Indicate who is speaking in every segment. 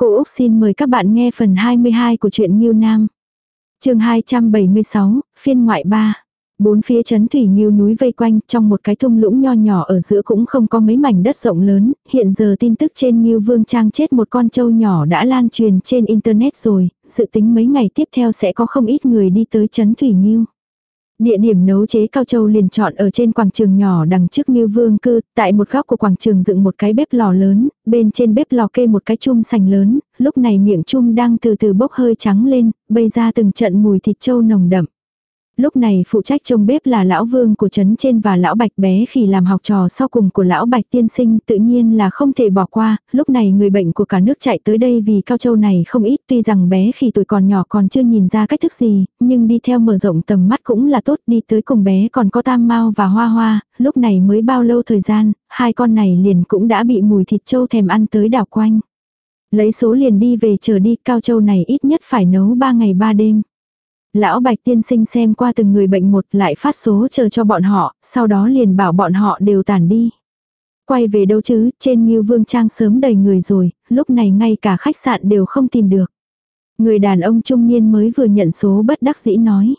Speaker 1: Cô Úc xin mời các bạn nghe phần 22 của truyện Nhiêu Nam. chương 276, phiên ngoại 3. Bốn phía chấn thủy nghiêu núi vây quanh, trong một cái thung lũng nho nhỏ ở giữa cũng không có mấy mảnh đất rộng lớn, hiện giờ tin tức trên nghiêu vương trang chết một con trâu nhỏ đã lan truyền trên internet rồi, dự tính mấy ngày tiếp theo sẽ có không ít người đi tới chấn thủy nghiêu. Địa điểm nấu chế cao châu liền chọn ở trên quảng trường nhỏ đằng trước Ngưu Vương cư, tại một góc của quảng trường dựng một cái bếp lò lớn, bên trên bếp lò kê một cái chum sành lớn, lúc này miệng chum đang từ từ bốc hơi trắng lên, bay ra từng trận mùi thịt châu nồng đậm. Lúc này phụ trách trông bếp là lão vương của trấn trên và lão bạch bé khi làm học trò sau cùng của lão bạch tiên sinh tự nhiên là không thể bỏ qua, lúc này người bệnh của cả nước chạy tới đây vì cao châu này không ít tuy rằng bé khi tuổi còn nhỏ còn chưa nhìn ra cách thức gì, nhưng đi theo mở rộng tầm mắt cũng là tốt đi tới cùng bé còn có tam mau và hoa hoa, lúc này mới bao lâu thời gian, hai con này liền cũng đã bị mùi thịt châu thèm ăn tới đảo quanh. Lấy số liền đi về chờ đi cao châu này ít nhất phải nấu ba ngày ba đêm. Lão Bạch tiên sinh xem qua từng người bệnh một lại phát số chờ cho bọn họ, sau đó liền bảo bọn họ đều tản đi. Quay về đâu chứ, trên Ngưu Vương Trang sớm đầy người rồi, lúc này ngay cả khách sạn đều không tìm được. Người đàn ông trung niên mới vừa nhận số bất đắc dĩ nói.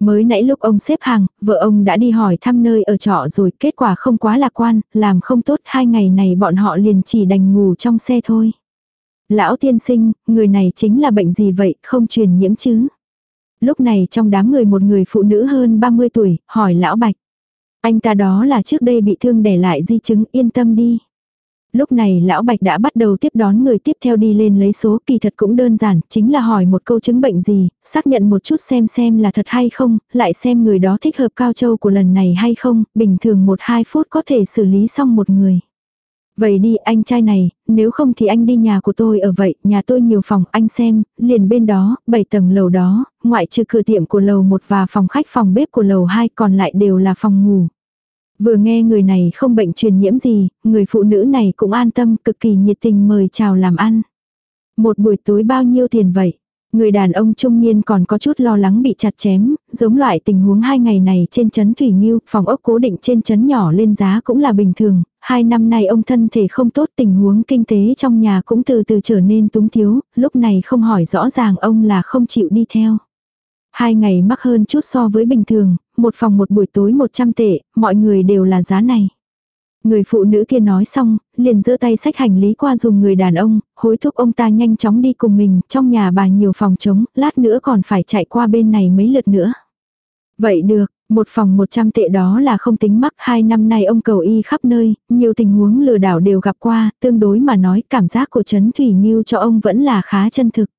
Speaker 1: Mới nãy lúc ông xếp hàng, vợ ông đã đi hỏi thăm nơi ở trọ rồi, kết quả không quá lạc quan, làm không tốt hai ngày này bọn họ liền chỉ đành ngủ trong xe thôi. Lão tiên sinh, người này chính là bệnh gì vậy, không truyền nhiễm chứ? Lúc này trong đám người một người phụ nữ hơn 30 tuổi, hỏi lão Bạch. Anh ta đó là trước đây bị thương để lại di chứng yên tâm đi. Lúc này lão Bạch đã bắt đầu tiếp đón người tiếp theo đi lên lấy số kỳ thật cũng đơn giản, chính là hỏi một câu chứng bệnh gì, xác nhận một chút xem xem là thật hay không, lại xem người đó thích hợp cao châu của lần này hay không, bình thường 1-2 phút có thể xử lý xong một người. Vậy đi anh trai này, nếu không thì anh đi nhà của tôi ở vậy, nhà tôi nhiều phòng, anh xem, liền bên đó, 7 tầng lầu đó, ngoại trừ cửa tiệm của lầu 1 và phòng khách phòng bếp của lầu 2 còn lại đều là phòng ngủ. Vừa nghe người này không bệnh truyền nhiễm gì, người phụ nữ này cũng an tâm cực kỳ nhiệt tình mời chào làm ăn. Một buổi tối bao nhiêu tiền vậy? Người đàn ông trung niên còn có chút lo lắng bị chặt chém, giống loại tình huống hai ngày này trên chấn Thủy Nghiêu, phòng ốc cố định trên chấn nhỏ lên giá cũng là bình thường, hai năm nay ông thân thể không tốt tình huống kinh tế trong nhà cũng từ từ trở nên túng thiếu, lúc này không hỏi rõ ràng ông là không chịu đi theo. Hai ngày mắc hơn chút so với bình thường, một phòng một buổi tối 100 tệ, mọi người đều là giá này. Người phụ nữ kia nói xong, liền giơ tay xách hành lý qua dùng người đàn ông, hối thúc ông ta nhanh chóng đi cùng mình, trong nhà bà nhiều phòng trống, lát nữa còn phải chạy qua bên này mấy lượt nữa. Vậy được, một phòng 100 tệ đó là không tính mắc, hai năm nay ông cầu y khắp nơi, nhiều tình huống lừa đảo đều gặp qua, tương đối mà nói cảm giác của Trấn Thủy Nhiêu cho ông vẫn là khá chân thực.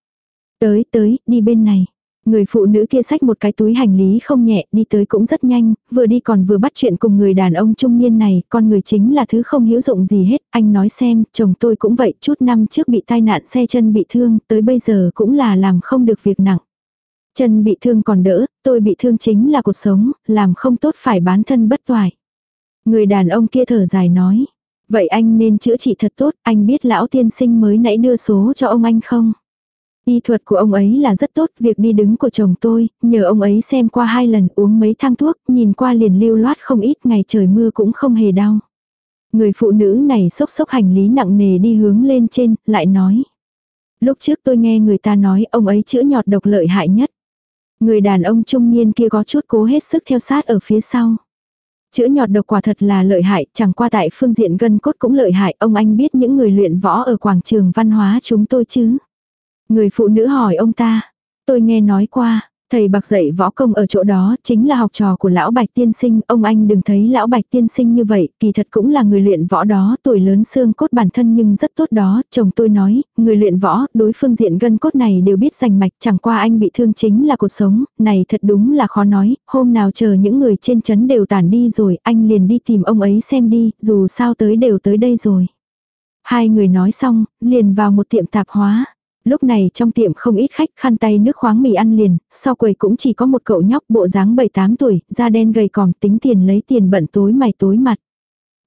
Speaker 1: Tới tới, đi bên này. Người phụ nữ kia xách một cái túi hành lý không nhẹ, đi tới cũng rất nhanh, vừa đi còn vừa bắt chuyện cùng người đàn ông trung niên này, con người chính là thứ không hữu dụng gì hết, anh nói xem, chồng tôi cũng vậy, chút năm trước bị tai nạn xe chân bị thương, tới bây giờ cũng là làm không được việc nặng. Chân bị thương còn đỡ, tôi bị thương chính là cuộc sống, làm không tốt phải bán thân bất toại. Người đàn ông kia thở dài nói, vậy anh nên chữa trị thật tốt, anh biết lão tiên sinh mới nãy đưa số cho ông anh không? Y thuật của ông ấy là rất tốt, việc đi đứng của chồng tôi, nhờ ông ấy xem qua hai lần uống mấy thang thuốc, nhìn qua liền lưu loát không ít ngày trời mưa cũng không hề đau. Người phụ nữ này sốc sốc hành lý nặng nề đi hướng lên trên, lại nói. Lúc trước tôi nghe người ta nói ông ấy chữa nhọt độc lợi hại nhất. Người đàn ông trung niên kia có chút cố hết sức theo sát ở phía sau. Chữa nhọt độc quả thật là lợi hại, chẳng qua tại phương diện gân cốt cũng lợi hại, ông anh biết những người luyện võ ở quảng trường văn hóa chúng tôi chứ. Người phụ nữ hỏi ông ta. Tôi nghe nói qua, thầy bạc dạy võ công ở chỗ đó chính là học trò của lão bạch tiên sinh. Ông anh đừng thấy lão bạch tiên sinh như vậy, kỳ thật cũng là người luyện võ đó, tuổi lớn xương cốt bản thân nhưng rất tốt đó. Chồng tôi nói, người luyện võ, đối phương diện gân cốt này đều biết giành mạch, chẳng qua anh bị thương chính là cuộc sống, này thật đúng là khó nói, hôm nào chờ những người trên chấn đều tản đi rồi, anh liền đi tìm ông ấy xem đi, dù sao tới đều tới đây rồi. Hai người nói xong, liền vào một tiệm tạp hóa. Lúc này trong tiệm không ít khách khăn tay nước khoáng mì ăn liền, sau quầy cũng chỉ có một cậu nhóc bộ dáng 7-8 tuổi, da đen gầy còm tính tiền lấy tiền bận tối mày tối mặt.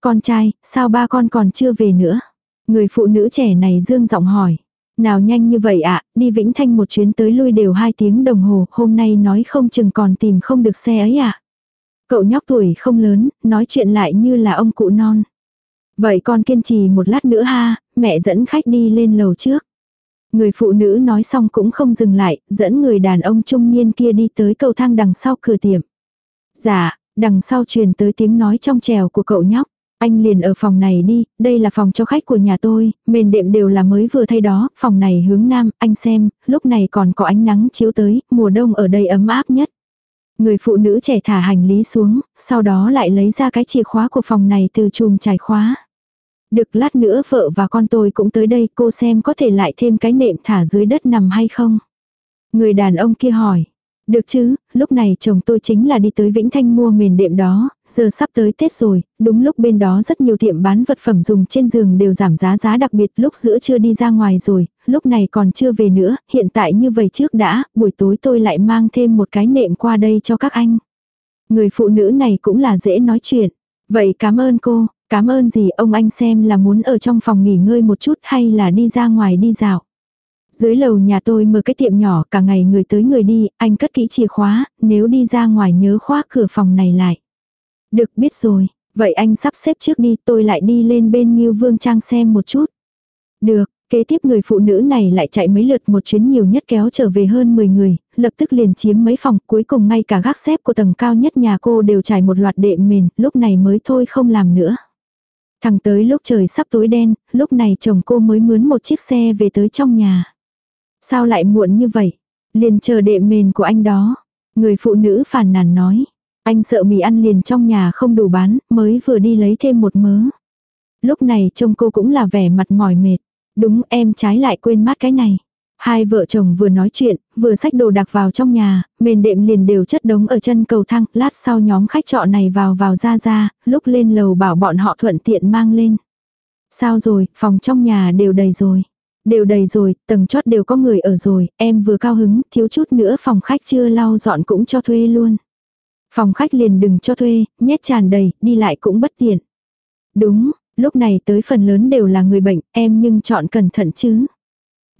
Speaker 1: Con trai, sao ba con còn chưa về nữa? Người phụ nữ trẻ này dương giọng hỏi. Nào nhanh như vậy ạ, đi Vĩnh Thanh một chuyến tới lui đều 2 tiếng đồng hồ, hôm nay nói không chừng còn tìm không được xe ấy ạ. Cậu nhóc tuổi không lớn, nói chuyện lại như là ông cụ non. Vậy con kiên trì một lát nữa ha, mẹ dẫn khách đi lên lầu trước. Người phụ nữ nói xong cũng không dừng lại, dẫn người đàn ông trung niên kia đi tới cầu thang đằng sau cửa tiệm. Dạ, đằng sau truyền tới tiếng nói trong trèo của cậu nhóc. Anh liền ở phòng này đi, đây là phòng cho khách của nhà tôi, mền đệm đều là mới vừa thay đó, phòng này hướng nam, anh xem, lúc này còn có ánh nắng chiếu tới, mùa đông ở đây ấm áp nhất. Người phụ nữ trẻ thả hành lý xuống, sau đó lại lấy ra cái chìa khóa của phòng này từ chùm chìa khóa. Được lát nữa vợ và con tôi cũng tới đây cô xem có thể lại thêm cái nệm thả dưới đất nằm hay không. Người đàn ông kia hỏi. Được chứ, lúc này chồng tôi chính là đi tới Vĩnh Thanh mua mền đệm đó, giờ sắp tới Tết rồi, đúng lúc bên đó rất nhiều tiệm bán vật phẩm dùng trên giường đều giảm giá giá đặc biệt lúc giữa chưa đi ra ngoài rồi, lúc này còn chưa về nữa, hiện tại như vậy trước đã, buổi tối tôi lại mang thêm một cái nệm qua đây cho các anh. Người phụ nữ này cũng là dễ nói chuyện. Vậy cảm ơn cô, cảm ơn gì ông anh xem là muốn ở trong phòng nghỉ ngơi một chút hay là đi ra ngoài đi dạo. Dưới lầu nhà tôi mở cái tiệm nhỏ cả ngày người tới người đi, anh cất kỹ chìa khóa, nếu đi ra ngoài nhớ khóa cửa phòng này lại. Được biết rồi, vậy anh sắp xếp trước đi tôi lại đi lên bên Nghiêu Vương Trang xem một chút. Được, kế tiếp người phụ nữ này lại chạy mấy lượt một chuyến nhiều nhất kéo trở về hơn 10 người, lập tức liền chiếm mấy phòng, cuối cùng ngay cả gác xếp của tầng cao nhất nhà cô đều trải một loạt đệm mền, lúc này mới thôi không làm nữa. Thẳng tới lúc trời sắp tối đen, lúc này chồng cô mới mướn một chiếc xe về tới trong nhà. Sao lại muộn như vậy? Liền chờ đệm mền của anh đó. Người phụ nữ phản nàn nói. Anh sợ mì ăn liền trong nhà không đủ bán, mới vừa đi lấy thêm một mớ. Lúc này trông cô cũng là vẻ mặt mỏi mệt. Đúng em trái lại quên mát cái này. Hai vợ chồng vừa nói chuyện, vừa xách đồ đạc vào trong nhà, mền đệm liền đều chất đống ở chân cầu thang, lát sau nhóm khách trọ này vào vào ra ra, lúc lên lầu bảo bọn họ thuận tiện mang lên. Sao rồi, phòng trong nhà đều đầy rồi. Đều đầy rồi, tầng chót đều có người ở rồi, em vừa cao hứng, thiếu chút nữa phòng khách chưa lau dọn cũng cho thuê luôn. Phòng khách liền đừng cho thuê, nhét tràn đầy, đi lại cũng bất tiện. Đúng, lúc này tới phần lớn đều là người bệnh, em nhưng chọn cẩn thận chứ.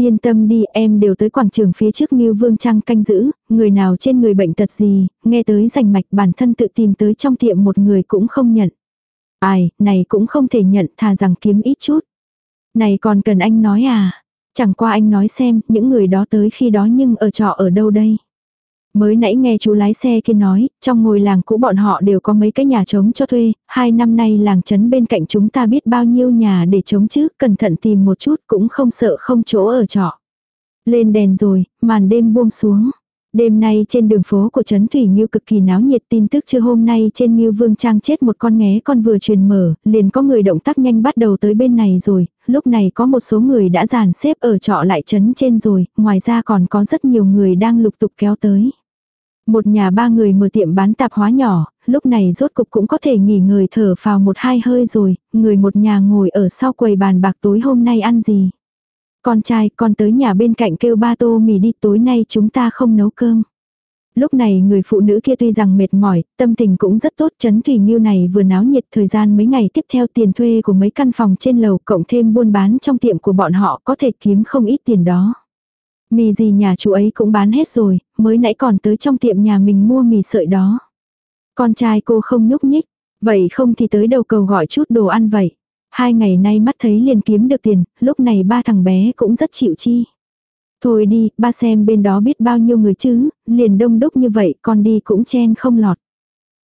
Speaker 1: Yên tâm đi, em đều tới quảng trường phía trước Ngưu Vương Trang canh giữ, người nào trên người bệnh tật gì, nghe tới rành mạch bản thân tự tìm tới trong tiệm một người cũng không nhận. Ai, này cũng không thể nhận, thà rằng kiếm ít chút. Này còn cần anh nói à? Chẳng qua anh nói xem, những người đó tới khi đó nhưng ở trọ ở đâu đây? Mới nãy nghe chú lái xe kia nói, trong ngôi làng cũ bọn họ đều có mấy cái nhà trống cho thuê, hai năm nay làng trấn bên cạnh chúng ta biết bao nhiêu nhà để trống chứ, cẩn thận tìm một chút cũng không sợ không chỗ ở trọ. Lên đèn rồi, màn đêm buông xuống. Đêm nay trên đường phố của Trấn Thủy Nghiêu cực kỳ náo nhiệt tin tức chưa hôm nay trên Nghiêu Vương Trang chết một con nghé con vừa truyền mở, liền có người động tác nhanh bắt đầu tới bên này rồi, lúc này có một số người đã dàn xếp ở trọ lại trấn trên rồi, ngoài ra còn có rất nhiều người đang lục tục kéo tới. Một nhà ba người mở tiệm bán tạp hóa nhỏ, lúc này rốt cục cũng có thể nghỉ ngơi thở vào một hai hơi rồi, người một nhà ngồi ở sau quầy bàn bạc tối hôm nay ăn gì. Con trai, con tới nhà bên cạnh kêu ba tô mì đi tối nay chúng ta không nấu cơm. Lúc này người phụ nữ kia tuy rằng mệt mỏi, tâm tình cũng rất tốt. chấn Thủy Nghiêu này vừa náo nhiệt thời gian mấy ngày tiếp theo tiền thuê của mấy căn phòng trên lầu cộng thêm buôn bán trong tiệm của bọn họ có thể kiếm không ít tiền đó. Mì gì nhà chú ấy cũng bán hết rồi, mới nãy còn tới trong tiệm nhà mình mua mì sợi đó. Con trai cô không nhúc nhích, vậy không thì tới đầu cầu gọi chút đồ ăn vậy. Hai ngày nay mắt thấy liền kiếm được tiền, lúc này ba thằng bé cũng rất chịu chi. Thôi đi, ba xem bên đó biết bao nhiêu người chứ, liền đông đúc như vậy con đi cũng chen không lọt.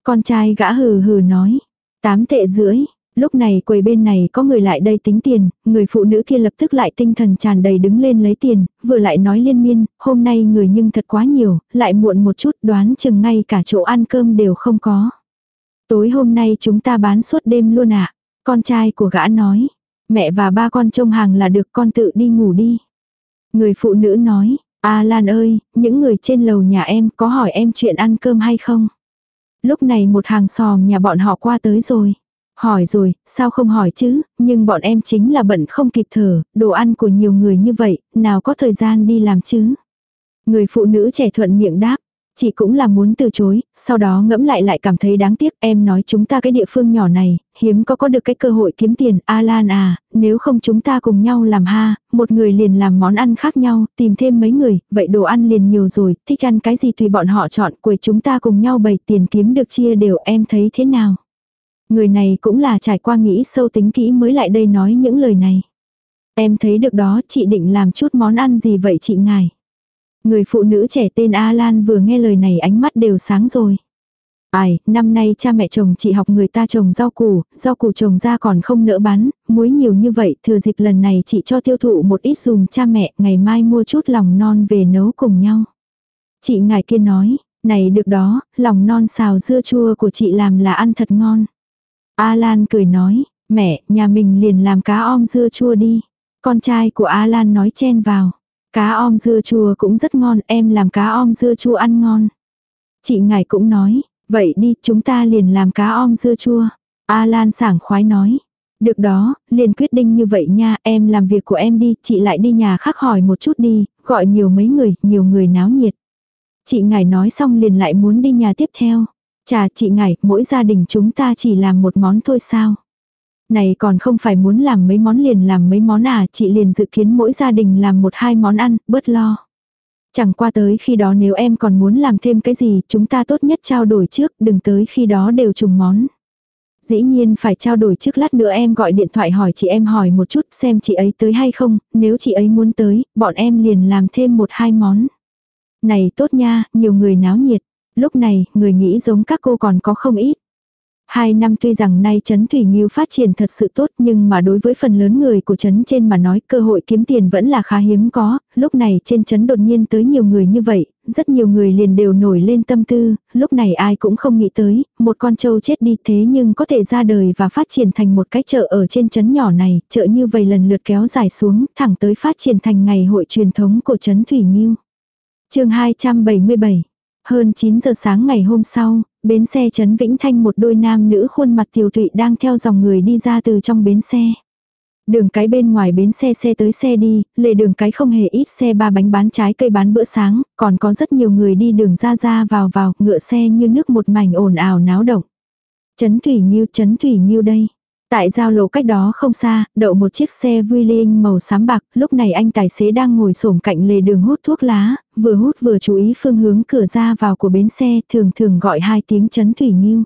Speaker 1: Con trai gã hừ hừ nói, tám tệ rưỡi, lúc này quầy bên này có người lại đây tính tiền, người phụ nữ kia lập tức lại tinh thần tràn đầy đứng lên lấy tiền, vừa lại nói liên miên, hôm nay người nhưng thật quá nhiều, lại muộn một chút đoán chừng ngay cả chỗ ăn cơm đều không có. Tối hôm nay chúng ta bán suốt đêm luôn ạ. Con trai của gã nói, mẹ và ba con trông hàng là được con tự đi ngủ đi. Người phụ nữ nói, A Lan ơi, những người trên lầu nhà em có hỏi em chuyện ăn cơm hay không? Lúc này một hàng xòm nhà bọn họ qua tới rồi. Hỏi rồi, sao không hỏi chứ, nhưng bọn em chính là bận không kịp thở, đồ ăn của nhiều người như vậy, nào có thời gian đi làm chứ. Người phụ nữ trẻ thuận miệng đáp, Chị cũng là muốn từ chối, sau đó ngẫm lại lại cảm thấy đáng tiếc em nói chúng ta cái địa phương nhỏ này, hiếm có có được cái cơ hội kiếm tiền, A Lan à, nếu không chúng ta cùng nhau làm ha, một người liền làm món ăn khác nhau, tìm thêm mấy người, vậy đồ ăn liền nhiều rồi, thích ăn cái gì tùy bọn họ chọn, quầy chúng ta cùng nhau bày tiền kiếm được chia đều em thấy thế nào. Người này cũng là trải qua nghĩ sâu tính kỹ mới lại đây nói những lời này. Em thấy được đó, chị định làm chút món ăn gì vậy chị ngài? Người phụ nữ trẻ tên A Lan vừa nghe lời này ánh mắt đều sáng rồi. Ai, năm nay cha mẹ chồng chị học người ta trồng rau củ, rau củ trồng ra còn không nỡ bán, muối nhiều như vậy, thừa dịp lần này chị cho tiêu thụ một ít dùng cha mẹ, ngày mai mua chút lòng non về nấu cùng nhau. Chị ngài kia nói, này được đó, lòng non xào dưa chua của chị làm là ăn thật ngon alan cười nói, mẹ, nhà mình liền làm cá om dưa chua đi. Con trai của alan nói chen vào. Cá om dưa chua cũng rất ngon, em làm cá om dưa chua ăn ngon. Chị ngài cũng nói, vậy đi, chúng ta liền làm cá om dưa chua. alan sảng khoái nói. Được đó, liền quyết định như vậy nha, em làm việc của em đi, chị lại đi nhà khác hỏi một chút đi, gọi nhiều mấy người, nhiều người náo nhiệt. Chị ngài nói xong liền lại muốn đi nhà tiếp theo. Chà chị ngài, mỗi gia đình chúng ta chỉ làm một món thôi sao? Này còn không phải muốn làm mấy món liền làm mấy món à, chị liền dự kiến mỗi gia đình làm một hai món ăn, bớt lo. Chẳng qua tới khi đó nếu em còn muốn làm thêm cái gì, chúng ta tốt nhất trao đổi trước, đừng tới khi đó đều trùng món. Dĩ nhiên phải trao đổi trước lát nữa em gọi điện thoại hỏi chị em hỏi một chút xem chị ấy tới hay không, nếu chị ấy muốn tới, bọn em liền làm thêm một hai món. Này tốt nha, nhiều người náo nhiệt. Lúc này, người nghĩ giống các cô còn có không ít. Hai năm tuy rằng nay Trấn Thủy Nghiêu phát triển thật sự tốt nhưng mà đối với phần lớn người của Trấn trên mà nói cơ hội kiếm tiền vẫn là khá hiếm có, lúc này trên Trấn đột nhiên tới nhiều người như vậy, rất nhiều người liền đều nổi lên tâm tư, lúc này ai cũng không nghĩ tới, một con trâu chết đi thế nhưng có thể ra đời và phát triển thành một cái chợ ở trên Trấn nhỏ này, chợ như vậy lần lượt kéo dài xuống, thẳng tới phát triển thành ngày hội truyền thống của Trấn Thủy Nghiêu. chương 277 hơn 9 giờ sáng ngày hôm sau, bến xe Trấn Vĩnh Thanh một đôi nam nữ khuôn mặt tiểu tụy đang theo dòng người đi ra từ trong bến xe. Đường cái bên ngoài bến xe xe tới xe đi, lề đường cái không hề ít xe ba bánh bán trái cây bán bữa sáng, còn có rất nhiều người đi đường ra ra vào vào, ngựa xe như nước một mảnh ồn ào náo động. Trấn Thủy Nhiêu, Trấn Thủy Nhiêu đây. Tại giao lộ cách đó không xa, đậu một chiếc xe Wheeling màu xám bạc, lúc này anh tài xế đang ngồi xổm cạnh lề đường hút thuốc lá, vừa hút vừa chú ý phương hướng cửa ra vào của bến xe, thường thường gọi hai tiếng chấn thủy nghiêu.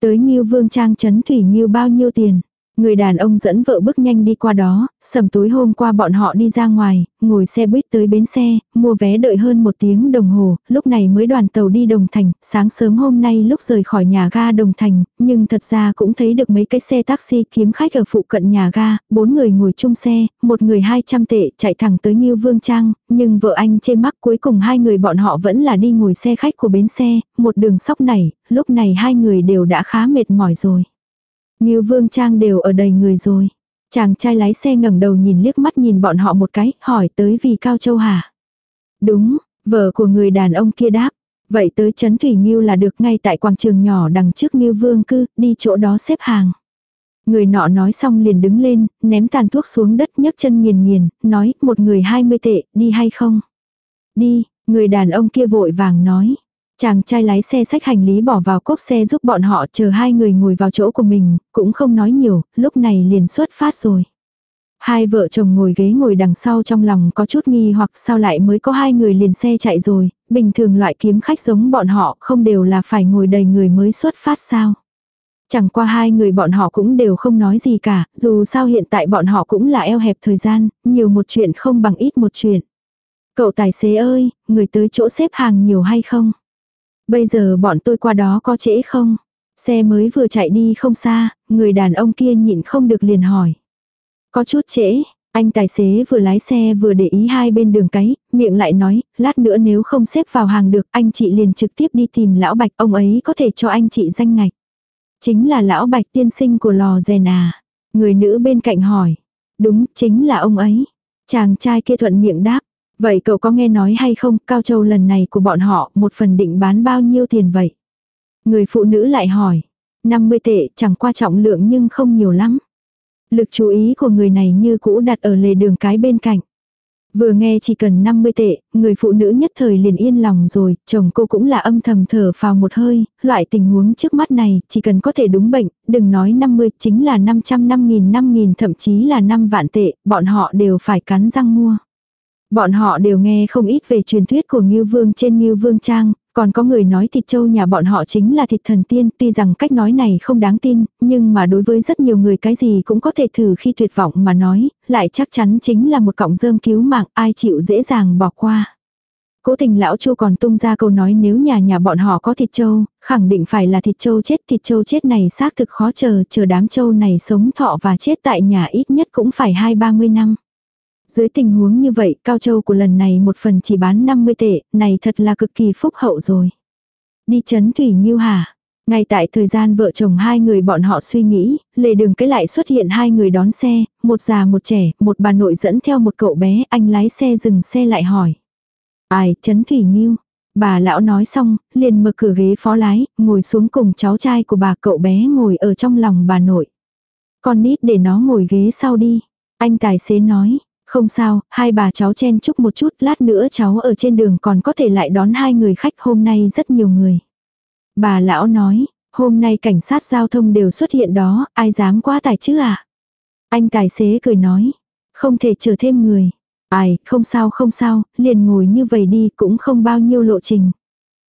Speaker 1: Tới nghiêu vương trang chấn thủy nghiêu bao nhiêu tiền? Người đàn ông dẫn vợ bước nhanh đi qua đó, sầm tối hôm qua bọn họ đi ra ngoài, ngồi xe buýt tới bến xe, mua vé đợi hơn một tiếng đồng hồ, lúc này mới đoàn tàu đi Đồng Thành, sáng sớm hôm nay lúc rời khỏi nhà ga Đồng Thành, nhưng thật ra cũng thấy được mấy cái xe taxi kiếm khách ở phụ cận nhà ga, bốn người ngồi chung xe, một người 200 tệ chạy thẳng tới Nghiêu Vương Trang, nhưng vợ anh chê mắc cuối cùng hai người bọn họ vẫn là đi ngồi xe khách của bến xe, một đường sóc này, lúc này hai người đều đã khá mệt mỏi rồi. Ngưu Vương Trang đều ở đầy người rồi. Chàng trai lái xe ngẩng đầu nhìn liếc mắt nhìn bọn họ một cái, hỏi tới vì Cao Châu hả? Đúng, vợ của người đàn ông kia đáp. Vậy tới Trấn Thủy Ngưu là được ngay tại quảng trường nhỏ đằng trước Ngưu Vương cư, đi chỗ đó xếp hàng. Người nọ nói xong liền đứng lên, ném tàn thuốc xuống đất nhấc chân nghiền nghiền, nói một người 20 tệ, đi hay không? Đi, người đàn ông kia vội vàng nói. Chàng trai lái xe sách hành lý bỏ vào cốp xe giúp bọn họ chờ hai người ngồi vào chỗ của mình, cũng không nói nhiều, lúc này liền xuất phát rồi. Hai vợ chồng ngồi ghế ngồi đằng sau trong lòng có chút nghi hoặc sao lại mới có hai người liền xe chạy rồi, bình thường loại kiếm khách giống bọn họ không đều là phải ngồi đầy người mới xuất phát sao. Chẳng qua hai người bọn họ cũng đều không nói gì cả, dù sao hiện tại bọn họ cũng là eo hẹp thời gian, nhiều một chuyện không bằng ít một chuyện. Cậu tài xế ơi, người tới chỗ xếp hàng nhiều hay không? Bây giờ bọn tôi qua đó có trễ không? Xe mới vừa chạy đi không xa, người đàn ông kia nhịn không được liền hỏi. Có chút trễ, anh tài xế vừa lái xe vừa để ý hai bên đường cái, miệng lại nói, lát nữa nếu không xếp vào hàng được anh chị liền trực tiếp đi tìm lão bạch, ông ấy có thể cho anh chị danh ngạch. Chính là lão bạch tiên sinh của lò rèn à. Người nữ bên cạnh hỏi. Đúng, chính là ông ấy. Chàng trai kia thuận miệng đáp. Vậy cậu có nghe nói hay không, Cao Châu lần này của bọn họ, một phần định bán bao nhiêu tiền vậy? Người phụ nữ lại hỏi. 50 tệ, chẳng qua trọng lượng nhưng không nhiều lắm. Lực chú ý của người này như cũ đặt ở lề đường cái bên cạnh. Vừa nghe chỉ cần 50 tệ, người phụ nữ nhất thời liền yên lòng rồi, chồng cô cũng là âm thầm thở vào một hơi, loại tình huống trước mắt này, chỉ cần có thể đúng bệnh, đừng nói 50, chính là 500 năm nghìn năm nghìn thậm chí là 5 vạn tệ, bọn họ đều phải cắn răng mua. Bọn họ đều nghe không ít về truyền thuyết của Ngưu Vương trên Ngưu Vương Trang, Còn có người nói thịt châu nhà bọn họ chính là thịt thần tiên, tuy rằng cách nói này không đáng tin, nhưng mà đối với rất nhiều người cái gì cũng có thể thử khi tuyệt vọng mà nói, lại chắc chắn chính là một cọng rơm cứu mạng ai chịu dễ dàng bỏ qua. Cố tình lão chu còn tung ra câu nói nếu nhà nhà bọn họ có thịt châu, khẳng định phải là thịt châu chết. Thịt châu chết này xác thực khó chờ, chờ đám châu này sống thọ và chết tại nhà ít nhất cũng phải hai ba mươi năm. Dưới tình huống như vậy, cao châu của lần này một phần chỉ bán 50 tệ, này thật là cực kỳ phúc hậu rồi. Đi chấn thủy nhiêu hả? Ngay tại thời gian vợ chồng hai người bọn họ suy nghĩ, lề đường cái lại xuất hiện hai người đón xe, một già một trẻ, một bà nội dẫn theo một cậu bé, anh lái xe dừng xe lại hỏi. Ai, chấn thủy nhiêu? Bà lão nói xong, liền mở cửa ghế phó lái, ngồi xuống cùng cháu trai của bà cậu bé ngồi ở trong lòng bà nội. Con nít để nó ngồi ghế sau đi. Anh tài xế nói, không sao, hai bà cháu chen chúc một chút, lát nữa cháu ở trên đường còn có thể lại đón hai người khách hôm nay rất nhiều người. Bà lão nói, hôm nay cảnh sát giao thông đều xuất hiện đó, ai dám quá tài chứ à? Anh tài xế cười nói, không thể chờ thêm người. Ai, không sao không sao, liền ngồi như vậy đi cũng không bao nhiêu lộ trình.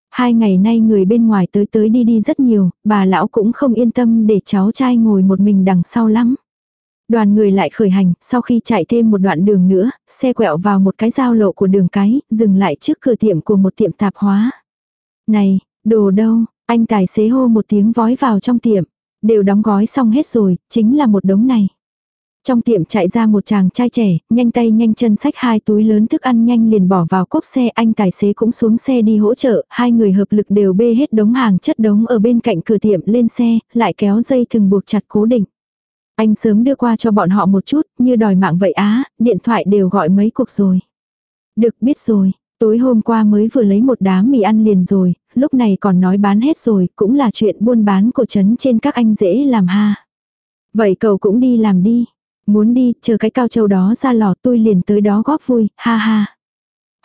Speaker 1: Hai ngày nay người bên ngoài tới tới đi đi rất nhiều, bà lão cũng không yên tâm để cháu trai ngồi một mình đằng sau lắm. Đoàn người lại khởi hành, sau khi chạy thêm một đoạn đường nữa, xe quẹo vào một cái giao lộ của đường cái, dừng lại trước cửa tiệm của một tiệm tạp hóa. Này, đồ đâu, anh tài xế hô một tiếng vói vào trong tiệm. Đều đóng gói xong hết rồi, chính là một đống này. Trong tiệm chạy ra một chàng trai trẻ, nhanh tay nhanh chân xách hai túi lớn thức ăn nhanh liền bỏ vào cốp xe anh tài xế cũng xuống xe đi hỗ trợ, hai người hợp lực đều bê hết đống hàng chất đống ở bên cạnh cửa tiệm lên xe, lại kéo dây thừng buộc chặt cố định. Anh sớm đưa qua cho bọn họ một chút, như đòi mạng vậy á, điện thoại đều gọi mấy cuộc rồi. Được biết rồi, tối hôm qua mới vừa lấy một đám mì ăn liền rồi, lúc này còn nói bán hết rồi, cũng là chuyện buôn bán của trấn trên các anh dễ làm ha. Vậy cậu cũng đi làm đi. Muốn đi, chờ cái cao châu đó ra lò tôi liền tới đó góp vui, ha ha.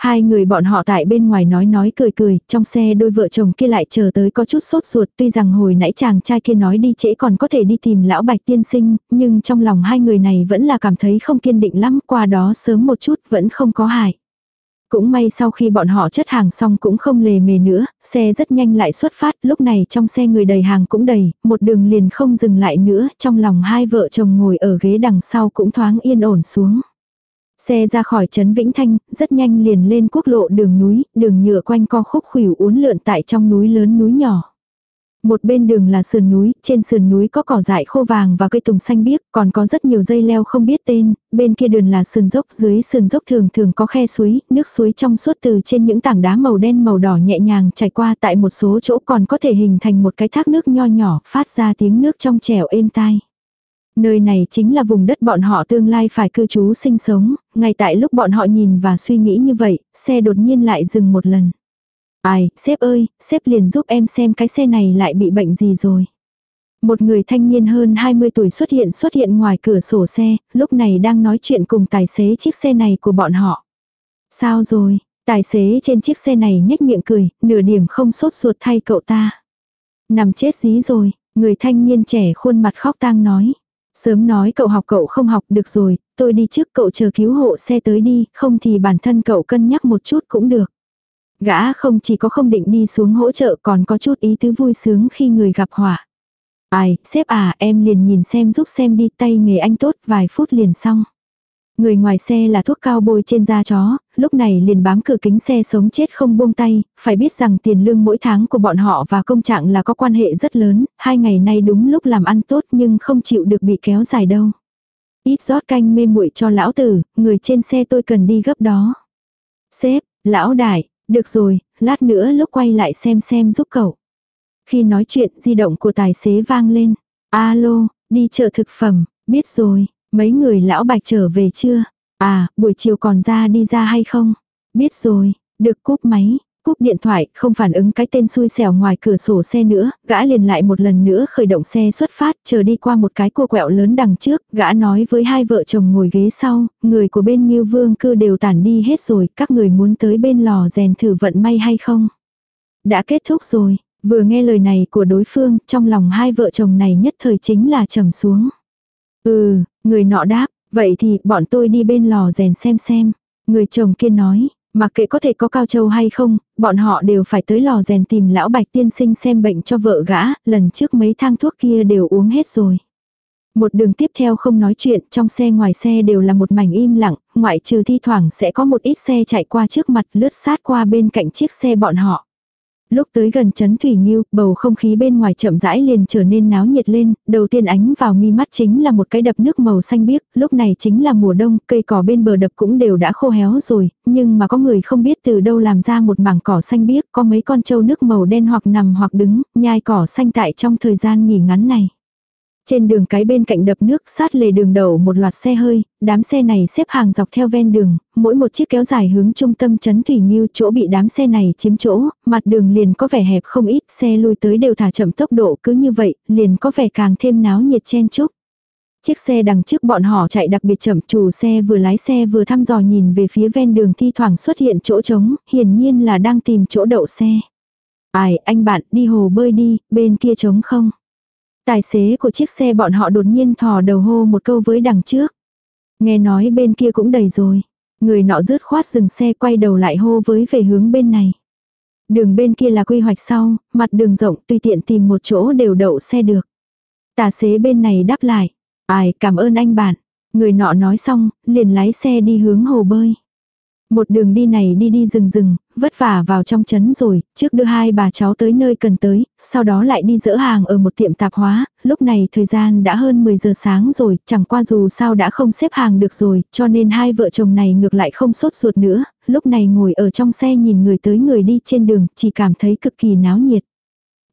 Speaker 1: Hai người bọn họ tại bên ngoài nói nói cười cười, trong xe đôi vợ chồng kia lại chờ tới có chút sốt ruột tuy rằng hồi nãy chàng trai kia nói đi trễ còn có thể đi tìm lão bạch tiên sinh, nhưng trong lòng hai người này vẫn là cảm thấy không kiên định lắm, qua đó sớm một chút vẫn không có hại. Cũng may sau khi bọn họ chất hàng xong cũng không lề mề nữa, xe rất nhanh lại xuất phát, lúc này trong xe người đầy hàng cũng đầy, một đường liền không dừng lại nữa, trong lòng hai vợ chồng ngồi ở ghế đằng sau cũng thoáng yên ổn xuống. Xe ra khỏi trấn Vĩnh Thanh, rất nhanh liền lên quốc lộ đường núi, đường nhựa quanh co khúc khuỷu uốn lượn tại trong núi lớn núi nhỏ. Một bên đường là sườn núi, trên sườn núi có cỏ dại khô vàng và cây tùng xanh biếc, còn có rất nhiều dây leo không biết tên, bên kia đường là sườn dốc, dưới sườn dốc thường thường có khe suối, nước suối trong suốt từ trên những tảng đá màu đen màu đỏ nhẹ nhàng chảy qua tại một số chỗ còn có thể hình thành một cái thác nước nho nhỏ, phát ra tiếng nước trong trẻo êm tai. Nơi này chính là vùng đất bọn họ tương lai phải cư trú sinh sống, ngay tại lúc bọn họ nhìn và suy nghĩ như vậy, xe đột nhiên lại dừng một lần. Ai, sếp ơi, sếp liền giúp em xem cái xe này lại bị bệnh gì rồi. Một người thanh niên hơn 20 tuổi xuất hiện xuất hiện ngoài cửa sổ xe, lúc này đang nói chuyện cùng tài xế chiếc xe này của bọn họ. Sao rồi, tài xế trên chiếc xe này nhếch miệng cười, nửa điểm không sốt ruột thay cậu ta. Nằm chết dí rồi, người thanh niên trẻ khuôn mặt khóc tang nói. Sớm nói cậu học cậu không học được rồi, tôi đi trước cậu chờ cứu hộ xe tới đi, không thì bản thân cậu cân nhắc một chút cũng được. Gã không chỉ có không định đi xuống hỗ trợ còn có chút ý tứ vui sướng khi người gặp họa. Ai, sếp à, em liền nhìn xem giúp xem đi tay nghề anh tốt vài phút liền xong. Người ngoài xe là thuốc cao bôi trên da chó, lúc này liền bám cửa kính xe sống chết không buông tay, phải biết rằng tiền lương mỗi tháng của bọn họ và công trạng là có quan hệ rất lớn, hai ngày nay đúng lúc làm ăn tốt nhưng không chịu được bị kéo dài đâu. Ít rót canh mê muội cho lão tử, người trên xe tôi cần đi gấp đó. Sếp, lão đại, được rồi, lát nữa lúc quay lại xem xem giúp cậu. Khi nói chuyện di động của tài xế vang lên. Alo, đi chợ thực phẩm, biết rồi, mấy người lão bạch trở về chưa? À, buổi chiều còn ra đi ra hay không? Biết rồi, được cúp máy, Cúp điện thoại, không phản ứng cái tên xui xẻo ngoài cửa sổ xe nữa, gã liền lại một lần nữa khởi động xe xuất phát, chờ đi qua một cái cua quẹo lớn đằng trước, gã nói với hai vợ chồng ngồi ghế sau, người của bên Nhiêu Vương cư đều tản đi hết rồi, các người muốn tới bên lò rèn thử vận may hay không? Đã kết thúc rồi, vừa nghe lời này của đối phương, trong lòng hai vợ chồng này nhất thời chính là trầm xuống. Ừ, người nọ đáp, vậy thì bọn tôi đi bên lò rèn xem xem. Người chồng kia nói, Mặc kệ có thể có cao châu hay không, bọn họ đều phải tới lò rèn tìm lão bạch tiên sinh xem bệnh cho vợ gã, lần trước mấy thang thuốc kia đều uống hết rồi. Một đường tiếp theo không nói chuyện, trong xe ngoài xe đều là một mảnh im lặng, ngoại trừ thi thoảng sẽ có một ít xe chạy qua trước mặt lướt sát qua bên cạnh chiếc xe bọn họ. Lúc tới gần chấn Thủy Nhiêu, bầu không khí bên ngoài chậm rãi liền trở nên náo nhiệt lên, đầu tiên ánh vào mi mắt chính là một cái đập nước màu xanh biếc, lúc này chính là mùa đông, cây cỏ bên bờ đập cũng đều đã khô héo rồi, nhưng mà có người không biết từ đâu làm ra một mảng cỏ xanh biếc, có mấy con trâu nước màu đen hoặc nằm hoặc đứng, nhai cỏ xanh tại trong thời gian nghỉ ngắn này. Trên đường cái bên cạnh đập nước sát lề đường đầu một loạt xe hơi, đám xe này xếp hàng dọc theo ven đường, mỗi một chiếc kéo dài hướng trung tâm chấn Thủy Nghiêu chỗ bị đám xe này chiếm chỗ, mặt đường liền có vẻ hẹp không ít, xe lui tới đều thả chậm tốc độ cứ như vậy, liền có vẻ càng thêm náo nhiệt chen chúc. Chiếc xe đằng trước bọn họ chạy đặc biệt chậm, chủ xe vừa lái xe vừa thăm dò nhìn về phía ven đường thi thoảng xuất hiện chỗ trống, hiển nhiên là đang tìm chỗ đậu xe. Ai, anh bạn, đi hồ bơi đi, bên kia trống không? Tài xế của chiếc xe bọn họ đột nhiên thò đầu hô một câu với đằng trước. Nghe nói bên kia cũng đầy rồi. Người nọ rứt khoát dừng xe quay đầu lại hô với về hướng bên này. Đường bên kia là quy hoạch sau, mặt đường rộng tùy tiện tìm một chỗ đều đậu xe được. Tài xế bên này đáp lại. Ai cảm ơn anh bạn. Người nọ nói xong, liền lái xe đi hướng hồ bơi. Một đường đi này đi đi rừng rừng, vất vả vào trong trấn rồi, trước đưa hai bà cháu tới nơi cần tới, sau đó lại đi dỡ hàng ở một tiệm tạp hóa, lúc này thời gian đã hơn 10 giờ sáng rồi, chẳng qua dù sao đã không xếp hàng được rồi, cho nên hai vợ chồng này ngược lại không sốt ruột nữa, lúc này ngồi ở trong xe nhìn người tới người đi trên đường, chỉ cảm thấy cực kỳ náo nhiệt.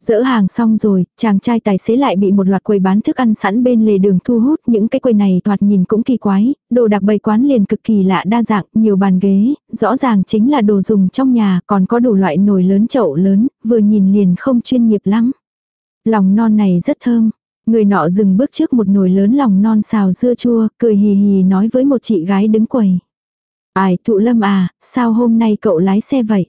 Speaker 1: Dỡ hàng xong rồi, chàng trai tài xế lại bị một loạt quầy bán thức ăn sẵn bên lề đường thu hút. Những cái quầy này thoạt nhìn cũng kỳ quái, đồ đặc bày quán liền cực kỳ lạ đa dạng, nhiều bàn ghế, rõ ràng chính là đồ dùng trong nhà, còn có đủ loại nồi lớn chậu lớn, vừa nhìn liền không chuyên nghiệp lắm. Lòng non này rất thơm. Người nọ dừng bước trước một nồi lớn lòng non xào dưa chua, cười hì hì nói với một chị gái đứng quầy. Ai, thụ lâm à, sao hôm nay cậu lái xe vậy?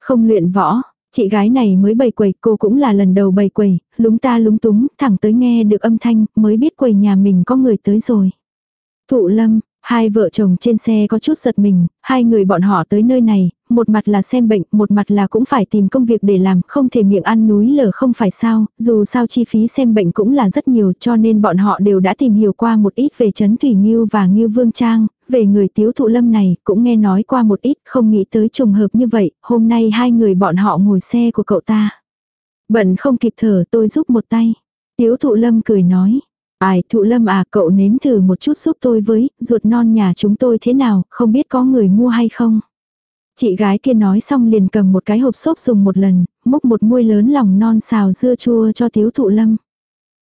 Speaker 1: Không luyện võ, Chị gái này mới bày quầy, cô cũng là lần đầu bày quầy, lúng ta lúng túng, thẳng tới nghe được âm thanh, mới biết quầy nhà mình có người tới rồi. Thụ lâm, hai vợ chồng trên xe có chút giật mình, hai người bọn họ tới nơi này, một mặt là xem bệnh, một mặt là cũng phải tìm công việc để làm, không thể miệng ăn núi lở không phải sao, dù sao chi phí xem bệnh cũng là rất nhiều cho nên bọn họ đều đã tìm hiểu qua một ít về Trấn Thủy Nghiêu và Nghiêu Vương Trang, về người tiếu thụ lâm này, cũng nghe nói qua một ít, không nghĩ tới trùng hợp như vậy, hôm nay hai người bọn họ ngồi xe của cậu ta. Bận không kịp thở tôi giúp một tay. Tiếu thụ lâm cười nói. Ai thụ lâm à cậu nếm thử một chút giúp tôi với, ruột non nhà chúng tôi thế nào, không biết có người mua hay không. Chị gái kia nói xong liền cầm một cái hộp xốp dùng một lần, múc một muôi lớn lòng non xào dưa chua cho tiếu thụ lâm.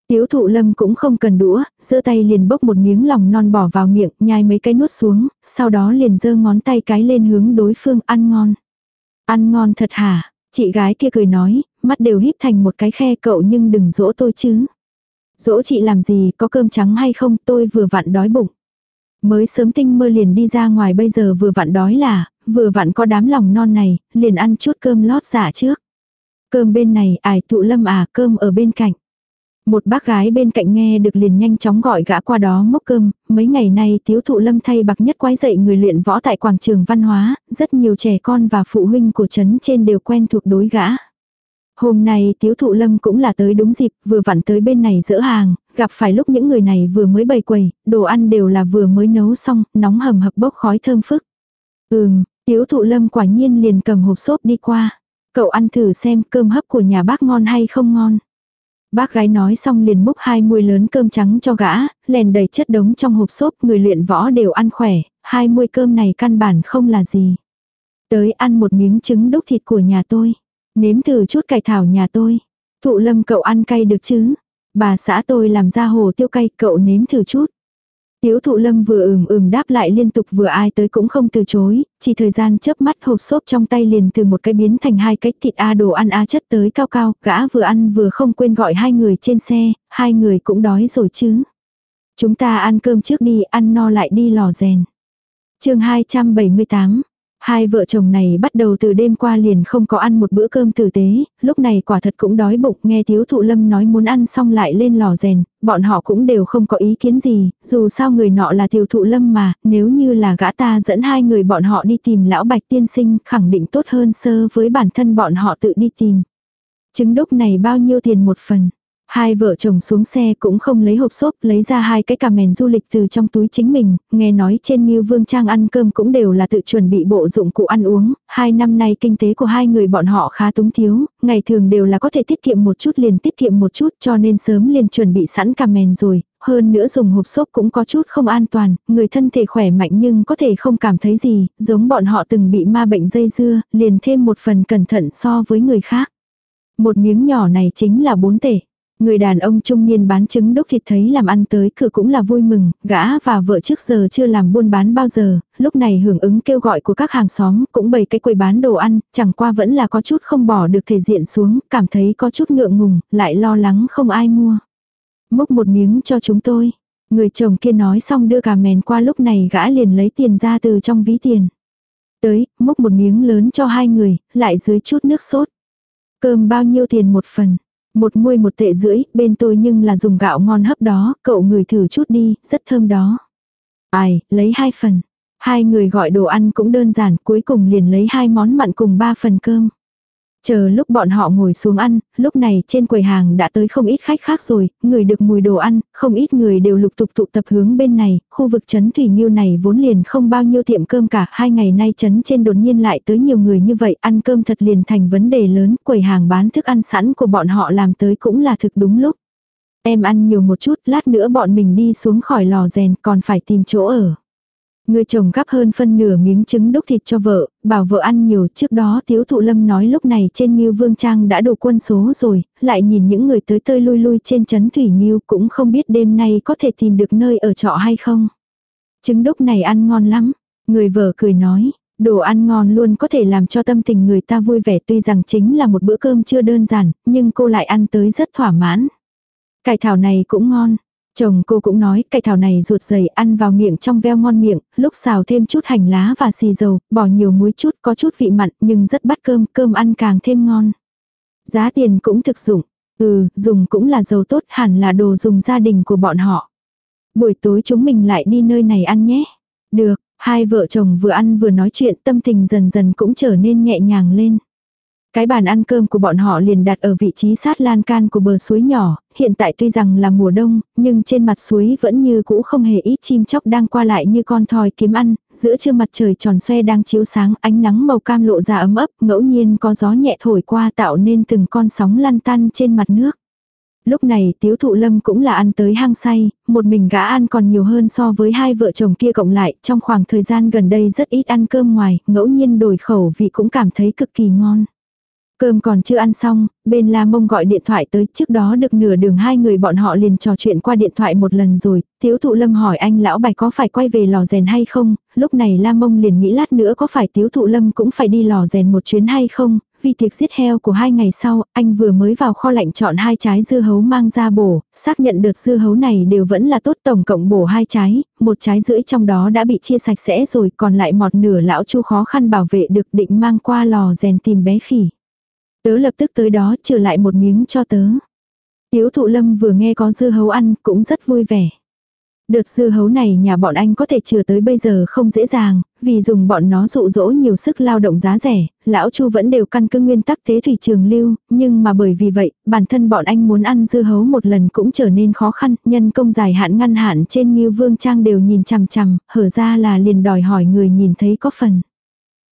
Speaker 1: Tiếu thụ lâm cũng không cần đũa, giơ tay liền bốc một miếng lòng non bỏ vào miệng, nhai mấy cái nuốt xuống, sau đó liền giơ ngón tay cái lên hướng đối phương ăn ngon. Ăn ngon thật hả? Chị gái kia cười nói, mắt đều híp thành một cái khe cậu nhưng đừng dỗ tôi chứ. Dỗ chị làm gì, có cơm trắng hay không, tôi vừa vặn đói bụng. Mới sớm tinh mơ liền đi ra ngoài bây giờ vừa vặn đói là, vừa vặn có đám lòng non này, liền ăn chút cơm lót giả trước. Cơm bên này, ải tụ lâm à, cơm ở bên cạnh. Một bác gái bên cạnh nghe được liền nhanh chóng gọi gã qua đó mốc cơm, mấy ngày nay tiếu thụ lâm thay bạc nhất quái dậy người luyện võ tại quảng trường văn hóa, rất nhiều trẻ con và phụ huynh của trấn trên đều quen thuộc đối gã. Hôm nay tiếu thụ lâm cũng là tới đúng dịp, vừa vặn tới bên này dỡ hàng, gặp phải lúc những người này vừa mới bày quầy, đồ ăn đều là vừa mới nấu xong, nóng hầm hập bốc khói thơm phức. Ừm, tiếu thụ lâm quả nhiên liền cầm hộp xốp đi qua. Cậu ăn thử xem cơm hấp của nhà bác ngon hay không ngon. Bác gái nói xong liền múc hai muôi lớn cơm trắng cho gã, lèn đầy chất đống trong hộp xốp người luyện võ đều ăn khỏe, hai muôi cơm này căn bản không là gì. Tới ăn một miếng trứng đúc thịt của nhà tôi. Nếm thử chút cải thảo nhà tôi. Thụ lâm cậu ăn cay được chứ? Bà xã tôi làm ra hồ tiêu cay cậu nếm thử chút. Tiếu thụ lâm vừa ừm ừm đáp lại liên tục vừa ai tới cũng không từ chối, chỉ thời gian chớp mắt hộp xốp trong tay liền từ một cái biến thành hai cái thịt A đồ ăn A chất tới cao cao, gã vừa ăn vừa không quên gọi hai người trên xe, hai người cũng đói rồi chứ. Chúng ta ăn cơm trước đi, ăn no lại đi lò rèn. chương 278 Hai vợ chồng này bắt đầu từ đêm qua liền không có ăn một bữa cơm tử tế, lúc này quả thật cũng đói bụng, nghe thiếu thụ lâm nói muốn ăn xong lại lên lò rèn, bọn họ cũng đều không có ý kiến gì, dù sao người nọ là thiếu thụ lâm mà, nếu như là gã ta dẫn hai người bọn họ đi tìm lão bạch tiên sinh, khẳng định tốt hơn sơ với bản thân bọn họ tự đi tìm. Trứng đúc này bao nhiêu tiền một phần? Hai vợ chồng xuống xe cũng không lấy hộp xốp, lấy ra hai cái cà mèn du lịch từ trong túi chính mình, nghe nói trên như Vương Trang ăn cơm cũng đều là tự chuẩn bị bộ dụng cụ ăn uống, hai năm nay kinh tế của hai người bọn họ khá túng thiếu, ngày thường đều là có thể tiết kiệm một chút liền tiết kiệm một chút cho nên sớm liền chuẩn bị sẵn cà mèn rồi, hơn nữa dùng hộp xốp cũng có chút không an toàn, người thân thể khỏe mạnh nhưng có thể không cảm thấy gì, giống bọn họ từng bị ma bệnh dây dưa, liền thêm một phần cẩn thận so với người khác. Một miếng nhỏ này chính là bốn tể. Người đàn ông trung niên bán trứng đúc thịt thấy làm ăn tới cửa cũng là vui mừng, gã và vợ trước giờ chưa làm buôn bán bao giờ, lúc này hưởng ứng kêu gọi của các hàng xóm cũng bày cái quầy bán đồ ăn, chẳng qua vẫn là có chút không bỏ được thể diện xuống, cảm thấy có chút ngượng ngùng, lại lo lắng không ai mua. Múc một miếng cho chúng tôi. Người chồng kia nói xong đưa cà mèn qua lúc này gã liền lấy tiền ra từ trong ví tiền. Tới, múc một miếng lớn cho hai người, lại dưới chút nước sốt. Cơm bao nhiêu tiền một phần. Một muôi một tệ rưỡi, bên tôi nhưng là dùng gạo ngon hấp đó, cậu người thử chút đi, rất thơm đó. Ai, lấy hai phần. Hai người gọi đồ ăn cũng đơn giản, cuối cùng liền lấy hai món mặn cùng ba phần cơm. Chờ lúc bọn họ ngồi xuống ăn, lúc này trên quầy hàng đã tới không ít khách khác rồi, người được mùi đồ ăn, không ít người đều lục tục tụ tập hướng bên này, khu vực trấn Thủy Nhiêu này vốn liền không bao nhiêu tiệm cơm cả, hai ngày nay trấn trên đột nhiên lại tới nhiều người như vậy, ăn cơm thật liền thành vấn đề lớn, quầy hàng bán thức ăn sẵn của bọn họ làm tới cũng là thực đúng lúc. Em ăn nhiều một chút, lát nữa bọn mình đi xuống khỏi lò rèn còn phải tìm chỗ ở. Người chồng gắp hơn phân nửa miếng trứng đúc thịt cho vợ, bảo vợ ăn nhiều. Trước đó tiếu thụ lâm nói lúc này trên Nghiêu Vương Trang đã đủ quân số rồi, lại nhìn những người tới tơi lui lui trên chấn Thủy Nghiêu cũng không biết đêm nay có thể tìm được nơi ở trọ hay không. Trứng đúc này ăn ngon lắm. Người vợ cười nói, đồ ăn ngon luôn có thể làm cho tâm tình người ta vui vẻ tuy rằng chính là một bữa cơm chưa đơn giản, nhưng cô lại ăn tới rất thỏa mãn. Cải thảo này cũng ngon, Chồng cô cũng nói cây thảo này ruột dày ăn vào miệng trong veo ngon miệng, lúc xào thêm chút hành lá và xì dầu, bỏ nhiều muối chút có chút vị mặn nhưng rất bắt cơm, cơm ăn càng thêm ngon. Giá tiền cũng thực dụng, ừ, dùng cũng là dầu tốt hẳn là đồ dùng gia đình của bọn họ. Buổi tối chúng mình lại đi nơi này ăn nhé. Được, hai vợ chồng vừa ăn vừa nói chuyện tâm tình dần dần cũng trở nên nhẹ nhàng lên. Cái bàn ăn cơm của bọn họ liền đặt ở vị trí sát lan can của bờ suối nhỏ, hiện tại tuy rằng là mùa đông, nhưng trên mặt suối vẫn như cũ không hề ít chim chóc đang qua lại như con thòi kiếm ăn, giữa trưa mặt trời tròn xoe đang chiếu sáng, ánh nắng màu cam lộ ra ấm ấp, ngẫu nhiên có gió nhẹ thổi qua tạo nên từng con sóng lăn tăn trên mặt nước. Lúc này tiếu thụ lâm cũng là ăn tới hang say, một mình gã ăn còn nhiều hơn so với hai vợ chồng kia cộng lại, trong khoảng thời gian gần đây rất ít ăn cơm ngoài, ngẫu nhiên đổi khẩu vị cũng cảm thấy cực kỳ ngon. Cơm còn chưa ăn xong, bên La Mông gọi điện thoại tới, trước đó được nửa đường hai người bọn họ liền trò chuyện qua điện thoại một lần rồi, Tiếu Thụ Lâm hỏi anh lão bạch có phải quay về lò rèn hay không, lúc này La Mông liền nghĩ lát nữa có phải Tiếu Thụ Lâm cũng phải đi lò rèn một chuyến hay không, vì tiệc giết heo của hai ngày sau, anh vừa mới vào kho lạnh chọn hai trái dưa hấu mang ra bổ, xác nhận đợt dưa hấu này đều vẫn là tốt tổng cộng bổ hai trái, một trái rưỡi trong đó đã bị chia sạch sẽ rồi còn lại một nửa lão chu khó khăn bảo vệ được định mang qua lò rèn tìm bé khỉ. Tớ lập tức tới đó trừ lại một miếng cho tớ. Tiếu thụ lâm vừa nghe có dưa hấu ăn cũng rất vui vẻ. Đợt dưa hấu này nhà bọn anh có thể chừa tới bây giờ không dễ dàng, vì dùng bọn nó dụ dỗ nhiều sức lao động giá rẻ, lão Chu vẫn đều căn cứ nguyên tắc thế thủy trường lưu, nhưng mà bởi vì vậy, bản thân bọn anh muốn ăn dưa hấu một lần cũng trở nên khó khăn, nhân công dài hạn ngăn hạn trên như vương trang đều nhìn chằm chằm, hở ra là liền đòi hỏi người nhìn thấy có phần.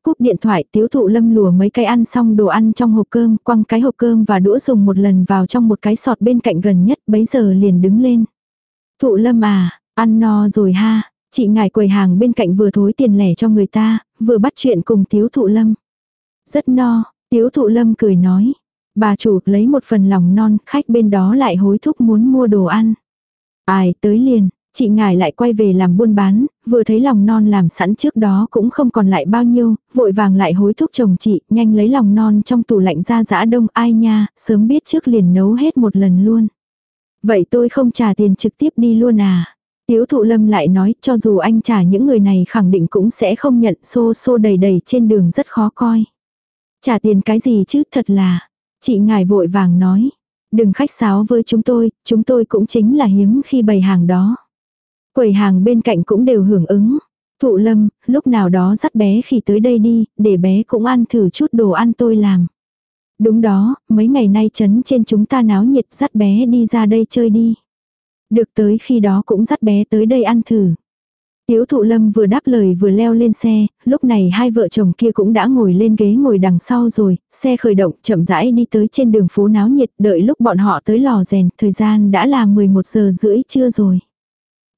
Speaker 1: Cúp điện thoại tiếu thụ lâm lùa mấy cái ăn xong đồ ăn trong hộp cơm, quăng cái hộp cơm và đũa dùng một lần vào trong một cái sọt bên cạnh gần nhất, bấy giờ liền đứng lên. Thụ lâm à, ăn no rồi ha, chị ngài quầy hàng bên cạnh vừa thối tiền lẻ cho người ta, vừa bắt chuyện cùng tiếu thụ lâm. Rất no, tiếu thụ lâm cười nói. Bà chủ lấy một phần lòng non, khách bên đó lại hối thúc muốn mua đồ ăn. Ai tới liền, Chị ngài lại quay về làm buôn bán, vừa thấy lòng non làm sẵn trước đó cũng không còn lại bao nhiêu, vội vàng lại hối thúc chồng chị, nhanh lấy lòng non trong tủ lạnh ra giã đông ai nha, sớm biết trước liền nấu hết một lần luôn. Vậy tôi không trả tiền trực tiếp đi luôn à? Tiếu thụ lâm lại nói cho dù anh trả những người này khẳng định cũng sẽ không nhận xô xô đầy đầy trên đường rất khó coi. Trả tiền cái gì chứ thật là. Chị ngài vội vàng nói. Đừng khách sáo với chúng tôi, chúng tôi cũng chính là hiếm khi bày hàng đó. Quầy hàng bên cạnh cũng đều hưởng ứng. Thụ lâm, lúc nào đó dắt bé khi tới đây đi, để bé cũng ăn thử chút đồ ăn tôi làm. Đúng đó, mấy ngày nay chấn trên chúng ta náo nhiệt dắt bé đi ra đây chơi đi. Được tới khi đó cũng dắt bé tới đây ăn thử. Tiếu thụ lâm vừa đáp lời vừa leo lên xe, lúc này hai vợ chồng kia cũng đã ngồi lên ghế ngồi đằng sau rồi, xe khởi động chậm rãi đi tới trên đường phố náo nhiệt đợi lúc bọn họ tới lò rèn, thời gian đã là 11 giờ rưỡi trưa rồi.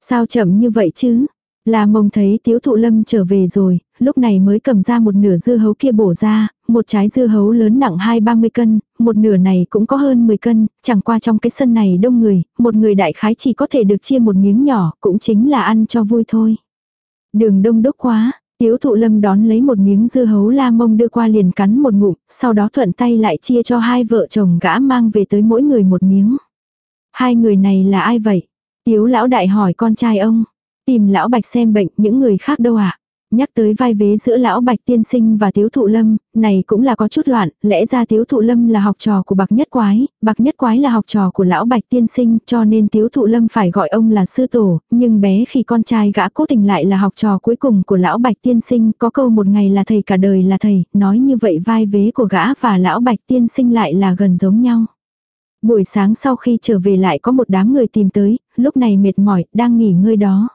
Speaker 1: Sao chậm như vậy chứ? Là mông thấy tiếu thụ lâm trở về rồi, lúc này mới cầm ra một nửa dưa hấu kia bổ ra, một trái dưa hấu lớn nặng hai ba mươi cân, một nửa này cũng có hơn 10 cân, chẳng qua trong cái sân này đông người, một người đại khái chỉ có thể được chia một miếng nhỏ, cũng chính là ăn cho vui thôi. Đường đông đúc quá, tiếu thụ lâm đón lấy một miếng dưa hấu la mông đưa qua liền cắn một ngụm, sau đó thuận tay lại chia cho hai vợ chồng gã mang về tới mỗi người một miếng. Hai người này là ai vậy? Tiếu lão đại hỏi con trai ông. Tìm lão bạch xem bệnh những người khác đâu ạ. À? Nhắc tới vai vế giữa lão bạch tiên sinh và tiếu thụ lâm, này cũng là có chút loạn, lẽ ra tiếu thụ lâm là học trò của bạc nhất quái, bạc nhất quái là học trò của lão bạch tiên sinh cho nên tiếu thụ lâm phải gọi ông là sư tổ, nhưng bé khi con trai gã cố tình lại là học trò cuối cùng của lão bạch tiên sinh, có câu một ngày là thầy cả đời là thầy, nói như vậy vai vế của gã và lão bạch tiên sinh lại là gần giống nhau. Buổi sáng sau khi trở về lại có một đám người tìm tới, lúc này mệt mỏi, đang nghỉ ngơi đó.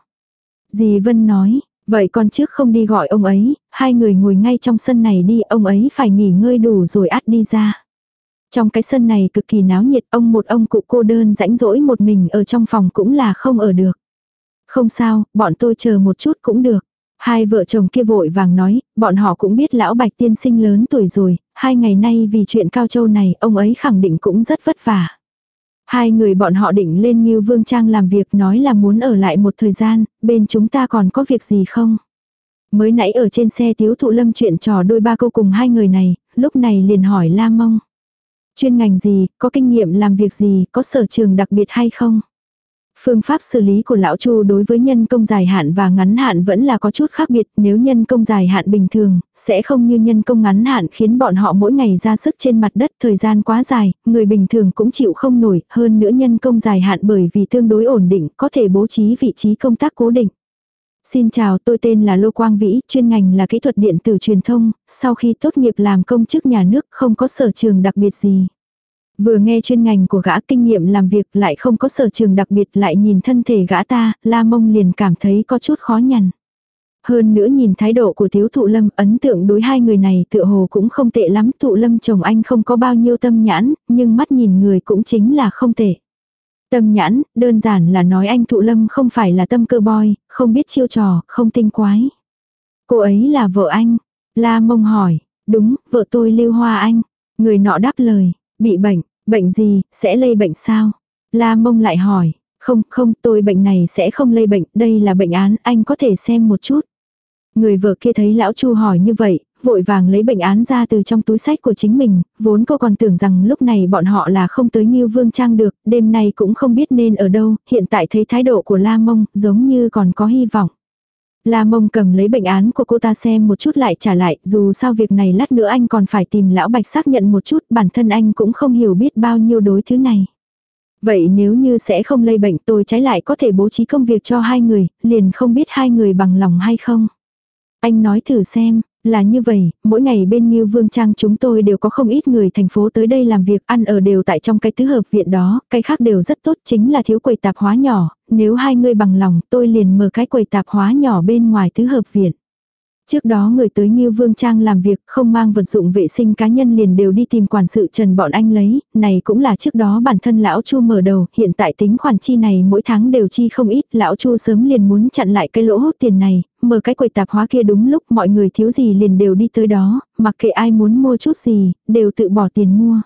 Speaker 1: Dì Vân nói, vậy con trước không đi gọi ông ấy, hai người ngồi ngay trong sân này đi, ông ấy phải nghỉ ngơi đủ rồi át đi ra. Trong cái sân này cực kỳ náo nhiệt, ông một ông cụ cô đơn rãnh rỗi một mình ở trong phòng cũng là không ở được. Không sao, bọn tôi chờ một chút cũng được. Hai vợ chồng kia vội vàng nói, bọn họ cũng biết lão bạch tiên sinh lớn tuổi rồi, hai ngày nay vì chuyện cao châu này ông ấy khẳng định cũng rất vất vả. Hai người bọn họ định lên như vương trang làm việc nói là muốn ở lại một thời gian, bên chúng ta còn có việc gì không? Mới nãy ở trên xe tiếu thụ lâm chuyện trò đôi ba câu cùng hai người này, lúc này liền hỏi la mông. Chuyên ngành gì, có kinh nghiệm làm việc gì, có sở trường đặc biệt hay không? Phương pháp xử lý của lão Chu đối với nhân công dài hạn và ngắn hạn vẫn là có chút khác biệt, nếu nhân công dài hạn bình thường, sẽ không như nhân công ngắn hạn khiến bọn họ mỗi ngày ra sức trên mặt đất thời gian quá dài, người bình thường cũng chịu không nổi, hơn nữa nhân công dài hạn bởi vì tương đối ổn định, có thể bố trí vị trí công tác cố định. Xin chào, tôi tên là Lô Quang Vĩ, chuyên ngành là kỹ thuật điện tử truyền thông, sau khi tốt nghiệp làm công chức nhà nước không có sở trường đặc biệt gì. Vừa nghe chuyên ngành của gã kinh nghiệm làm việc lại không có sở trường đặc biệt lại nhìn thân thể gã ta, la mông liền cảm thấy có chút khó nhằn. Hơn nữa nhìn thái độ của thiếu thụ lâm ấn tượng đối hai người này tựa hồ cũng không tệ lắm. Thụ lâm chồng anh không có bao nhiêu tâm nhãn, nhưng mắt nhìn người cũng chính là không tệ. Tâm nhãn, đơn giản là nói anh thụ lâm không phải là tâm cơ boy, không biết chiêu trò, không tinh quái. Cô ấy là vợ anh. La mông hỏi, đúng, vợ tôi lưu hoa anh. Người nọ đáp lời, bị bệnh, Bệnh gì, sẽ lây bệnh sao? La mông lại hỏi, không, không, tôi bệnh này sẽ không lây bệnh, đây là bệnh án, anh có thể xem một chút. Người vợ kia thấy lão Chu hỏi như vậy, vội vàng lấy bệnh án ra từ trong túi sách của chính mình, vốn cô còn tưởng rằng lúc này bọn họ là không tới Ngưu Vương Trang được, đêm nay cũng không biết nên ở đâu, hiện tại thấy thái độ của La Mông giống như còn có hy vọng. La mông cầm lấy bệnh án của cô ta xem một chút lại trả lại, dù sao việc này lát nữa anh còn phải tìm lão bạch xác nhận một chút, bản thân anh cũng không hiểu biết bao nhiêu đối thứ này. Vậy nếu như sẽ không lây bệnh tôi trái lại có thể bố trí công việc cho hai người, liền không biết hai người bằng lòng hay không. Anh nói thử xem, là như vậy, mỗi ngày bên Nhiêu Vương Trang chúng tôi đều có không ít người thành phố tới đây làm việc ăn ở đều tại trong cái tứ hợp viện đó, cái khác đều rất tốt chính là thiếu quầy tạp hóa nhỏ, nếu hai người bằng lòng tôi liền mở cái quầy tạp hóa nhỏ bên ngoài tứ hợp viện. Trước đó người tới Ngưu Vương Trang làm việc không mang vật dụng vệ sinh cá nhân liền đều đi tìm quản sự Trần bọn anh lấy, này cũng là trước đó bản thân lão Chu mở đầu, hiện tại tính khoản chi này mỗi tháng đều chi không ít, lão Chu sớm liền muốn chặn lại cái lỗ hốt tiền này, mở cái quầy tạp hóa kia đúng lúc mọi người thiếu gì liền đều đi tới đó, mặc kệ ai muốn mua chút gì, đều tự bỏ tiền mua.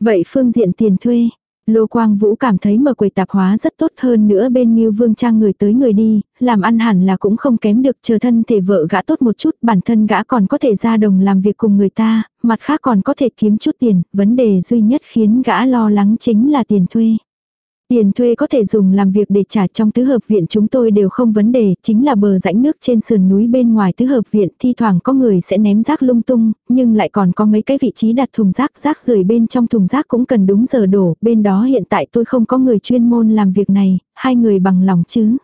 Speaker 1: Vậy phương diện tiền thuê, Lô Quang Vũ cảm thấy mở quầy tạp hóa rất tốt hơn nữa bên như vương trang người tới người đi, làm ăn hẳn là cũng không kém được chờ thân thể vợ gã tốt một chút, bản thân gã còn có thể ra đồng làm việc cùng người ta, mặt khác còn có thể kiếm chút tiền, vấn đề duy nhất khiến gã lo lắng chính là tiền thuê. Tiền thuê có thể dùng làm việc để trả trong tứ hợp viện chúng tôi đều không vấn đề, chính là bờ rãnh nước trên sườn núi bên ngoài tứ hợp viện, thi thoảng có người sẽ ném rác lung tung, nhưng lại còn có mấy cái vị trí đặt thùng rác, rác rưởi bên trong thùng rác cũng cần đúng giờ đổ, bên đó hiện tại tôi không có người chuyên môn làm việc này, hai người bằng lòng chứ.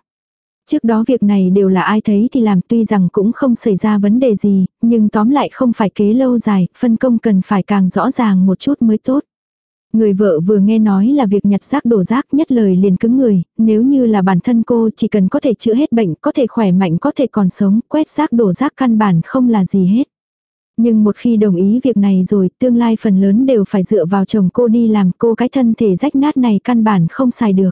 Speaker 1: Trước đó việc này đều là ai thấy thì làm tuy rằng cũng không xảy ra vấn đề gì, nhưng tóm lại không phải kế lâu dài, phân công cần phải càng rõ ràng một chút mới tốt. Người vợ vừa nghe nói là việc nhặt rác đổ rác nhất lời liền cứng người, nếu như là bản thân cô chỉ cần có thể chữa hết bệnh, có thể khỏe mạnh, có thể còn sống, quét rác đổ rác căn bản không là gì hết. Nhưng một khi đồng ý việc này rồi, tương lai phần lớn đều phải dựa vào chồng cô đi làm cô cái thân thể rách nát này căn bản không xài được.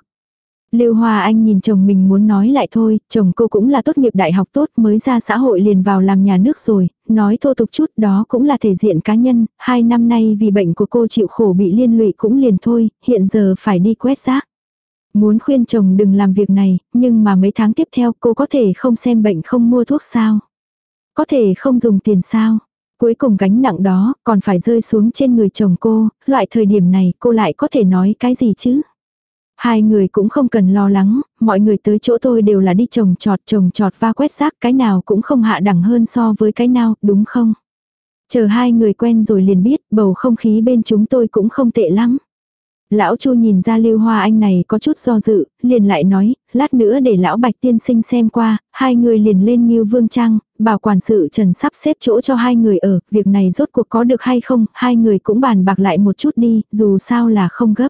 Speaker 1: Lưu Hoa Anh nhìn chồng mình muốn nói lại thôi, chồng cô cũng là tốt nghiệp đại học tốt mới ra xã hội liền vào làm nhà nước rồi, nói thô tục chút đó cũng là thể diện cá nhân, hai năm nay vì bệnh của cô chịu khổ bị liên lụy cũng liền thôi, hiện giờ phải đi quét rác. Muốn khuyên chồng đừng làm việc này, nhưng mà mấy tháng tiếp theo cô có thể không xem bệnh không mua thuốc sao. Có thể không dùng tiền sao. Cuối cùng gánh nặng đó còn phải rơi xuống trên người chồng cô, loại thời điểm này cô lại có thể nói cái gì chứ. Hai người cũng không cần lo lắng, mọi người tới chỗ tôi đều là đi trồng trọt trồng trọt và quét rác cái nào cũng không hạ đẳng hơn so với cái nào, đúng không? Chờ hai người quen rồi liền biết bầu không khí bên chúng tôi cũng không tệ lắm. Lão Chu nhìn ra Lưu Hoa Anh này có chút do dự, liền lại nói, lát nữa để lão Bạch tiên sinh xem qua, hai người liền lên Ngưu Vương Trang, bảo quản sự Trần sắp xếp chỗ cho hai người ở, việc này rốt cuộc có được hay không, hai người cũng bàn bạc lại một chút đi, dù sao là không gấp.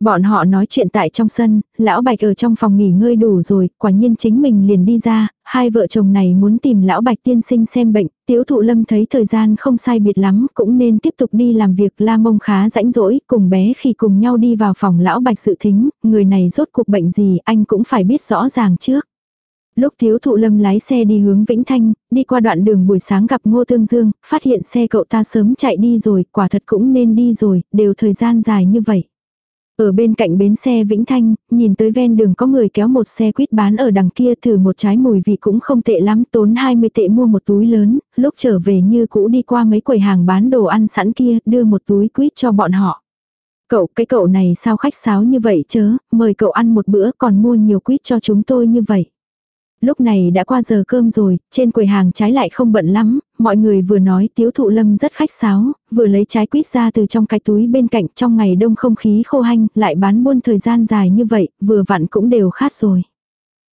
Speaker 1: Bọn họ nói chuyện tại trong sân, lão bạch ở trong phòng nghỉ ngơi đủ rồi, quả nhiên chính mình liền đi ra, hai vợ chồng này muốn tìm lão bạch tiên sinh xem bệnh, tiếu thụ lâm thấy thời gian không sai biệt lắm, cũng nên tiếp tục đi làm việc la mông khá rãnh rỗi, cùng bé khi cùng nhau đi vào phòng lão bạch sự thính, người này rốt cuộc bệnh gì anh cũng phải biết rõ ràng trước. Lúc thiếu thụ lâm lái xe đi hướng Vĩnh Thanh, đi qua đoạn đường buổi sáng gặp Ngô Tương Dương, phát hiện xe cậu ta sớm chạy đi rồi, quả thật cũng nên đi rồi, đều thời gian dài như vậy. Ở bên cạnh bến xe Vĩnh Thanh, nhìn tới ven đường có người kéo một xe quýt bán ở đằng kia thử một trái mùi vị cũng không tệ lắm, tốn 20 tệ mua một túi lớn, lúc trở về như cũ đi qua mấy quầy hàng bán đồ ăn sẵn kia, đưa một túi quýt cho bọn họ. Cậu, cái cậu này sao khách sáo như vậy chớ, mời cậu ăn một bữa còn mua nhiều quýt cho chúng tôi như vậy. Lúc này đã qua giờ cơm rồi, trên quầy hàng trái lại không bận lắm, mọi người vừa nói tiếu thụ lâm rất khách sáo, vừa lấy trái quýt ra từ trong cái túi bên cạnh trong ngày đông không khí khô hanh, lại bán buôn thời gian dài như vậy, vừa vặn cũng đều khát rồi.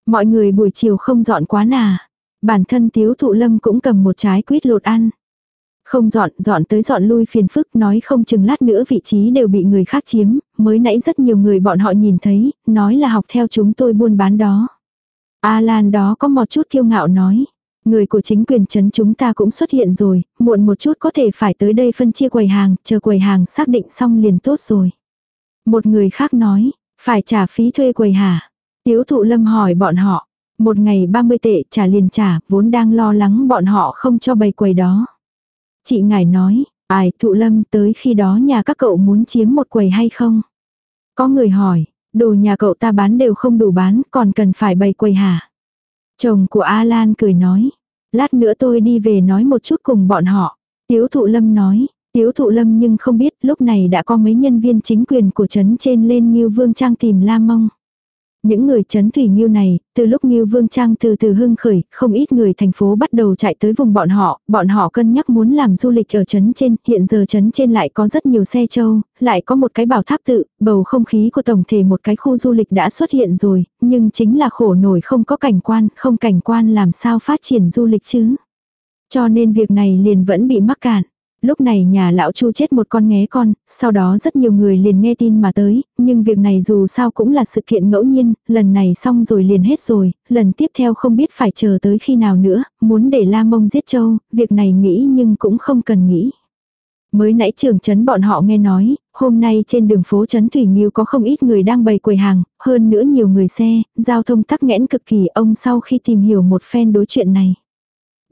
Speaker 1: Mọi người buổi chiều không dọn quá nà. Bản thân tiếu thụ lâm cũng cầm một trái quýt lột ăn. Không dọn, dọn tới dọn lui phiền phức nói không chừng lát nữa vị trí đều bị người khác chiếm, mới nãy rất nhiều người bọn họ nhìn thấy, nói là học theo chúng tôi buôn bán đó. A Lan đó có một chút kiêu ngạo nói. Người của chính quyền chấn chúng ta cũng xuất hiện rồi, muộn một chút có thể phải tới đây phân chia quầy hàng, chờ quầy hàng xác định xong liền tốt rồi. Một người khác nói, phải trả phí thuê quầy hả? Tiếu thụ lâm hỏi bọn họ, một ngày 30 tệ trả liền trả, vốn đang lo lắng bọn họ không cho bày quầy đó. Chị ngài nói, ai thụ lâm tới khi đó nhà các cậu muốn chiếm một quầy hay không? Có người hỏi, Đồ nhà cậu ta bán đều không đủ bán, còn cần phải bày quầy hả? Chồng của A Lan cười nói. Lát nữa tôi đi về nói một chút cùng bọn họ. Tiếu thụ lâm nói. Tiếu thụ lâm nhưng không biết lúc này đã có mấy nhân viên chính quyền của trấn trên lên như vương trang tìm La Mông. Những người chấn thủy nghiêu này, từ lúc nghiêu vương trang từ từ hưng khởi, không ít người thành phố bắt đầu chạy tới vùng bọn họ, bọn họ cân nhắc muốn làm du lịch ở chấn trên, hiện giờ chấn trên lại có rất nhiều xe châu, lại có một cái bảo tháp tự, bầu không khí của tổng thể một cái khu du lịch đã xuất hiện rồi, nhưng chính là khổ nổi không có cảnh quan, không cảnh quan làm sao phát triển du lịch chứ. Cho nên việc này liền vẫn bị mắc cạn. Lúc này nhà lão Chu chết một con nghé con, sau đó rất nhiều người liền nghe tin mà tới, nhưng việc này dù sao cũng là sự kiện ngẫu nhiên, lần này xong rồi liền hết rồi, lần tiếp theo không biết phải chờ tới khi nào nữa, muốn để La Mông giết Châu, việc này nghĩ nhưng cũng không cần nghĩ. Mới nãy trường trấn bọn họ nghe nói, hôm nay trên đường phố trấn Thủy Nghiêu có không ít người đang bày quầy hàng, hơn nữa nhiều người xe, giao thông tắc nghẽn cực kỳ ông sau khi tìm hiểu một phen đối chuyện này.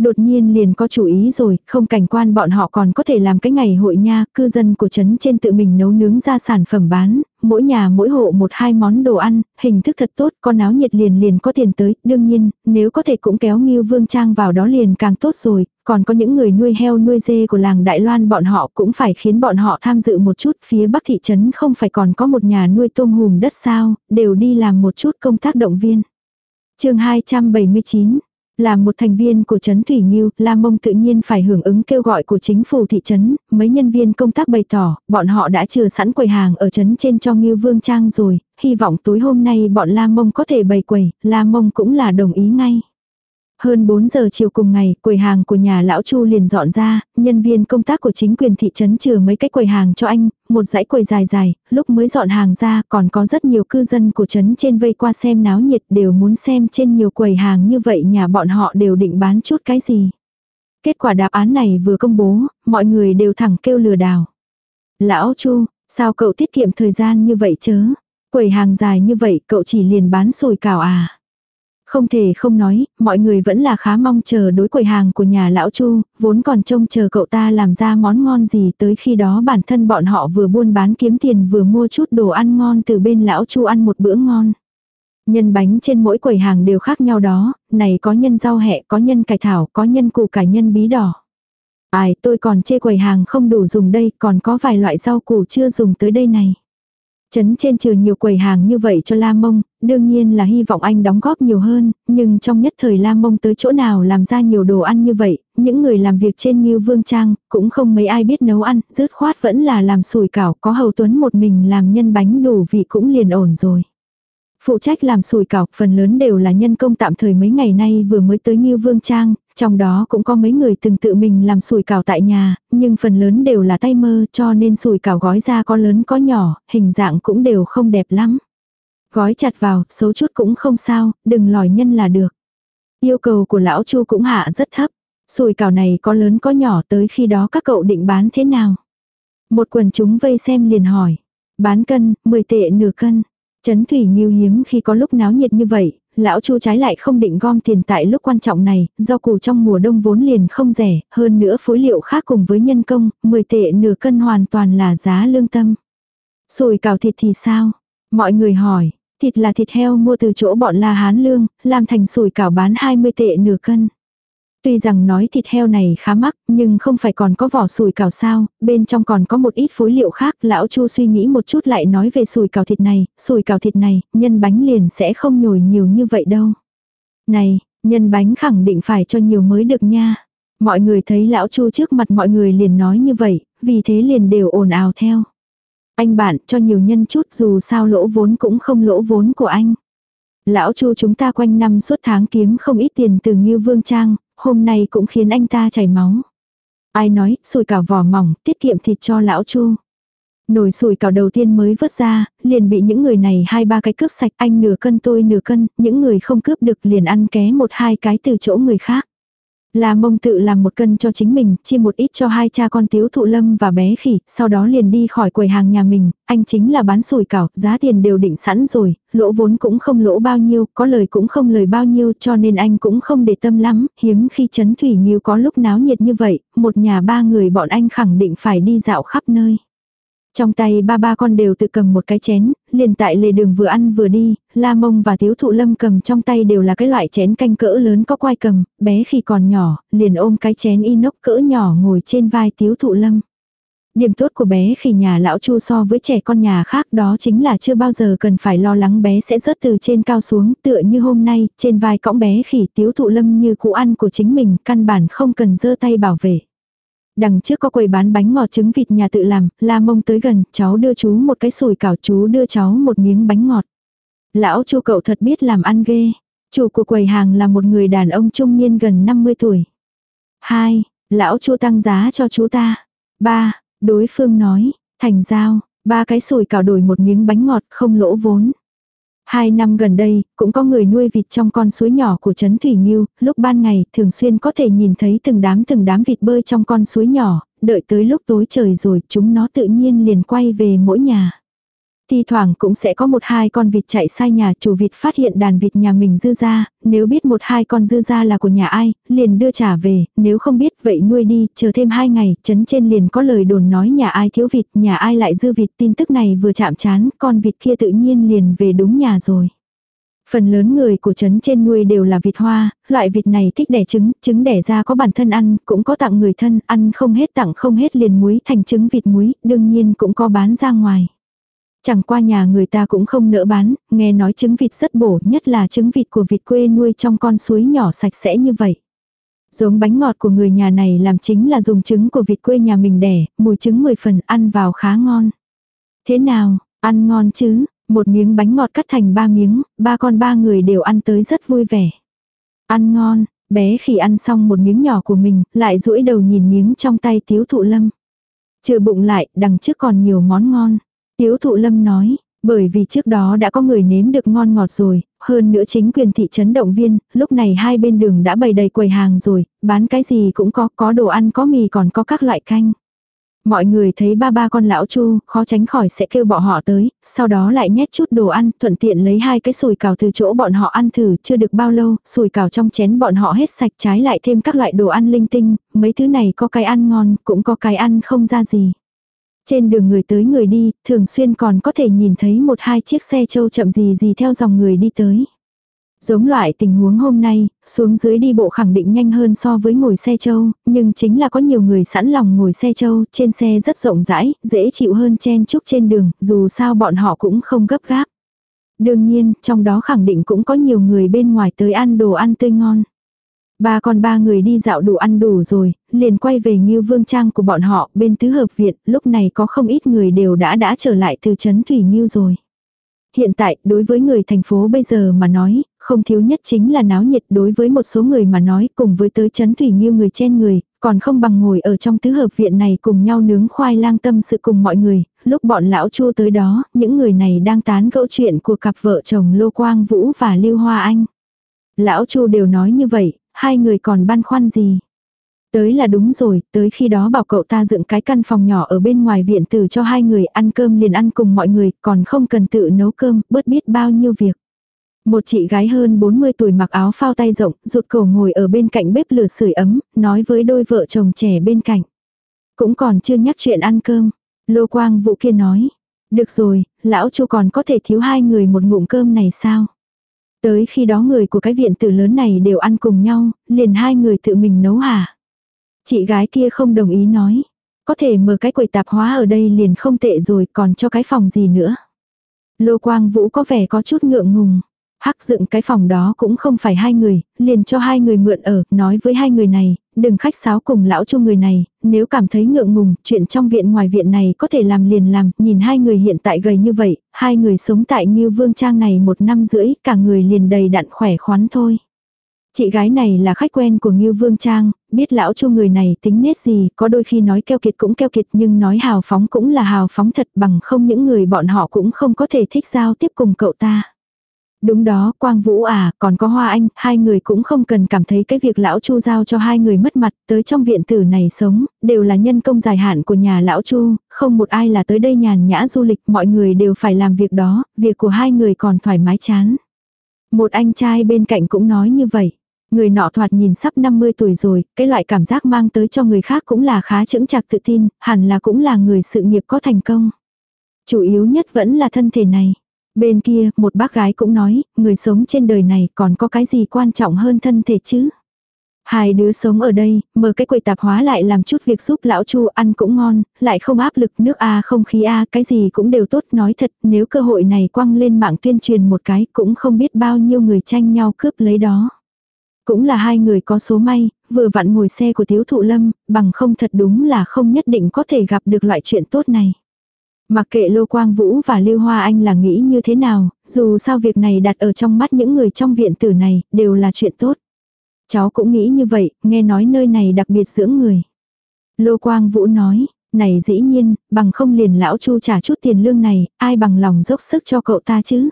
Speaker 1: Đột nhiên liền có chủ ý rồi, không cảnh quan bọn họ còn có thể làm cái ngày hội nha, cư dân của trấn trên tự mình nấu nướng ra sản phẩm bán, mỗi nhà mỗi hộ một hai món đồ ăn, hình thức thật tốt, con áo nhiệt liền liền có tiền tới, đương nhiên, nếu có thể cũng kéo Ngưu Vương Trang vào đó liền càng tốt rồi, còn có những người nuôi heo nuôi dê của làng Đại Loan bọn họ cũng phải khiến bọn họ tham dự một chút, phía bắc thị trấn không phải còn có một nhà nuôi tôm hùm đất sao, đều đi làm một chút công tác động viên. chương 279 là một thành viên của Trấn Thủy Nghiêu, La Mông tự nhiên phải hưởng ứng kêu gọi của chính phủ thị trấn, mấy nhân viên công tác bày tỏ, bọn họ đã chừa sẵn quầy hàng ở trấn trên cho Nghiêu Vương Trang rồi, hy vọng tối hôm nay bọn La Mông có thể bày quầy, La Mông cũng là đồng ý ngay. Hơn 4 giờ chiều cùng ngày, quầy hàng của nhà lão Chu liền dọn ra, nhân viên công tác của chính quyền thị trấn chừa mấy cái quầy hàng cho anh, một dãy quầy dài dài, lúc mới dọn hàng ra còn có rất nhiều cư dân của trấn trên vây qua xem náo nhiệt đều muốn xem trên nhiều quầy hàng như vậy nhà bọn họ đều định bán chút cái gì. Kết quả đáp án này vừa công bố, mọi người đều thẳng kêu lừa đảo. Lão Chu, sao cậu tiết kiệm thời gian như vậy chớ? Quầy hàng dài như vậy cậu chỉ liền bán sồi cảo à? Không thể không nói, mọi người vẫn là khá mong chờ đối quầy hàng của nhà lão Chu, vốn còn trông chờ cậu ta làm ra món ngon gì tới khi đó bản thân bọn họ vừa buôn bán kiếm tiền vừa mua chút đồ ăn ngon từ bên lão Chu ăn một bữa ngon. Nhân bánh trên mỗi quầy hàng đều khác nhau đó, này có nhân rau hẹ, có nhân cải thảo, có nhân củ cải nhân bí đỏ. Ai, tôi còn chê quầy hàng không đủ dùng đây, còn có vài loại rau củ chưa dùng tới đây này. Trấn trên trừ nhiều quầy hàng như vậy cho La Mông, đương nhiên là hy vọng anh đóng góp nhiều hơn, nhưng trong nhất thời lam Mông tới chỗ nào làm ra nhiều đồ ăn như vậy, những người làm việc trên Ngưu Vương Trang cũng không mấy ai biết nấu ăn, dứt khoát vẫn là làm sủi cảo, có hầu tuấn một mình làm nhân bánh đủ vị cũng liền ổn rồi. Phụ trách làm sủi cảo, phần lớn đều là nhân công tạm thời mấy ngày nay vừa mới tới Ngưu Vương Trang, trong đó cũng có mấy người từng tự mình làm sủi cảo tại nhà, nhưng phần lớn đều là tay mơ cho nên sủi cảo gói ra có lớn có nhỏ, hình dạng cũng đều không đẹp lắm. Gói chặt vào, xấu chút cũng không sao, đừng lòi nhân là được. Yêu cầu của lão Chu cũng hạ rất thấp. Sùi cảo này có lớn có nhỏ tới khi đó các cậu định bán thế nào? Một quần chúng vây xem liền hỏi. Bán cân, 10 tệ nửa cân. Trấn Thủy Nghiêu hiếm khi có lúc náo nhiệt như vậy, lão Chu trái lại không định gom tiền tại lúc quan trọng này, do củ trong mùa đông vốn liền không rẻ, hơn nữa phối liệu khác cùng với nhân công, 10 tệ nửa cân hoàn toàn là giá lương tâm. Sùi cào thịt thì sao? Mọi người hỏi, thịt là thịt heo mua từ chỗ bọn La Hán Lương, làm thành sủi cảo bán 20 tệ nửa cân. Tuy rằng nói thịt heo này khá mắc, nhưng không phải còn có vỏ sùi cảo sao, bên trong còn có một ít phối liệu khác. Lão Chu suy nghĩ một chút lại nói về sùi cảo thịt này, sùi cảo thịt này, nhân bánh liền sẽ không nhồi nhiều như vậy đâu. Này, nhân bánh khẳng định phải cho nhiều mới được nha. Mọi người thấy lão Chu trước mặt mọi người liền nói như vậy, vì thế liền đều ồn ào theo. Anh bạn cho nhiều nhân chút dù sao lỗ vốn cũng không lỗ vốn của anh. Lão Chu chúng ta quanh năm suốt tháng kiếm không ít tiền từ Ngưu Vương Trang, hôm nay cũng khiến anh ta chảy máu. Ai nói, sùi cảo vỏ mỏng, tiết kiệm thịt cho lão Chu. Nồi sùi cảo đầu tiên mới vớt ra, liền bị những người này hai ba cái cướp sạch, anh nửa cân tôi nửa cân, những người không cướp được liền ăn ké một hai cái từ chỗ người khác. Là mông tự làm một cân cho chính mình, chia một ít cho hai cha con tiếu thụ lâm và bé khỉ, sau đó liền đi khỏi quầy hàng nhà mình, anh chính là bán sủi cảo, giá tiền đều định sẵn rồi, lỗ vốn cũng không lỗ bao nhiêu, có lời cũng không lời bao nhiêu cho nên anh cũng không để tâm lắm, hiếm khi chấn thủy nghiêu có lúc náo nhiệt như vậy, một nhà ba người bọn anh khẳng định phải đi dạo khắp nơi. Trong tay ba ba con đều tự cầm một cái chén, liền tại lề đường vừa ăn vừa đi, La Mông và thiếu Thụ Lâm cầm trong tay đều là cái loại chén canh cỡ lớn có quai cầm, bé khi còn nhỏ, liền ôm cái chén inox cỡ nhỏ ngồi trên vai thiếu Thụ Lâm. Điểm tốt của bé khi nhà lão Chu so với trẻ con nhà khác đó chính là chưa bao giờ cần phải lo lắng bé sẽ rớt từ trên cao xuống tựa như hôm nay, trên vai cõng bé khỉ Tiếu Thụ Lâm như cụ ăn của chính mình, căn bản không cần giơ tay bảo vệ. Đằng trước có quầy bán bánh ngọt trứng vịt nhà tự làm, la mông tới gần, cháu đưa chú một cái sùi cảo chú đưa cháu một miếng bánh ngọt. Lão chu cậu thật biết làm ăn ghê. Chủ của quầy hàng là một người đàn ông trung niên gần 50 tuổi. Hai, lão chu tăng giá cho chú ta. Ba, đối phương nói, thành giao, ba cái sùi cảo đổi một miếng bánh ngọt không lỗ vốn. Hai năm gần đây, cũng có người nuôi vịt trong con suối nhỏ của Trấn Thủy nhiêu. lúc ban ngày thường xuyên có thể nhìn thấy từng đám từng đám vịt bơi trong con suối nhỏ, đợi tới lúc tối trời rồi chúng nó tự nhiên liền quay về mỗi nhà. Thi thoảng cũng sẽ có một hai con vịt chạy sai nhà chủ vịt phát hiện đàn vịt nhà mình dư ra, nếu biết một hai con dư ra là của nhà ai, liền đưa trả về, nếu không biết vậy nuôi đi, chờ thêm hai ngày, chấn trên liền có lời đồn nói nhà ai thiếu vịt, nhà ai lại dư vịt, tin tức này vừa chạm chán, con vịt kia tự nhiên liền về đúng nhà rồi. Phần lớn người của trấn trên nuôi đều là vịt hoa, loại vịt này thích đẻ trứng, trứng đẻ ra có bản thân ăn, cũng có tặng người thân, ăn không hết tặng không hết liền muối thành trứng vịt muối, đương nhiên cũng có bán ra ngoài. Chẳng qua nhà người ta cũng không nỡ bán, nghe nói trứng vịt rất bổ, nhất là trứng vịt của vịt quê nuôi trong con suối nhỏ sạch sẽ như vậy. Giống bánh ngọt của người nhà này làm chính là dùng trứng của vịt quê nhà mình đẻ, mùi trứng 10 phần ăn vào khá ngon. Thế nào, ăn ngon chứ, một miếng bánh ngọt cắt thành ba miếng, ba con ba người đều ăn tới rất vui vẻ. Ăn ngon, bé khi ăn xong một miếng nhỏ của mình, lại duỗi đầu nhìn miếng trong tay tiếu thụ lâm. Trừ bụng lại, đằng trước còn nhiều món ngon. Tiếu thụ lâm nói, bởi vì trước đó đã có người nếm được ngon ngọt rồi, hơn nữa chính quyền thị trấn động viên, lúc này hai bên đường đã bày đầy quầy hàng rồi, bán cái gì cũng có, có đồ ăn có mì còn có các loại canh. Mọi người thấy ba ba con lão chu, khó tránh khỏi sẽ kêu bọn họ tới, sau đó lại nhét chút đồ ăn, thuận tiện lấy hai cái sùi cào từ chỗ bọn họ ăn thử, chưa được bao lâu, sùi cào trong chén bọn họ hết sạch trái lại thêm các loại đồ ăn linh tinh, mấy thứ này có cái ăn ngon, cũng có cái ăn không ra gì. Trên đường người tới người đi, thường xuyên còn có thể nhìn thấy một hai chiếc xe châu chậm gì gì theo dòng người đi tới. Giống loại tình huống hôm nay, xuống dưới đi bộ khẳng định nhanh hơn so với ngồi xe châu, nhưng chính là có nhiều người sẵn lòng ngồi xe châu, trên xe rất rộng rãi, dễ chịu hơn chen chúc trên đường, dù sao bọn họ cũng không gấp gáp. Đương nhiên, trong đó khẳng định cũng có nhiều người bên ngoài tới ăn đồ ăn tươi ngon. Ba con ba người đi dạo đủ ăn đủ rồi, liền quay về Ngưu Vương Trang của bọn họ bên tứ hợp viện, lúc này có không ít người đều đã đã trở lại từ Trấn Thủy Ngưu rồi. Hiện tại, đối với người thành phố bây giờ mà nói, không thiếu nhất chính là náo nhiệt đối với một số người mà nói cùng với tới chấn thủy nghiêu người trên người, còn không bằng ngồi ở trong tứ hợp viện này cùng nhau nướng khoai lang tâm sự cùng mọi người, lúc bọn lão chu tới đó, những người này đang tán gẫu chuyện của cặp vợ chồng Lô Quang Vũ và Lưu Hoa Anh. Lão chu đều nói như vậy, hai người còn băn khoăn gì. Tới là đúng rồi, tới khi đó bảo cậu ta dựng cái căn phòng nhỏ ở bên ngoài viện tử cho hai người ăn cơm liền ăn cùng mọi người, còn không cần tự nấu cơm, bớt biết bao nhiêu việc. Một chị gái hơn 40 tuổi mặc áo phao tay rộng, rụt cổ ngồi ở bên cạnh bếp lửa sưởi ấm, nói với đôi vợ chồng trẻ bên cạnh. Cũng còn chưa nhắc chuyện ăn cơm. Lô quang vũ kia nói. Được rồi, lão chu còn có thể thiếu hai người một ngụm cơm này sao? Tới khi đó người của cái viện tử lớn này đều ăn cùng nhau, liền hai người tự mình nấu hả? Chị gái kia không đồng ý nói. Có thể mở cái quầy tạp hóa ở đây liền không tệ rồi còn cho cái phòng gì nữa. Lô Quang Vũ có vẻ có chút ngượng ngùng. Hắc dựng cái phòng đó cũng không phải hai người, liền cho hai người mượn ở, nói với hai người này, đừng khách sáo cùng lão chu người này, nếu cảm thấy ngượng ngùng, chuyện trong viện ngoài viện này có thể làm liền làm, nhìn hai người hiện tại gầy như vậy, hai người sống tại như Vương Trang này một năm rưỡi, cả người liền đầy đặn khỏe khoắn thôi. Chị gái này là khách quen của Ngưu Vương Trang, biết lão chu người này tính nết gì, có đôi khi nói keo kiệt cũng keo kiệt nhưng nói hào phóng cũng là hào phóng thật bằng không những người bọn họ cũng không có thể thích giao tiếp cùng cậu ta. Đúng đó, Quang Vũ à, còn có Hoa Anh, hai người cũng không cần cảm thấy cái việc lão Chu giao cho hai người mất mặt, tới trong viện tử này sống, đều là nhân công dài hạn của nhà lão Chu, không một ai là tới đây nhàn nhã du lịch, mọi người đều phải làm việc đó, việc của hai người còn thoải mái chán. Một anh trai bên cạnh cũng nói như vậy. Người nọ thoạt nhìn sắp 50 tuổi rồi, cái loại cảm giác mang tới cho người khác cũng là khá chững chạc tự tin, hẳn là cũng là người sự nghiệp có thành công. Chủ yếu nhất vẫn là thân thể này. Bên kia, một bác gái cũng nói, người sống trên đời này còn có cái gì quan trọng hơn thân thể chứ? Hai đứa sống ở đây, mở cái quầy tạp hóa lại làm chút việc giúp lão chu ăn cũng ngon, lại không áp lực nước A không khí A cái gì cũng đều tốt nói thật nếu cơ hội này quăng lên mạng tuyên truyền một cái cũng không biết bao nhiêu người tranh nhau cướp lấy đó. Cũng là hai người có số may, vừa vặn ngồi xe của tiếu thụ lâm, bằng không thật đúng là không nhất định có thể gặp được loại chuyện tốt này. Mặc kệ Lô Quang Vũ và Lưu Hoa Anh là nghĩ như thế nào, dù sao việc này đặt ở trong mắt những người trong viện tử này, đều là chuyện tốt. Cháu cũng nghĩ như vậy, nghe nói nơi này đặc biệt dưỡng người. Lô Quang Vũ nói, này dĩ nhiên, bằng không liền lão chu trả chút tiền lương này, ai bằng lòng dốc sức cho cậu ta chứ.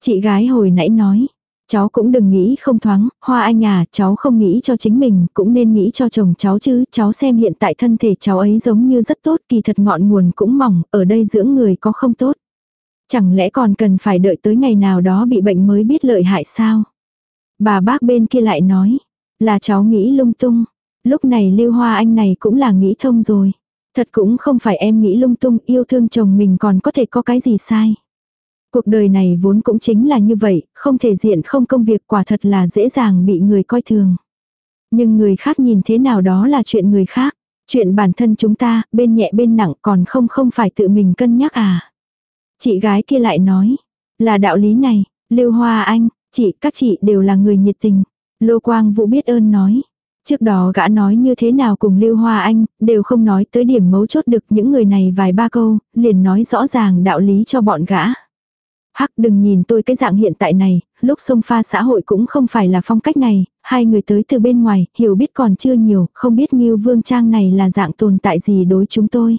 Speaker 1: Chị gái hồi nãy nói, Cháu cũng đừng nghĩ không thoáng, hoa anh à, cháu không nghĩ cho chính mình, cũng nên nghĩ cho chồng cháu chứ, cháu xem hiện tại thân thể cháu ấy giống như rất tốt, kỳ thật ngọn nguồn cũng mỏng, ở đây dưỡng người có không tốt. Chẳng lẽ còn cần phải đợi tới ngày nào đó bị bệnh mới biết lợi hại sao? Bà bác bên kia lại nói, là cháu nghĩ lung tung. Lúc này Lưu Hoa Anh này cũng là nghĩ thông rồi. Thật cũng không phải em nghĩ lung tung yêu thương chồng mình còn có thể có cái gì sai. Cuộc đời này vốn cũng chính là như vậy, không thể diện không công việc quả thật là dễ dàng bị người coi thường. Nhưng người khác nhìn thế nào đó là chuyện người khác. Chuyện bản thân chúng ta, bên nhẹ bên nặng còn không không phải tự mình cân nhắc à. Chị gái kia lại nói, là đạo lý này, Lưu Hoa Anh, chị, các chị đều là người nhiệt tình. Lô Quang Vũ biết ơn nói. Trước đó gã nói như thế nào cùng Lưu Hoa Anh, đều không nói tới điểm mấu chốt được những người này vài ba câu, liền nói rõ ràng đạo lý cho bọn gã. Hắc đừng nhìn tôi cái dạng hiện tại này, lúc xông pha xã hội cũng không phải là phong cách này, hai người tới từ bên ngoài, hiểu biết còn chưa nhiều, không biết Ngưu Vương Trang này là dạng tồn tại gì đối chúng tôi.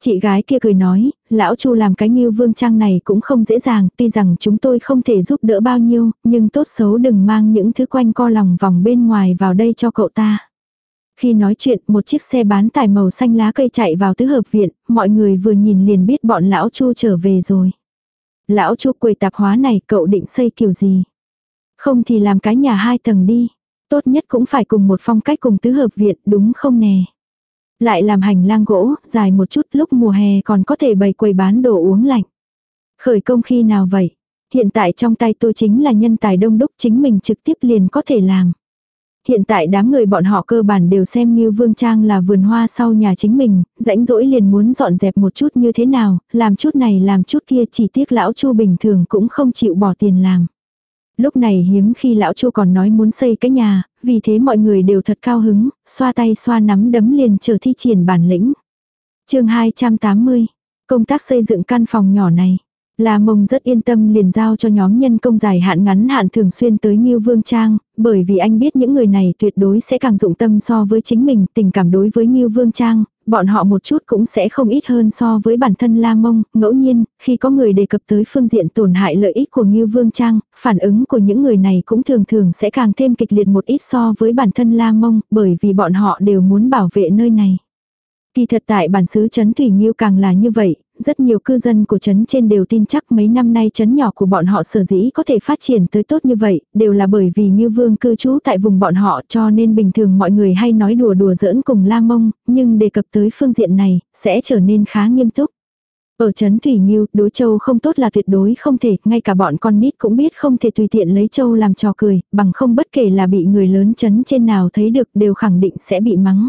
Speaker 1: Chị gái kia cười nói, lão Chu làm cái Ngưu Vương Trang này cũng không dễ dàng, tuy rằng chúng tôi không thể giúp đỡ bao nhiêu, nhưng tốt xấu đừng mang những thứ quanh co lòng vòng bên ngoài vào đây cho cậu ta. Khi nói chuyện, một chiếc xe bán tải màu xanh lá cây chạy vào tứ hợp viện, mọi người vừa nhìn liền biết bọn lão Chu trở về rồi. Lão Chu quầy tạp hóa này cậu định xây kiểu gì? Không thì làm cái nhà hai tầng đi. Tốt nhất cũng phải cùng một phong cách cùng tứ hợp viện đúng không nè? Lại làm hành lang gỗ, dài một chút lúc mùa hè còn có thể bày quầy bán đồ uống lạnh. Khởi công khi nào vậy? Hiện tại trong tay tôi chính là nhân tài đông đúc chính mình trực tiếp liền có thể làm. Hiện tại đám người bọn họ cơ bản đều xem như Vương Trang là vườn hoa sau nhà chính mình, rãnh rỗi liền muốn dọn dẹp một chút như thế nào, làm chút này làm chút kia chỉ tiếc lão Chu bình thường cũng không chịu bỏ tiền làm. Lúc này hiếm khi lão Chu còn nói muốn xây cái nhà, vì thế mọi người đều thật cao hứng, xoa tay xoa nắm đấm liền chờ thi triển bản lĩnh. chương 280, công tác xây dựng căn phòng nhỏ này. La Mông rất yên tâm liền giao cho nhóm nhân công dài hạn ngắn hạn thường xuyên tới Ngưu Vương Trang, bởi vì anh biết những người này tuyệt đối sẽ càng dụng tâm so với chính mình, tình cảm đối với Ngưu Vương Trang, bọn họ một chút cũng sẽ không ít hơn so với bản thân La Mông, ngẫu nhiên, khi có người đề cập tới phương diện tổn hại lợi ích của Ngưu Vương Trang, phản ứng của những người này cũng thường thường sẽ càng thêm kịch liệt một ít so với bản thân La Mông, bởi vì bọn họ đều muốn bảo vệ nơi này. Kỳ thật tại bản xứ Trấn Thủy Nghiêu càng là như vậy, rất nhiều cư dân của trấn trên đều tin chắc mấy năm nay trấn nhỏ của bọn họ sở dĩ có thể phát triển tới tốt như vậy, đều là bởi vì Ngưu Vương cư trú tại vùng bọn họ cho nên bình thường mọi người hay nói đùa đùa giỡn cùng La Mông, nhưng đề cập tới phương diện này, sẽ trở nên khá nghiêm túc. Ở trấn Thủy Nghiêu, đối châu không tốt là tuyệt đối không thể, ngay cả bọn con nít cũng biết không thể tùy tiện lấy châu làm trò cười, bằng không bất kể là bị người lớn trấn trên nào thấy được đều khẳng định sẽ bị mắng.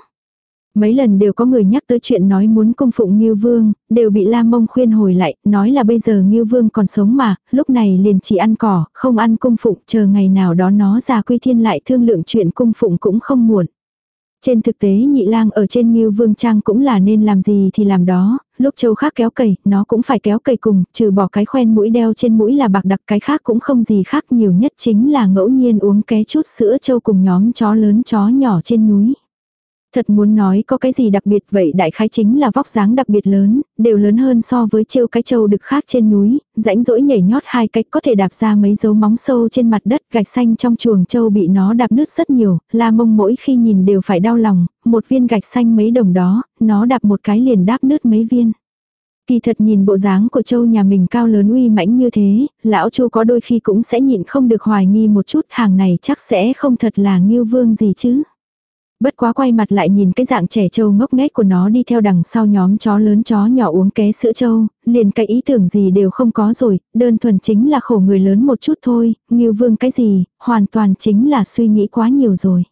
Speaker 1: Mấy lần đều có người nhắc tới chuyện nói muốn cung phụng Ngưu Vương, đều bị La Mông khuyên hồi lại, nói là bây giờ Ngưu Vương còn sống mà, lúc này liền chỉ ăn cỏ, không ăn cung phụng, chờ ngày nào đó nó ra quy thiên lại thương lượng chuyện cung phụng cũng không muộn. Trên thực tế nhị lang ở trên Ngưu Vương Trang cũng là nên làm gì thì làm đó, lúc châu khác kéo cầy, nó cũng phải kéo cầy cùng, trừ bỏ cái khoen mũi đeo trên mũi là bạc đặc cái khác cũng không gì khác nhiều nhất chính là ngẫu nhiên uống ké chút sữa châu cùng nhóm chó lớn chó nhỏ trên núi. Thật muốn nói có cái gì đặc biệt vậy đại khái chính là vóc dáng đặc biệt lớn, đều lớn hơn so với trêu cái châu đực khác trên núi, rãnh rỗi nhảy nhót hai cách có thể đạp ra mấy dấu móng sâu trên mặt đất gạch xanh trong chuồng châu bị nó đạp nứt rất nhiều, la mông mỗi khi nhìn đều phải đau lòng, một viên gạch xanh mấy đồng đó, nó đạp một cái liền đáp nứt mấy viên. Kỳ thật nhìn bộ dáng của châu nhà mình cao lớn uy mãnh như thế, lão chu có đôi khi cũng sẽ nhịn không được hoài nghi một chút hàng này chắc sẽ không thật là nghiêu vương gì chứ. Bất quá quay mặt lại nhìn cái dạng trẻ trâu ngốc nghếch của nó đi theo đằng sau nhóm chó lớn chó nhỏ uống ké sữa trâu, liền cái ý tưởng gì đều không có rồi, đơn thuần chính là khổ người lớn một chút thôi, nghiêu vương cái gì, hoàn toàn chính là suy nghĩ quá nhiều rồi.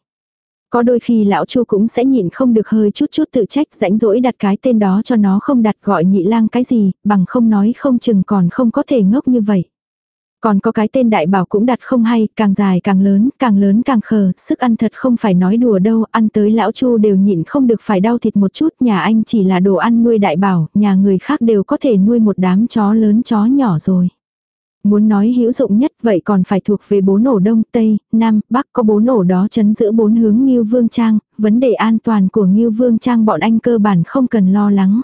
Speaker 1: Có đôi khi lão chu cũng sẽ nhịn không được hơi chút chút tự trách rãnh rỗi đặt cái tên đó cho nó không đặt gọi nhị lang cái gì, bằng không nói không chừng còn không có thể ngốc như vậy. Còn có cái tên đại bảo cũng đặt không hay, càng dài càng lớn, càng lớn càng khờ, sức ăn thật không phải nói đùa đâu, ăn tới lão chu đều nhịn không được phải đau thịt một chút, nhà anh chỉ là đồ ăn nuôi đại bảo, nhà người khác đều có thể nuôi một đám chó lớn chó nhỏ rồi. Muốn nói hữu dụng nhất vậy còn phải thuộc về bốn ổ đông, tây, nam, bắc có bốn ổ đó chấn giữ bốn hướng Ngưu Vương Trang, vấn đề an toàn của Ngưu Vương Trang bọn anh cơ bản không cần lo lắng.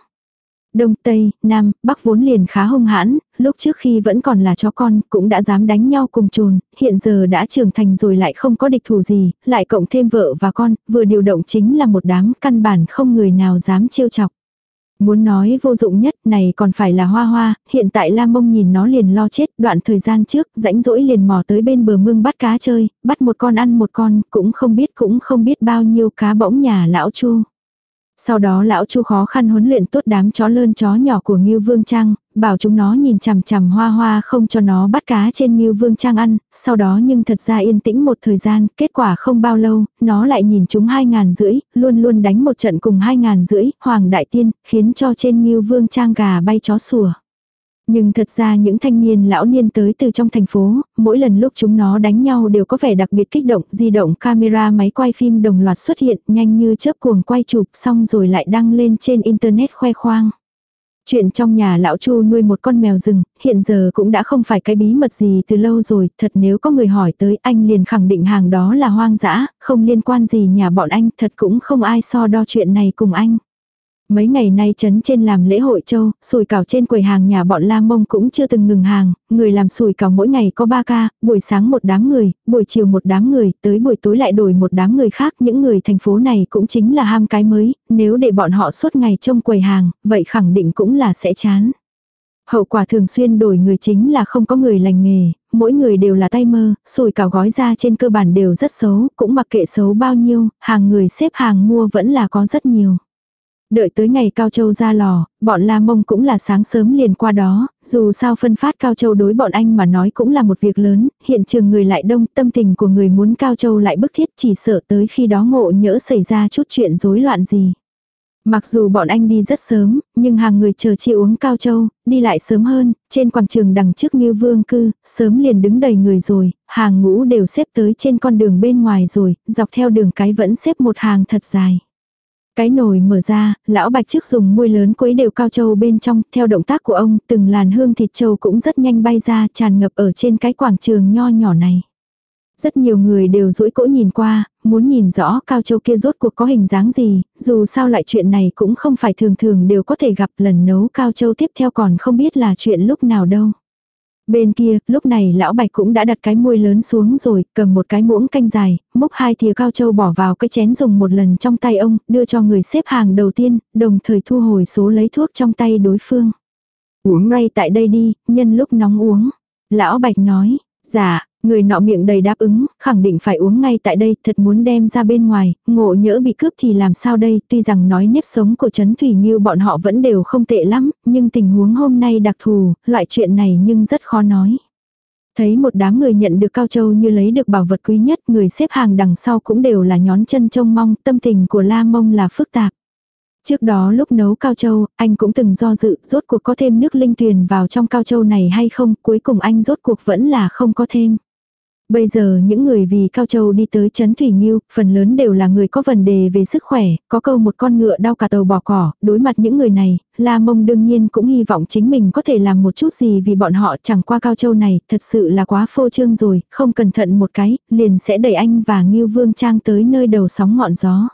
Speaker 1: Đông, Tây, Nam, Bắc vốn liền khá hung hãn, lúc trước khi vẫn còn là chó con, cũng đã dám đánh nhau cùng trồn, hiện giờ đã trưởng thành rồi lại không có địch thủ gì, lại cộng thêm vợ và con, vừa điều động chính là một đám căn bản không người nào dám trêu chọc. Muốn nói vô dụng nhất này còn phải là hoa hoa, hiện tại lam mông nhìn nó liền lo chết, đoạn thời gian trước, rãnh rỗi liền mò tới bên bờ mương bắt cá chơi, bắt một con ăn một con, cũng không biết cũng không biết bao nhiêu cá bỗng nhà lão chu. Sau đó lão chu khó khăn huấn luyện tốt đám chó lơn chó nhỏ của Ngưu Vương Trang, bảo chúng nó nhìn chằm chằm hoa hoa không cho nó bắt cá trên Ngưu Vương Trang ăn, sau đó nhưng thật ra yên tĩnh một thời gian, kết quả không bao lâu, nó lại nhìn chúng hai ngàn rưỡi, luôn luôn đánh một trận cùng hai ngàn rưỡi, Hoàng Đại Tiên, khiến cho trên Ngưu Vương Trang gà bay chó sủa. Nhưng thật ra những thanh niên lão niên tới từ trong thành phố, mỗi lần lúc chúng nó đánh nhau đều có vẻ đặc biệt kích động, di động camera máy quay phim đồng loạt xuất hiện nhanh như chớp cuồng quay chụp xong rồi lại đăng lên trên internet khoe khoang. Chuyện trong nhà lão Chu nuôi một con mèo rừng, hiện giờ cũng đã không phải cái bí mật gì từ lâu rồi, thật nếu có người hỏi tới anh liền khẳng định hàng đó là hoang dã, không liên quan gì nhà bọn anh, thật cũng không ai so đo chuyện này cùng anh. Mấy ngày nay trấn trên làm lễ hội châu, sủi cảo trên quầy hàng nhà bọn La Mông cũng chưa từng ngừng hàng, người làm sủi cảo mỗi ngày có 3 ca, buổi sáng một đám người, buổi chiều một đám người, tới buổi tối lại đổi một đám người khác. Những người thành phố này cũng chính là ham cái mới, nếu để bọn họ suốt ngày trông quầy hàng, vậy khẳng định cũng là sẽ chán. Hậu quả thường xuyên đổi người chính là không có người lành nghề, mỗi người đều là tay mơ, sủi cảo gói ra trên cơ bản đều rất xấu, cũng mặc kệ xấu bao nhiêu, hàng người xếp hàng mua vẫn là có rất nhiều. Đợi tới ngày Cao Châu ra lò, bọn La Mông cũng là sáng sớm liền qua đó, dù sao phân phát Cao Châu đối bọn anh mà nói cũng là một việc lớn, hiện trường người lại đông, tâm tình của người muốn Cao Châu lại bức thiết chỉ sợ tới khi đó ngộ nhỡ xảy ra chút chuyện rối loạn gì. Mặc dù bọn anh đi rất sớm, nhưng hàng người chờ chi uống Cao Châu, đi lại sớm hơn, trên quảng trường đằng trước như vương cư, sớm liền đứng đầy người rồi, hàng ngũ đều xếp tới trên con đường bên ngoài rồi, dọc theo đường cái vẫn xếp một hàng thật dài. Cái nồi mở ra, lão bạch trước dùng muôi lớn quấy đều cao châu bên trong, theo động tác của ông, từng làn hương thịt châu cũng rất nhanh bay ra, tràn ngập ở trên cái quảng trường nho nhỏ này. Rất nhiều người đều rũi cỗ nhìn qua, muốn nhìn rõ cao châu kia rốt cuộc có hình dáng gì, dù sao lại chuyện này cũng không phải thường thường đều có thể gặp lần nấu cao châu tiếp theo còn không biết là chuyện lúc nào đâu. Bên kia, lúc này lão bạch cũng đã đặt cái muôi lớn xuống rồi, cầm một cái muỗng canh dài, múc hai thìa cao châu bỏ vào cái chén dùng một lần trong tay ông, đưa cho người xếp hàng đầu tiên, đồng thời thu hồi số lấy thuốc trong tay đối phương. Uống ngay tại đây đi, nhân lúc nóng uống. Lão bạch nói, dạ, Người nọ miệng đầy đáp ứng, khẳng định phải uống ngay tại đây, thật muốn đem ra bên ngoài, ngộ nhỡ bị cướp thì làm sao đây, tuy rằng nói nếp sống của Trấn Thủy Nghiêu bọn họ vẫn đều không tệ lắm, nhưng tình huống hôm nay đặc thù, loại chuyện này nhưng rất khó nói. Thấy một đám người nhận được Cao Châu như lấy được bảo vật quý nhất, người xếp hàng đằng sau cũng đều là nhón chân trông mong, tâm tình của La Mông là phức tạp. Trước đó lúc nấu cao châu, anh cũng từng do dự rốt cuộc có thêm nước linh tuyền vào trong cao châu này hay không, cuối cùng anh rốt cuộc vẫn là không có thêm. Bây giờ những người vì Cao Châu đi tới Trấn Thủy Nghiêu, phần lớn đều là người có vấn đề về sức khỏe, có câu một con ngựa đau cả tàu bỏ cỏ, đối mặt những người này, La Mông đương nhiên cũng hy vọng chính mình có thể làm một chút gì vì bọn họ chẳng qua Cao Châu này, thật sự là quá phô trương rồi, không cẩn thận một cái, liền sẽ đẩy anh và Nghiêu Vương Trang tới nơi đầu sóng ngọn gió.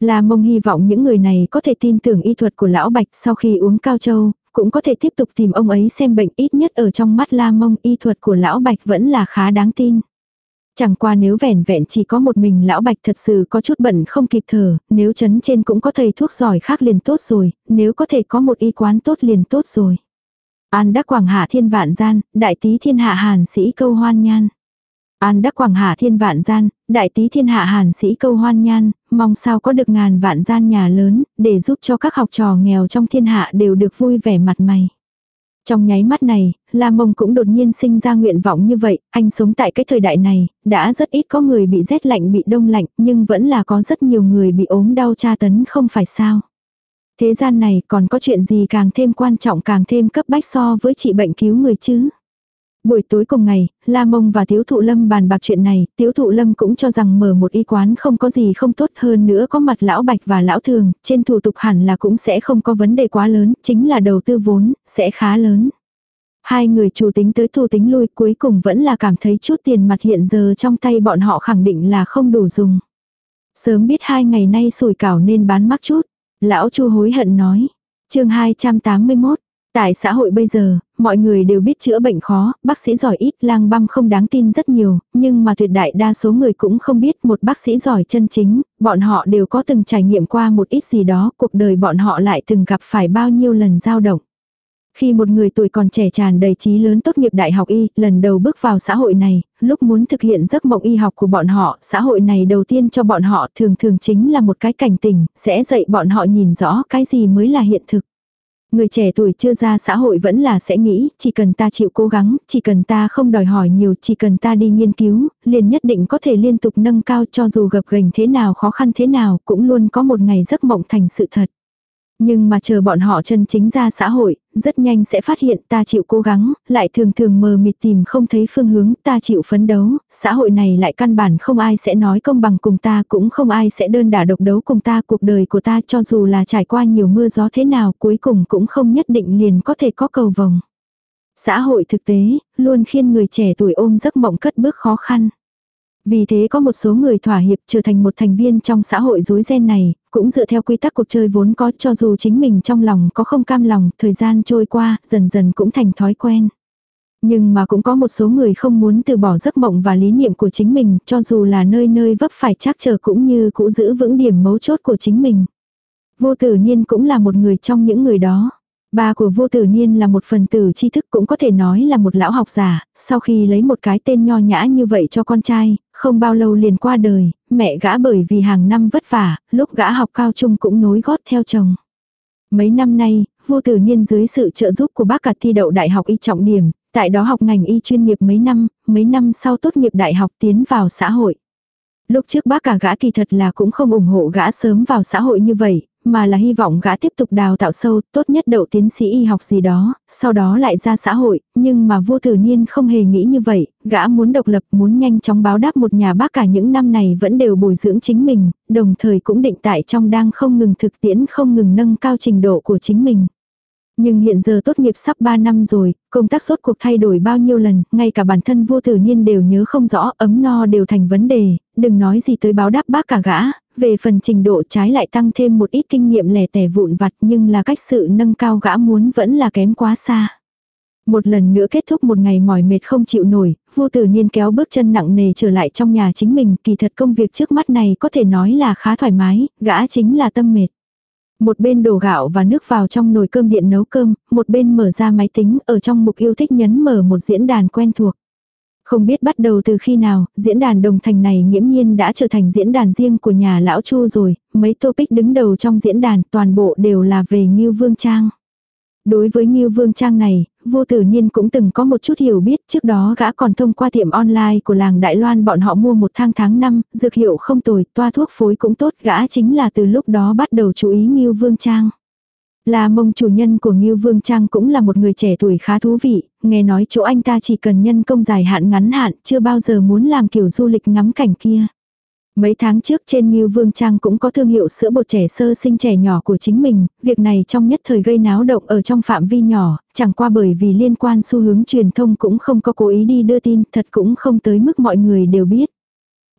Speaker 1: La Mông hy vọng những người này có thể tin tưởng y thuật của Lão Bạch sau khi uống Cao Châu, cũng có thể tiếp tục tìm ông ấy xem bệnh ít nhất ở trong mắt La Mông y thuật của lão Bạch vẫn là khá đáng tin. Chẳng qua nếu vẻn vẹn chỉ có một mình lão Bạch thật sự có chút bận không kịp thở, nếu chấn trên cũng có thầy thuốc giỏi khác liền tốt rồi, nếu có thể có một y quán tốt liền tốt rồi. An đắc quảng hạ thiên vạn gian, đại tý thiên hạ hàn sĩ câu hoan nhan. An đắc quảng hạ thiên vạn gian, đại tí thiên hạ hàn sĩ câu hoan nhan, mong sao có được ngàn vạn gian nhà lớn, để giúp cho các học trò nghèo trong thiên hạ đều được vui vẻ mặt mày. Trong nháy mắt này, La Mông cũng đột nhiên sinh ra nguyện vọng như vậy, anh sống tại cái thời đại này, đã rất ít có người bị rét lạnh bị đông lạnh, nhưng vẫn là có rất nhiều người bị ốm đau tra tấn không phải sao. Thế gian này còn có chuyện gì càng thêm quan trọng càng thêm cấp bách so với trị bệnh cứu người chứ. Buổi tối cùng ngày, La Mông và Tiếu Thụ Lâm bàn bạc chuyện này, Tiếu Thụ Lâm cũng cho rằng mở một y quán không có gì không tốt hơn nữa có mặt lão bạch và lão thường, trên thủ tục hẳn là cũng sẽ không có vấn đề quá lớn, chính là đầu tư vốn, sẽ khá lớn. Hai người chủ tính tới thủ tính lui cuối cùng vẫn là cảm thấy chút tiền mặt hiện giờ trong tay bọn họ khẳng định là không đủ dùng. Sớm biết hai ngày nay sủi cảo nên bán mắc chút. Lão chu hối hận nói. chương 281, Tại xã hội bây giờ, mọi người đều biết chữa bệnh khó, bác sĩ giỏi ít, lang băm không đáng tin rất nhiều, nhưng mà tuyệt đại đa số người cũng không biết một bác sĩ giỏi chân chính, bọn họ đều có từng trải nghiệm qua một ít gì đó, cuộc đời bọn họ lại từng gặp phải bao nhiêu lần dao động. Khi một người tuổi còn trẻ tràn đầy trí lớn tốt nghiệp đại học y, lần đầu bước vào xã hội này, lúc muốn thực hiện giấc mộng y học của bọn họ, xã hội này đầu tiên cho bọn họ thường thường chính là một cái cảnh tỉnh, sẽ dạy bọn họ nhìn rõ cái gì mới là hiện thực. Người trẻ tuổi chưa ra xã hội vẫn là sẽ nghĩ, chỉ cần ta chịu cố gắng, chỉ cần ta không đòi hỏi nhiều, chỉ cần ta đi nghiên cứu, liền nhất định có thể liên tục nâng cao cho dù gập ghềnh thế nào khó khăn thế nào, cũng luôn có một ngày giấc mộng thành sự thật. Nhưng mà chờ bọn họ chân chính ra xã hội, rất nhanh sẽ phát hiện ta chịu cố gắng, lại thường thường mờ mịt tìm không thấy phương hướng, ta chịu phấn đấu, xã hội này lại căn bản không ai sẽ nói công bằng cùng ta, cũng không ai sẽ đơn đả độc đấu cùng ta, cuộc đời của ta cho dù là trải qua nhiều mưa gió thế nào, cuối cùng cũng không nhất định liền có thể có cầu vồng. Xã hội thực tế, luôn khiến người trẻ tuổi ôm giấc mộng cất bước khó khăn. Vì thế có một số người thỏa hiệp trở thành một thành viên trong xã hội rối ren này, cũng dựa theo quy tắc cuộc chơi vốn có cho dù chính mình trong lòng có không cam lòng, thời gian trôi qua, dần dần cũng thành thói quen. Nhưng mà cũng có một số người không muốn từ bỏ giấc mộng và lý niệm của chính mình, cho dù là nơi nơi vấp phải chắc chờ cũng như cũ giữ vững điểm mấu chốt của chính mình. Vô tử niên cũng là một người trong những người đó. Ba của vô tử niên là một phần tử tri thức cũng có thể nói là một lão học giả, sau khi lấy một cái tên nho nhã như vậy cho con trai, không bao lâu liền qua đời, mẹ gã bởi vì hàng năm vất vả, lúc gã học cao trung cũng nối gót theo chồng. Mấy năm nay, vô tử niên dưới sự trợ giúp của bác cả thi đậu đại học y trọng điểm, tại đó học ngành y chuyên nghiệp mấy năm, mấy năm sau tốt nghiệp đại học tiến vào xã hội. Lúc trước bác cả gã kỳ thật là cũng không ủng hộ gã sớm vào xã hội như vậy, mà là hy vọng gã tiếp tục đào tạo sâu, tốt nhất đậu tiến sĩ y học gì đó, sau đó lại ra xã hội, nhưng mà vô tử niên không hề nghĩ như vậy, gã muốn độc lập, muốn nhanh chóng báo đáp một nhà bác cả những năm này vẫn đều bồi dưỡng chính mình, đồng thời cũng định tại trong đang không ngừng thực tiễn không ngừng nâng cao trình độ của chính mình. Nhưng hiện giờ tốt nghiệp sắp 3 năm rồi, công tác sốt cuộc thay đổi bao nhiêu lần, ngay cả bản thân vô tử niên đều nhớ không rõ, ấm no đều thành vấn đề, đừng nói gì tới báo đáp bác cả gã, về phần trình độ trái lại tăng thêm một ít kinh nghiệm lẻ tẻ vụn vặt nhưng là cách sự nâng cao gã muốn vẫn là kém quá xa. Một lần nữa kết thúc một ngày mỏi mệt không chịu nổi, vô tử niên kéo bước chân nặng nề trở lại trong nhà chính mình, kỳ thật công việc trước mắt này có thể nói là khá thoải mái, gã chính là tâm mệt. Một bên đổ gạo và nước vào trong nồi cơm điện nấu cơm, một bên mở ra máy tính ở trong mục yêu thích nhấn mở một diễn đàn quen thuộc. Không biết bắt đầu từ khi nào, diễn đàn đồng thành này nghiễm nhiên đã trở thành diễn đàn riêng của nhà lão Chu rồi, mấy topic đứng đầu trong diễn đàn toàn bộ đều là về Ngưu Vương Trang. Đối với Ngưu Vương Trang này, vô tử niên cũng từng có một chút hiểu biết trước đó gã còn thông qua tiệm online của làng Đại Loan bọn họ mua một thang tháng năm, dược hiệu không tồi, toa thuốc phối cũng tốt, gã chính là từ lúc đó bắt đầu chú ý Ngưu Vương Trang. Là mông chủ nhân của Ngưu Vương Trang cũng là một người trẻ tuổi khá thú vị, nghe nói chỗ anh ta chỉ cần nhân công dài hạn ngắn hạn, chưa bao giờ muốn làm kiểu du lịch ngắm cảnh kia. Mấy tháng trước trên Ngưu Vương Trang cũng có thương hiệu sữa bột trẻ sơ sinh trẻ nhỏ của chính mình, việc này trong nhất thời gây náo động ở trong phạm vi nhỏ, chẳng qua bởi vì liên quan xu hướng truyền thông cũng không có cố ý đi đưa tin, thật cũng không tới mức mọi người đều biết.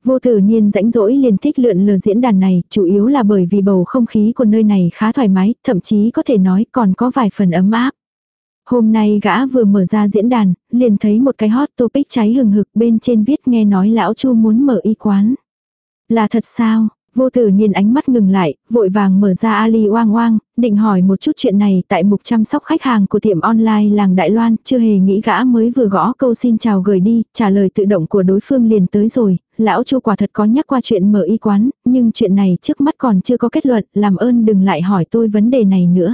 Speaker 1: Vô tử niên rãnh rỗi liền thích lượn lờ diễn đàn này, chủ yếu là bởi vì bầu không khí của nơi này khá thoải mái, thậm chí có thể nói còn có vài phần ấm áp. Hôm nay gã vừa mở ra diễn đàn, liền thấy một cái hot topic cháy hừng hực bên trên viết nghe nói lão chu muốn mở y quán. Là thật sao? Vô tử niên ánh mắt ngừng lại, vội vàng mở ra Ali oang oang, định hỏi một chút chuyện này tại mục chăm sóc khách hàng của tiệm online làng Đại Loan, chưa hề nghĩ gã mới vừa gõ câu xin chào gửi đi, trả lời tự động của đối phương liền tới rồi, lão chu quả thật có nhắc qua chuyện mở y quán, nhưng chuyện này trước mắt còn chưa có kết luận, làm ơn đừng lại hỏi tôi vấn đề này nữa.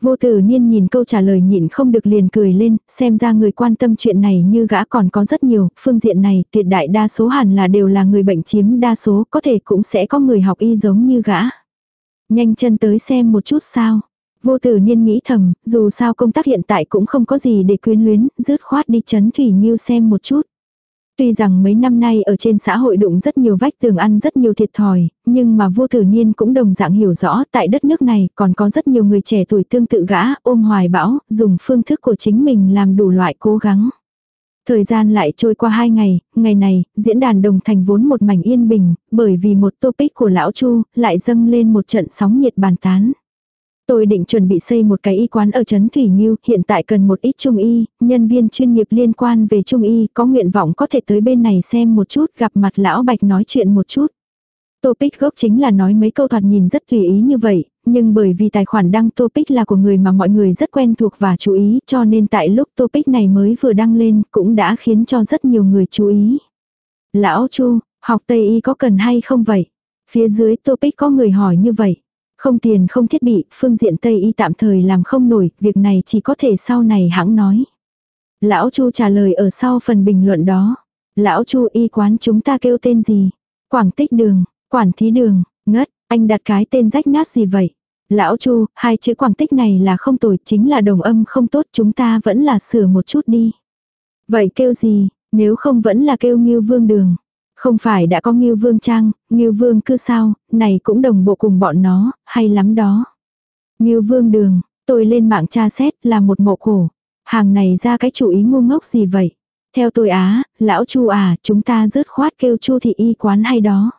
Speaker 1: Vô tử niên nhìn câu trả lời nhịn không được liền cười lên, xem ra người quan tâm chuyện này như gã còn có rất nhiều, phương diện này tuyệt đại đa số hẳn là đều là người bệnh chiếm đa số, có thể cũng sẽ có người học y giống như gã. Nhanh chân tới xem một chút sao. Vô tử niên nghĩ thầm, dù sao công tác hiện tại cũng không có gì để quyến luyến, dứt khoát đi chấn thủy nghiêu xem một chút. Tuy rằng mấy năm nay ở trên xã hội đụng rất nhiều vách tường ăn rất nhiều thiệt thòi, nhưng mà vô tử niên cũng đồng dạng hiểu rõ tại đất nước này còn có rất nhiều người trẻ tuổi tương tự gã ôm hoài bão, dùng phương thức của chính mình làm đủ loại cố gắng. Thời gian lại trôi qua hai ngày, ngày này, diễn đàn đồng thành vốn một mảnh yên bình, bởi vì một topic của lão Chu lại dâng lên một trận sóng nhiệt bàn tán. Tôi định chuẩn bị xây một cái y quán ở Trấn Thủy Nhiêu, hiện tại cần một ít trung y, nhân viên chuyên nghiệp liên quan về trung y, có nguyện vọng có thể tới bên này xem một chút, gặp mặt lão Bạch nói chuyện một chút. Topic gốc chính là nói mấy câu thoạt nhìn rất tùy ý như vậy, nhưng bởi vì tài khoản đăng topic là của người mà mọi người rất quen thuộc và chú ý cho nên tại lúc topic này mới vừa đăng lên cũng đã khiến cho rất nhiều người chú ý. Lão Chu, học Tây Y có cần hay không vậy? Phía dưới topic có người hỏi như vậy. Không tiền không thiết bị, phương diện Tây Y tạm thời làm không nổi, việc này chỉ có thể sau này hãng nói. Lão Chu trả lời ở sau phần bình luận đó. Lão Chu y quán chúng ta kêu tên gì? Quảng tích đường, quản thí đường, ngất, anh đặt cái tên rách nát gì vậy? Lão Chu, hai chữ quảng tích này là không tồi, chính là đồng âm không tốt, chúng ta vẫn là sửa một chút đi. Vậy kêu gì, nếu không vẫn là kêu nghiêu vương đường. Không phải đã có Ngưu Vương Trang, Ngưu Vương cứ sao, này cũng đồng bộ cùng bọn nó, hay lắm đó. Ngưu Vương đường, tôi lên mạng tra xét là một mộ cổ. Hàng này ra cái chủ ý ngu ngốc gì vậy? Theo tôi á, lão Chu à, chúng ta rớt khoát kêu Chu thị y quán hay đó.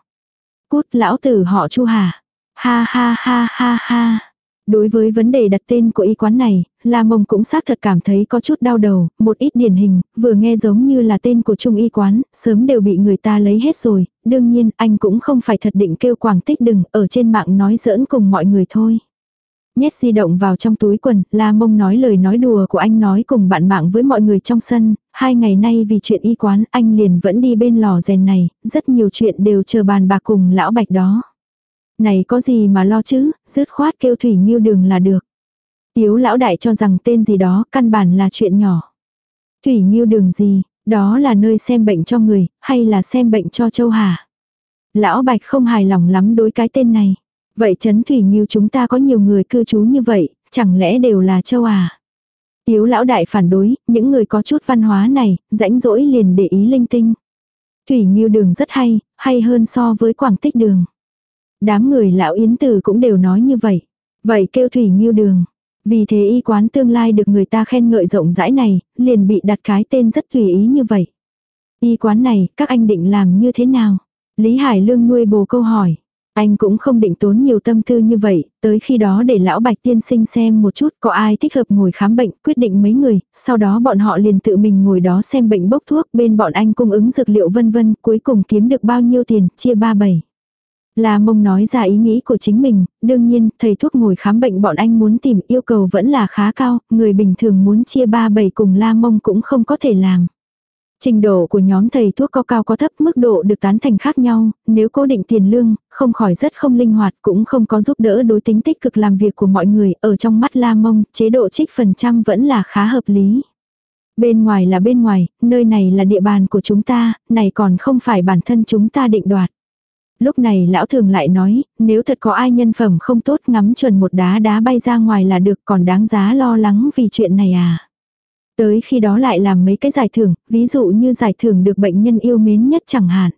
Speaker 1: Cút lão tử họ Chu hả? Ha ha ha ha ha. Đối với vấn đề đặt tên của y quán này, La Mông cũng xác thật cảm thấy có chút đau đầu, một ít điển hình, vừa nghe giống như là tên của trung y quán, sớm đều bị người ta lấy hết rồi, đương nhiên anh cũng không phải thật định kêu quảng tích đừng ở trên mạng nói giỡn cùng mọi người thôi. Nhét di động vào trong túi quần, La Mông nói lời nói đùa của anh nói cùng bạn mạng với mọi người trong sân, hai ngày nay vì chuyện y quán anh liền vẫn đi bên lò rèn này, rất nhiều chuyện đều chờ bàn bạc cùng lão bạch đó. Này có gì mà lo chứ, dứt khoát kêu thủy nghiêu đường là được. Tiếu lão đại cho rằng tên gì đó căn bản là chuyện nhỏ. Thủy nghiêu đường gì, đó là nơi xem bệnh cho người, hay là xem bệnh cho châu Hà. Lão Bạch không hài lòng lắm đối cái tên này. Vậy chấn Thủy Nghiêu chúng ta có nhiều người cư trú như vậy, chẳng lẽ đều là châu à? Tiếu lão đại phản đối, những người có chút văn hóa này, rãnh rỗi liền để ý linh tinh. Thủy Nghiêu đường rất hay, hay hơn so với Quảng Tích đường. Đám người lão yến tử cũng đều nói như vậy. Vậy kêu thủy nghiêu đường. Vì thế y quán tương lai được người ta khen ngợi rộng rãi này, liền bị đặt cái tên rất tùy ý như vậy. Y quán này, các anh định làm như thế nào? Lý Hải Lương nuôi bồ câu hỏi. Anh cũng không định tốn nhiều tâm tư như vậy, tới khi đó để lão bạch tiên sinh xem một chút có ai thích hợp ngồi khám bệnh, quyết định mấy người, sau đó bọn họ liền tự mình ngồi đó xem bệnh bốc thuốc, bên bọn anh cung ứng dược liệu vân vân, cuối cùng kiếm được bao nhiêu tiền, chia ba bảy. La mông nói ra ý nghĩ của chính mình, đương nhiên, thầy thuốc ngồi khám bệnh bọn anh muốn tìm yêu cầu vẫn là khá cao, người bình thường muốn chia ba bảy cùng la mông cũng không có thể làm. Trình độ của nhóm thầy thuốc có cao có thấp mức độ được tán thành khác nhau, nếu cố định tiền lương, không khỏi rất không linh hoạt cũng không có giúp đỡ đối tính tích cực làm việc của mọi người, ở trong mắt la mông, chế độ trích phần trăm vẫn là khá hợp lý. Bên ngoài là bên ngoài, nơi này là địa bàn của chúng ta, này còn không phải bản thân chúng ta định đoạt. Lúc này lão thường lại nói, nếu thật có ai nhân phẩm không tốt ngắm chuẩn một đá đá bay ra ngoài là được còn đáng giá lo lắng vì chuyện này à. Tới khi đó lại làm mấy cái giải thưởng, ví dụ như giải thưởng được bệnh nhân yêu mến nhất chẳng hạn.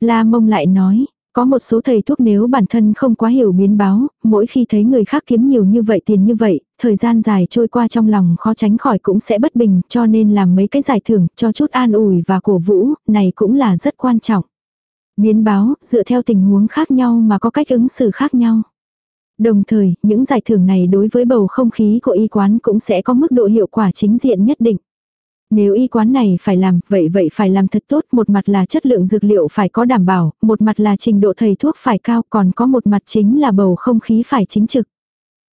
Speaker 1: La mông lại nói, có một số thầy thuốc nếu bản thân không quá hiểu biến báo, mỗi khi thấy người khác kiếm nhiều như vậy tiền như vậy, thời gian dài trôi qua trong lòng khó tránh khỏi cũng sẽ bất bình, cho nên làm mấy cái giải thưởng cho chút an ủi và cổ vũ, này cũng là rất quan trọng. Biến báo, dựa theo tình huống khác nhau mà có cách ứng xử khác nhau. Đồng thời, những giải thưởng này đối với bầu không khí của y quán cũng sẽ có mức độ hiệu quả chính diện nhất định. Nếu y quán này phải làm, vậy vậy phải làm thật tốt, một mặt là chất lượng dược liệu phải có đảm bảo, một mặt là trình độ thầy thuốc phải cao, còn có một mặt chính là bầu không khí phải chính trực.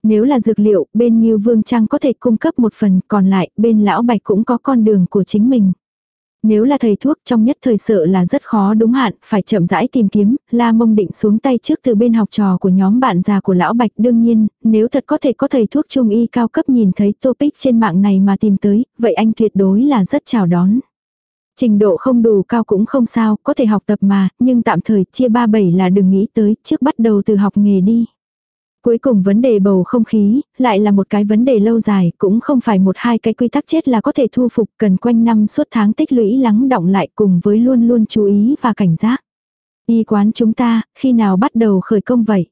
Speaker 1: Nếu là dược liệu, bên Ngưu Vương Trang có thể cung cấp một phần, còn lại, bên Lão Bạch cũng có con đường của chính mình. Nếu là thầy thuốc trong nhất thời sợ là rất khó đúng hạn, phải chậm rãi tìm kiếm, la mông định xuống tay trước từ bên học trò của nhóm bạn già của lão Bạch đương nhiên, nếu thật có thể có thầy thuốc trung y cao cấp nhìn thấy topic trên mạng này mà tìm tới, vậy anh tuyệt đối là rất chào đón. Trình độ không đủ cao cũng không sao, có thể học tập mà, nhưng tạm thời chia ba bảy là đừng nghĩ tới, trước bắt đầu từ học nghề đi. Cuối cùng vấn đề bầu không khí, lại là một cái vấn đề lâu dài, cũng không phải một hai cái quy tắc chết là có thể thu phục, cần quanh năm suốt tháng tích lũy lắng động lại cùng với luôn luôn chú ý và cảnh giác. Y quán chúng ta, khi nào bắt đầu khởi công vậy?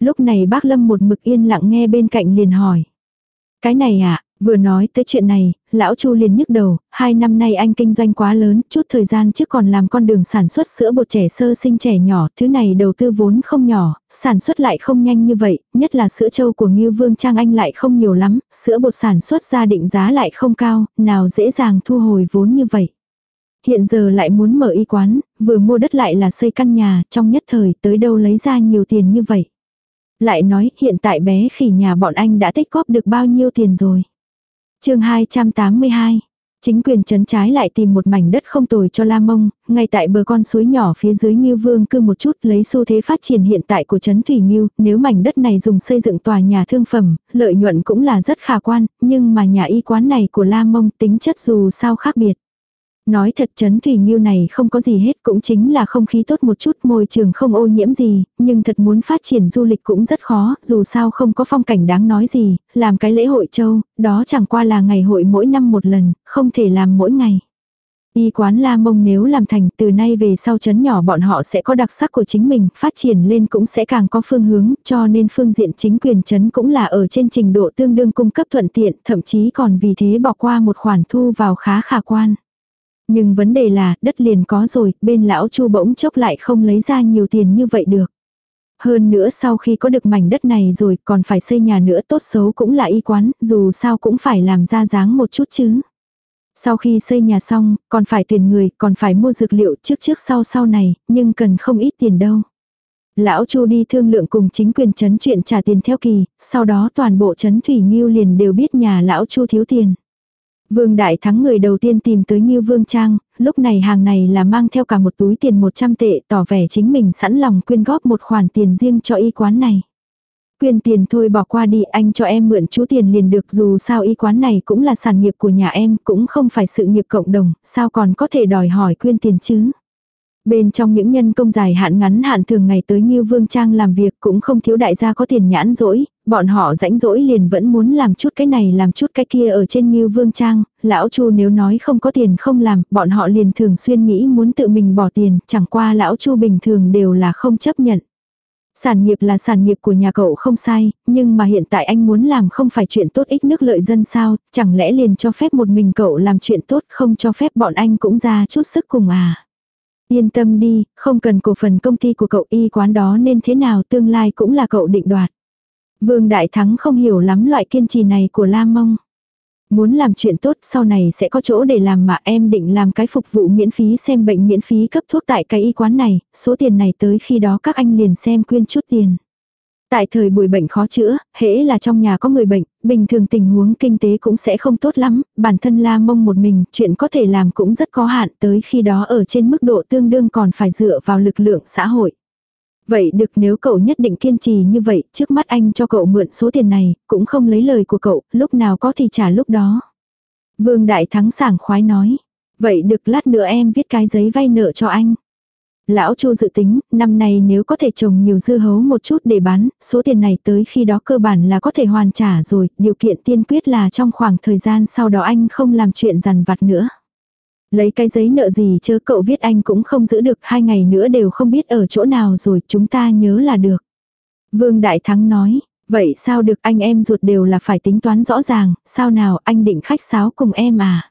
Speaker 1: Lúc này bác Lâm một mực yên lặng nghe bên cạnh liền hỏi. Cái này à, Vừa nói tới chuyện này, lão Chu liền nhức đầu, hai năm nay anh kinh doanh quá lớn, chút thời gian trước còn làm con đường sản xuất sữa bột trẻ sơ sinh trẻ nhỏ, thứ này đầu tư vốn không nhỏ, sản xuất lại không nhanh như vậy, nhất là sữa trâu của Ngưu Vương Trang Anh lại không nhiều lắm, sữa bột sản xuất ra định giá lại không cao, nào dễ dàng thu hồi vốn như vậy. Hiện giờ lại muốn mở y quán, vừa mua đất lại là xây căn nhà, trong nhất thời tới đâu lấy ra nhiều tiền như vậy. Lại nói hiện tại bé khỉ nhà bọn anh đã tích góp được bao nhiêu tiền rồi chương 282 Chính quyền chấn trái lại tìm một mảnh đất không tồi cho La Mông, ngay tại bờ con suối nhỏ phía dưới Ngưu Vương cư một chút lấy xu thế phát triển hiện tại của chấn Thủy Ngưu, nếu mảnh đất này dùng xây dựng tòa nhà thương phẩm, lợi nhuận cũng là rất khả quan, nhưng mà nhà y quán này của La Mông tính chất dù sao khác biệt. Nói thật chấn thủy nghiêu này không có gì hết cũng chính là không khí tốt một chút môi trường không ô nhiễm gì, nhưng thật muốn phát triển du lịch cũng rất khó, dù sao không có phong cảnh đáng nói gì, làm cái lễ hội châu, đó chẳng qua là ngày hội mỗi năm một lần, không thể làm mỗi ngày. Y quán La Mông nếu làm thành từ nay về sau chấn nhỏ bọn họ sẽ có đặc sắc của chính mình, phát triển lên cũng sẽ càng có phương hướng, cho nên phương diện chính quyền chấn cũng là ở trên trình độ tương đương cung cấp thuận tiện, thậm chí còn vì thế bỏ qua một khoản thu vào khá khả quan. Nhưng vấn đề là, đất liền có rồi, bên lão chu bỗng chốc lại không lấy ra nhiều tiền như vậy được. Hơn nữa sau khi có được mảnh đất này rồi còn phải xây nhà nữa tốt xấu cũng là y quán, dù sao cũng phải làm ra dáng một chút chứ. Sau khi xây nhà xong, còn phải tuyển người, còn phải mua dược liệu trước trước sau sau này, nhưng cần không ít tiền đâu. Lão Chu đi thương lượng cùng chính quyền chấn chuyện trả tiền theo kỳ, sau đó toàn bộ chấn Thủy Nghiêu liền đều biết nhà lão Chu thiếu tiền. Vương Đại Thắng người đầu tiên tìm tới Ngưu Vương Trang, lúc này hàng này là mang theo cả một túi tiền 100 tệ tỏ vẻ chính mình sẵn lòng quyên góp một khoản tiền riêng cho y quán này. Quyên tiền thôi bỏ qua đi anh cho em mượn chú tiền liền được dù sao y quán này cũng là sản nghiệp của nhà em cũng không phải sự nghiệp cộng đồng, sao còn có thể đòi hỏi quyên tiền chứ. Bên trong những nhân công dài hạn ngắn hạn thường ngày tới như Vương Trang làm việc cũng không thiếu đại gia có tiền nhãn rỗi, bọn họ rãnh rỗi liền vẫn muốn làm chút cái này làm chút cái kia ở trên như Vương Trang, lão Chu nếu nói không có tiền không làm, bọn họ liền thường xuyên nghĩ muốn tự mình bỏ tiền, chẳng qua lão Chu bình thường đều là không chấp nhận. Sản nghiệp là sản nghiệp của nhà cậu không sai, nhưng mà hiện tại anh muốn làm không phải chuyện tốt ích nước lợi dân sao, chẳng lẽ liền cho phép một mình cậu làm chuyện tốt không cho phép bọn anh cũng ra chút sức cùng à. Yên tâm đi, không cần cổ phần công ty của cậu y quán đó nên thế nào tương lai cũng là cậu định đoạt. Vương Đại Thắng không hiểu lắm loại kiên trì này của La Mông. Muốn làm chuyện tốt sau này sẽ có chỗ để làm mà em định làm cái phục vụ miễn phí xem bệnh miễn phí cấp thuốc tại cái y quán này, số tiền này tới khi đó các anh liền xem quyên chút tiền. Tại thời buổi bệnh khó chữa, hễ là trong nhà có người bệnh, bình thường tình huống kinh tế cũng sẽ không tốt lắm, bản thân la mông một mình, chuyện có thể làm cũng rất có hạn tới khi đó ở trên mức độ tương đương còn phải dựa vào lực lượng xã hội. Vậy được nếu cậu nhất định kiên trì như vậy, trước mắt anh cho cậu mượn số tiền này, cũng không lấy lời của cậu, lúc nào có thì trả lúc đó. Vương Đại Thắng sảng khoái nói. Vậy được lát nữa em viết cái giấy vay nợ cho anh. Lão Chu dự tính, năm nay nếu có thể trồng nhiều dưa hấu một chút để bán, số tiền này tới khi đó cơ bản là có thể hoàn trả rồi, điều kiện tiên quyết là trong khoảng thời gian sau đó anh không làm chuyện dằn vặt nữa. Lấy cái giấy nợ gì chứ cậu viết anh cũng không giữ được hai ngày nữa đều không biết ở chỗ nào rồi chúng ta nhớ là được. Vương Đại Thắng nói, vậy sao được anh em ruột đều là phải tính toán rõ ràng, sao nào anh định khách sáo cùng em à?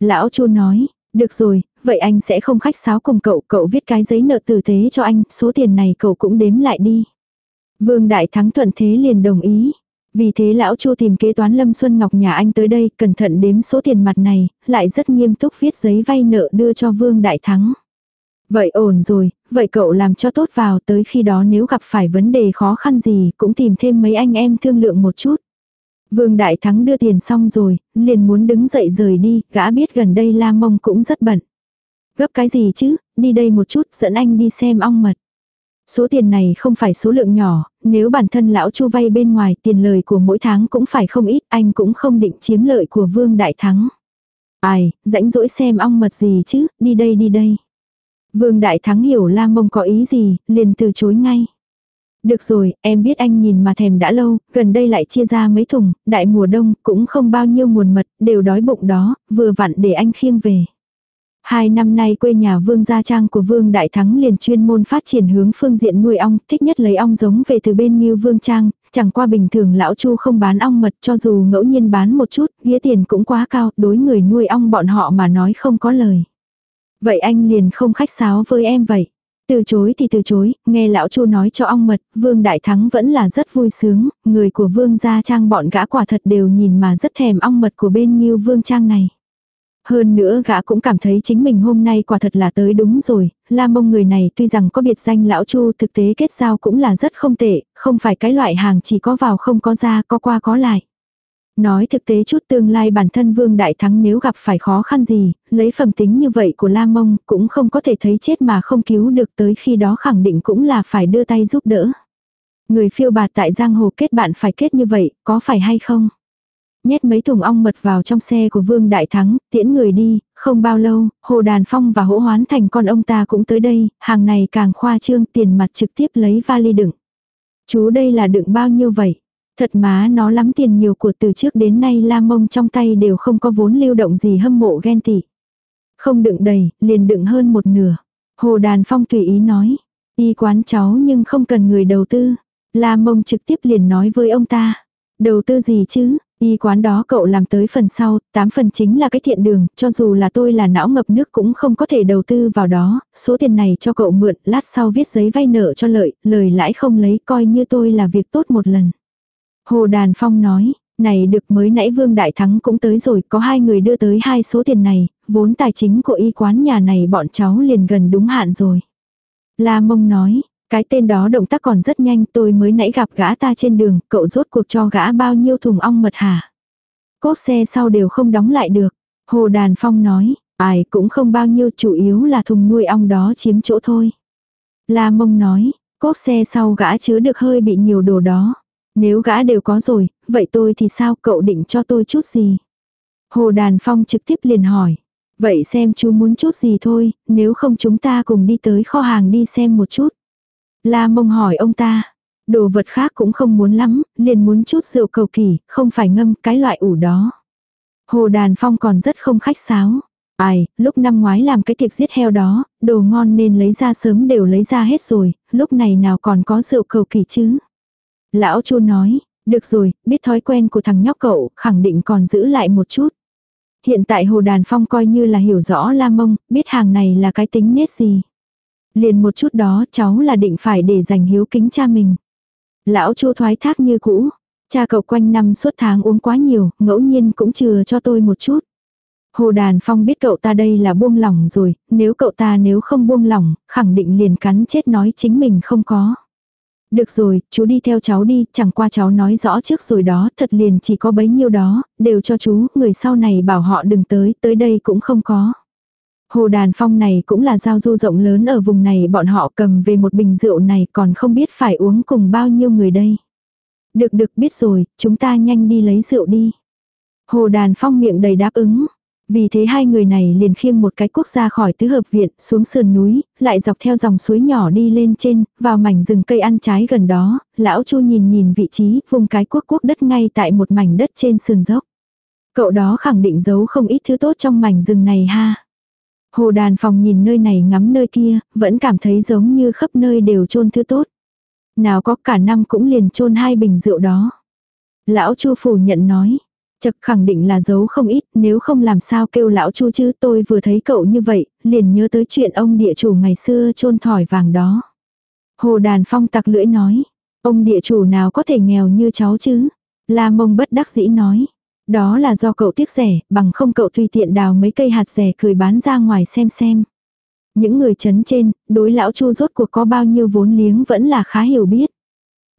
Speaker 1: Lão Chu nói, được rồi, vậy anh sẽ không khách sáo cùng cậu, cậu viết cái giấy nợ tử tế cho anh, số tiền này cậu cũng đếm lại đi. Vương Đại Thắng thuận thế liền đồng ý. Vì thế lão Chu tìm kế toán Lâm Xuân Ngọc nhà anh tới đây, cẩn thận đếm số tiền mặt này, lại rất nghiêm túc viết giấy vay nợ đưa cho Vương Đại Thắng. Vậy ổn rồi, vậy cậu làm cho tốt vào tới khi đó nếu gặp phải vấn đề khó khăn gì cũng tìm thêm mấy anh em thương lượng một chút. Vương Đại Thắng đưa tiền xong rồi, liền muốn đứng dậy rời đi, gã biết gần đây La Mông cũng rất bận. Gấp cái gì chứ, đi đây một chút, dẫn anh đi xem ong mật. Số tiền này không phải số lượng nhỏ, nếu bản thân lão chu vay bên ngoài tiền lời của mỗi tháng cũng phải không ít, anh cũng không định chiếm lợi của Vương Đại Thắng. Ai, rãnh rỗi xem ong mật gì chứ, đi đây đi đây. Vương Đại Thắng hiểu La Mông có ý gì, liền từ chối ngay. Được rồi, em biết anh nhìn mà thèm đã lâu, gần đây lại chia ra mấy thùng, đại mùa đông cũng không bao nhiêu nguồn mật, đều đói bụng đó, vừa vặn để anh khiêng về. Hai năm nay quê nhà Vương Gia Trang của Vương Đại Thắng liền chuyên môn phát triển hướng phương diện nuôi ong, thích nhất lấy ong giống về từ bên như Vương Trang, chẳng qua bình thường lão Chu không bán ong mật cho dù ngẫu nhiên bán một chút, ghía tiền cũng quá cao, đối người nuôi ong bọn họ mà nói không có lời. Vậy anh liền không khách sáo với em vậy. Từ chối thì từ chối, nghe lão Chu nói cho ong mật, Vương Đại Thắng vẫn là rất vui sướng, người của Vương gia trang bọn gã quả thật đều nhìn mà rất thèm ong mật của bên như Vương trang này. Hơn nữa gã cũng cảm thấy chính mình hôm nay quả thật là tới đúng rồi, la mông người này tuy rằng có biệt danh lão chu thực tế kết giao cũng là rất không tệ, không phải cái loại hàng chỉ có vào không có ra có qua có lại. Nói thực tế chút tương lai bản thân Vương Đại Thắng nếu gặp phải khó khăn gì, lấy phẩm tính như vậy của La Mông cũng không có thể thấy chết mà không cứu được tới khi đó khẳng định cũng là phải đưa tay giúp đỡ. Người phiêu bạt tại giang hồ kết bạn phải kết như vậy, có phải hay không? Nhét mấy thùng ong mật vào trong xe của Vương Đại Thắng, tiễn người đi, không bao lâu, Hồ Đàn Phong và Hỗ Hoán Thành con ông ta cũng tới đây, hàng này càng khoa trương tiền mặt trực tiếp lấy vali đựng. Chú đây là đựng bao nhiêu vậy? Thật má nó lắm tiền nhiều của từ trước đến nay la mông trong tay đều không có vốn lưu động gì hâm mộ ghen tị. Không đựng đầy, liền đựng hơn một nửa. Hồ Đàn Phong tùy ý nói. Y quán cháu nhưng không cần người đầu tư. La mông trực tiếp liền nói với ông ta. Đầu tư gì chứ, Y quán đó cậu làm tới phần sau, tám phần chính là cái thiện đường, cho dù là tôi là não ngập nước cũng không có thể đầu tư vào đó, số tiền này cho cậu mượn, lát sau viết giấy vay nợ cho lợi, lời lãi không lấy coi như tôi là việc tốt một lần. Hồ Đàn Phong nói, này được mới nãy Vương Đại Thắng cũng tới rồi, có hai người đưa tới hai số tiền này, vốn tài chính của y quán nhà này bọn cháu liền gần đúng hạn rồi. La Mông nói, cái tên đó động tác còn rất nhanh tôi mới nãy gặp gã ta trên đường, cậu rốt cuộc cho gã bao nhiêu thùng ong mật hả? Cốt xe sau đều không đóng lại được. Hồ Đàn Phong nói, ai cũng không bao nhiêu chủ yếu là thùng nuôi ong đó chiếm chỗ thôi. La Mông nói, cốt xe sau gã chứa được hơi bị nhiều đồ đó. Nếu gã đều có rồi, vậy tôi thì sao cậu định cho tôi chút gì? Hồ Đàn Phong trực tiếp liền hỏi. Vậy xem chú muốn chút gì thôi, nếu không chúng ta cùng đi tới kho hàng đi xem một chút. La mông hỏi ông ta. Đồ vật khác cũng không muốn lắm, liền muốn chút rượu cầu kỳ, không phải ngâm cái loại ủ đó. Hồ Đàn Phong còn rất không khách sáo. Ai, lúc năm ngoái làm cái tiệc giết heo đó, đồ ngon nên lấy ra sớm đều lấy ra hết rồi, lúc này nào còn có rượu cầu kỳ chứ. Lão chu nói, được rồi, biết thói quen của thằng nhóc cậu, khẳng định còn giữ lại một chút. Hiện tại Hồ Đàn Phong coi như là hiểu rõ La Mông, biết hàng này là cái tính nết gì. Liền một chút đó cháu là định phải để dành hiếu kính cha mình. Lão chu thoái thác như cũ. Cha cậu quanh năm suốt tháng uống quá nhiều, ngẫu nhiên cũng chừa cho tôi một chút. Hồ Đàn Phong biết cậu ta đây là buông lỏng rồi, nếu cậu ta nếu không buông lỏng, khẳng định liền cắn chết nói chính mình không có. Được rồi, chú đi theo cháu đi, chẳng qua cháu nói rõ trước rồi đó, thật liền chỉ có bấy nhiêu đó, đều cho chú, người sau này bảo họ đừng tới, tới đây cũng không có. Hồ đàn phong này cũng là giao du rộng lớn ở vùng này bọn họ cầm về một bình rượu này còn không biết phải uống cùng bao nhiêu người đây. Được được biết rồi, chúng ta nhanh đi lấy rượu đi. Hồ đàn phong miệng đầy đáp ứng. Vì thế hai người này liền khiêng một cái quốc ra khỏi tứ hợp viện xuống sườn núi, lại dọc theo dòng suối nhỏ đi lên trên, vào mảnh rừng cây ăn trái gần đó, lão chu nhìn nhìn vị trí vùng cái quốc quốc đất ngay tại một mảnh đất trên sườn dốc. Cậu đó khẳng định giấu không ít thứ tốt trong mảnh rừng này ha. Hồ đàn phòng nhìn nơi này ngắm nơi kia, vẫn cảm thấy giống như khắp nơi đều trôn thứ tốt. Nào có cả năm cũng liền trôn hai bình rượu đó. Lão Chu phủ nhận nói. Chật khẳng định là giấu không ít, nếu không làm sao kêu lão Chu chứ tôi vừa thấy cậu như vậy, liền nhớ tới chuyện ông địa chủ ngày xưa trôn thỏi vàng đó. Hồ đàn phong tặc lưỡi nói. Ông địa chủ nào có thể nghèo như cháu chứ? La mông bất đắc dĩ nói. Đó là do cậu tiếc rẻ, bằng không cậu tùy tiện đào mấy cây hạt rẻ cười bán ra ngoài xem xem. Những người chấn trên, đối lão chu rốt cuộc có bao nhiêu vốn liếng vẫn là khá hiểu biết.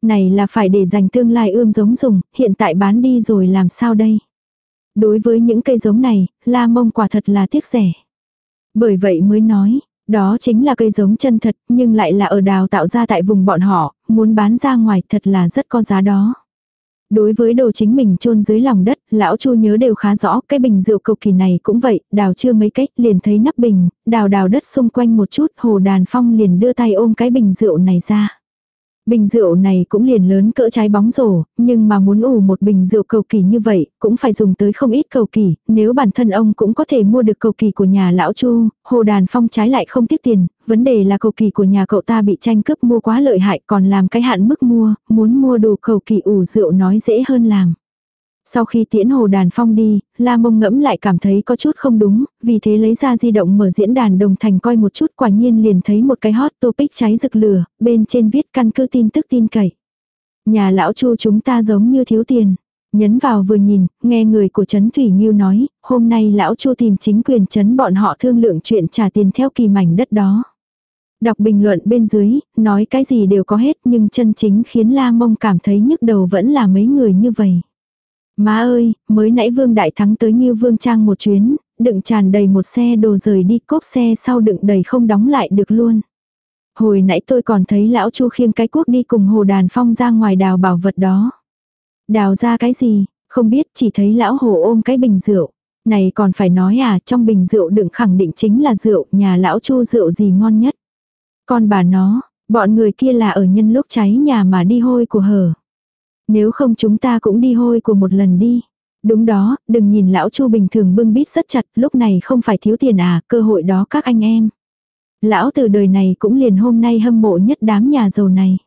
Speaker 1: Này là phải để dành tương lai ươm giống dùng, hiện tại bán đi rồi làm sao đây? Đối với những cây giống này, la mông quả thật là tiếc rẻ. Bởi vậy mới nói, đó chính là cây giống chân thật, nhưng lại là ở đào tạo ra tại vùng bọn họ, muốn bán ra ngoài thật là rất có giá đó. Đối với đồ chính mình chôn dưới lòng đất, lão Chu nhớ đều khá rõ, cái bình rượu cầu kỳ này cũng vậy, đào chưa mấy cách, liền thấy nắp bình, đào đào đất xung quanh một chút, hồ đàn phong liền đưa tay ôm cái bình rượu này ra. Bình rượu này cũng liền lớn cỡ trái bóng rổ, nhưng mà muốn ủ một bình rượu cầu kỳ như vậy, cũng phải dùng tới không ít cầu kỳ, nếu bản thân ông cũng có thể mua được cầu kỳ của nhà lão Chu, Hồ Đàn Phong trái lại không tiếc tiền, vấn đề là cầu kỳ của nhà cậu ta bị tranh cướp mua quá lợi hại còn làm cái hạn mức mua, muốn mua đủ cầu kỳ ủ rượu nói dễ hơn làm. Sau khi tiễn hồ đàn phong đi, La Mông ngẫm lại cảm thấy có chút không đúng, vì thế lấy ra di động mở diễn đàn đồng thành coi một chút quả nhiên liền thấy một cái hot topic cháy rực lửa, bên trên viết căn cứ tin tức tin cậy. Nhà lão chu chúng ta giống như thiếu tiền. Nhấn vào vừa nhìn, nghe người của Trấn Thủy Nghiêu nói, hôm nay lão chu tìm chính quyền Trấn bọn họ thương lượng chuyện trả tiền theo kỳ mảnh đất đó. Đọc bình luận bên dưới, nói cái gì đều có hết nhưng chân chính khiến La Mông cảm thấy nhức đầu vẫn là mấy người như vậy. Má ơi, mới nãy Vương Đại Thắng tới Nghiêu Vương Trang một chuyến, đựng tràn đầy một xe đồ rời đi cốp xe sau đựng đầy không đóng lại được luôn. Hồi nãy tôi còn thấy lão Chu khiêng cái cuốc đi cùng Hồ Đàn Phong ra ngoài đào bảo vật đó. Đào ra cái gì, không biết chỉ thấy lão Hồ ôm cái bình rượu. Này còn phải nói à, trong bình rượu đựng khẳng định chính là rượu, nhà lão Chu rượu gì ngon nhất. Con bà nó, bọn người kia là ở nhân lúc cháy nhà mà đi hôi của hở. Nếu không chúng ta cũng đi hôi của một lần đi. Đúng đó, đừng nhìn lão Chu bình thường bưng bít rất chặt, lúc này không phải thiếu tiền à, cơ hội đó các anh em. Lão từ đời này cũng liền hôm nay hâm mộ nhất đám nhà giàu này.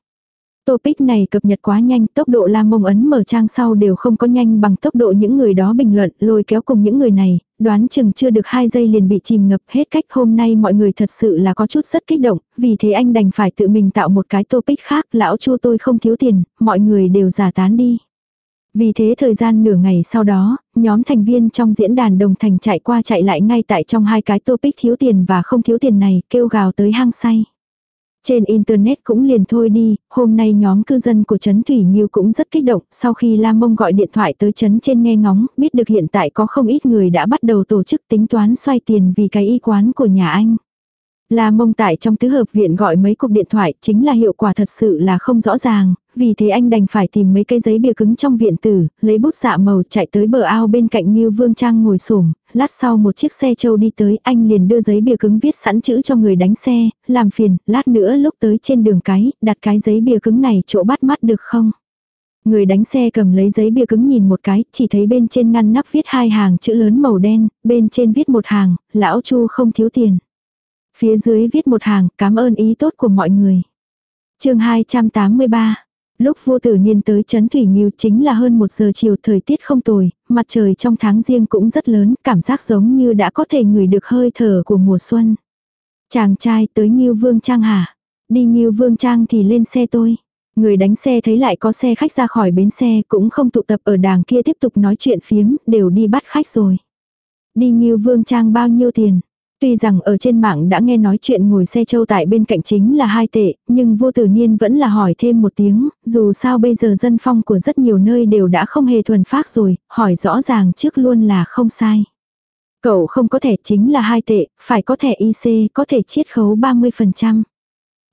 Speaker 1: Topic này cập nhật quá nhanh, tốc độ la mông ấn mở trang sau đều không có nhanh bằng tốc độ những người đó bình luận, lôi kéo cùng những người này, đoán chừng chưa được 2 giây liền bị chìm ngập hết cách hôm nay mọi người thật sự là có chút rất kích động, vì thế anh đành phải tự mình tạo một cái topic khác, lão chua tôi không thiếu tiền, mọi người đều giả tán đi. Vì thế thời gian nửa ngày sau đó, nhóm thành viên trong diễn đàn đồng thành chạy qua chạy lại ngay tại trong hai cái topic thiếu tiền và không thiếu tiền này, kêu gào tới hang say. Trên Internet cũng liền thôi đi, hôm nay nhóm cư dân của Trấn Thủy Nhiêu cũng rất kích động, sau khi Lam Mông gọi điện thoại tới Trấn trên nghe ngóng, biết được hiện tại có không ít người đã bắt đầu tổ chức tính toán xoay tiền vì cái y quán của nhà anh. La mông tại trong tứ hợp viện gọi mấy cuộc điện thoại chính là hiệu quả thật sự là không rõ ràng, vì thế anh đành phải tìm mấy cây giấy bìa cứng trong viện tử, lấy bút dạ màu chạy tới bờ ao bên cạnh như Vương Trang ngồi xổm lát sau một chiếc xe châu đi tới anh liền đưa giấy bìa cứng viết sẵn chữ cho người đánh xe, làm phiền, lát nữa lúc tới trên đường cái, đặt cái giấy bìa cứng này chỗ bắt mắt được không? Người đánh xe cầm lấy giấy bìa cứng nhìn một cái, chỉ thấy bên trên ngăn nắp viết hai hàng chữ lớn màu đen, bên trên viết một hàng, lão chu không thiếu tiền. Phía dưới viết một hàng, cảm ơn ý tốt của mọi người. chương 283 Lúc vô tử niên tới chấn Thủy Nghiêu chính là hơn một giờ chiều thời tiết không tồi, mặt trời trong tháng riêng cũng rất lớn, cảm giác giống như đã có thể ngửi được hơi thở của mùa xuân. Chàng trai tới Nghiêu Vương Trang hả? Đi Nghiêu Vương Trang thì lên xe tôi. Người đánh xe thấy lại có xe khách ra khỏi bến xe cũng không tụ tập ở đàng kia tiếp tục nói chuyện phiếm, đều đi bắt khách rồi. Đi Nghiêu Vương Trang bao nhiêu tiền? Tuy rằng ở trên mạng đã nghe nói chuyện ngồi xe châu tại bên cạnh chính là hai tệ, nhưng vô tử niên vẫn là hỏi thêm một tiếng, dù sao bây giờ dân phong của rất nhiều nơi đều đã không hề thuần phát rồi, hỏi rõ ràng trước luôn là không sai. Cậu không có thẻ chính là hai tệ, phải có thẻ IC, có thể chiết khấu 30%.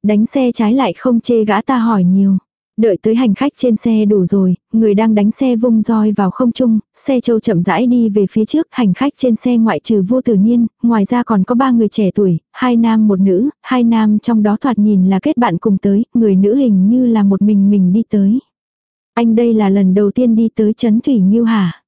Speaker 1: Đánh xe trái lại không chê gã ta hỏi nhiều. Đợi tới hành khách trên xe đủ rồi, người đang đánh xe vung roi vào không trung, xe châu chậm rãi đi về phía trước, hành khách trên xe ngoại trừ vô tử niên, ngoài ra còn có ba người trẻ tuổi, hai nam một nữ, hai nam trong đó thoạt nhìn là kết bạn cùng tới, người nữ hình như là một mình mình đi tới. Anh đây là lần đầu tiên đi tới Trấn Thủy Nhiêu hả?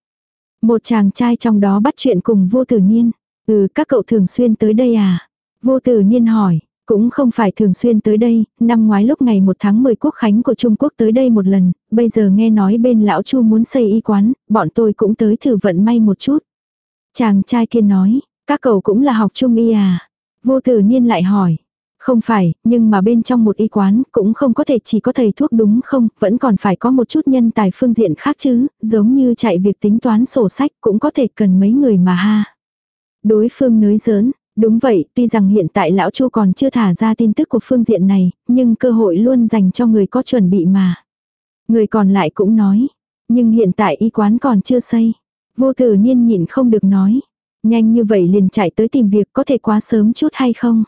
Speaker 1: Một chàng trai trong đó bắt chuyện cùng vô tử niên. Ừ các cậu thường xuyên tới đây à? Vô tử niên hỏi, cũng không phải thường xuyên tới đây, năm ngoái lúc ngày 1 tháng 10 quốc khánh của Trung Quốc tới đây một lần, bây giờ nghe nói bên lão Chu muốn xây y quán, bọn tôi cũng tới thử vận may một chút. Chàng trai kia nói, các cậu cũng là học trung y à? Vô tử niên lại hỏi. Không phải, nhưng mà bên trong một y quán cũng không có thể chỉ có thầy thuốc đúng không, vẫn còn phải có một chút nhân tài phương diện khác chứ, giống như chạy việc tính toán sổ sách cũng có thể cần mấy người mà ha. Đối phương nới giỡn, Đúng vậy, tuy rằng hiện tại lão Chu còn chưa thả ra tin tức của phương diện này, nhưng cơ hội luôn dành cho người có chuẩn bị mà. Người còn lại cũng nói, nhưng hiện tại y quán còn chưa xây. Vô tử niên nhịn không được nói, nhanh như vậy liền chạy tới tìm việc có thể quá sớm chút hay không.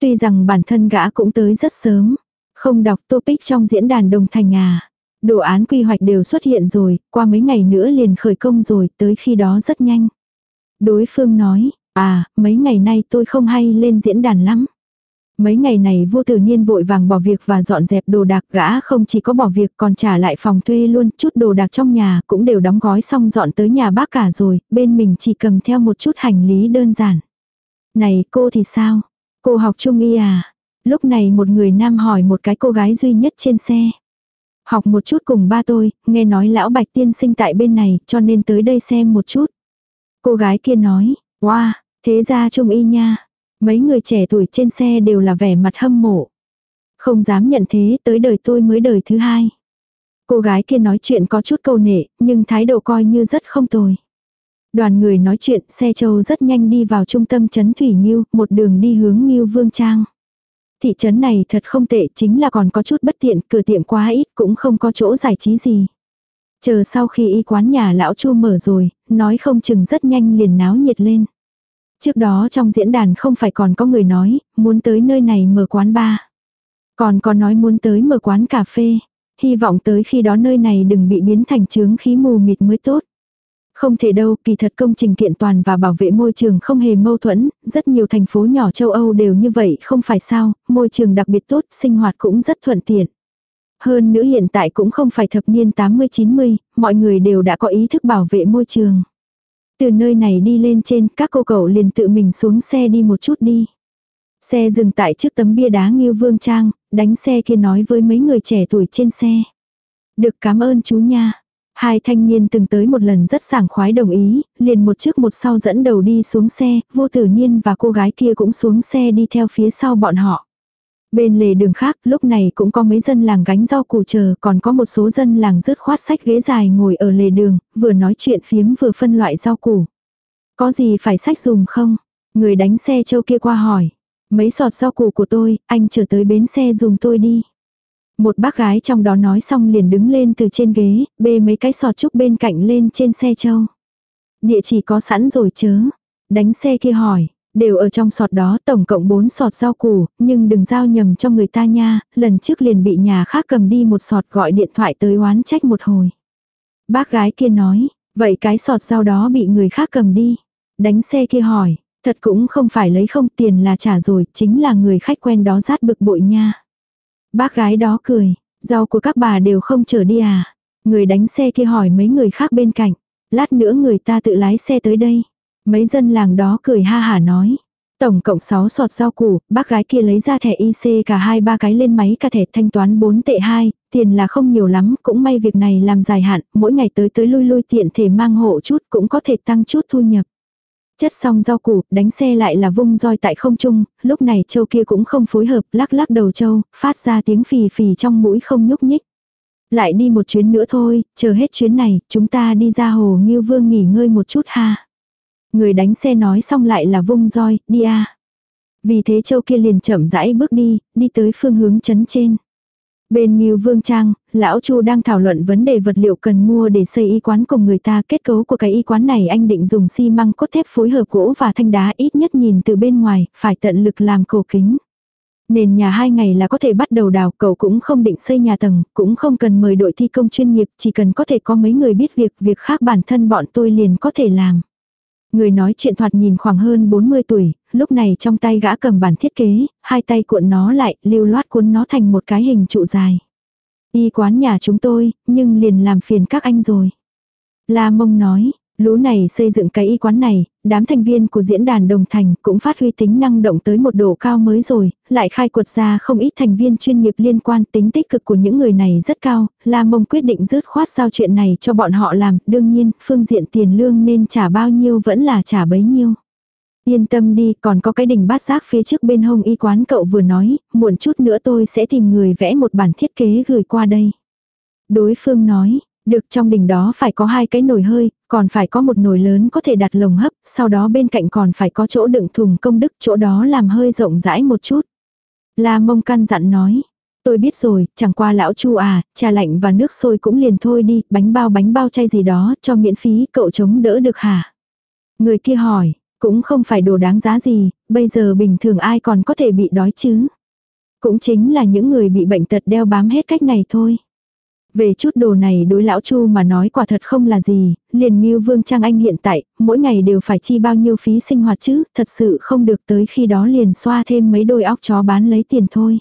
Speaker 1: Tuy rằng bản thân gã cũng tới rất sớm, không đọc topic trong diễn đàn đồng thành à. Đồ án quy hoạch đều xuất hiện rồi, qua mấy ngày nữa liền khởi công rồi, tới khi đó rất nhanh. Đối phương nói, À, mấy ngày nay tôi không hay lên diễn đàn lắm. Mấy ngày này vô tử niên vội vàng bỏ việc và dọn dẹp đồ đạc gã không chỉ có bỏ việc còn trả lại phòng thuê luôn, chút đồ đạc trong nhà cũng đều đóng gói xong dọn tới nhà bác cả rồi, bên mình chỉ cầm theo một chút hành lý đơn giản. Này cô thì sao? Cô học trung y à? Lúc này một người nam hỏi một cái cô gái duy nhất trên xe. Học một chút cùng ba tôi, nghe nói lão bạch tiên sinh tại bên này cho nên tới đây xem một chút. Cô gái kia nói, wow, thế ra trung y nha. Mấy người trẻ tuổi trên xe đều là vẻ mặt hâm mộ. Không dám nhận thế tới đời tôi mới đời thứ hai. Cô gái kia nói chuyện có chút câu nệ, nhưng thái độ coi như rất không tồi. Đoàn người nói chuyện, xe châu rất nhanh đi vào trung tâm trấn Thủy Nhiêu, một đường đi hướng Nhiêu Vương Trang. Thị trấn này thật không tệ, chính là còn có chút bất tiện, cửa tiệm quá ít, cũng không có chỗ giải trí gì. Chờ sau khi y quán nhà lão Chu mở rồi, nói không chừng rất nhanh liền náo nhiệt lên. Trước đó trong diễn đàn không phải còn có người nói, muốn tới nơi này mở quán bar. Còn có nói muốn tới mở quán cà phê. Hy vọng tới khi đó nơi này đừng bị biến thành chướng khí mù mịt mới tốt. Không thể đâu, kỳ thật công trình kiện toàn và bảo vệ môi trường không hề mâu thuẫn, rất nhiều thành phố nhỏ châu Âu đều như vậy, không phải sao, môi trường đặc biệt tốt, sinh hoạt cũng rất thuận tiện. Hơn nữa hiện tại cũng không phải thập niên 80-90, mọi người đều đã có ý thức bảo vệ môi trường. Từ nơi này đi lên trên, các cô cậu liền tự mình xuống xe đi một chút đi. Xe dừng tại trước tấm bia đá Ngưu Vương Trang, đánh xe kia nói với mấy người trẻ tuổi trên xe. Được cảm ơn chú nha. Hai thanh niên từng tới một lần rất sảng khoái đồng ý, liền một trước một sau dẫn đầu đi xuống xe, vô tử niên và cô gái kia cũng xuống xe đi theo phía sau bọn họ. Bên lề đường khác, lúc này cũng có mấy dân làng gánh rau củ chờ, còn có một số dân làng rứt khoát sách ghế dài ngồi ở lề đường, vừa nói chuyện phiếm vừa phân loại rau củ. Có gì phải sách dùng không? Người đánh xe châu kia qua hỏi. Mấy sọt rau củ của tôi, anh trở tới bến xe dùng tôi đi. Một bác gái trong đó nói xong liền đứng lên từ trên ghế, bê mấy cái sọt trúc bên cạnh lên trên xe châu. Địa chỉ có sẵn rồi chớ. Đánh xe kia hỏi, đều ở trong sọt đó tổng cộng 4 sọt rau củ, nhưng đừng giao nhầm cho người ta nha, lần trước liền bị nhà khác cầm đi một sọt gọi điện thoại tới oán trách một hồi. Bác gái kia nói, vậy cái sọt rau đó bị người khác cầm đi. Đánh xe kia hỏi, thật cũng không phải lấy không tiền là trả rồi, chính là người khách quen đó rát bực bội nha. Bác gái đó cười, rau của các bà đều không chở đi à. Người đánh xe kia hỏi mấy người khác bên cạnh, lát nữa người ta tự lái xe tới đây. Mấy dân làng đó cười ha hả nói. Tổng cộng 6 sọt rau củ, bác gái kia lấy ra thẻ IC cả hai ba cái lên máy cả thẻ thanh toán 4 tệ 2, tiền là không nhiều lắm, cũng may việc này làm dài hạn, mỗi ngày tới tới lui lui tiện thể mang hộ chút cũng có thể tăng chút thu nhập. Chất xong rau củ, đánh xe lại là vung roi tại không trung, lúc này châu kia cũng không phối hợp, lắc lắc đầu châu, phát ra tiếng phì phì trong mũi không nhúc nhích. Lại đi một chuyến nữa thôi, chờ hết chuyến này, chúng ta đi ra hồ Ngưu Vương nghỉ ngơi một chút ha. Người đánh xe nói xong lại là vung roi, đi a. Vì thế châu kia liền chậm rãi bước đi, đi tới phương hướng chấn trên. Bên Ngưu Vương Trang, lão Chu đang thảo luận vấn đề vật liệu cần mua để xây y quán cùng người ta. Kết cấu của cái y quán này anh định dùng xi măng cốt thép phối hợp gỗ và thanh đá ít nhất nhìn từ bên ngoài, phải tận lực làm cổ kính. Nền nhà hai ngày là có thể bắt đầu đào, cậu cũng không định xây nhà tầng, cũng không cần mời đội thi công chuyên nghiệp, chỉ cần có thể có mấy người biết việc, việc khác bản thân bọn tôi liền có thể làm. Người nói chuyện thoạt nhìn khoảng hơn 40 tuổi, lúc này trong tay gã cầm bản thiết kế, hai tay cuộn nó lại, lưu loát cuốn nó thành một cái hình trụ dài. Y quán nhà chúng tôi, nhưng liền làm phiền các anh rồi. La mông nói, lũ này xây dựng cái y quán này, đám thành viên của diễn đàn đồng thành cũng phát huy tính năng động tới một độ cao mới rồi, lại khai quật ra không ít thành viên chuyên nghiệp liên quan tính tích cực của những người này rất cao, La Mông quyết định rớt khoát giao chuyện này cho bọn họ làm, đương nhiên, phương diện tiền lương nên trả bao nhiêu vẫn là trả bấy nhiêu. Yên tâm đi, còn có cái đỉnh bát giác phía trước bên hông y quán cậu vừa nói, muộn chút nữa tôi sẽ tìm người vẽ một bản thiết kế gửi qua đây. Đối phương nói, được trong đỉnh đó phải có hai cái nồi hơi, còn phải có một nồi lớn có thể đặt lồng hấp, sau đó bên cạnh còn phải có chỗ đựng thùng công đức, chỗ đó làm hơi rộng rãi một chút. La mông căn dặn nói, tôi biết rồi, chẳng qua lão chu à, trà lạnh và nước sôi cũng liền thôi đi, bánh bao bánh bao chay gì đó, cho miễn phí, cậu chống đỡ được hả? Người kia hỏi, cũng không phải đồ đáng giá gì, bây giờ bình thường ai còn có thể bị đói chứ? Cũng chính là những người bị bệnh tật đeo bám hết cách này thôi. Về chút đồ này đối lão Chu mà nói quả thật không là gì, liền như Vương Trang Anh hiện tại, mỗi ngày đều phải chi bao nhiêu phí sinh hoạt chứ, thật sự không được tới khi đó liền xoa thêm mấy đôi óc chó bán lấy tiền thôi.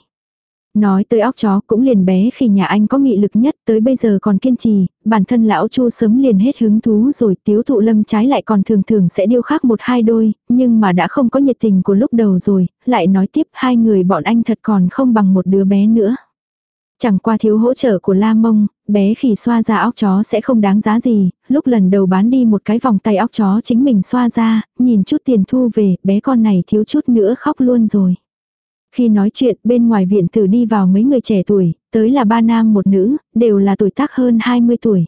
Speaker 1: Nói tới óc chó cũng liền bé khi nhà anh có nghị lực nhất tới bây giờ còn kiên trì, bản thân lão chu sớm liền hết hứng thú rồi tiếu thụ lâm trái lại còn thường thường sẽ điêu khắc một hai đôi, nhưng mà đã không có nhiệt tình của lúc đầu rồi, lại nói tiếp hai người bọn anh thật còn không bằng một đứa bé nữa. Chẳng qua thiếu hỗ trợ của La Mông, bé khỉ xoa ra óc chó sẽ không đáng giá gì, lúc lần đầu bán đi một cái vòng tay óc chó chính mình xoa ra, nhìn chút tiền thu về, bé con này thiếu chút nữa khóc luôn rồi. Khi nói chuyện bên ngoài viện tử đi vào mấy người trẻ tuổi, tới là ba nam một nữ, đều là tuổi tác hơn 20 tuổi.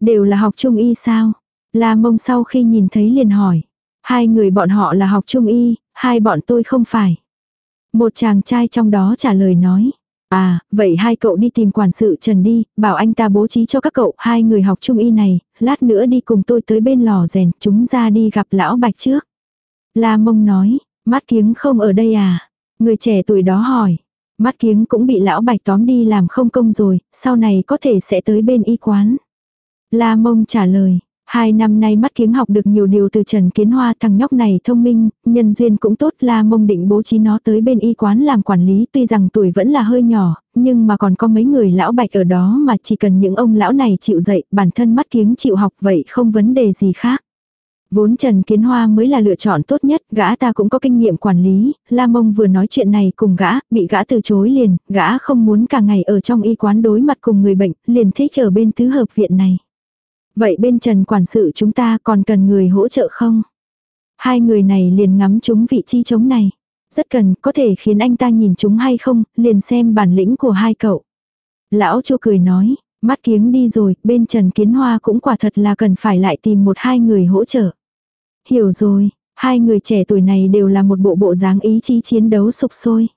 Speaker 1: Đều là học trung y sao? La mông sau khi nhìn thấy liền hỏi. Hai người bọn họ là học trung y, hai bọn tôi không phải. Một chàng trai trong đó trả lời nói. À, vậy hai cậu đi tìm quản sự Trần đi, bảo anh ta bố trí cho các cậu hai người học trung y này, lát nữa đi cùng tôi tới bên lò rèn, chúng ra đi gặp lão bạch trước. La mông nói, mắt kiếng không ở đây à? Người trẻ tuổi đó hỏi. Mắt kiếng cũng bị lão bạch tóm đi làm không công rồi, sau này có thể sẽ tới bên y quán. La mông trả lời. Hai năm nay mắt kiếng học được nhiều điều từ Trần Kiến Hoa thằng nhóc này thông minh, nhân duyên cũng tốt la mông định bố trí nó tới bên y quán làm quản lý tuy rằng tuổi vẫn là hơi nhỏ, nhưng mà còn có mấy người lão bạch ở đó mà chỉ cần những ông lão này chịu dạy, bản thân mắt kiếng chịu học vậy không vấn đề gì khác. Vốn Trần Kiến Hoa mới là lựa chọn tốt nhất, gã ta cũng có kinh nghiệm quản lý, La Mông vừa nói chuyện này cùng gã, bị gã từ chối liền, gã không muốn cả ngày ở trong y quán đối mặt cùng người bệnh, liền thích ở bên tứ hợp viện này. Vậy bên Trần quản sự chúng ta còn cần người hỗ trợ không? Hai người này liền ngắm chúng vị trí trống này. Rất cần, có thể khiến anh ta nhìn chúng hay không, liền xem bản lĩnh của hai cậu. Lão Chu cười nói, mắt kiếng đi rồi, bên Trần Kiến Hoa cũng quả thật là cần phải lại tìm một hai người hỗ trợ. Hiểu rồi, hai người trẻ tuổi này đều là một bộ bộ dáng ý chí chiến đấu sục sôi.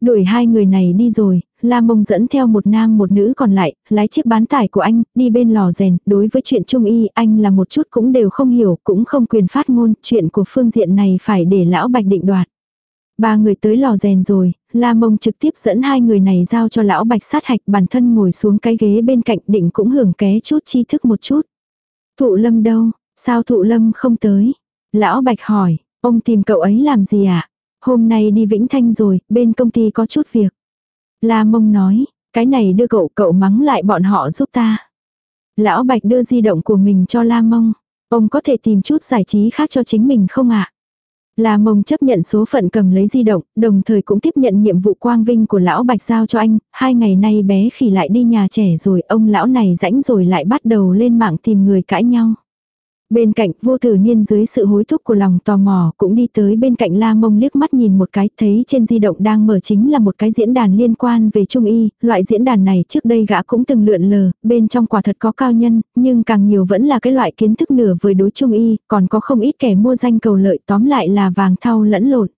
Speaker 1: Đuổi hai người này đi rồi, La Mông dẫn theo một nam một nữ còn lại, lái chiếc bán tải của anh, đi bên lò rèn, đối với chuyện trung y, anh là một chút cũng đều không hiểu, cũng không quyền phát ngôn, chuyện của phương diện này phải để lão Bạch định đoạt. Ba người tới lò rèn rồi, La Mông trực tiếp dẫn hai người này giao cho lão Bạch sát hạch bản thân ngồi xuống cái ghế bên cạnh định cũng hưởng ké chút tri thức một chút. Thụ lâm đâu, sao thụ lâm không tới? Lão Bạch hỏi, ông tìm cậu ấy làm gì ạ? À? Hôm nay đi Vĩnh Thanh rồi, bên công ty có chút việc. La mông nói, cái này đưa cậu cậu mắng lại bọn họ giúp ta. Lão Bạch đưa di động của mình cho La mông. Ông có thể tìm chút giải trí khác cho chính mình không ạ? À? La mông chấp nhận số phận cầm lấy di động, đồng thời cũng tiếp nhận nhiệm vụ quang vinh của lão Bạch giao cho anh. Hai ngày nay bé khỉ lại đi nhà trẻ rồi, ông lão này rãnh rồi lại bắt đầu lên mạng tìm người cãi nhau. Bên cạnh vô tử niên dưới sự hối thúc của lòng tò mò cũng đi tới bên cạnh la mông liếc mắt nhìn một cái thấy trên di động đang mở chính là một cái diễn đàn liên quan về trung y, loại diễn đàn này trước đây gã cũng từng lượn lờ, bên trong quả thật có cao nhân, nhưng càng nhiều vẫn là cái loại kiến thức nửa với đối trung y, còn có không ít kẻ mua danh cầu lợi tóm lại là vàng thau lẫn lộn.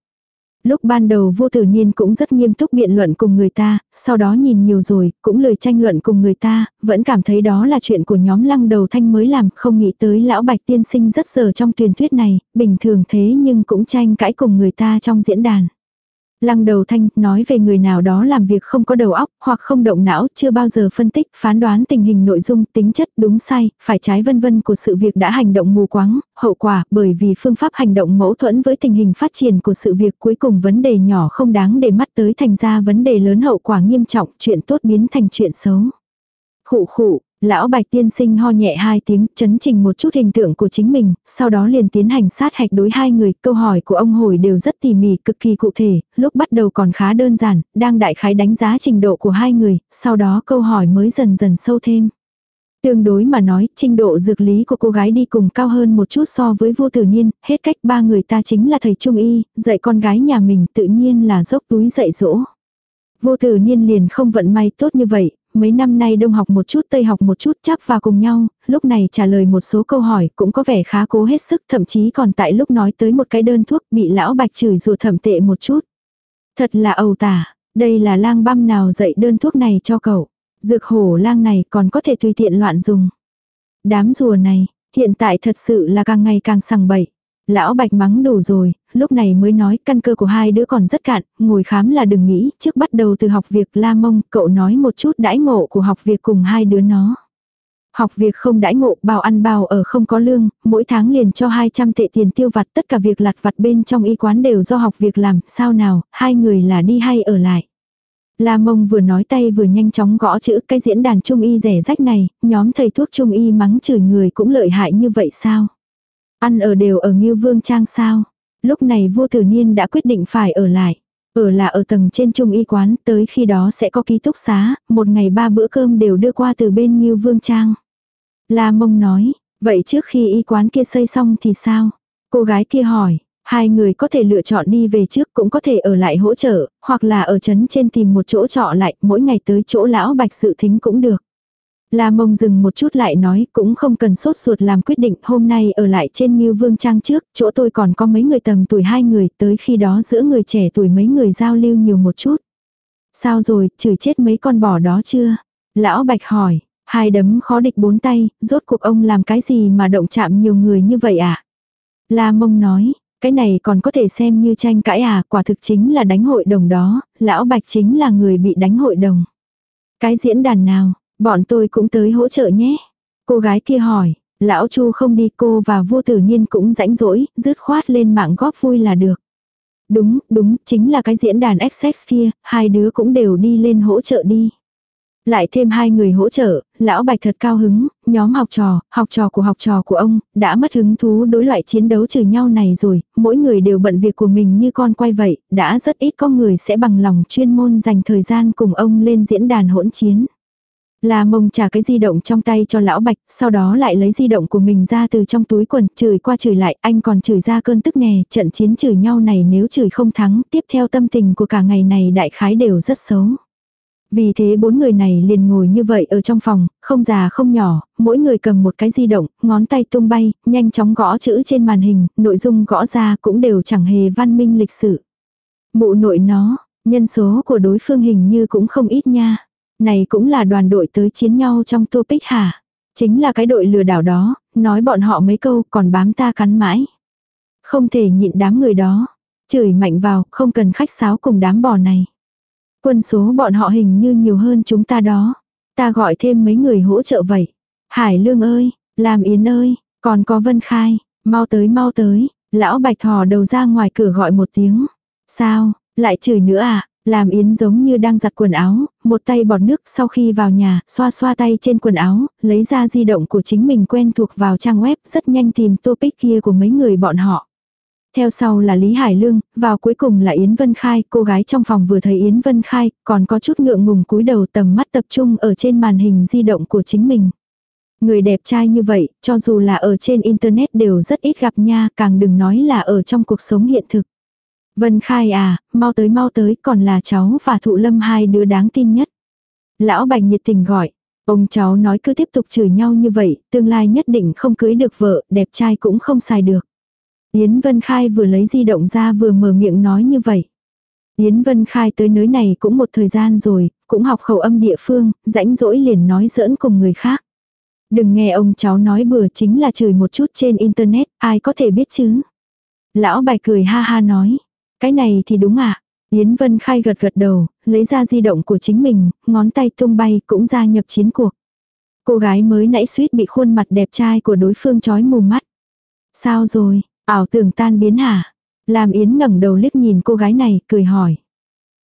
Speaker 1: Lúc ban đầu vô tử niên cũng rất nghiêm túc biện luận cùng người ta, sau đó nhìn nhiều rồi, cũng lời tranh luận cùng người ta, vẫn cảm thấy đó là chuyện của nhóm lăng đầu thanh mới làm, không nghĩ tới lão bạch tiên sinh rất giờ trong truyền thuyết này, bình thường thế nhưng cũng tranh cãi cùng người ta trong diễn đàn. Lăng đầu thanh nói về người nào đó làm việc không có đầu óc hoặc không động não chưa bao giờ phân tích phán đoán tình hình nội dung tính chất đúng sai phải trái vân vân của sự việc đã hành động mù quáng hậu quả bởi vì phương pháp hành động mẫu thuẫn với tình hình phát triển của sự việc cuối cùng vấn đề nhỏ không đáng để mắt tới thành ra vấn đề lớn hậu quả nghiêm trọng chuyện tốt biến thành chuyện xấu. Khụ khụ, Lão Bạch tiên sinh ho nhẹ hai tiếng, chấn trình một chút hình tượng của chính mình, sau đó liền tiến hành sát hạch đối hai người, câu hỏi của ông hồi đều rất tỉ mỉ, cực kỳ cụ thể, lúc bắt đầu còn khá đơn giản, đang đại khái đánh giá trình độ của hai người, sau đó câu hỏi mới dần dần sâu thêm. Tương đối mà nói, trình độ dược lý của cô gái đi cùng cao hơn một chút so với vô tử niên, hết cách ba người ta chính là thầy trung y, dạy con gái nhà mình tự nhiên là dốc túi dạy dỗ. Vô tử niên liền không vận may tốt như vậy, mấy năm nay đông học một chút tây học một chút chắp vào cùng nhau, lúc này trả lời một số câu hỏi cũng có vẻ khá cố hết sức thậm chí còn tại lúc nói tới một cái đơn thuốc bị lão bạch chửi rủa thẩm tệ một chút. Thật là ầu tả, đây là lang băm nào dạy đơn thuốc này cho cậu. Dược hổ lang này còn có thể tùy tiện loạn dùng. Đám rùa này, hiện tại thật sự là càng ngày càng sằng bậy. Lão Bạch mắng đủ rồi, lúc này mới nói căn cơ của hai đứa còn rất cạn, ngồi khám là đừng nghĩ, trước bắt đầu từ học việc la mông, cậu nói một chút đãi ngộ của học việc cùng hai đứa nó. Học việc không đãi ngộ, bao ăn bao ở không có lương, mỗi tháng liền cho 200 tệ tiền tiêu vặt, tất cả việc lặt vặt bên trong y quán đều do học việc làm, sao nào, hai người là đi hay ở lại. La mông vừa nói tay vừa nhanh chóng gõ chữ cái diễn đàn trung y rẻ rách này, nhóm thầy thuốc trung y mắng chửi người cũng lợi hại như vậy sao? Ăn ở đều ở Ngưu Vương Trang sao? Lúc này vua tử niên đã quyết định phải ở lại. Ở là ở tầng trên trung y quán, tới khi đó sẽ có ký túc xá, một ngày ba bữa cơm đều đưa qua từ bên Ngưu Vương Trang. La mông nói, vậy trước khi y quán kia xây xong thì sao? Cô gái kia hỏi, hai người có thể lựa chọn đi về trước cũng có thể ở lại hỗ trợ, hoặc là ở trấn trên tìm một chỗ trọ lại, mỗi ngày tới chỗ lão bạch sự thính cũng được. La mông dừng một chút lại nói cũng không cần sốt ruột làm quyết định hôm nay ở lại trên như Vương Trang trước, chỗ tôi còn có mấy người tầm tuổi hai người tới khi đó giữa người trẻ tuổi mấy người giao lưu nhiều một chút. Sao rồi, chửi chết mấy con bò đó chưa? Lão Bạch hỏi, hai đấm khó địch bốn tay, rốt cuộc ông làm cái gì mà động chạm nhiều người như vậy à? La mông nói, cái này còn có thể xem như tranh cãi à, quả thực chính là đánh hội đồng đó, lão Bạch chính là người bị đánh hội đồng. Cái diễn đàn nào, Bọn tôi cũng tới hỗ trợ nhé. Cô gái kia hỏi, lão Chu không đi cô và vua tử niên cũng rãnh rỗi, dứt khoát lên mạng góp vui là được. Đúng, đúng, chính là cái diễn đàn XX kia, hai đứa cũng đều đi lên hỗ trợ đi. Lại thêm hai người hỗ trợ, lão bạch thật cao hứng, nhóm học trò, học trò của học trò của ông, đã mất hứng thú đối loại chiến đấu trừ nhau này rồi, mỗi người đều bận việc của mình như con quay vậy, đã rất ít có người sẽ bằng lòng chuyên môn dành thời gian cùng ông lên diễn đàn hỗn chiến. La mông trả cái di động trong tay cho lão bạch, sau đó lại lấy di động của mình ra từ trong túi quần, chửi qua chửi lại, anh còn chửi ra cơn tức nè, trận chiến chửi nhau này nếu chửi không thắng, tiếp theo tâm tình của cả ngày này đại khái đều rất xấu. Vì thế bốn người này liền ngồi như vậy ở trong phòng, không già không nhỏ, mỗi người cầm một cái di động, ngón tay tung bay, nhanh chóng gõ chữ trên màn hình, nội dung gõ ra cũng đều chẳng hề văn minh lịch sử. Mụ nội nó, nhân số của đối phương hình như cũng không ít nha. Này cũng là đoàn đội tới chiến nhau trong topic hả? Chính là cái đội lừa đảo đó, nói bọn họ mấy câu còn bám ta cắn mãi. Không thể nhịn đám người đó. Chửi mạnh vào, không cần khách sáo cùng đám bò này. Quân số bọn họ hình như nhiều hơn chúng ta đó. Ta gọi thêm mấy người hỗ trợ vậy. Hải Lương ơi, Làm Yến ơi, còn có Vân Khai, mau tới mau tới. Lão Bạch thò đầu ra ngoài cửa gọi một tiếng. Sao, lại chửi nữa à? Làm Yến giống như đang giặt quần áo, một tay bọt nước sau khi vào nhà, xoa xoa tay trên quần áo, lấy ra di động của chính mình quen thuộc vào trang web, rất nhanh tìm topic kia của mấy người bọn họ. Theo sau là Lý Hải Lương, vào cuối cùng là Yến Vân Khai, cô gái trong phòng vừa thấy Yến Vân Khai, còn có chút ngượng ngùng cúi đầu tầm mắt tập trung ở trên màn hình di động của chính mình. Người đẹp trai như vậy, cho dù là ở trên internet đều rất ít gặp nha, càng đừng nói là ở trong cuộc sống hiện thực. Vân Khai à, mau tới mau tới, còn là cháu và thụ lâm hai đứa đáng tin nhất. Lão Bạch nhiệt tình gọi. Ông cháu nói cứ tiếp tục chửi nhau như vậy, tương lai nhất định không cưới được vợ, đẹp trai cũng không xài được. Yến Vân Khai vừa lấy di động ra vừa mở miệng nói như vậy. Yến Vân Khai tới nơi này cũng một thời gian rồi, cũng học khẩu âm địa phương, rãnh rỗi liền nói giỡn cùng người khác. Đừng nghe ông cháu nói bừa chính là chửi một chút trên internet, ai có thể biết chứ. Lão Bạch cười ha ha nói. Cái này thì đúng ạ. À? Yến Vân Khai gật gật đầu, lấy ra di động của chính mình, ngón tay tung bay cũng gia nhập chiến cuộc. Cô gái mới nãy suýt bị khuôn mặt đẹp trai của đối phương chói mù mắt. Sao rồi, ảo tưởng tan biến hả? Làm Yến ngẩng đầu liếc nhìn cô gái này, cười hỏi.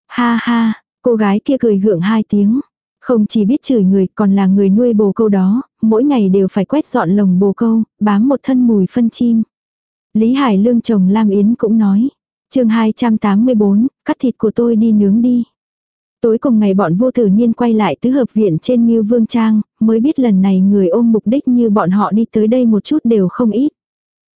Speaker 1: Ha ha, cô gái kia cười gượng hai tiếng. Không chỉ biết chửi người còn là người nuôi bồ câu đó, mỗi ngày đều phải quét dọn lồng bồ câu, bám một thân mùi phân chim. Lý Hải Lương chồng Lam Yến cũng nói chương 284, cắt thịt của tôi đi nướng đi. Tối cùng ngày bọn vô tử niên quay lại tứ hợp viện trên Ngưu Vương Trang, mới biết lần này người ôm mục đích như bọn họ đi tới đây một chút đều không ít.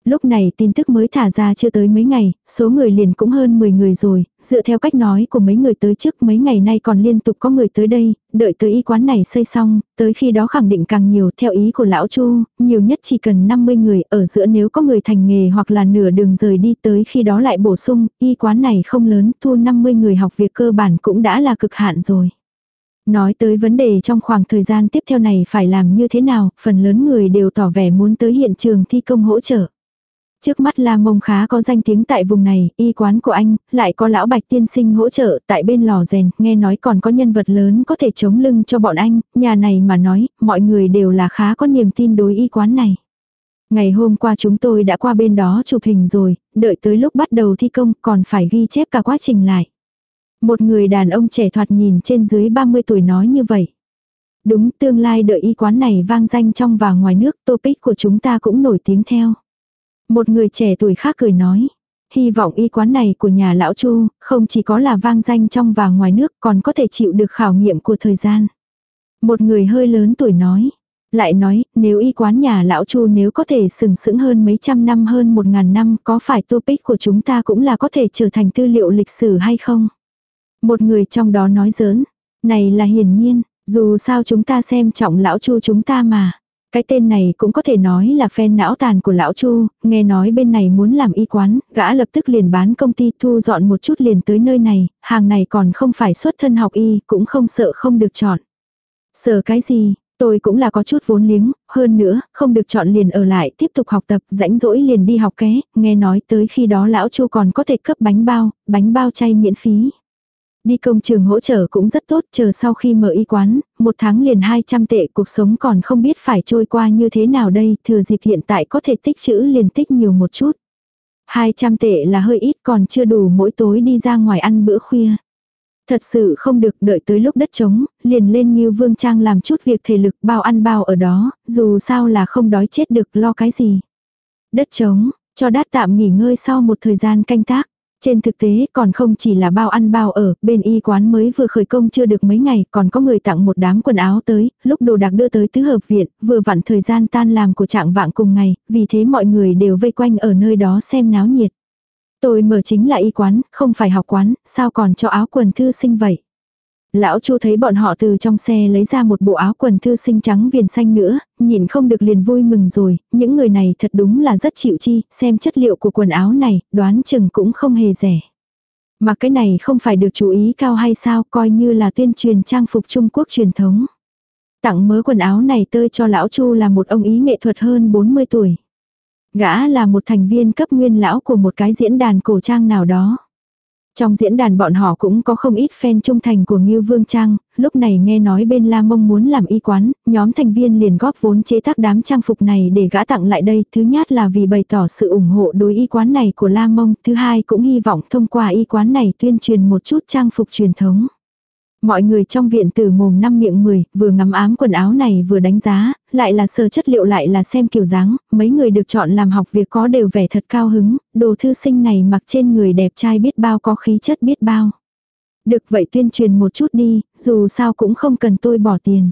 Speaker 1: Lúc này tin tức mới thả ra chưa tới mấy ngày, số người liền cũng hơn 10 người rồi, dựa theo cách nói của mấy người tới trước mấy ngày nay còn liên tục có người tới đây, đợi tới y quán này xây xong, tới khi đó khẳng định càng nhiều theo ý của lão Chu, nhiều nhất chỉ cần 50 người, ở giữa nếu có người thành nghề hoặc là nửa đường rời đi tới khi đó lại bổ sung, y quán này không lớn, thu 50 người học việc cơ bản cũng đã là cực hạn rồi. Nói tới vấn đề trong khoảng thời gian tiếp theo này phải làm như thế nào, phần lớn người đều tỏ vẻ muốn tới hiện trường thi công hỗ trợ. Trước mắt La Mông khá có danh tiếng tại vùng này, y quán của anh, lại có lão bạch tiên sinh hỗ trợ tại bên lò rèn, nghe nói còn có nhân vật lớn có thể chống lưng cho bọn anh, nhà này mà nói, mọi người đều là khá có niềm tin đối y quán này. Ngày hôm qua chúng tôi đã qua bên đó chụp hình rồi, đợi tới lúc bắt đầu thi công còn phải ghi chép cả quá trình lại. Một người đàn ông trẻ thoạt nhìn trên dưới 30 tuổi nói như vậy. Đúng tương lai đợi y quán này vang danh trong và ngoài nước topic của chúng ta cũng nổi tiếng theo. Một người trẻ tuổi khác cười nói. Hy vọng y quán này của nhà lão Chu không chỉ có là vang danh trong và ngoài nước còn có thể chịu được khảo nghiệm của thời gian. Một người hơi lớn tuổi nói. Lại nói, nếu y quán nhà lão Chu nếu có thể sừng sững hơn mấy trăm năm hơn một ngàn năm có phải topic của chúng ta cũng là có thể trở thành tư liệu lịch sử hay không? Một người trong đó nói giỡn. Này là hiển nhiên, dù sao chúng ta xem trọng lão Chu chúng ta mà. Cái tên này cũng có thể nói là phen não tàn của lão Chu, nghe nói bên này muốn làm y quán, gã lập tức liền bán công ty thu dọn một chút liền tới nơi này, hàng này còn không phải xuất thân học y, cũng không sợ không được chọn. Sợ cái gì, tôi cũng là có chút vốn liếng, hơn nữa, không được chọn liền ở lại tiếp tục học tập, rãnh rỗi liền đi học ké, nghe nói tới khi đó lão Chu còn có thể cấp bánh bao, bánh bao chay miễn phí. Đi công trường hỗ trợ cũng rất tốt, chờ sau khi mở y quán, một tháng liền 200 tệ cuộc sống còn không biết phải trôi qua như thế nào đây, thừa dịp hiện tại có thể tích chữ liền tích nhiều một chút. 200 tệ là hơi ít còn chưa đủ mỗi tối đi ra ngoài ăn bữa khuya. Thật sự không được đợi tới lúc đất trống, liền lên như vương trang làm chút việc thể lực bao ăn bao ở đó, dù sao là không đói chết được lo cái gì. Đất trống, cho đát tạm nghỉ ngơi sau một thời gian canh tác. Trên thực tế còn không chỉ là bao ăn bao ở, bên y quán mới vừa khởi công chưa được mấy ngày, còn có người tặng một đám quần áo tới, lúc đồ đạc đưa tới tứ hợp viện, vừa vặn thời gian tan làm của trạng vạng cùng ngày, vì thế mọi người đều vây quanh ở nơi đó xem náo nhiệt. Tôi mở chính là y quán, không phải học quán, sao còn cho áo quần thư sinh vậy? Lão Chu thấy bọn họ từ trong xe lấy ra một bộ áo quần thư sinh trắng viền xanh nữa, nhìn không được liền vui mừng rồi, những người này thật đúng là rất chịu chi, xem chất liệu của quần áo này, đoán chừng cũng không hề rẻ. Mà cái này không phải được chú ý cao hay sao, coi như là tuyên truyền trang phục Trung Quốc truyền thống. Tặng mớ quần áo này tơi cho lão Chu là một ông ý nghệ thuật hơn 40 tuổi. Gã là một thành viên cấp nguyên lão của một cái diễn đàn cổ trang nào đó. Trong diễn đàn bọn họ cũng có không ít fan trung thành của Ngưu Vương Trang, lúc này nghe nói bên La Mông muốn làm y quán, nhóm thành viên liền góp vốn chế tác đám trang phục này để gã tặng lại đây. Thứ nhất là vì bày tỏ sự ủng hộ đối y quán này của La Mông, thứ hai cũng hy vọng thông qua y quán này tuyên truyền một chút trang phục truyền thống. Mọi người trong viện từ mồm năm miệng mười, vừa ngắm ám quần áo này vừa đánh giá, lại là sờ chất liệu lại là xem kiểu dáng, mấy người được chọn làm học việc có đều vẻ thật cao hứng, đồ thư sinh này mặc trên người đẹp trai biết bao có khí chất biết bao. Được vậy tuyên truyền một chút đi, dù sao cũng không cần tôi bỏ tiền.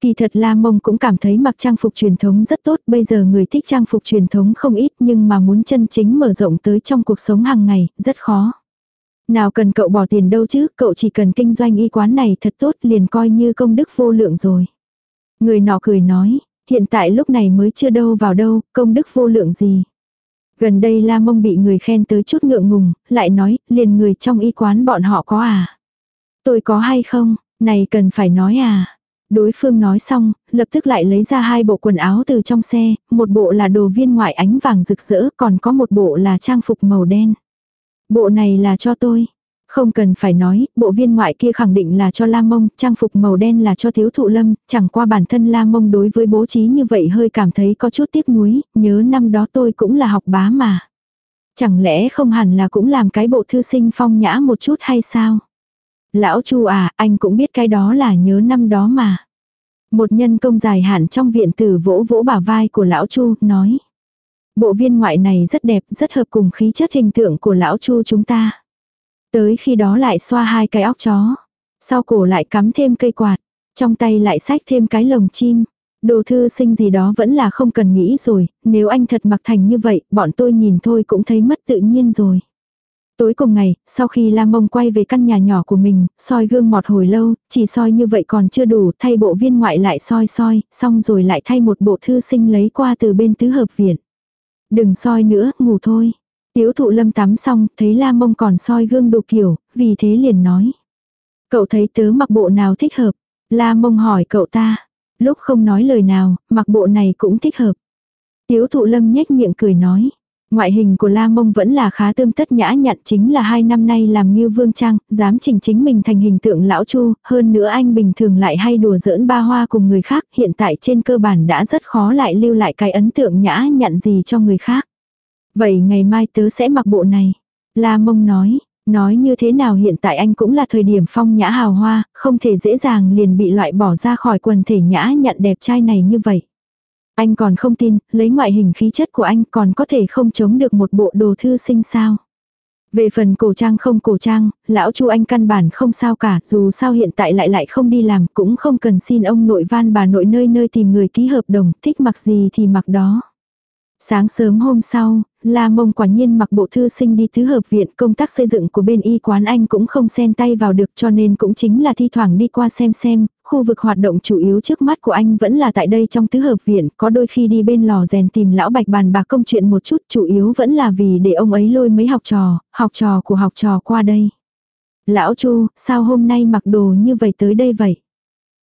Speaker 1: Kỳ thật La Mông cũng cảm thấy mặc trang phục truyền thống rất tốt, bây giờ người thích trang phục truyền thống không ít nhưng mà muốn chân chính mở rộng tới trong cuộc sống hàng ngày, rất khó. Nào cần cậu bỏ tiền đâu chứ, cậu chỉ cần kinh doanh y quán này thật tốt liền coi như công đức vô lượng rồi. Người nọ cười nói, hiện tại lúc này mới chưa đâu vào đâu, công đức vô lượng gì. Gần đây La Mông bị người khen tới chút ngượng ngùng, lại nói, liền người trong y quán bọn họ có à. Tôi có hay không, này cần phải nói à. Đối phương nói xong, lập tức lại lấy ra hai bộ quần áo từ trong xe, một bộ là đồ viên ngoại ánh vàng rực rỡ, còn có một bộ là trang phục màu đen. Bộ này là cho tôi. Không cần phải nói, bộ viên ngoại kia khẳng định là cho La Mông, trang phục màu đen là cho thiếu thụ lâm, chẳng qua bản thân La Mông đối với bố trí như vậy hơi cảm thấy có chút tiếc nuối, nhớ năm đó tôi cũng là học bá mà. Chẳng lẽ không hẳn là cũng làm cái bộ thư sinh phong nhã một chút hay sao? Lão Chu à, anh cũng biết cái đó là nhớ năm đó mà. Một nhân công dài hạn trong viện tử vỗ vỗ bả vai của lão Chu, nói. Bộ viên ngoại này rất đẹp, rất hợp cùng khí chất hình tượng của lão Chu chúng ta. Tới khi đó lại xoa hai cái óc chó. Sau cổ lại cắm thêm cây quạt. Trong tay lại xách thêm cái lồng chim. Đồ thư sinh gì đó vẫn là không cần nghĩ rồi, nếu anh thật mặc thành như vậy, bọn tôi nhìn thôi cũng thấy mất tự nhiên rồi. Tối cùng ngày, sau khi Lam Mông quay về căn nhà nhỏ của mình, soi gương mọt hồi lâu, chỉ soi như vậy còn chưa đủ, thay bộ viên ngoại lại soi soi, xong rồi lại thay một bộ thư sinh lấy qua từ bên tứ hợp viện. Đừng soi nữa, ngủ thôi. Tiếu thụ lâm tắm xong, thấy la mông còn soi gương đồ kiểu, vì thế liền nói. Cậu thấy tớ mặc bộ nào thích hợp? La mông hỏi cậu ta. Lúc không nói lời nào, mặc bộ này cũng thích hợp. Tiếu thụ lâm nhếch miệng cười nói. Ngoại hình của La Mông vẫn là khá tươm tất nhã nhặn chính là hai năm nay làm như vương trang, dám chỉnh chính mình thành hình tượng lão chu, hơn nữa anh bình thường lại hay đùa giỡn ba hoa cùng người khác, hiện tại trên cơ bản đã rất khó lại lưu lại cái ấn tượng nhã nhặn gì cho người khác. Vậy ngày mai tớ sẽ mặc bộ này. La Mông nói, nói như thế nào hiện tại anh cũng là thời điểm phong nhã hào hoa, không thể dễ dàng liền bị loại bỏ ra khỏi quần thể nhã nhặn đẹp trai này như vậy. Anh còn không tin, lấy ngoại hình khí chất của anh còn có thể không chống được một bộ đồ thư sinh sao. Về phần cổ trang không cổ trang, lão chu anh căn bản không sao cả, dù sao hiện tại lại lại không đi làm, cũng không cần xin ông nội van bà nội nơi nơi tìm người ký hợp đồng, thích mặc gì thì mặc đó. Sáng sớm hôm sau, La Mông quả nhiên mặc bộ thư sinh đi thứ hợp viện công tác xây dựng của bên y quán anh cũng không xen tay vào được cho nên cũng chính là thi thoảng đi qua xem xem, khu vực hoạt động chủ yếu trước mắt của anh vẫn là tại đây trong tứ hợp viện, có đôi khi đi bên lò rèn tìm lão bạch bàn bạc công chuyện một chút chủ yếu vẫn là vì để ông ấy lôi mấy học trò, học trò của học trò qua đây. Lão Chu, sao hôm nay mặc đồ như vậy tới đây vậy?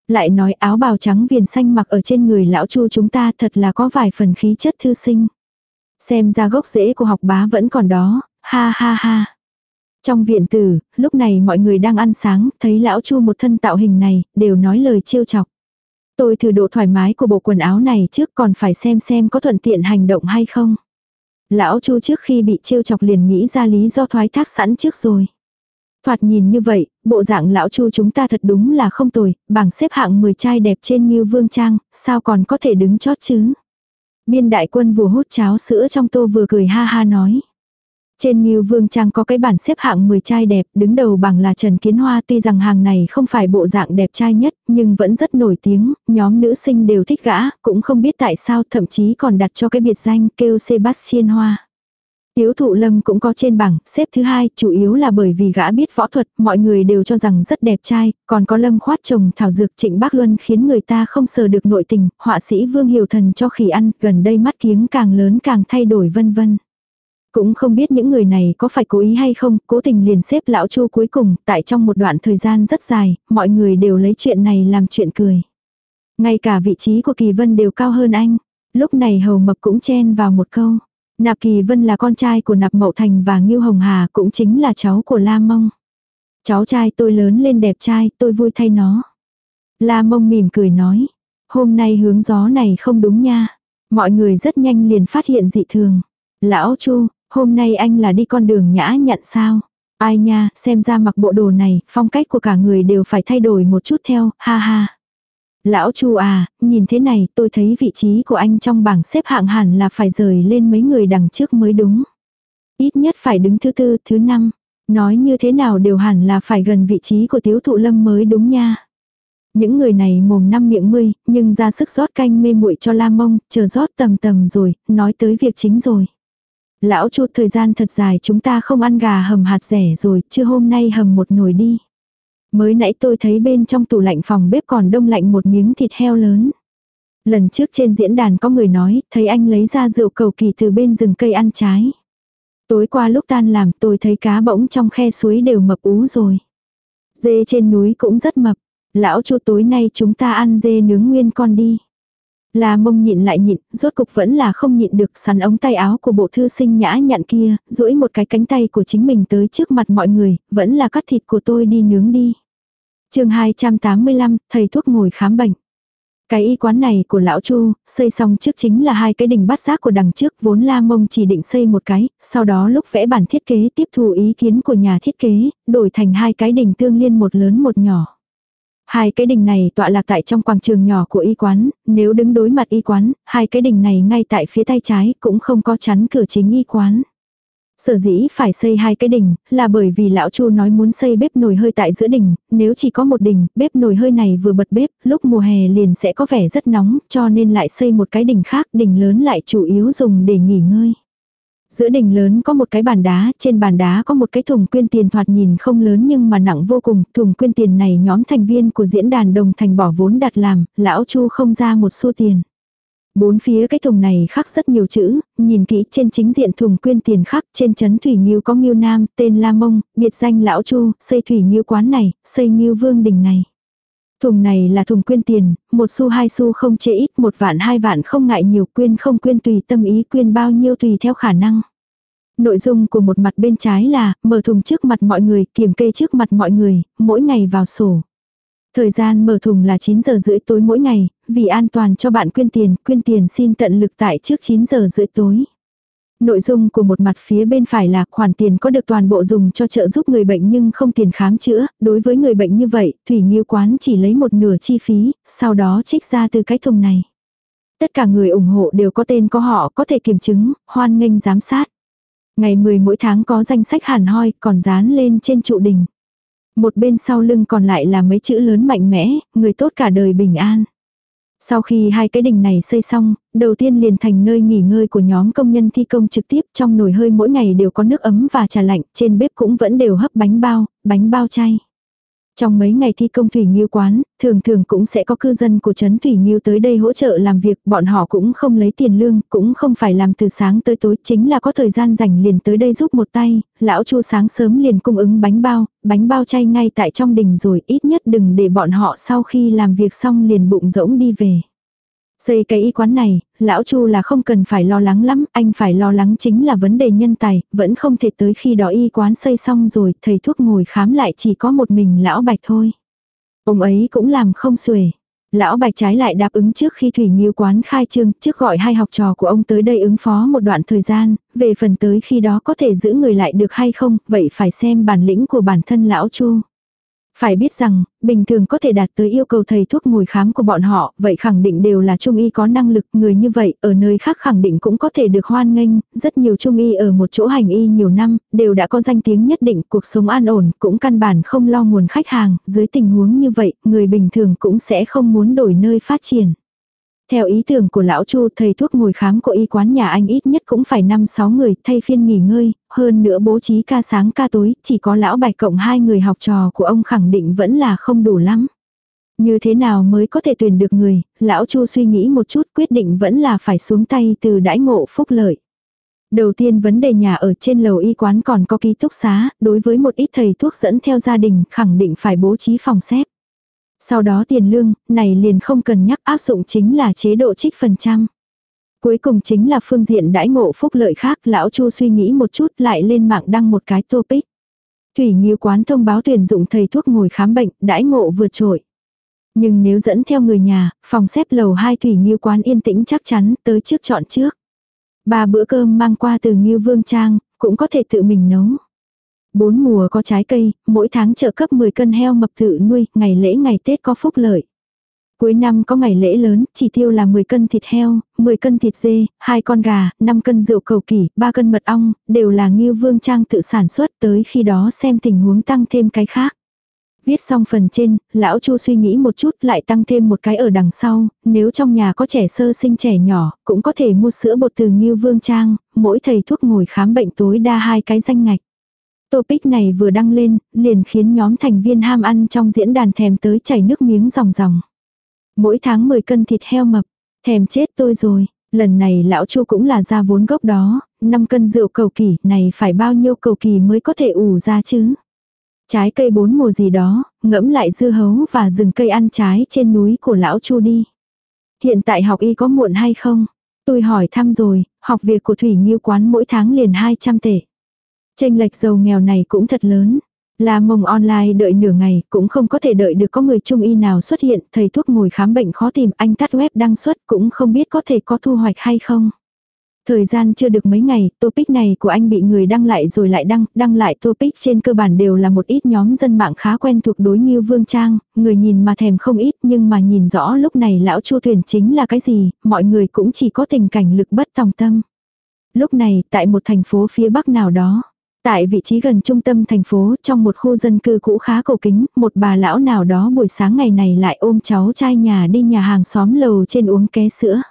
Speaker 1: Lại nói áo bào trắng viền xanh mặc ở trên người lão Chu chúng ta thật là có vài phần khí chất thư sinh. Xem ra gốc rễ của học bá vẫn còn đó, ha ha ha. Trong viện tử, lúc này mọi người đang ăn sáng, thấy lão chu một thân tạo hình này, đều nói lời trêu chọc. Tôi thử độ thoải mái của bộ quần áo này trước còn phải xem xem có thuận tiện hành động hay không. Lão chu trước khi bị trêu chọc liền nghĩ ra lý do thoái thác sẵn trước rồi. Thoạt nhìn như vậy, bộ dạng lão chu chúng ta thật đúng là không tồi, bảng xếp hạng 10 trai đẹp trên như vương trang, sao còn có thể đứng chót chứ. Biên đại quân vừa hút cháo sữa trong tô vừa cười ha ha nói. Trên Nghiêu Vương Trang có cái bản xếp hạng 10 trai đẹp, đứng đầu bảng là Trần Kiến Hoa tuy rằng hàng này không phải bộ dạng đẹp trai nhất, nhưng vẫn rất nổi tiếng, nhóm nữ sinh đều thích gã, cũng không biết tại sao thậm chí còn đặt cho cái biệt danh kêu Sebastian Hoa. Tiếu thụ lâm cũng có trên bảng, xếp thứ hai, chủ yếu là bởi vì gã biết võ thuật, mọi người đều cho rằng rất đẹp trai, còn có lâm khoát chồng thảo dược trịnh bác luân khiến người ta không sờ được nội tình, họa sĩ vương hiểu thần cho khỉ ăn, gần đây mắt kiếng càng lớn càng thay đổi vân vân. Cũng không biết những người này có phải cố ý hay không, cố tình liền xếp lão chu cuối cùng, tại trong một đoạn thời gian rất dài, mọi người đều lấy chuyện này làm chuyện cười. Ngay cả vị trí của Kỳ Vân đều cao hơn anh. Lúc này hầu mập cũng chen vào một câu. Nạp Kỳ Vân là con trai của Nạp Mậu Thành và Ngưu Hồng Hà cũng chính là cháu của La Mông. Cháu trai tôi lớn lên đẹp trai, tôi vui thay nó. La Mông mỉm cười nói. Hôm nay hướng gió này không đúng nha. Mọi người rất nhanh liền phát hiện dị thường. Lão Chu, hôm nay anh là đi con đường nhã nhặn sao? Ai nha, xem ra mặc bộ đồ này, phong cách của cả người đều phải thay đổi một chút theo, ha ha. Lão Chu à, nhìn thế này tôi thấy vị trí của anh trong bảng xếp hạng hẳn là phải rời lên mấy người đằng trước mới đúng. Ít nhất phải đứng thứ tư, thứ năm. Nói như thế nào đều hẳn là phải gần vị trí của tiếu thụ lâm mới đúng nha. Những người này mồm năm miệng mươi, nhưng ra sức rót canh mê muội cho la mông, chờ rót tầm tầm rồi, nói tới việc chính rồi. Lão Chu thời gian thật dài chúng ta không ăn gà hầm hạt rẻ rồi, chưa hôm nay hầm một nồi đi. Mới nãy tôi thấy bên trong tủ lạnh phòng bếp còn đông lạnh một miếng thịt heo lớn. Lần trước trên diễn đàn có người nói, thấy anh lấy ra rượu cầu kỳ từ bên rừng cây ăn trái. Tối qua lúc tan làm tôi thấy cá bỗng trong khe suối đều mập ú rồi. Dê trên núi cũng rất mập. Lão chu tối nay chúng ta ăn dê nướng nguyên con đi. Là mông nhịn lại nhịn, rốt cục vẫn là không nhịn được sắn ống tay áo của bộ thư sinh nhã nhặn kia, duỗi một cái cánh tay của chính mình tới trước mặt mọi người, vẫn là cắt thịt của tôi đi nướng đi. chương 285, thầy thuốc ngồi khám bệnh. Cái y quán này của lão Chu, xây xong trước chính là hai cái đỉnh bát giác của đằng trước vốn la mông chỉ định xây một cái, sau đó lúc vẽ bản thiết kế tiếp thu ý kiến của nhà thiết kế, đổi thành hai cái đỉnh tương liên một lớn một nhỏ. Hai cái đình này tọa lạc tại trong quảng trường nhỏ của y quán, nếu đứng đối mặt y quán, hai cái đình này ngay tại phía tay trái cũng không có chắn cửa chính y quán. Sở dĩ phải xây hai cái đỉnh, là bởi vì lão Chu nói muốn xây bếp nồi hơi tại giữa đỉnh, nếu chỉ có một đỉnh, bếp nồi hơi này vừa bật bếp, lúc mùa hè liền sẽ có vẻ rất nóng, cho nên lại xây một cái đỉnh khác, đỉnh lớn lại chủ yếu dùng để nghỉ ngơi. Giữa đỉnh lớn có một cái bàn đá, trên bàn đá có một cái thùng quyên tiền thoạt nhìn không lớn nhưng mà nặng vô cùng, thùng quyên tiền này nhóm thành viên của diễn đàn đồng thành bỏ vốn đặt làm, lão Chu không ra một xu tiền. Bốn phía cái thùng này khắc rất nhiều chữ, nhìn kỹ trên chính diện thùng quyên tiền khắc trên chấn thủy nghiêu có nghiêu nam, tên La Mông, biệt danh lão Chu, xây thủy nghiêu quán này, xây nghiêu vương đình này. Thùng này là thùng quyên tiền, một xu hai xu không chê ít, một vạn hai vạn không ngại nhiều quyên không quyên tùy tâm ý quyên bao nhiêu tùy theo khả năng. Nội dung của một mặt bên trái là, mở thùng trước mặt mọi người, kiểm kê trước mặt mọi người, mỗi ngày vào sổ. Thời gian mở thùng là 9 giờ rưỡi tối mỗi ngày, vì an toàn cho bạn quyên tiền, quyên tiền xin tận lực tại trước 9 giờ rưỡi tối. Nội dung của một mặt phía bên phải là khoản tiền có được toàn bộ dùng cho trợ giúp người bệnh nhưng không tiền khám chữa. Đối với người bệnh như vậy, Thủy Nghiêu Quán chỉ lấy một nửa chi phí, sau đó trích ra từ cái thùng này. Tất cả người ủng hộ đều có tên có họ có thể kiểm chứng, hoan nghênh giám sát. Ngày 10 mỗi tháng có danh sách hàn hoi còn dán lên trên trụ đình. Một bên sau lưng còn lại là mấy chữ lớn mạnh mẽ, người tốt cả đời bình an. Sau khi hai cái đình này xây xong, đầu tiên liền thành nơi nghỉ ngơi của nhóm công nhân thi công trực tiếp trong nồi hơi mỗi ngày đều có nước ấm và trà lạnh, trên bếp cũng vẫn đều hấp bánh bao, bánh bao chay. Trong mấy ngày thi công Thủy Nghiêu quán, thường thường cũng sẽ có cư dân của Trấn Thủy Nghiêu tới đây hỗ trợ làm việc, bọn họ cũng không lấy tiền lương, cũng không phải làm từ sáng tới tối, chính là có thời gian rảnh liền tới đây giúp một tay, lão Chu sáng sớm liền cung ứng bánh bao, bánh bao chay ngay tại trong đình rồi, ít nhất đừng để bọn họ sau khi làm việc xong liền bụng rỗng đi về. Xây cái y quán này, lão Chu là không cần phải lo lắng lắm, anh phải lo lắng chính là vấn đề nhân tài, vẫn không thể tới khi đó y quán xây xong rồi, thầy thuốc ngồi khám lại chỉ có một mình lão Bạch thôi. Ông ấy cũng làm không xuể. Lão Bạch trái lại đáp ứng trước khi Thủy Nghiêu quán khai trương, trước gọi hai học trò của ông tới đây ứng phó một đoạn thời gian, về phần tới khi đó có thể giữ người lại được hay không, vậy phải xem bản lĩnh của bản thân lão Chu. Phải biết rằng, bình thường có thể đạt tới yêu cầu thầy thuốc ngồi khám của bọn họ, vậy khẳng định đều là trung y có năng lực, người như vậy, ở nơi khác khẳng định cũng có thể được hoan nghênh, rất nhiều trung y ở một chỗ hành y nhiều năm, đều đã có danh tiếng nhất định, cuộc sống an ổn, cũng căn bản không lo nguồn khách hàng, dưới tình huống như vậy, người bình thường cũng sẽ không muốn đổi nơi phát triển. Theo ý tưởng của lão Chu, thầy thuốc ngồi khám của y quán nhà anh ít nhất cũng phải 5-6 người thay phiên nghỉ ngơi, hơn nữa bố trí ca sáng ca tối, chỉ có lão bạch cộng hai người học trò của ông khẳng định vẫn là không đủ lắm. Như thế nào mới có thể tuyển được người, lão Chu suy nghĩ một chút quyết định vẫn là phải xuống tay từ đãi ngộ phúc lợi. Đầu tiên vấn đề nhà ở trên lầu y quán còn có ký túc xá, đối với một ít thầy thuốc dẫn theo gia đình khẳng định phải bố trí phòng xếp. Sau đó tiền lương, này liền không cần nhắc áp dụng chính là chế độ trích phần trăm. Cuối cùng chính là phương diện đãi ngộ phúc lợi khác, lão Chu suy nghĩ một chút lại lên mạng đăng một cái topic. Thủy Nghiêu quán thông báo tuyển dụng thầy thuốc ngồi khám bệnh, đãi ngộ vượt trội. Nhưng nếu dẫn theo người nhà, phòng xếp lầu 2 Thủy Nghiêu quán yên tĩnh chắc chắn tới trước chọn trước. Ba bữa cơm mang qua từ Nghiêu Vương Trang, cũng có thể tự mình nấu. Bốn mùa có trái cây, mỗi tháng trợ cấp 10 cân heo mập tự nuôi, ngày lễ ngày Tết có phúc lợi. Cuối năm có ngày lễ lớn, chỉ tiêu là 10 cân thịt heo, 10 cân thịt dê, 2 con gà, 5 cân rượu cầu kỳ, 3 cân mật ong, đều là nghiêu vương trang tự sản xuất tới khi đó xem tình huống tăng thêm cái khác. Viết xong phần trên, lão Chu suy nghĩ một chút lại tăng thêm một cái ở đằng sau, nếu trong nhà có trẻ sơ sinh trẻ nhỏ, cũng có thể mua sữa bột từ Nghiêu Vương Trang, mỗi thầy thuốc ngồi khám bệnh tối đa hai cái danh ngạch. Topic này vừa đăng lên, liền khiến nhóm thành viên ham ăn trong diễn đàn thèm tới chảy nước miếng ròng ròng. Mỗi tháng 10 cân thịt heo mập, thèm chết tôi rồi. Lần này lão chu cũng là ra vốn gốc đó, 5 cân rượu cầu kỳ, này phải bao nhiêu cầu kỳ mới có thể ủ ra chứ. Trái cây bốn mùa gì đó, ngẫm lại dưa hấu và rừng cây ăn trái trên núi của lão chu đi. Hiện tại học y có muộn hay không? Tôi hỏi thăm rồi, học việc của Thủy Nghiêu quán mỗi tháng liền 200 tệ. Tranh lệch giàu nghèo này cũng thật lớn. Là mông online đợi nửa ngày, cũng không có thể đợi được có người trung y nào xuất hiện, thầy thuốc ngồi khám bệnh khó tìm, anh tắt web đăng xuất cũng không biết có thể có thu hoạch hay không. Thời gian chưa được mấy ngày, topic này của anh bị người đăng lại rồi lại đăng, đăng lại topic trên cơ bản đều là một ít nhóm dân mạng khá quen thuộc đối như Vương Trang, người nhìn mà thèm không ít nhưng mà nhìn rõ lúc này lão chu thuyền chính là cái gì, mọi người cũng chỉ có tình cảnh lực bất tòng tâm. Lúc này, tại một thành phố phía bắc nào đó, Tại vị trí gần trung tâm thành phố, trong một khu dân cư cũ khá cổ kính, một bà lão nào đó buổi sáng ngày này lại ôm cháu trai nhà đi nhà hàng xóm lầu trên uống ké sữa.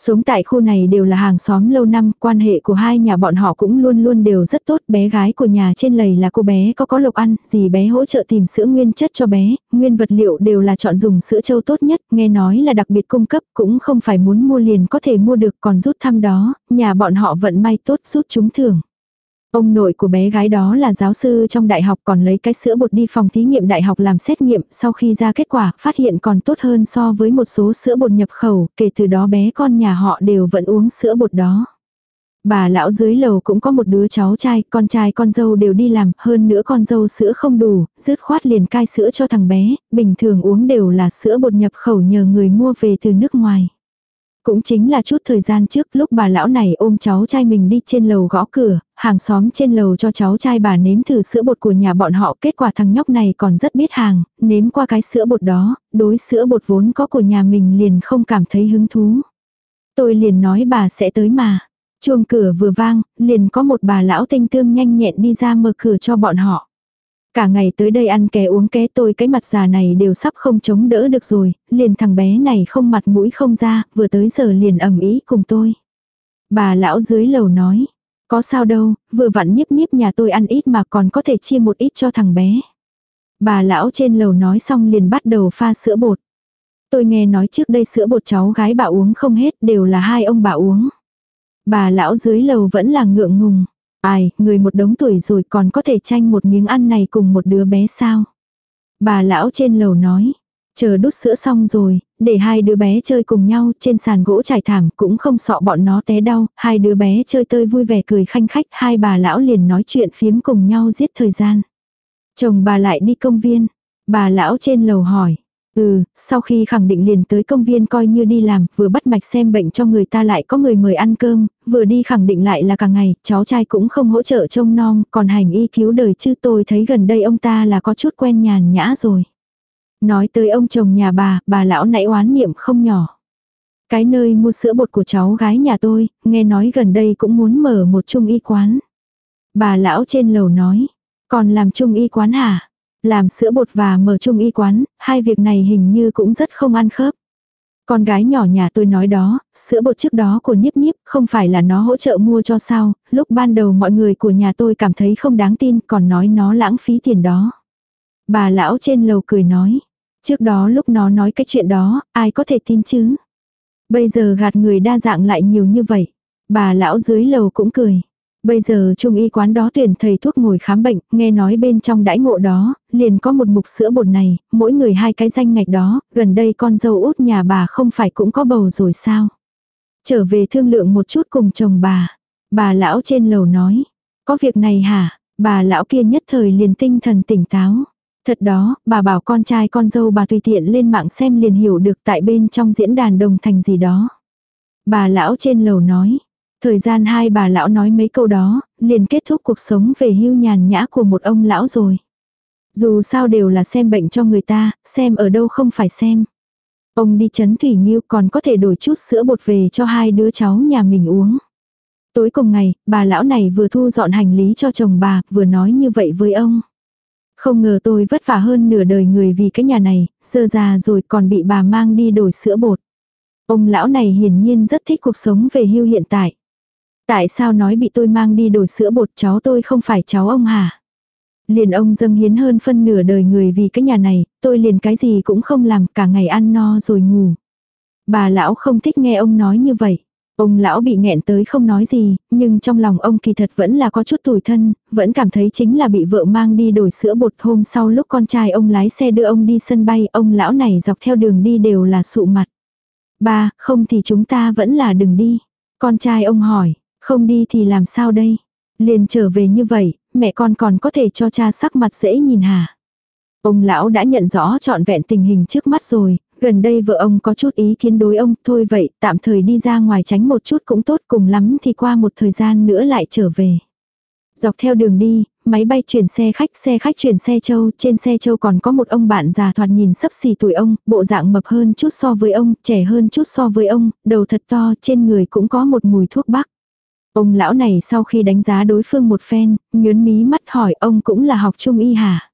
Speaker 1: Sống tại khu này đều là hàng xóm lâu năm, quan hệ của hai nhà bọn họ cũng luôn luôn đều rất tốt. Bé gái của nhà trên lầy là cô bé có có lộc ăn, dì bé hỗ trợ tìm sữa nguyên chất cho bé, nguyên vật liệu đều là chọn dùng sữa trâu tốt nhất, nghe nói là đặc biệt cung cấp, cũng không phải muốn mua liền có thể mua được còn rút thăm đó, nhà bọn họ vận may tốt rút chúng thưởng. Ông nội của bé gái đó là giáo sư trong đại học còn lấy cái sữa bột đi phòng thí nghiệm đại học làm xét nghiệm, sau khi ra kết quả phát hiện còn tốt hơn so với một số sữa bột nhập khẩu, kể từ đó bé con nhà họ đều vẫn uống sữa bột đó. Bà lão dưới lầu cũng có một đứa cháu trai, con trai con dâu đều đi làm, hơn nữa con dâu sữa không đủ, dứt khoát liền cai sữa cho thằng bé, bình thường uống đều là sữa bột nhập khẩu nhờ người mua về từ nước ngoài. Cũng chính là chút thời gian trước lúc bà lão này ôm cháu trai mình đi trên lầu gõ cửa, hàng xóm trên lầu cho cháu trai bà nếm thử sữa bột của nhà bọn họ. Kết quả thằng nhóc này còn rất biết hàng, nếm qua cái sữa bột đó, đối sữa bột vốn có của nhà mình liền không cảm thấy hứng thú. Tôi liền nói bà sẽ tới mà. Chuông cửa vừa vang, liền có một bà lão tinh tươm nhanh nhẹn đi ra mở cửa cho bọn họ. Cả ngày tới đây ăn ké uống ké tôi cái mặt già này đều sắp không chống đỡ được rồi, liền thằng bé này không mặt mũi không ra, vừa tới giờ liền ẩm ý cùng tôi. Bà lão dưới lầu nói, có sao đâu, vừa vặn nhiếp nhiếp nhà tôi ăn ít mà còn có thể chia một ít cho thằng bé. Bà lão trên lầu nói xong liền bắt đầu pha sữa bột. Tôi nghe nói trước đây sữa bột cháu gái bà uống không hết đều là hai ông bà uống. Bà lão dưới lầu vẫn là ngượng ngùng. Ai, người một đống tuổi rồi còn có thể tranh một miếng ăn này cùng một đứa bé sao? Bà lão trên lầu nói. Chờ đút sữa xong rồi, để hai đứa bé chơi cùng nhau trên sàn gỗ trải thảm cũng không sợ bọn nó té đau, hai đứa bé chơi tơi vui vẻ cười khanh khách, hai bà lão liền nói chuyện phiếm cùng nhau giết thời gian. Chồng bà lại đi công viên, bà lão trên lầu hỏi, Ừ, sau khi khẳng định liền tới công viên coi như đi làm, vừa bắt mạch xem bệnh cho người ta lại có người mời ăn cơm, vừa đi khẳng định lại là cả ngày, cháu trai cũng không hỗ trợ trông non, còn hành y cứu đời chứ tôi thấy gần đây ông ta là có chút quen nhàn nhã rồi. Nói tới ông chồng nhà bà, bà lão nãy oán niệm không nhỏ. Cái nơi mua sữa bột của cháu gái nhà tôi, nghe nói gần đây cũng muốn mở một trung y quán. Bà lão trên lầu nói, còn làm trung y quán hả? Làm sữa bột và mở trung y quán, hai việc này hình như cũng rất không ăn khớp. Con gái nhỏ nhà tôi nói đó, sữa bột trước đó của Niếp Niếp không phải là nó hỗ trợ mua cho sao, lúc ban đầu mọi người của nhà tôi cảm thấy không đáng tin còn nói nó lãng phí tiền đó. Bà lão trên lầu cười nói, trước đó lúc nó nói cái chuyện đó, ai có thể tin chứ? Bây giờ gạt người đa dạng lại nhiều như vậy. Bà lão dưới lầu cũng cười. Bây giờ trung y quán đó tuyển thầy thuốc ngồi khám bệnh, nghe nói bên trong đãi ngộ đó, liền có một mục sữa bột này, mỗi người hai cái danh ngạch đó, gần đây con dâu út nhà bà không phải cũng có bầu rồi sao. Trở về thương lượng một chút cùng chồng bà. Bà lão trên lầu nói, có việc này hả? Bà lão kia nhất thời liền tinh thần tỉnh táo. Thật đó, bà bảo con trai con dâu bà tùy tiện lên mạng xem liền hiểu được tại bên trong diễn đàn đồng thành gì đó. Bà lão trên lầu nói, Thời gian hai bà lão nói mấy câu đó, liền kết thúc cuộc sống về hưu nhàn nhã của một ông lão rồi. Dù sao đều là xem bệnh cho người ta, xem ở đâu không phải xem. Ông đi chấn thủy nghiêu còn có thể đổi chút sữa bột về cho hai đứa cháu nhà mình uống. Tối cùng ngày, bà lão này vừa thu dọn hành lý cho chồng bà, vừa nói như vậy với ông. Không ngờ tôi vất vả hơn nửa đời người vì cái nhà này, giờ già rồi còn bị bà mang đi đổi sữa bột. Ông lão này hiển nhiên rất thích cuộc sống về hưu hiện tại. Tại sao nói bị tôi mang đi đổi sữa bột cháu tôi không phải cháu ông hả? Liền ông dâng hiến hơn phân nửa đời người vì cái nhà này, tôi liền cái gì cũng không làm cả ngày ăn no rồi ngủ. Bà lão không thích nghe ông nói như vậy. Ông lão bị nghẹn tới không nói gì, nhưng trong lòng ông kỳ thật vẫn là có chút tủi thân, vẫn cảm thấy chính là bị vợ mang đi đổi sữa bột hôm sau lúc con trai ông lái xe đưa ông đi sân bay, ông lão này dọc theo đường đi đều là sụ mặt. Ba, không thì chúng ta vẫn là đừng đi. Con trai ông hỏi, không đi thì làm sao đây? Liền trở về như vậy, mẹ con còn có thể cho cha sắc mặt dễ nhìn hả? Ông lão đã nhận rõ trọn vẹn tình hình trước mắt rồi, gần đây vợ ông có chút ý kiến đối ông, thôi vậy, tạm thời đi ra ngoài tránh một chút cũng tốt cùng lắm thì qua một thời gian nữa lại trở về. Dọc theo đường đi, máy bay chuyển xe khách, xe khách chuyển xe châu, trên xe châu còn có một ông bạn già thoạt nhìn sấp xỉ tuổi ông, bộ dạng mập hơn chút so với ông, trẻ hơn chút so với ông, đầu thật to, trên người cũng có một mùi thuốc bắc. Ông lão này sau khi đánh giá đối phương một phen, nhớn mí mắt hỏi ông cũng là học trung y hả?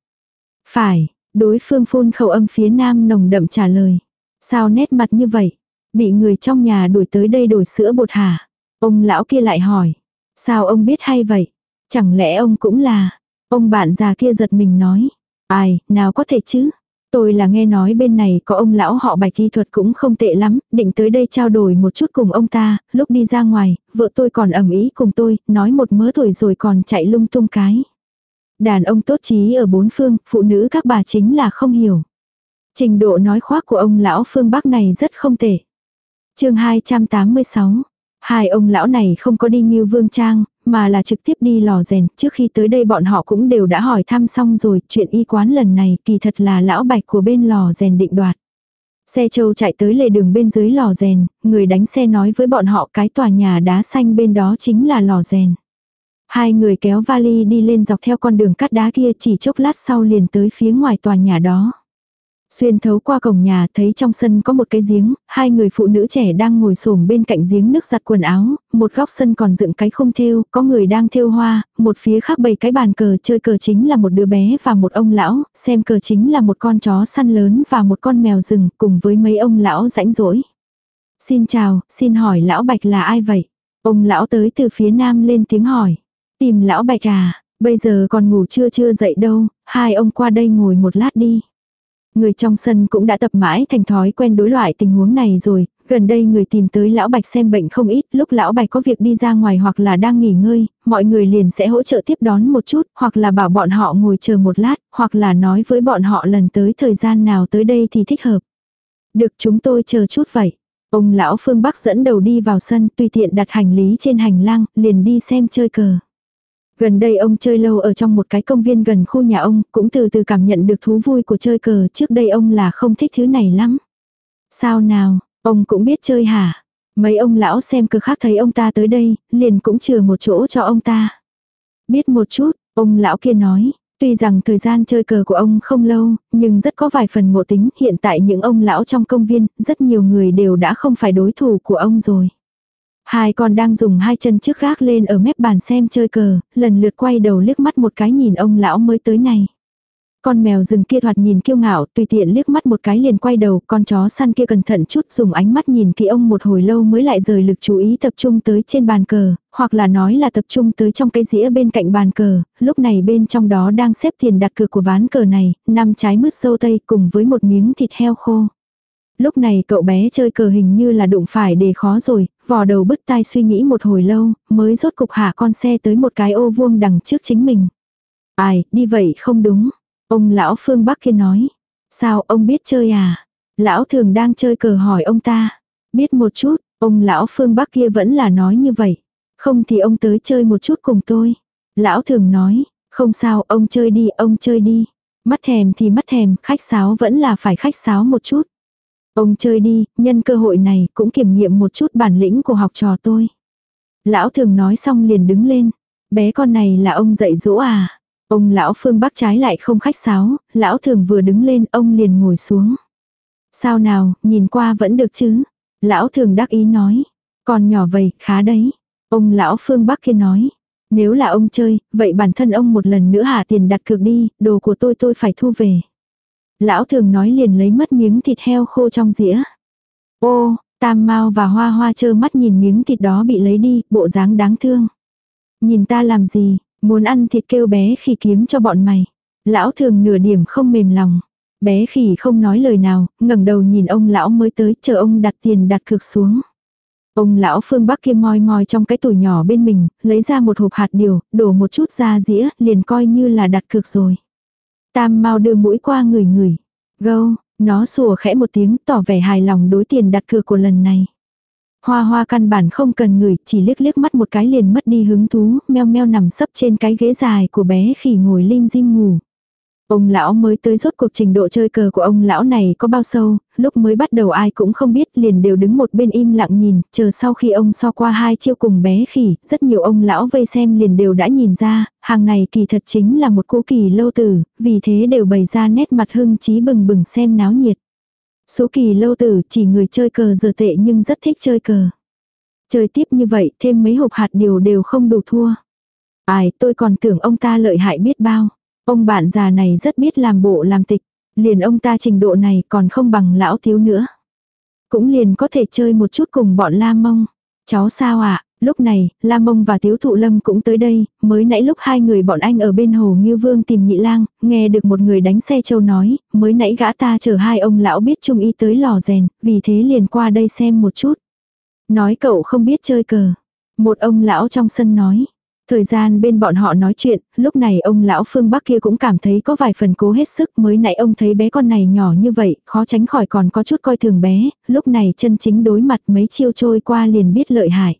Speaker 1: Phải, đối phương phun khẩu âm phía nam nồng đậm trả lời. Sao nét mặt như vậy? Bị người trong nhà đuổi tới đây đổi sữa bột hả? Ông lão kia lại hỏi. Sao ông biết hay vậy? Chẳng lẽ ông cũng là? Ông bạn già kia giật mình nói. Ai, nào có thể chứ? Tôi là nghe nói bên này có ông lão họ bạch thi thuật cũng không tệ lắm, định tới đây trao đổi một chút cùng ông ta, lúc đi ra ngoài, vợ tôi còn ẩm ý cùng tôi, nói một mớ tuổi rồi còn chạy lung tung cái. Đàn ông tốt trí ở bốn phương, phụ nữ các bà chính là không hiểu. Trình độ nói khoác của ông lão phương Bắc này rất không tệ. chương 286 Hai ông lão này không có đi như Vương Trang, mà là trực tiếp đi lò rèn, trước khi tới đây bọn họ cũng đều đã hỏi thăm xong rồi, chuyện y quán lần này kỳ thật là lão bạch của bên lò rèn định đoạt. Xe châu chạy tới lề đường bên dưới lò rèn, người đánh xe nói với bọn họ cái tòa nhà đá xanh bên đó chính là lò rèn. Hai người kéo vali đi lên dọc theo con đường cắt đá kia chỉ chốc lát sau liền tới phía ngoài tòa nhà đó. Xuyên thấu qua cổng nhà thấy trong sân có một cái giếng, hai người phụ nữ trẻ đang ngồi xổm bên cạnh giếng nước giặt quần áo, một góc sân còn dựng cái không thêu, có người đang thêu hoa, một phía khác bày cái bàn cờ chơi cờ chính là một đứa bé và một ông lão, xem cờ chính là một con chó săn lớn và một con mèo rừng cùng với mấy ông lão rãnh rỗi. Xin chào, xin hỏi lão Bạch là ai vậy? Ông lão tới từ phía nam lên tiếng hỏi. Tìm lão Bạch à, bây giờ còn ngủ chưa chưa dậy đâu, hai ông qua đây ngồi một lát đi. Người trong sân cũng đã tập mãi thành thói quen đối loại tình huống này rồi, gần đây người tìm tới lão bạch xem bệnh không ít, lúc lão bạch có việc đi ra ngoài hoặc là đang nghỉ ngơi, mọi người liền sẽ hỗ trợ tiếp đón một chút, hoặc là bảo bọn họ ngồi chờ một lát, hoặc là nói với bọn họ lần tới thời gian nào tới đây thì thích hợp. Được chúng tôi chờ chút vậy. Ông lão phương Bắc dẫn đầu đi vào sân tùy tiện đặt hành lý trên hành lang, liền đi xem chơi cờ. Gần đây ông chơi lâu ở trong một cái công viên gần khu nhà ông, cũng từ từ cảm nhận được thú vui của chơi cờ, trước đây ông là không thích thứ này lắm. Sao nào, ông cũng biết chơi hả? Mấy ông lão xem cờ khác thấy ông ta tới đây, liền cũng chừa một chỗ cho ông ta. Biết một chút, ông lão kia nói, tuy rằng thời gian chơi cờ của ông không lâu, nhưng rất có vài phần ngộ tính, hiện tại những ông lão trong công viên, rất nhiều người đều đã không phải đối thủ của ông rồi. Hai con đang dùng hai chân trước gác lên ở mép bàn xem chơi cờ, lần lượt quay đầu liếc mắt một cái nhìn ông lão mới tới này. Con mèo rừng kia thoạt nhìn kiêu ngạo, tùy tiện liếc mắt một cái liền quay đầu, con chó săn kia cẩn thận chút dùng ánh mắt nhìn kỹ ông một hồi lâu mới lại rời lực chú ý tập trung tới trên bàn cờ, hoặc là nói là tập trung tới trong cái dĩa bên cạnh bàn cờ, lúc này bên trong đó đang xếp tiền đặt cược của ván cờ này, năm trái mứt dâu tây cùng với một miếng thịt heo khô. Lúc này cậu bé chơi cờ hình như là đụng phải đề khó rồi, vò đầu bứt tai suy nghĩ một hồi lâu, mới rốt cục hạ con xe tới một cái ô vuông đằng trước chính mình. Ai, đi vậy không đúng. Ông lão phương Bắc kia nói. Sao ông biết chơi à? Lão thường đang chơi cờ hỏi ông ta. Biết một chút, ông lão phương Bắc kia vẫn là nói như vậy. Không thì ông tới chơi một chút cùng tôi. Lão thường nói, không sao ông chơi đi, ông chơi đi. Mắt thèm thì mắt thèm, khách sáo vẫn là phải khách sáo một chút. Ông chơi đi, nhân cơ hội này cũng kiểm nghiệm một chút bản lĩnh của học trò tôi. Lão thường nói xong liền đứng lên. Bé con này là ông dạy dỗ à? Ông lão phương bắc trái lại không khách sáo, lão thường vừa đứng lên ông liền ngồi xuống. Sao nào, nhìn qua vẫn được chứ? Lão thường đắc ý nói. Còn nhỏ vậy, khá đấy. Ông lão phương bắc kia nói. Nếu là ông chơi, vậy bản thân ông một lần nữa hạ tiền đặt cược đi, đồ của tôi tôi phải thu về. Lão thường nói liền lấy mất miếng thịt heo khô trong dĩa. Ô, tam mau và hoa hoa trơ mắt nhìn miếng thịt đó bị lấy đi, bộ dáng đáng thương. Nhìn ta làm gì, muốn ăn thịt kêu bé khi kiếm cho bọn mày. Lão thường nửa điểm không mềm lòng. Bé khỉ không nói lời nào, ngẩng đầu nhìn ông lão mới tới, chờ ông đặt tiền đặt cược xuống. Ông lão phương bắc kia moi moi trong cái tủ nhỏ bên mình, lấy ra một hộp hạt điều, đổ một chút ra dĩa, liền coi như là đặt cược rồi. Tam mau đưa mũi qua người người. Gâu, nó sủa khẽ một tiếng tỏ vẻ hài lòng đối tiền đặt cược của lần này. Hoa hoa căn bản không cần người chỉ liếc liếc mắt một cái liền mất đi hứng thú, meo meo nằm sấp trên cái ghế dài của bé khỉ ngồi lim dim ngủ. Ông lão mới tới rốt cuộc trình độ chơi cờ của ông lão này có bao sâu, lúc mới bắt đầu ai cũng không biết liền đều đứng một bên im lặng nhìn, chờ sau khi ông so qua hai chiêu cùng bé khỉ, rất nhiều ông lão vây xem liền đều đã nhìn ra, hàng này kỳ thật chính là một cú kỳ lâu tử, vì thế đều bày ra nét mặt hưng trí bừng bừng xem náo nhiệt. Số kỳ lâu tử chỉ người chơi cờ giờ tệ nhưng rất thích chơi cờ. Chơi tiếp như vậy thêm mấy hộp hạt điều đều không đủ thua. Ai tôi còn tưởng ông ta lợi hại biết bao. Ông bạn già này rất biết làm bộ làm tịch, liền ông ta trình độ này còn không bằng lão thiếu nữa. Cũng liền có thể chơi một chút cùng bọn La Mông. Cháu sao ạ? À? Lúc này, La Mông và Tiếu Thụ Lâm cũng tới đây, mới nãy lúc hai người bọn anh ở bên hồ Ngư Vương tìm nhị lang, nghe được một người đánh xe châu nói, mới nãy gã ta chờ hai ông lão biết chung y tới lò rèn, vì thế liền qua đây xem một chút. Nói cậu không biết chơi cờ. Một ông lão trong sân nói, Thời gian bên bọn họ nói chuyện, lúc này ông lão phương Bắc kia cũng cảm thấy có vài phần cố hết sức mới nãy ông thấy bé con này nhỏ như vậy, khó tránh khỏi còn có chút coi thường bé, lúc này chân chính đối mặt mấy chiêu trôi qua liền biết lợi hại.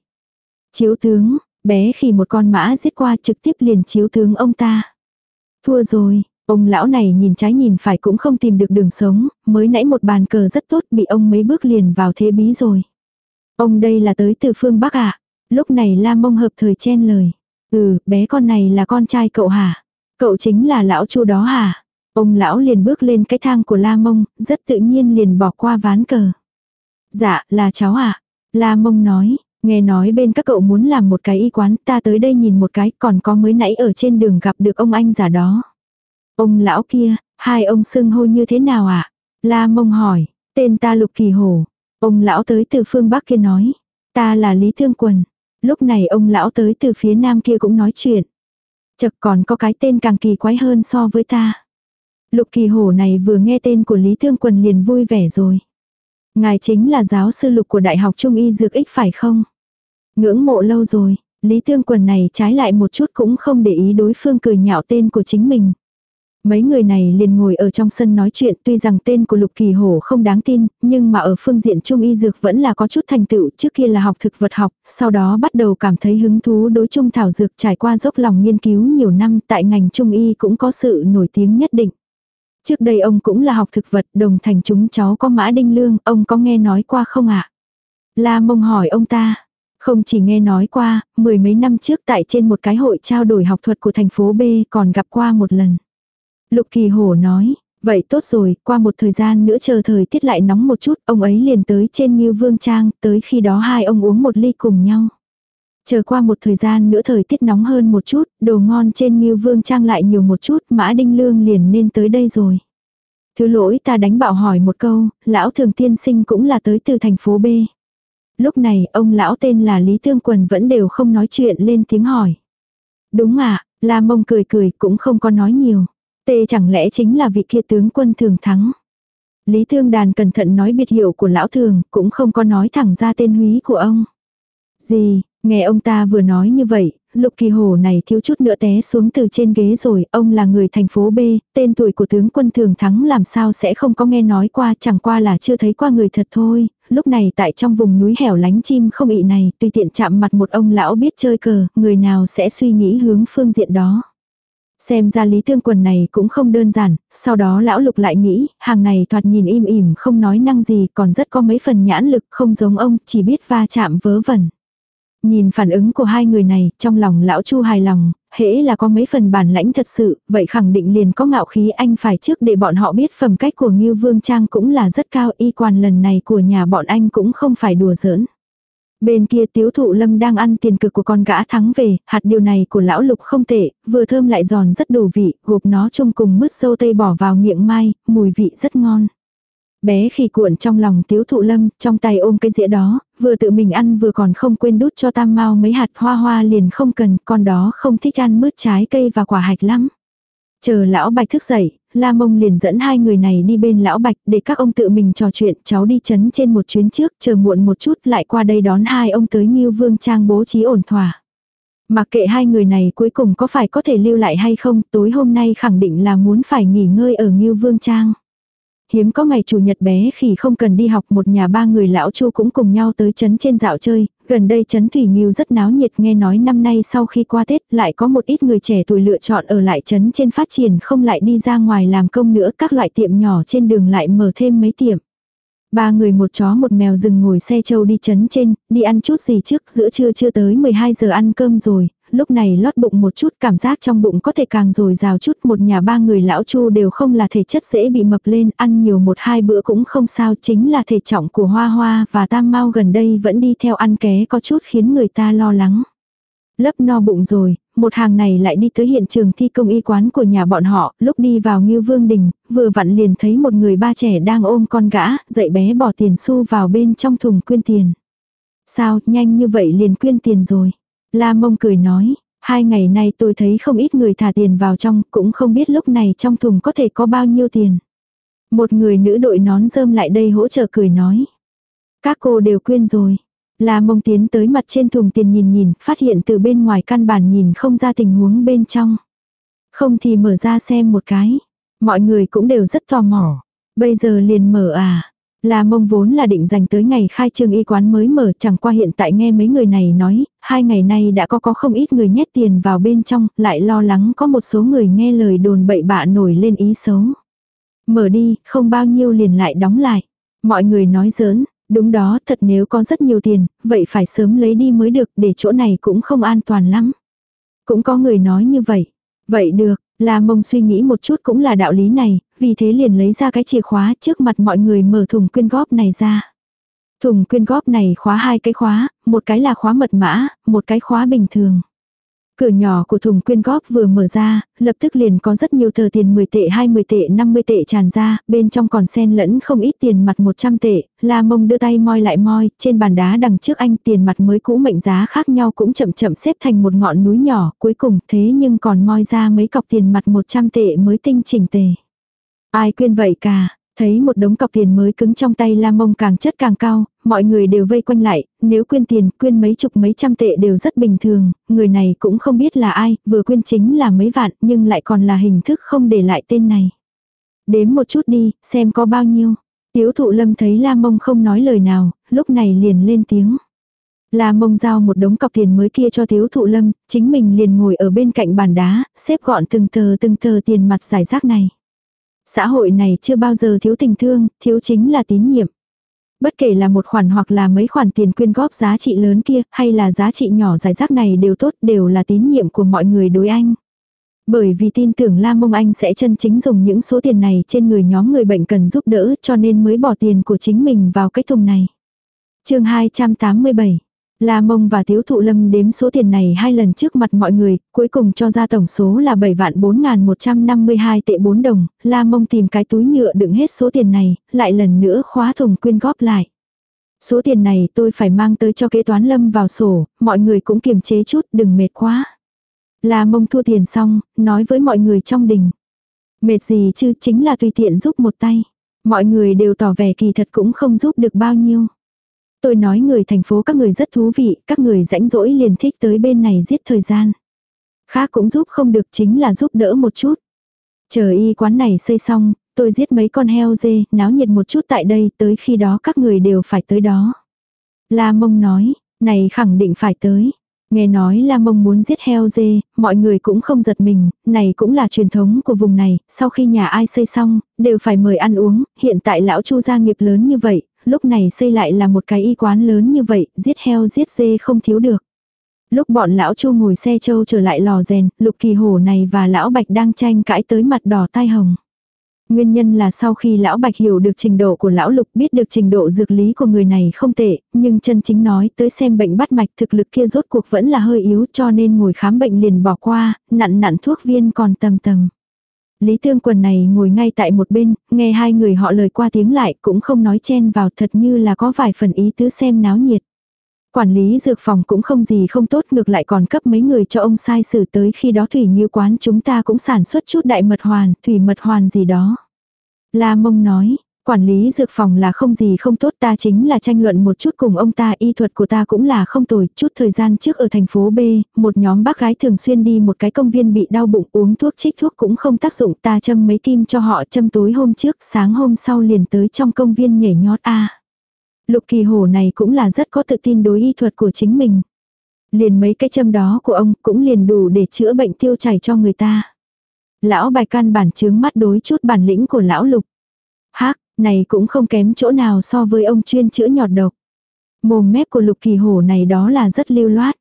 Speaker 1: Chiếu tướng, bé khi một con mã giết qua trực tiếp liền chiếu tướng ông ta. Thua rồi, ông lão này nhìn trái nhìn phải cũng không tìm được đường sống, mới nãy một bàn cờ rất tốt bị ông mấy bước liền vào thế bí rồi. Ông đây là tới từ phương Bắc ạ. Lúc này la mông hợp thời chen lời. Ừ, bé con này là con trai cậu hả? Cậu chính là lão chu đó hả? Ông lão liền bước lên cái thang của la mông, rất tự nhiên liền bỏ qua ván cờ. Dạ, là cháu ạ. La mông nói, nghe nói bên các cậu muốn làm một cái y quán, ta tới đây nhìn một cái, còn có mới nãy ở trên đường gặp được ông anh giả đó. Ông lão kia, hai ông xưng hô như thế nào ạ? La mông hỏi, tên ta lục kỳ hổ. Ông lão tới từ phương Bắc kia nói, ta là Lý Thương Quần. Lúc này ông lão tới từ phía nam kia cũng nói chuyện. Chật còn có cái tên càng kỳ quái hơn so với ta. Lục kỳ hổ này vừa nghe tên của Lý Thương Quần liền vui vẻ rồi. Ngài chính là giáo sư lục của Đại học Trung y Dược Ích phải không? Ngưỡng mộ lâu rồi, Lý Thương Quần này trái lại một chút cũng không để ý đối phương cười nhạo tên của chính mình. Mấy người này liền ngồi ở trong sân nói chuyện tuy rằng tên của Lục Kỳ Hổ không đáng tin, nhưng mà ở phương diện trung y dược vẫn là có chút thành tựu trước kia là học thực vật học, sau đó bắt đầu cảm thấy hứng thú đối trung thảo dược trải qua dốc lòng nghiên cứu nhiều năm tại ngành trung y cũng có sự nổi tiếng nhất định. Trước đây ông cũng là học thực vật, đồng thành chúng cháu có mã đinh lương, ông có nghe nói qua không ạ? La mông hỏi ông ta. Không chỉ nghe nói qua, mười mấy năm trước tại trên một cái hội trao đổi học thuật của thành phố B còn gặp qua một lần. Lục kỳ hổ nói, vậy tốt rồi, qua một thời gian nữa chờ thời tiết lại nóng một chút, ông ấy liền tới trên Ngưu Vương Trang, tới khi đó hai ông uống một ly cùng nhau. Chờ qua một thời gian nữa thời tiết nóng hơn một chút, đồ ngon trên Ngưu Vương Trang lại nhiều một chút, Mã Đinh Lương liền nên tới đây rồi. Thứ lỗi ta đánh bạo hỏi một câu, lão thường tiên sinh cũng là tới từ thành phố B. Lúc này, ông lão tên là Lý Tương Quần vẫn đều không nói chuyện lên tiếng hỏi. Đúng ạ, La Mông cười cười cũng không có nói nhiều. Tê chẳng lẽ chính là vị kia tướng quân thường thắng. Lý Thương Đàn cẩn thận nói biệt hiệu của lão thường, cũng không có nói thẳng ra tên húy của ông. Gì, nghe ông ta vừa nói như vậy, lục kỳ hồ này thiếu chút nữa té xuống từ trên ghế rồi, ông là người thành phố B, tên tuổi của tướng quân thường thắng làm sao sẽ không có nghe nói qua, chẳng qua là chưa thấy qua người thật thôi, lúc này tại trong vùng núi hẻo lánh chim không ị này, tùy tiện chạm mặt một ông lão biết chơi cờ, người nào sẽ suy nghĩ hướng phương diện đó. Xem ra lý tương quần này cũng không đơn giản, sau đó lão lục lại nghĩ, hàng này thoạt nhìn im ỉm không nói năng gì còn rất có mấy phần nhãn lực không giống ông, chỉ biết va chạm vớ vẩn. Nhìn phản ứng của hai người này, trong lòng lão chu hài lòng, hễ là có mấy phần bản lãnh thật sự, vậy khẳng định liền có ngạo khí anh phải trước để bọn họ biết phẩm cách của Ngưu Vương Trang cũng là rất cao y quan lần này của nhà bọn anh cũng không phải đùa giỡn. Bên kia tiếu thụ lâm đang ăn tiền cực của con gã thắng về, hạt điều này của lão lục không tệ, vừa thơm lại giòn rất đủ vị, gộp nó chung cùng mứt dâu tây bỏ vào miệng mai, mùi vị rất ngon. Bé khi cuộn trong lòng tiếu thụ lâm, trong tay ôm cái dĩa đó, vừa tự mình ăn vừa còn không quên đút cho tam mau mấy hạt hoa hoa liền không cần, con đó không thích ăn mứt trái cây và quả hạch lắm. Chờ lão bạch thức dậy, La Mông liền dẫn hai người này đi bên lão Bạch để các ông tự mình trò chuyện, cháu đi chấn trên một chuyến trước, chờ muộn một chút lại qua đây đón hai ông tới Ngưu Vương Trang bố trí ổn thỏa. Mà kệ hai người này cuối cùng có phải có thể lưu lại hay không, tối hôm nay khẳng định là muốn phải nghỉ ngơi ở Ngưu Vương Trang. Hiếm có ngày chủ nhật bé khi không cần đi học một nhà ba người lão chu cũng cùng nhau tới chấn trên dạo chơi, gần đây chấn Thủy Nghiêu rất náo nhiệt nghe nói năm nay sau khi qua Tết lại có một ít người trẻ tuổi lựa chọn ở lại chấn trên phát triển không lại đi ra ngoài làm công nữa các loại tiệm nhỏ trên đường lại mở thêm mấy tiệm. Ba người một chó một mèo dừng ngồi xe châu đi chấn trên, đi ăn chút gì trước giữa trưa chưa tới 12 giờ ăn cơm rồi, lúc này lót bụng một chút cảm giác trong bụng có thể càng dồi rào chút một nhà ba người lão chu đều không là thể chất dễ bị mập lên ăn nhiều một hai bữa cũng không sao chính là thể trọng của hoa hoa và tam mau gần đây vẫn đi theo ăn ké có chút khiến người ta lo lắng. Lấp no bụng rồi, một hàng này lại đi tới hiện trường thi công y quán của nhà bọn họ, lúc đi vào Ngưu Vương Đình, vừa vặn liền thấy một người ba trẻ đang ôm con gã, dậy bé bỏ tiền xu vào bên trong thùng quyên tiền. Sao, nhanh như vậy liền quyên tiền rồi. La mông cười nói, hai ngày nay tôi thấy không ít người thả tiền vào trong, cũng không biết lúc này trong thùng có thể có bao nhiêu tiền. Một người nữ đội nón rơm lại đây hỗ trợ cười nói. Các cô đều quên rồi. La mông tiến tới mặt trên thùng tiền nhìn nhìn, phát hiện từ bên ngoài căn bản nhìn không ra tình huống bên trong. Không thì mở ra xem một cái. Mọi người cũng đều rất tò mò. Bây giờ liền mở à. La mông vốn là định dành tới ngày khai trương y quán mới mở chẳng qua hiện tại nghe mấy người này nói, hai ngày nay đã có có không ít người nhét tiền vào bên trong, lại lo lắng có một số người nghe lời đồn bậy bạ nổi lên ý xấu. Mở đi, không bao nhiêu liền lại đóng lại. Mọi người nói giỡn, đúng đó thật nếu có rất nhiều tiền, vậy phải sớm lấy đi mới được để chỗ này cũng không an toàn lắm. Cũng có người nói như vậy. Vậy được, La mông suy nghĩ một chút cũng là đạo lý này, vì thế liền lấy ra cái chìa khóa trước mặt mọi người mở thùng quyên góp này ra. Thùng quyên góp này khóa hai cái khóa, một cái là khóa mật mã, một cái khóa bình thường. Cửa nhỏ của thùng quyên góp vừa mở ra, lập tức liền có rất nhiều tờ tiền 10 tệ 20 tệ 50 tệ tràn ra, bên trong còn xen lẫn không ít tiền mặt 100 tệ, la mông đưa tay moi lại moi, trên bàn đá đằng trước anh tiền mặt mới cũ mệnh giá khác nhau cũng chậm chậm xếp thành một ngọn núi nhỏ, cuối cùng thế nhưng còn moi ra mấy cọc tiền mặt 100 tệ mới tinh chỉnh tề. Ai quyên vậy cả, Thấy một đống cọc tiền mới cứng trong tay la mông càng chất càng cao, mọi người đều vây quanh lại, nếu quyên tiền, quyên mấy chục mấy trăm tệ đều rất bình thường, người này cũng không biết là ai, vừa quyên chính là mấy vạn, nhưng lại còn là hình thức không để lại tên này. Đếm một chút đi, xem có bao nhiêu. Tiếu thụ lâm thấy la mông không nói lời nào, lúc này liền lên tiếng. La mông giao một đống cọc tiền mới kia cho tiếu thụ lâm, chính mình liền ngồi ở bên cạnh bàn đá, xếp gọn từng tờ từng tờ tiền mặt giải rác này. Xã hội này chưa bao giờ thiếu tình thương, thiếu chính là tín nhiệm. Bất kể là một khoản hoặc là mấy khoản tiền quyên góp giá trị lớn kia, hay là giá trị nhỏ giải rác này đều tốt, đều là tín nhiệm của mọi người đối anh. Bởi vì tin tưởng La Mông Anh sẽ chân chính dùng những số tiền này trên người nhóm người bệnh cần giúp đỡ cho nên mới bỏ tiền của chính mình vào cái thùng này. chương 287 La Mông và Tiếu Thụ Lâm đếm số tiền này hai lần trước mặt mọi người, cuối cùng cho ra tổng số là 7 vạn 4.152 tệ 4 đồng, La Mông tìm cái túi nhựa đựng hết số tiền này, lại lần nữa khóa thùng quyên góp lại. Số tiền này tôi phải mang tới cho kế toán Lâm vào sổ, mọi người cũng kiềm chế chút đừng mệt quá. La Mông thua tiền xong, nói với mọi người trong đình. Mệt gì chứ chính là tùy tiện giúp một tay. Mọi người đều tỏ vẻ kỳ thật cũng không giúp được bao nhiêu. Tôi nói người thành phố các người rất thú vị, các người rãnh rỗi liền thích tới bên này giết thời gian. Khác cũng giúp không được chính là giúp đỡ một chút. Chờ y quán này xây xong, tôi giết mấy con heo dê, náo nhiệt một chút tại đây, tới khi đó các người đều phải tới đó. La mông nói, này khẳng định phải tới. Nghe nói La Mông muốn giết heo dê, mọi người cũng không giật mình, này cũng là truyền thống của vùng này, sau khi nhà ai xây xong, đều phải mời ăn uống, hiện tại lão Chu gia nghiệp lớn như vậy, lúc này xây lại là một cái y quán lớn như vậy, giết heo giết dê không thiếu được. Lúc bọn lão chu ngồi xe châu trở lại lò rèn, lục kỳ hổ này và lão bạch đang tranh cãi tới mặt đỏ tai hồng. Nguyên nhân là sau khi lão bạch hiểu được trình độ của lão lục biết được trình độ dược lý của người này không tệ, nhưng chân chính nói tới xem bệnh bắt mạch thực lực kia rốt cuộc vẫn là hơi yếu cho nên ngồi khám bệnh liền bỏ qua, nặn nặn thuốc viên còn tầm tầm. Lý Tương Quần này ngồi ngay tại một bên, nghe hai người họ lời qua tiếng lại cũng không nói chen vào thật như là có vài phần ý tứ xem náo nhiệt. Quản lý dược phòng cũng không gì không tốt ngược lại còn cấp mấy người cho ông sai xử tới khi đó thủy như quán chúng ta cũng sản xuất chút đại mật hoàn, thủy mật hoàn gì đó. La mông nói, Quản lý dược phòng là không gì không tốt ta chính là tranh luận một chút cùng ông ta y thuật của ta cũng là không tồi. Chút thời gian trước ở thành phố B, một nhóm bác gái thường xuyên đi một cái công viên bị đau bụng uống thuốc trích thuốc cũng không tác dụng ta châm mấy kim cho họ châm tối hôm trước sáng hôm sau liền tới trong công viên nhảy nhót a Lục kỳ hổ này cũng là rất có tự tin đối y thuật của chính mình. Liền mấy cái châm đó của ông cũng liền đủ để chữa bệnh tiêu chảy cho người ta. Lão bài căn bản chướng mắt đối chút bản lĩnh của lão lục. Hác, này cũng không kém chỗ nào so với ông chuyên chữa nhọt độc. Mồm mép của lục kỳ hổ này đó là rất lưu loát.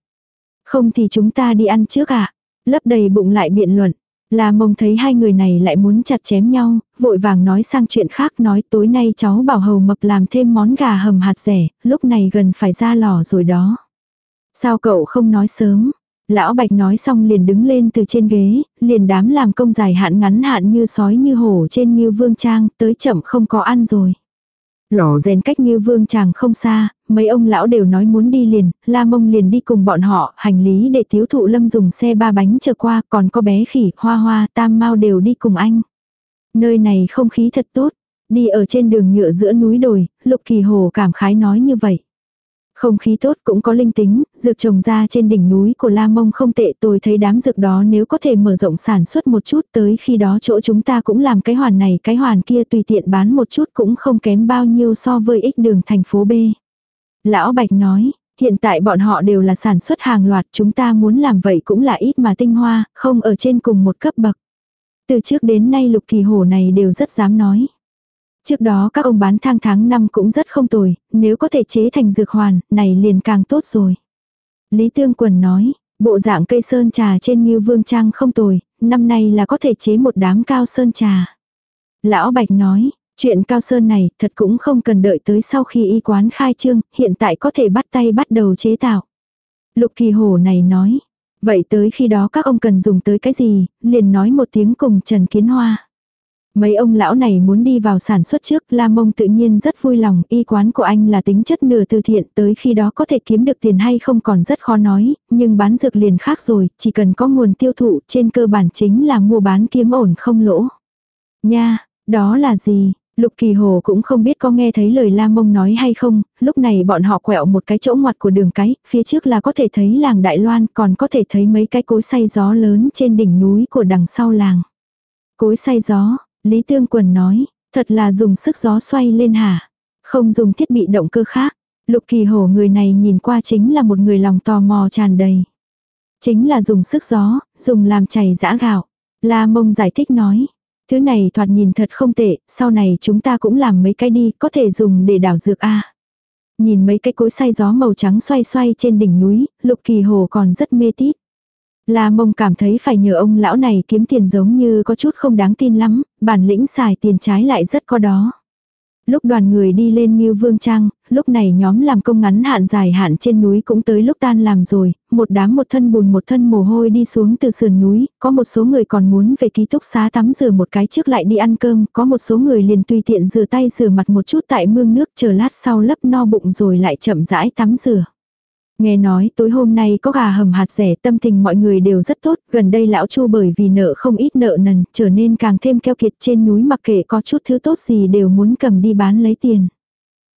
Speaker 1: Không thì chúng ta đi ăn trước ạ. À? Lấp đầy bụng lại biện luận. Là mông thấy hai người này lại muốn chặt chém nhau, vội vàng nói sang chuyện khác nói tối nay cháu bảo hầu mập làm thêm món gà hầm hạt rẻ, lúc này gần phải ra lò rồi đó. Sao cậu không nói sớm, Lão Bạch nói xong liền đứng lên từ trên ghế, liền đám làm công dài hạn ngắn hạn như sói như hổ trên như vương trang, tới chậm không có ăn rồi. Lò rèn cách như vương chàng không xa, mấy ông lão đều nói muốn đi liền, la mông liền đi cùng bọn họ, hành lý để thiếu thụ lâm dùng xe ba bánh chờ qua, còn có bé khỉ, hoa hoa, tam mau đều đi cùng anh. Nơi này không khí thật tốt, đi ở trên đường nhựa giữa núi đồi, lục kỳ hồ cảm khái nói như vậy. Không khí tốt cũng có linh tính, dược trồng ra trên đỉnh núi của La Mông không tệ tôi thấy đám dược đó nếu có thể mở rộng sản xuất một chút tới khi đó chỗ chúng ta cũng làm cái hoàn này cái hoàn kia tùy tiện bán một chút cũng không kém bao nhiêu so với ích đường thành phố B. Lão Bạch nói, hiện tại bọn họ đều là sản xuất hàng loạt chúng ta muốn làm vậy cũng là ít mà tinh hoa, không ở trên cùng một cấp bậc. Từ trước đến nay lục kỳ hổ này đều rất dám nói. Trước đó các ông bán thang tháng năm cũng rất không tồi, nếu có thể chế thành dược hoàn, này liền càng tốt rồi. Lý Tương Quần nói, bộ dạng cây sơn trà trên như vương trang không tồi, năm nay là có thể chế một đám cao sơn trà. Lão Bạch nói, chuyện cao sơn này thật cũng không cần đợi tới sau khi y quán khai trương, hiện tại có thể bắt tay bắt đầu chế tạo. Lục kỳ hổ này nói, vậy tới khi đó các ông cần dùng tới cái gì, liền nói một tiếng cùng Trần Kiến Hoa. Mấy ông lão này muốn đi vào sản xuất trước, La Mông tự nhiên rất vui lòng, y quán của anh là tính chất nửa từ thiện, tới khi đó có thể kiếm được tiền hay không còn rất khó nói, nhưng bán dược liền khác rồi, chỉ cần có nguồn tiêu thụ, trên cơ bản chính là mua bán kiếm ổn không lỗ. Nha, đó là gì? Lục Kỳ Hồ cũng không biết có nghe thấy lời La Mông nói hay không, lúc này bọn họ quẹo một cái chỗ ngoặt của đường cái, phía trước là có thể thấy làng Đại Loan, còn có thể thấy mấy cái cối xay gió lớn trên đỉnh núi của đằng sau làng. Cối xay gió, Lý Tương Quần nói, thật là dùng sức gió xoay lên hả? Không dùng thiết bị động cơ khác. Lục kỳ hổ người này nhìn qua chính là một người lòng tò mò tràn đầy. Chính là dùng sức gió, dùng làm chảy giã gạo. La mông giải thích nói. Thứ này thoạt nhìn thật không tệ, sau này chúng ta cũng làm mấy cái đi, có thể dùng để đảo dược a. Nhìn mấy cái cối xay gió màu trắng xoay xoay trên đỉnh núi, lục kỳ hồ còn rất mê tít. La mông cảm thấy phải nhờ ông lão này kiếm tiền giống như có chút không đáng tin lắm, bản lĩnh xài tiền trái lại rất có đó. Lúc đoàn người đi lên như vương trang, lúc này nhóm làm công ngắn hạn dài hạn trên núi cũng tới lúc tan làm rồi, một đám một thân bùn một thân mồ hôi đi xuống từ sườn núi, có một số người còn muốn về ký túc xá tắm rửa một cái trước lại đi ăn cơm, có một số người liền tùy tiện rửa tay rửa mặt một chút tại mương nước chờ lát sau lấp no bụng rồi lại chậm rãi tắm rửa. Nghe nói tối hôm nay có gà hầm hạt rẻ tâm tình mọi người đều rất tốt, gần đây lão chu bởi vì nợ không ít nợ nần, trở nên càng thêm keo kiệt trên núi mặc kệ có chút thứ tốt gì đều muốn cầm đi bán lấy tiền.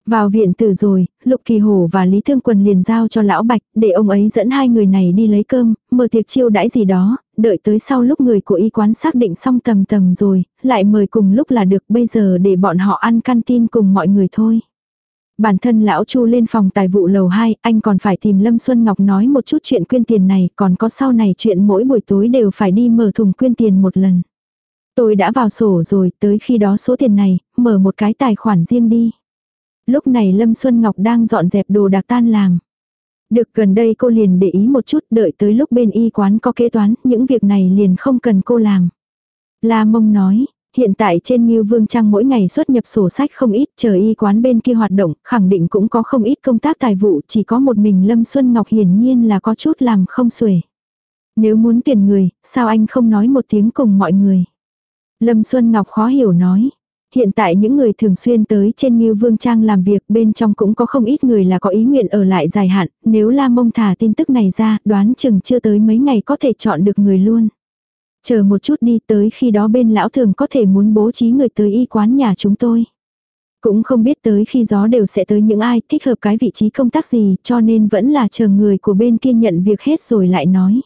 Speaker 1: Vào viện từ rồi, Lục Kỳ Hổ và Lý Thương Quần liền giao cho lão Bạch, để ông ấy dẫn hai người này đi lấy cơm, mở tiệc chiêu đãi gì đó, đợi tới sau lúc người của y quán xác định xong tầm tầm rồi, lại mời cùng lúc là được bây giờ để bọn họ ăn canteen cùng mọi người thôi. Bản thân lão Chu lên phòng tài vụ lầu 2, anh còn phải tìm Lâm Xuân Ngọc nói một chút chuyện quyên tiền này, còn có sau này chuyện mỗi buổi tối đều phải đi mở thùng quyên tiền một lần. Tôi đã vào sổ rồi, tới khi đó số tiền này, mở một cái tài khoản riêng đi. Lúc này Lâm Xuân Ngọc đang dọn dẹp đồ đạc tan làm. Được gần đây cô liền để ý một chút đợi tới lúc bên y quán có kế toán, những việc này liền không cần cô làm. La mông nói, Hiện tại trên Ngưu Vương Trang mỗi ngày xuất nhập sổ sách không ít, chờ y quán bên kia hoạt động, khẳng định cũng có không ít công tác tài vụ, chỉ có một mình Lâm Xuân Ngọc hiển nhiên là có chút làm không xuể. Nếu muốn tiền người, sao anh không nói một tiếng cùng mọi người? Lâm Xuân Ngọc khó hiểu nói. Hiện tại những người thường xuyên tới trên Ngưu Vương Trang làm việc bên trong cũng có không ít người là có ý nguyện ở lại dài hạn, nếu La Mông thả tin tức này ra, đoán chừng chưa tới mấy ngày có thể chọn được người luôn. Chờ một chút đi tới khi đó bên lão thường có thể muốn bố trí người tới y quán nhà chúng tôi. Cũng không biết tới khi gió đều sẽ tới những ai thích hợp cái vị trí công tác gì cho nên vẫn là chờ người của bên kia nhận việc hết rồi lại nói.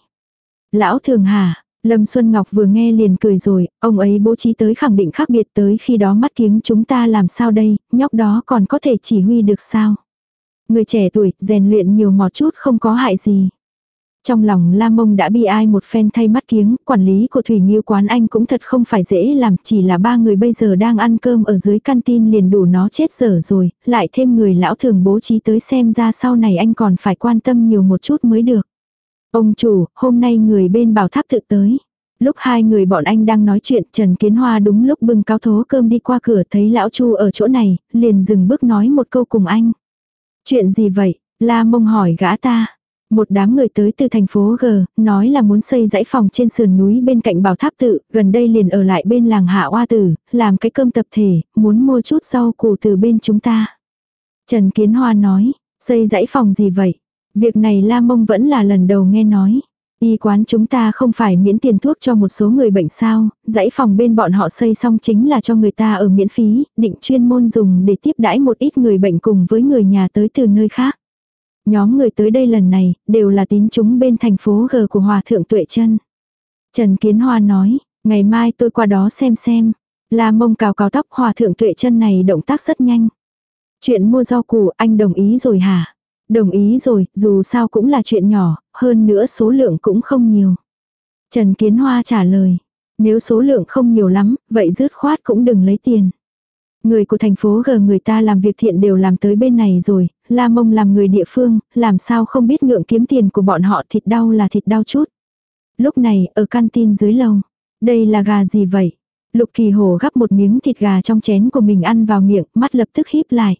Speaker 1: Lão thường hả, Lâm Xuân Ngọc vừa nghe liền cười rồi, ông ấy bố trí tới khẳng định khác biệt tới khi đó mắt kiếng chúng ta làm sao đây, nhóc đó còn có thể chỉ huy được sao. Người trẻ tuổi, rèn luyện nhiều mò chút không có hại gì. Trong lòng La Mông đã bi ai một phen thay mắt kiếng, quản lý của Thủy Nghiêu quán anh cũng thật không phải dễ làm, chỉ là ba người bây giờ đang ăn cơm ở dưới canteen liền đủ nó chết dở rồi, lại thêm người lão thường bố trí tới xem ra sau này anh còn phải quan tâm nhiều một chút mới được. Ông chủ, hôm nay người bên bảo tháp tự tới. Lúc hai người bọn anh đang nói chuyện, Trần Kiến Hoa đúng lúc bưng cao thố cơm đi qua cửa thấy lão Chu ở chỗ này, liền dừng bước nói một câu cùng anh. Chuyện gì vậy? La mông hỏi gã ta. Một đám người tới từ thành phố G, nói là muốn xây dãy phòng trên sườn núi bên cạnh bảo tháp tự, gần đây liền ở lại bên làng Hạ Oa Tử, làm cái cơm tập thể, muốn mua chút rau củ từ bên chúng ta. Trần Kiến Hoa nói, xây dãy phòng gì vậy? Việc này La Mông vẫn là lần đầu nghe nói. Y quán chúng ta không phải miễn tiền thuốc cho một số người bệnh sao, dãy phòng bên bọn họ xây xong chính là cho người ta ở miễn phí, định chuyên môn dùng để tiếp đãi một ít người bệnh cùng với người nhà tới từ nơi khác. Nhóm người tới đây lần này, đều là tín chúng bên thành phố G của Hòa Thượng Tuệ chân Trần Kiến Hoa nói, ngày mai tôi qua đó xem xem. La mông cào cào tóc Hòa Thượng Tuệ chân này động tác rất nhanh. Chuyện mua rau củ anh đồng ý rồi hả? Đồng ý rồi, dù sao cũng là chuyện nhỏ, hơn nữa số lượng cũng không nhiều. Trần Kiến Hoa trả lời, nếu số lượng không nhiều lắm, vậy dứt khoát cũng đừng lấy tiền. Người của thành phố G người ta làm việc thiện đều làm tới bên này rồi, La Mông làm người địa phương, làm sao không biết ngượng kiếm tiền của bọn họ thịt đau là thịt đau chút. Lúc này, ở tin dưới lầu, đây là gà gì vậy? Lục kỳ hồ gắp một miếng thịt gà trong chén của mình ăn vào miệng, mắt lập tức híp lại.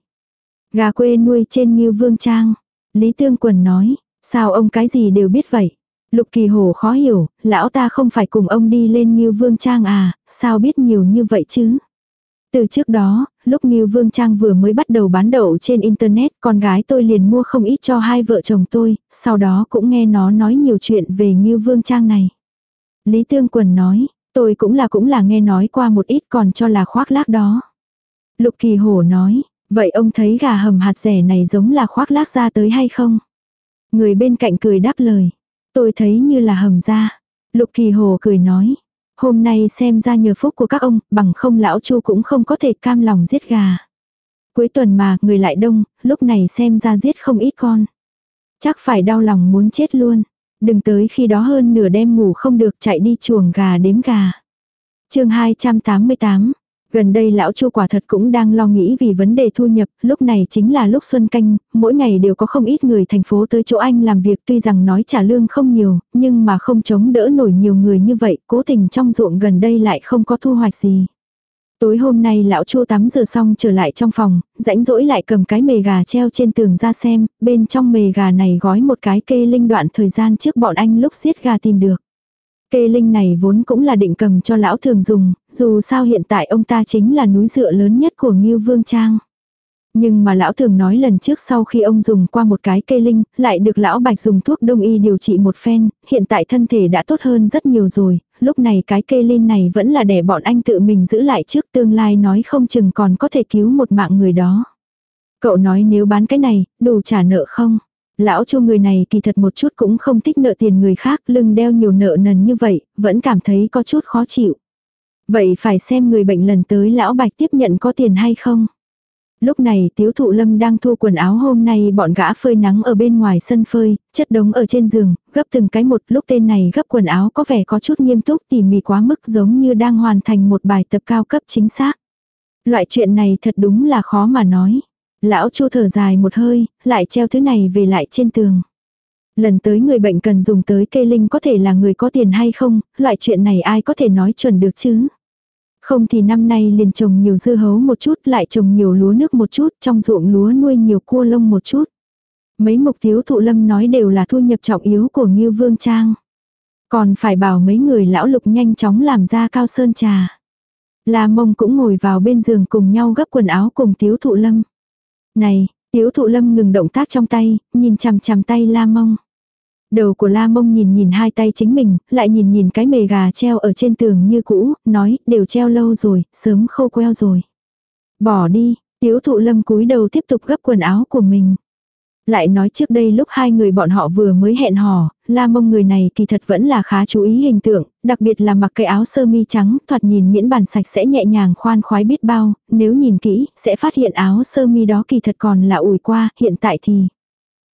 Speaker 1: Gà quê nuôi trên Ngưu Vương Trang. Lý Tương Quần nói, sao ông cái gì đều biết vậy? Lục kỳ hồ khó hiểu, lão ta không phải cùng ông đi lên Ngưu Vương Trang à, sao biết nhiều như vậy chứ? Từ trước đó, lúc Ngưu Vương Trang vừa mới bắt đầu bán đậu trên Internet, con gái tôi liền mua không ít cho hai vợ chồng tôi, sau đó cũng nghe nó nói nhiều chuyện về Ngưu Vương Trang này. Lý Tương Quần nói, tôi cũng là cũng là nghe nói qua một ít còn cho là khoác lác đó. Lục Kỳ Hổ nói, vậy ông thấy gà hầm hạt rẻ này giống là khoác lác ra tới hay không? Người bên cạnh cười đáp lời, tôi thấy như là hầm ra. Lục Kỳ Hồ cười nói, Hôm nay xem ra nhờ phúc của các ông, bằng không lão chu cũng không có thể cam lòng giết gà. Cuối tuần mà, người lại đông, lúc này xem ra giết không ít con. Chắc phải đau lòng muốn chết luôn. Đừng tới khi đó hơn nửa đêm ngủ không được chạy đi chuồng gà đếm gà. chương 288, Gần đây lão Chu quả thật cũng đang lo nghĩ vì vấn đề thu nhập, lúc này chính là lúc xuân canh, mỗi ngày đều có không ít người thành phố tới chỗ anh làm việc tuy rằng nói trả lương không nhiều, nhưng mà không chống đỡ nổi nhiều người như vậy, cố tình trong ruộng gần đây lại không có thu hoạch gì. Tối hôm nay lão Chu tắm rửa xong trở lại trong phòng, rãnh rỗi lại cầm cái mề gà treo trên tường ra xem, bên trong mề gà này gói một cái kê linh đoạn thời gian trước bọn anh lúc giết gà tìm được. Kê linh này vốn cũng là định cầm cho lão thường dùng, dù sao hiện tại ông ta chính là núi dựa lớn nhất của Ngưu Vương Trang. Nhưng mà lão thường nói lần trước sau khi ông dùng qua một cái cây linh, lại được lão bạch dùng thuốc đông y điều trị một phen, hiện tại thân thể đã tốt hơn rất nhiều rồi, lúc này cái cây linh này vẫn là để bọn anh tự mình giữ lại trước tương lai nói không chừng còn có thể cứu một mạng người đó. Cậu nói nếu bán cái này, đủ trả nợ không? Lão chu người này kỳ thật một chút cũng không thích nợ tiền người khác, lưng đeo nhiều nợ nần như vậy, vẫn cảm thấy có chút khó chịu. Vậy phải xem người bệnh lần tới lão bạch tiếp nhận có tiền hay không. Lúc này tiếu thụ lâm đang thu quần áo hôm nay bọn gã phơi nắng ở bên ngoài sân phơi, chất đống ở trên giường, gấp từng cái một lúc tên này gấp quần áo có vẻ có chút nghiêm túc tỉ mỉ quá mức giống như đang hoàn thành một bài tập cao cấp chính xác. Loại chuyện này thật đúng là khó mà nói. Lão Chu thở dài một hơi, lại treo thứ này về lại trên tường. Lần tới người bệnh cần dùng tới cây linh có thể là người có tiền hay không, loại chuyện này ai có thể nói chuẩn được chứ. Không thì năm nay liền trồng nhiều dưa hấu một chút, lại trồng nhiều lúa nước một chút, trong ruộng lúa nuôi nhiều cua lông một chút. Mấy mục tiêu thụ lâm nói đều là thu nhập trọng yếu của Ngưu Vương Trang. Còn phải bảo mấy người lão lục nhanh chóng làm ra cao sơn trà. La mông cũng ngồi vào bên giường cùng nhau gấp quần áo cùng tiếu thụ lâm. Này, tiếu thụ lâm ngừng động tác trong tay, nhìn chằm chằm tay la mông. Đầu của la mông nhìn nhìn hai tay chính mình, lại nhìn nhìn cái mề gà treo ở trên tường như cũ, nói, đều treo lâu rồi, sớm khô queo rồi. Bỏ đi, tiếu thụ lâm cúi đầu tiếp tục gấp quần áo của mình. Lại nói trước đây lúc hai người bọn họ vừa mới hẹn hò, la mông người này kỳ thật vẫn là khá chú ý hình tượng, đặc biệt là mặc cái áo sơ mi trắng, thoạt nhìn miễn bàn sạch sẽ nhẹ nhàng khoan khoái biết bao, nếu nhìn kỹ, sẽ phát hiện áo sơ mi đó kỳ thật còn là ủi qua, hiện tại thì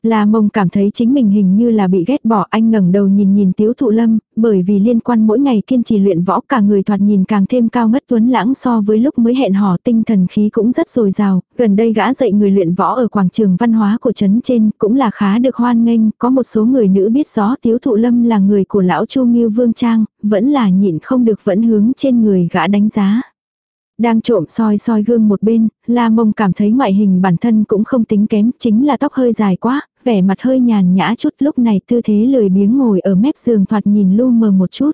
Speaker 1: La mông cảm thấy chính mình hình như là bị ghét bỏ anh ngẩng đầu nhìn nhìn tiếu thụ lâm, bởi vì liên quan mỗi ngày kiên trì luyện võ cả người thoạt nhìn càng thêm cao ngất tuấn lãng so với lúc mới hẹn hò tinh thần khí cũng rất dồi dào, gần đây gã dạy người luyện võ ở quảng trường văn hóa của trấn trên cũng là khá được hoan nghênh, có một số người nữ biết rõ tiếu thụ lâm là người của lão Chu Nghiêu Vương Trang, vẫn là nhịn không được vẫn hướng trên người gã đánh giá. Đang trộm soi soi gương một bên, La Mông cảm thấy ngoại hình bản thân cũng không tính kém, chính là tóc hơi dài quá, vẻ mặt hơi nhàn nhã chút lúc này tư thế lười biếng ngồi ở mép giường thoạt nhìn lu mờ một chút.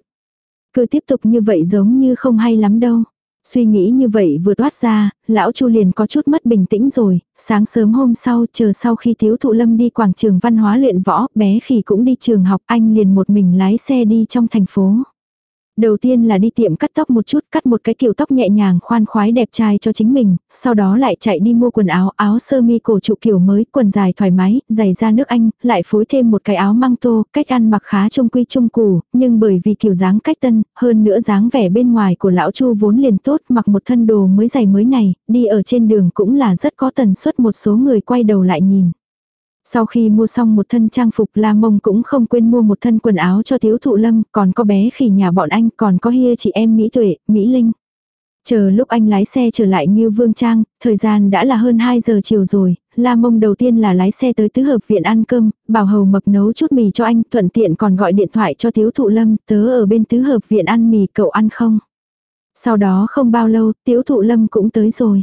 Speaker 1: Cứ tiếp tục như vậy giống như không hay lắm đâu. Suy nghĩ như vậy vừa toát ra, lão Chu liền có chút mất bình tĩnh rồi, sáng sớm hôm sau chờ sau khi thiếu thụ lâm đi quảng trường văn hóa luyện võ, bé khỉ cũng đi trường học anh liền một mình lái xe đi trong thành phố. Đầu tiên là đi tiệm cắt tóc một chút, cắt một cái kiểu tóc nhẹ nhàng khoan khoái đẹp trai cho chính mình, sau đó lại chạy đi mua quần áo, áo sơ mi cổ trụ kiểu mới, quần dài thoải mái, giày da nước Anh, lại phối thêm một cái áo măng tô, cách ăn mặc khá trung quy trung củ, nhưng bởi vì kiểu dáng cách tân, hơn nữa dáng vẻ bên ngoài của lão Chu vốn liền tốt, mặc một thân đồ mới giày mới này, đi ở trên đường cũng là rất có tần suất một số người quay đầu lại nhìn. Sau khi mua xong một thân trang phục La Mông cũng không quên mua một thân quần áo cho thiếu thụ lâm, còn có bé khỉ nhà bọn anh, còn có hia chị em Mỹ Tuệ, Mỹ Linh. Chờ lúc anh lái xe trở lại như Vương Trang, thời gian đã là hơn 2 giờ chiều rồi, La Mông đầu tiên là lái xe tới tứ hợp viện ăn cơm, bảo hầu mập nấu chút mì cho anh, thuận tiện còn gọi điện thoại cho thiếu thụ lâm, tớ ở bên tứ hợp viện ăn mì cậu ăn không? Sau đó không bao lâu, tiếu thụ lâm cũng tới rồi.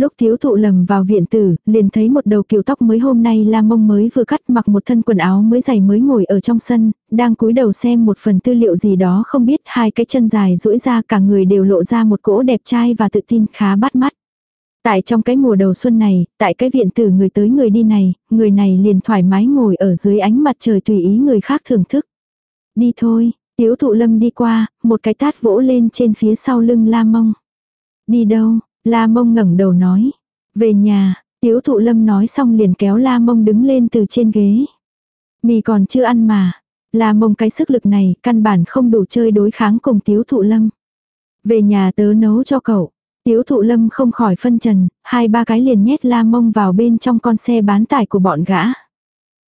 Speaker 1: Lúc thiếu thụ lầm vào viện tử, liền thấy một đầu kiều tóc mới hôm nay la mông mới vừa cắt mặc một thân quần áo mới giày mới ngồi ở trong sân, đang cúi đầu xem một phần tư liệu gì đó không biết hai cái chân dài duỗi ra cả người đều lộ ra một cỗ đẹp trai và tự tin khá bắt mắt. Tại trong cái mùa đầu xuân này, tại cái viện tử người tới người đi này, người này liền thoải mái ngồi ở dưới ánh mặt trời tùy ý người khác thưởng thức. Đi thôi, tiếu thụ lâm đi qua, một cái tát vỗ lên trên phía sau lưng la mông. Đi đâu, La mông ngẩng đầu nói. Về nhà, tiếu thụ lâm nói xong liền kéo la mông đứng lên từ trên ghế. Mì còn chưa ăn mà. La mông cái sức lực này căn bản không đủ chơi đối kháng cùng tiếu thụ lâm. Về nhà tớ nấu cho cậu. Tiếu thụ lâm không khỏi phân trần, hai ba cái liền nhét la mông vào bên trong con xe bán tải của bọn gã.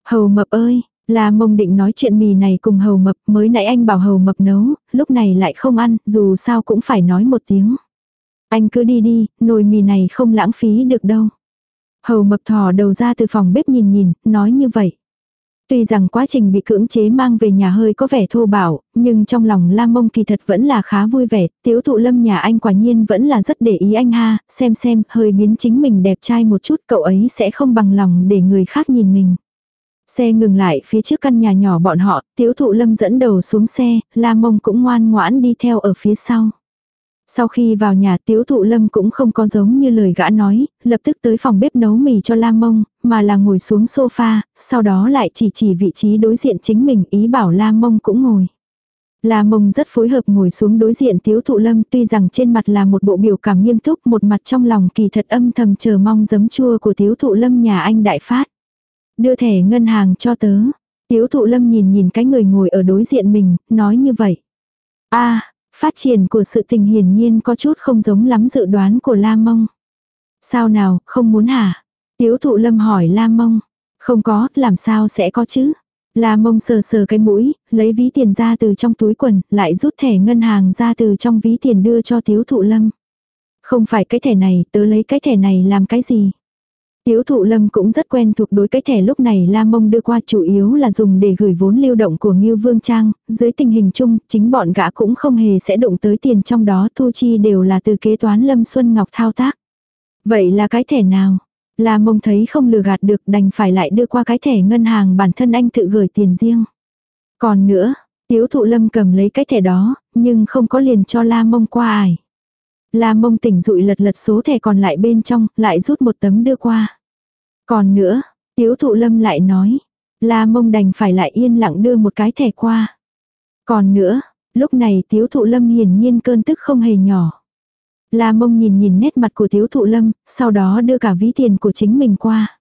Speaker 1: Hầu mập ơi, La mông định nói chuyện mì này cùng hầu mập, mới nãy anh bảo hầu mập nấu, lúc này lại không ăn, dù sao cũng phải nói một tiếng. Anh cứ đi đi, nồi mì này không lãng phí được đâu. Hầu mập thò đầu ra từ phòng bếp nhìn nhìn, nói như vậy. Tuy rằng quá trình bị cưỡng chế mang về nhà hơi có vẻ thô bạo, nhưng trong lòng Lam Mông kỳ thật vẫn là khá vui vẻ, tiếu thụ lâm nhà anh quả nhiên vẫn là rất để ý anh ha, xem xem, hơi biến chính mình đẹp trai một chút cậu ấy sẽ không bằng lòng để người khác nhìn mình. Xe ngừng lại phía trước căn nhà nhỏ bọn họ, tiếu thụ lâm dẫn đầu xuống xe, Lam Mông cũng ngoan ngoãn đi theo ở phía sau. Sau khi vào nhà tiếu thụ lâm cũng không có giống như lời gã nói, lập tức tới phòng bếp nấu mì cho la mông, mà là ngồi xuống sofa, sau đó lại chỉ chỉ vị trí đối diện chính mình ý bảo la mông cũng ngồi. La mông rất phối hợp ngồi xuống đối diện tiếu thụ lâm tuy rằng trên mặt là một bộ biểu cảm nghiêm túc một mặt trong lòng kỳ thật âm thầm chờ mong giấm chua của tiếu thụ lâm nhà anh đại phát. Đưa thẻ ngân hàng cho tớ. Tiếu thụ lâm nhìn nhìn cái người ngồi ở đối diện mình, nói như vậy. a Phát triển của sự tình hiển nhiên có chút không giống lắm dự đoán của La Mông. Sao nào, không muốn hả? Tiếu thụ lâm hỏi La Mông. Không có, làm sao sẽ có chứ? La Mông sờ sờ cái mũi, lấy ví tiền ra từ trong túi quần, lại rút thẻ ngân hàng ra từ trong ví tiền đưa cho tiếu thụ lâm. Không phải cái thẻ này, tớ lấy cái thẻ này làm cái gì? Tiếu thụ lâm cũng rất quen thuộc đối cái thẻ lúc này La Mông đưa qua chủ yếu là dùng để gửi vốn lưu động của Ngưu Vương Trang, dưới tình hình chung, chính bọn gã cũng không hề sẽ động tới tiền trong đó thu chi đều là từ kế toán Lâm Xuân Ngọc thao tác. Vậy là cái thẻ nào? La Mông thấy không lừa gạt được đành phải lại đưa qua cái thẻ ngân hàng bản thân anh tự gửi tiền riêng. Còn nữa, Tiếu thụ lâm cầm lấy cái thẻ đó, nhưng không có liền cho La Mông qua ải. La mông tỉnh rụi lật lật số thẻ còn lại bên trong, lại rút một tấm đưa qua. Còn nữa, tiếu thụ lâm lại nói. La mông đành phải lại yên lặng đưa một cái thẻ qua. Còn nữa, lúc này tiếu thụ lâm hiển nhiên cơn tức không hề nhỏ. La mông nhìn nhìn nét mặt của tiếu thụ lâm, sau đó đưa cả ví tiền của chính mình qua.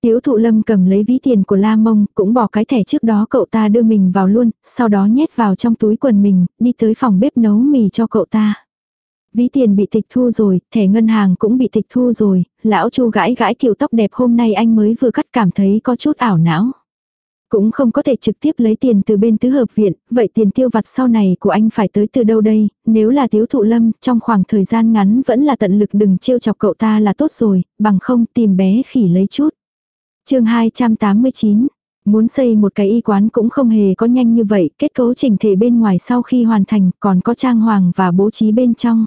Speaker 1: Tiếu thụ lâm cầm lấy ví tiền của La Mông, cũng bỏ cái thẻ trước đó cậu ta đưa mình vào luôn, sau đó nhét vào trong túi quần mình, đi tới phòng bếp nấu mì cho cậu ta. Ví tiền bị tịch thu rồi, thẻ ngân hàng cũng bị tịch thu rồi, lão chu gãi gãi kiểu tóc đẹp hôm nay anh mới vừa cắt cảm thấy có chút ảo não. Cũng không có thể trực tiếp lấy tiền từ bên tứ hợp viện, vậy tiền tiêu vặt sau này của anh phải tới từ đâu đây, nếu là thiếu thụ lâm, trong khoảng thời gian ngắn vẫn là tận lực đừng trêu chọc cậu ta là tốt rồi, bằng không tìm bé khỉ lấy chút. chương 289 Muốn xây một cái y quán cũng không hề có nhanh như vậy, kết cấu chỉnh thể bên ngoài sau khi hoàn thành còn có trang hoàng và bố trí bên trong.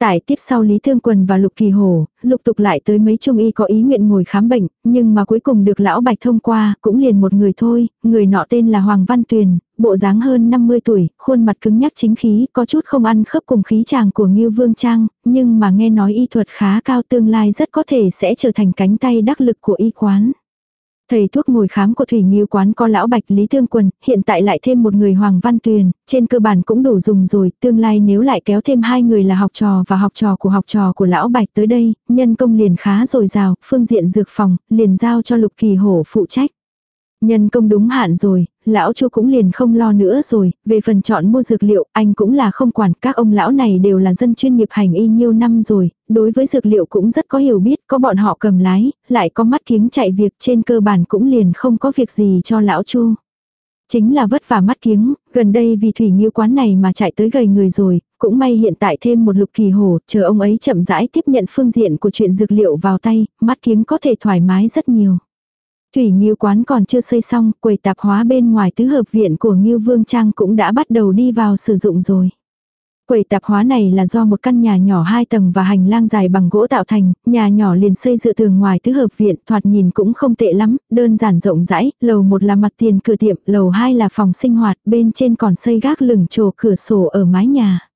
Speaker 1: Tại tiếp sau Lý Thương Quần và Lục Kỳ Hổ, lục tục lại tới mấy trung y có ý nguyện ngồi khám bệnh, nhưng mà cuối cùng được lão Bạch thông qua, cũng liền một người thôi, người nọ tên là Hoàng Văn Tuyền, bộ dáng hơn 50 tuổi, khuôn mặt cứng nhắc chính khí, có chút không ăn khớp cùng khí chàng của Ngưu Vương Trang, nhưng mà nghe nói y thuật khá cao tương lai rất có thể sẽ trở thành cánh tay đắc lực của y quán. Thầy thuốc ngồi khám của Thủy Nghiêu quán có lão Bạch Lý Tương Quần, hiện tại lại thêm một người Hoàng Văn Tuyền, trên cơ bản cũng đủ dùng rồi, tương lai nếu lại kéo thêm hai người là học trò và học trò của học trò của lão Bạch tới đây, nhân công liền khá dồi dào phương diện dược phòng, liền giao cho Lục Kỳ Hổ phụ trách. Nhân công đúng hạn rồi, lão chu cũng liền không lo nữa rồi, về phần chọn mua dược liệu, anh cũng là không quản, các ông lão này đều là dân chuyên nghiệp hành y nhiều năm rồi, đối với dược liệu cũng rất có hiểu biết, có bọn họ cầm lái, lại có mắt kiếng chạy việc trên cơ bản cũng liền không có việc gì cho lão chu. Chính là vất vả mắt kiếng, gần đây vì thủy nghiêu quán này mà chạy tới gầy người rồi, cũng may hiện tại thêm một lục kỳ hổ, chờ ông ấy chậm rãi tiếp nhận phương diện của chuyện dược liệu vào tay, mắt kiếng có thể thoải mái rất nhiều. Thủy Nghiêu quán còn chưa xây xong, quầy tạp hóa bên ngoài tứ hợp viện của Nghiêu Vương Trang cũng đã bắt đầu đi vào sử dụng rồi. Quầy tạp hóa này là do một căn nhà nhỏ hai tầng và hành lang dài bằng gỗ tạo thành, nhà nhỏ liền xây dựa tường ngoài tứ hợp viện, thoạt nhìn cũng không tệ lắm, đơn giản rộng rãi, lầu một là mặt tiền cửa tiệm, lầu hai là phòng sinh hoạt, bên trên còn xây gác lửng trồ cửa sổ ở mái nhà.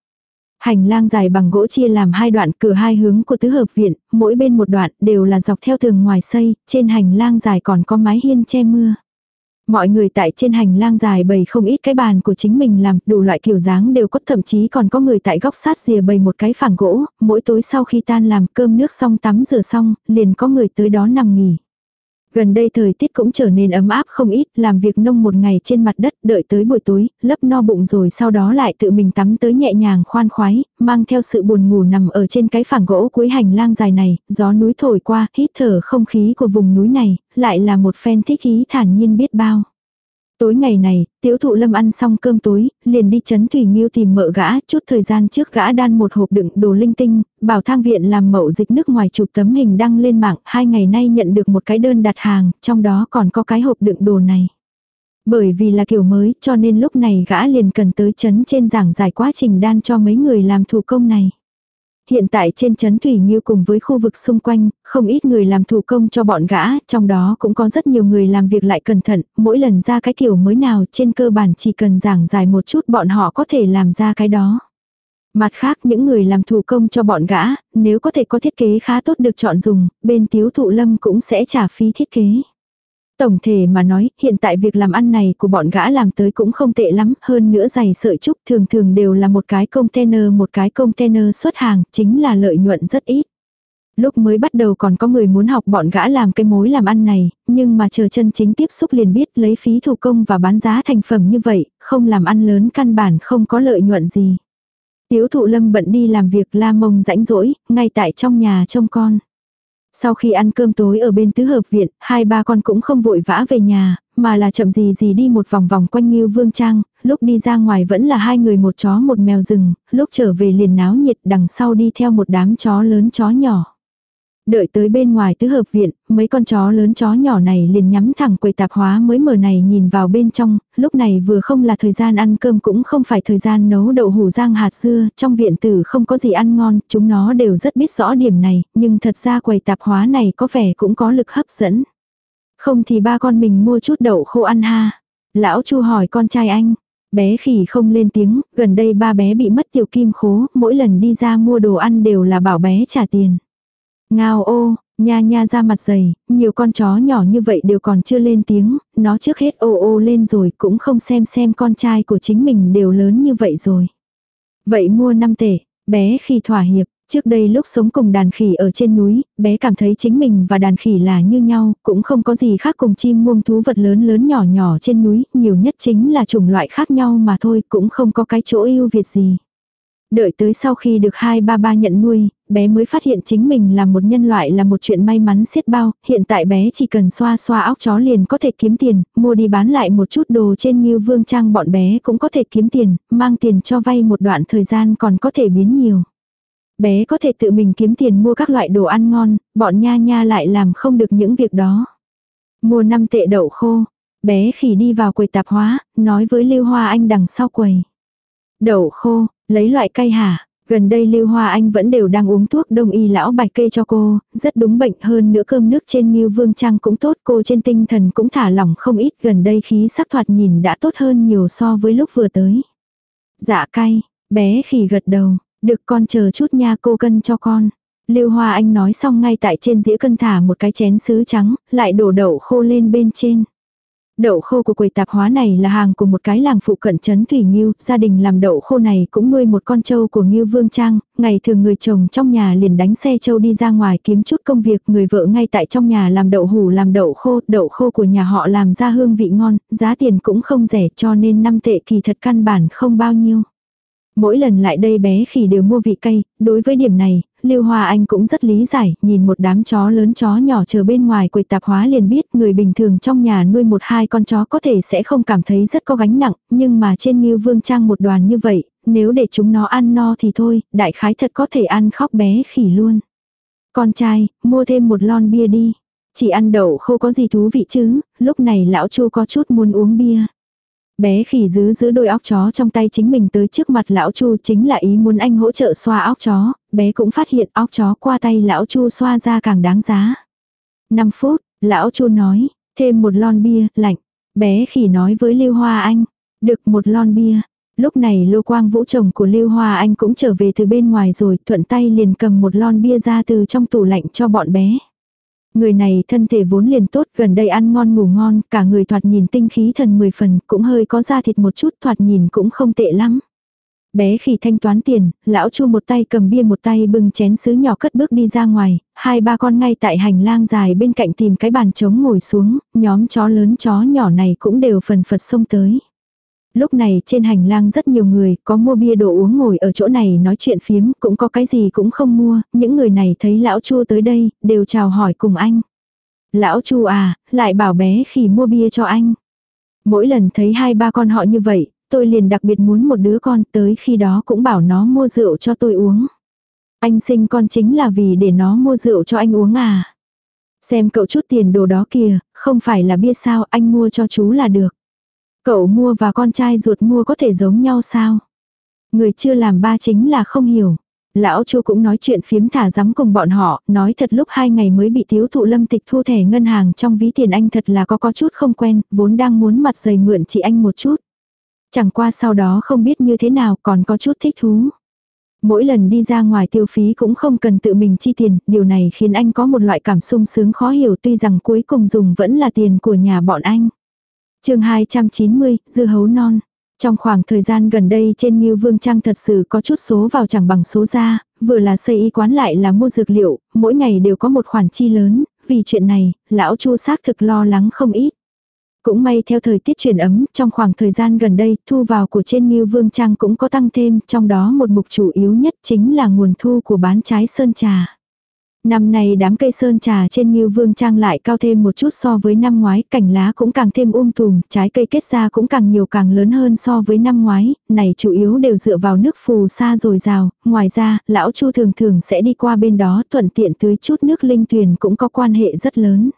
Speaker 1: Hành lang dài bằng gỗ chia làm hai đoạn cửa hai hướng của tứ hợp viện, mỗi bên một đoạn đều là dọc theo tường ngoài xây, trên hành lang dài còn có mái hiên che mưa. Mọi người tại trên hành lang dài bày không ít cái bàn của chính mình làm, đủ loại kiểu dáng đều có thậm chí còn có người tại góc sát rìa bày một cái phẳng gỗ, mỗi tối sau khi tan làm cơm nước xong tắm rửa xong, liền có người tới đó nằm nghỉ. Gần đây thời tiết cũng trở nên ấm áp không ít, làm việc nông một ngày trên mặt đất, đợi tới buổi tối, lấp no bụng rồi sau đó lại tự mình tắm tới nhẹ nhàng khoan khoái, mang theo sự buồn ngủ nằm ở trên cái phẳng gỗ cuối hành lang dài này, gió núi thổi qua, hít thở không khí của vùng núi này, lại là một phen thích ý thản nhiên biết bao. Tối ngày này, tiểu thụ lâm ăn xong cơm tối, liền đi chấn thủy nghiêu tìm mợ gã, chút thời gian trước gã đan một hộp đựng đồ linh tinh, bảo thang viện làm mậu dịch nước ngoài chụp tấm hình đăng lên mạng, hai ngày nay nhận được một cái đơn đặt hàng, trong đó còn có cái hộp đựng đồ này. Bởi vì là kiểu mới cho nên lúc này gã liền cần tới chấn trên giảng giải quá trình đan cho mấy người làm thủ công này. Hiện tại trên chấn Thủy Nghiêu cùng với khu vực xung quanh, không ít người làm thủ công cho bọn gã, trong đó cũng có rất nhiều người làm việc lại cẩn thận, mỗi lần ra cái kiểu mới nào trên cơ bản chỉ cần giảng dài một chút bọn họ có thể làm ra cái đó. Mặt khác những người làm thủ công cho bọn gã, nếu có thể có thiết kế khá tốt được chọn dùng, bên tiếu thụ lâm cũng sẽ trả phí thiết kế. Tổng thể mà nói, hiện tại việc làm ăn này của bọn gã làm tới cũng không tệ lắm, hơn nữa giày sợi trúc thường thường đều là một cái container một cái container xuất hàng, chính là lợi nhuận rất ít. Lúc mới bắt đầu còn có người muốn học bọn gã làm cái mối làm ăn này, nhưng mà chờ chân chính tiếp xúc liền biết lấy phí thủ công và bán giá thành phẩm như vậy, không làm ăn lớn căn bản không có lợi nhuận gì. Tiếu thụ lâm bận đi làm việc la mông rãnh rỗi, ngay tại trong nhà trông con. Sau khi ăn cơm tối ở bên tứ hợp viện, hai ba con cũng không vội vã về nhà, mà là chậm gì gì đi một vòng vòng quanh Ngưu Vương Trang, lúc đi ra ngoài vẫn là hai người một chó một mèo rừng, lúc trở về liền náo nhiệt đằng sau đi theo một đám chó lớn chó nhỏ. Đợi tới bên ngoài tứ hợp viện, mấy con chó lớn chó nhỏ này liền nhắm thẳng quầy tạp hóa mới mở này nhìn vào bên trong, lúc này vừa không là thời gian ăn cơm cũng không phải thời gian nấu đậu hủ rang hạt dưa, trong viện tử không có gì ăn ngon, chúng nó đều rất biết rõ điểm này, nhưng thật ra quầy tạp hóa này có vẻ cũng có lực hấp dẫn. Không thì ba con mình mua chút đậu khô ăn ha. Lão chu hỏi con trai anh, bé khỉ không lên tiếng, gần đây ba bé bị mất tiểu kim khố, mỗi lần đi ra mua đồ ăn đều là bảo bé trả tiền. Ngao ô, nha nha ra mặt dày, nhiều con chó nhỏ như vậy đều còn chưa lên tiếng, nó trước hết ô ô lên rồi cũng không xem xem con trai của chính mình đều lớn như vậy rồi. Vậy mua 5 tể, bé khi thỏa hiệp, trước đây lúc sống cùng đàn khỉ ở trên núi, bé cảm thấy chính mình và đàn khỉ là như nhau, cũng không có gì khác cùng chim muông thú vật lớn lớn nhỏ nhỏ trên núi, nhiều nhất chính là chủng loại khác nhau mà thôi, cũng không có cái chỗ yêu việt gì. Đợi tới sau khi được hai ba ba nhận nuôi, bé mới phát hiện chính mình là một nhân loại là một chuyện may mắn xiết bao, hiện tại bé chỉ cần xoa xoa óc chó liền có thể kiếm tiền, mua đi bán lại một chút đồ trên như vương trang bọn bé cũng có thể kiếm tiền, mang tiền cho vay một đoạn thời gian còn có thể biến nhiều. Bé có thể tự mình kiếm tiền mua các loại đồ ăn ngon, bọn nha nha lại làm không được những việc đó. Mua năm tệ đậu khô, bé khỉ đi vào quầy tạp hóa, nói với Lưu Hoa Anh đằng sau quầy. Đậu khô, lấy loại cây hả? Gần đây Lưu Hoa Anh vẫn đều đang uống thuốc đông y lão bạch kê cho cô, rất đúng bệnh hơn nữa cơm nước trên Ngưu Vương Trang cũng tốt, cô trên tinh thần cũng thả lỏng không ít, gần đây khí sắc thoạt nhìn đã tốt hơn nhiều so với lúc vừa tới. Dạ cay, bé khỉ gật đầu, được con chờ chút nha cô cân cho con. Lưu Hoa Anh nói xong ngay tại trên dĩa cân thả một cái chén sứ trắng, lại đổ đậu khô lên bên trên. Đậu khô của quầy tạp hóa này là hàng của một cái làng phụ cận trấn Thủy Nghiêu, gia đình làm đậu khô này cũng nuôi một con trâu của Nghiêu Vương Trang, ngày thường người chồng trong nhà liền đánh xe trâu đi ra ngoài kiếm chút công việc, người vợ ngay tại trong nhà làm đậu hủ làm đậu khô, đậu khô của nhà họ làm ra hương vị ngon, giá tiền cũng không rẻ cho nên năm tệ kỳ thật căn bản không bao nhiêu. Mỗi lần lại đây bé khỉ đều mua vị cay, đối với điểm này, Lưu Hoa Anh cũng rất lý giải, nhìn một đám chó lớn chó nhỏ chờ bên ngoài quầy tạp hóa liền biết người bình thường trong nhà nuôi một hai con chó có thể sẽ không cảm thấy rất có gánh nặng, nhưng mà trên Ngưu Vương Trang một đoàn như vậy, nếu để chúng nó ăn no thì thôi, đại khái thật có thể ăn khóc bé khỉ luôn. Con trai, mua thêm một lon bia đi. Chỉ ăn đậu khô có gì thú vị chứ, lúc này lão chu có chút muốn uống bia. Bé khỉ giữ giữ đôi óc chó trong tay chính mình tới trước mặt lão Chu chính là ý muốn anh hỗ trợ xoa óc chó, bé cũng phát hiện óc chó qua tay lão Chu xoa ra càng đáng giá. 5 phút, lão Chu nói, thêm một lon bia, lạnh. Bé khỉ nói với Lưu Hoa Anh, được một lon bia. Lúc này Lô Quang Vũ chồng của Lưu Hoa Anh cũng trở về từ bên ngoài rồi, thuận tay liền cầm một lon bia ra từ trong tủ lạnh cho bọn bé. Người này thân thể vốn liền tốt, gần đây ăn ngon ngủ ngon, cả người thoạt nhìn tinh khí thần 10 phần, cũng hơi có da thịt một chút, thoạt nhìn cũng không tệ lắm. Bé khi thanh toán tiền, lão chu một tay cầm bia một tay bưng chén sứ nhỏ cất bước đi ra ngoài, hai ba con ngay tại hành lang dài bên cạnh tìm cái bàn trống ngồi xuống, nhóm chó lớn chó nhỏ này cũng đều phần phật xông tới. Lúc này trên hành lang rất nhiều người, có mua bia đồ uống ngồi ở chỗ này nói chuyện phiếm, cũng có cái gì cũng không mua, những người này thấy lão Chu tới đây, đều chào hỏi cùng anh. Lão Chu à, lại bảo bé khỉ mua bia cho anh. Mỗi lần thấy hai ba con họ như vậy, tôi liền đặc biệt muốn một đứa con tới khi đó cũng bảo nó mua rượu cho tôi uống. Anh sinh con chính là vì để nó mua rượu cho anh uống à. Xem cậu chút tiền đồ đó kìa, không phải là bia sao anh mua cho chú là được. Cậu mua và con trai ruột mua có thể giống nhau sao? Người chưa làm ba chính là không hiểu. Lão Chu cũng nói chuyện phiếm thả rắm cùng bọn họ, nói thật lúc hai ngày mới bị thiếu thụ lâm tịch thu thẻ ngân hàng trong ví tiền anh thật là có có chút không quen, vốn đang muốn mặt dày mượn chị anh một chút. Chẳng qua sau đó không biết như thế nào còn có chút thích thú. Mỗi lần đi ra ngoài tiêu phí cũng không cần tự mình chi tiền, điều này khiến anh có một loại cảm sung sướng khó hiểu tuy rằng cuối cùng dùng vẫn là tiền của nhà bọn anh chương 290, dư hấu non. Trong khoảng thời gian gần đây trên Ngưu Vương Trang thật sự có chút số vào chẳng bằng số ra, vừa là xây y quán lại là mua dược liệu, mỗi ngày đều có một khoản chi lớn, vì chuyện này, lão Chu xác thực lo lắng không ít. Cũng may theo thời tiết chuyển ấm, trong khoảng thời gian gần đây, thu vào của trên Ngưu Vương Trang cũng có tăng thêm, trong đó một mục chủ yếu nhất chính là nguồn thu của bán trái sơn trà. Năm nay đám cây sơn trà trên Ngưu Vương Trang lại cao thêm một chút so với năm ngoái, cành lá cũng càng thêm um tùm, trái cây kết ra cũng càng nhiều càng lớn hơn so với năm ngoái, này chủ yếu đều dựa vào nước phù sa dồi dào ngoài ra, lão Chu thường thường sẽ đi qua bên đó thuận tiện tưới chút nước linh tuyền cũng có quan hệ rất lớn.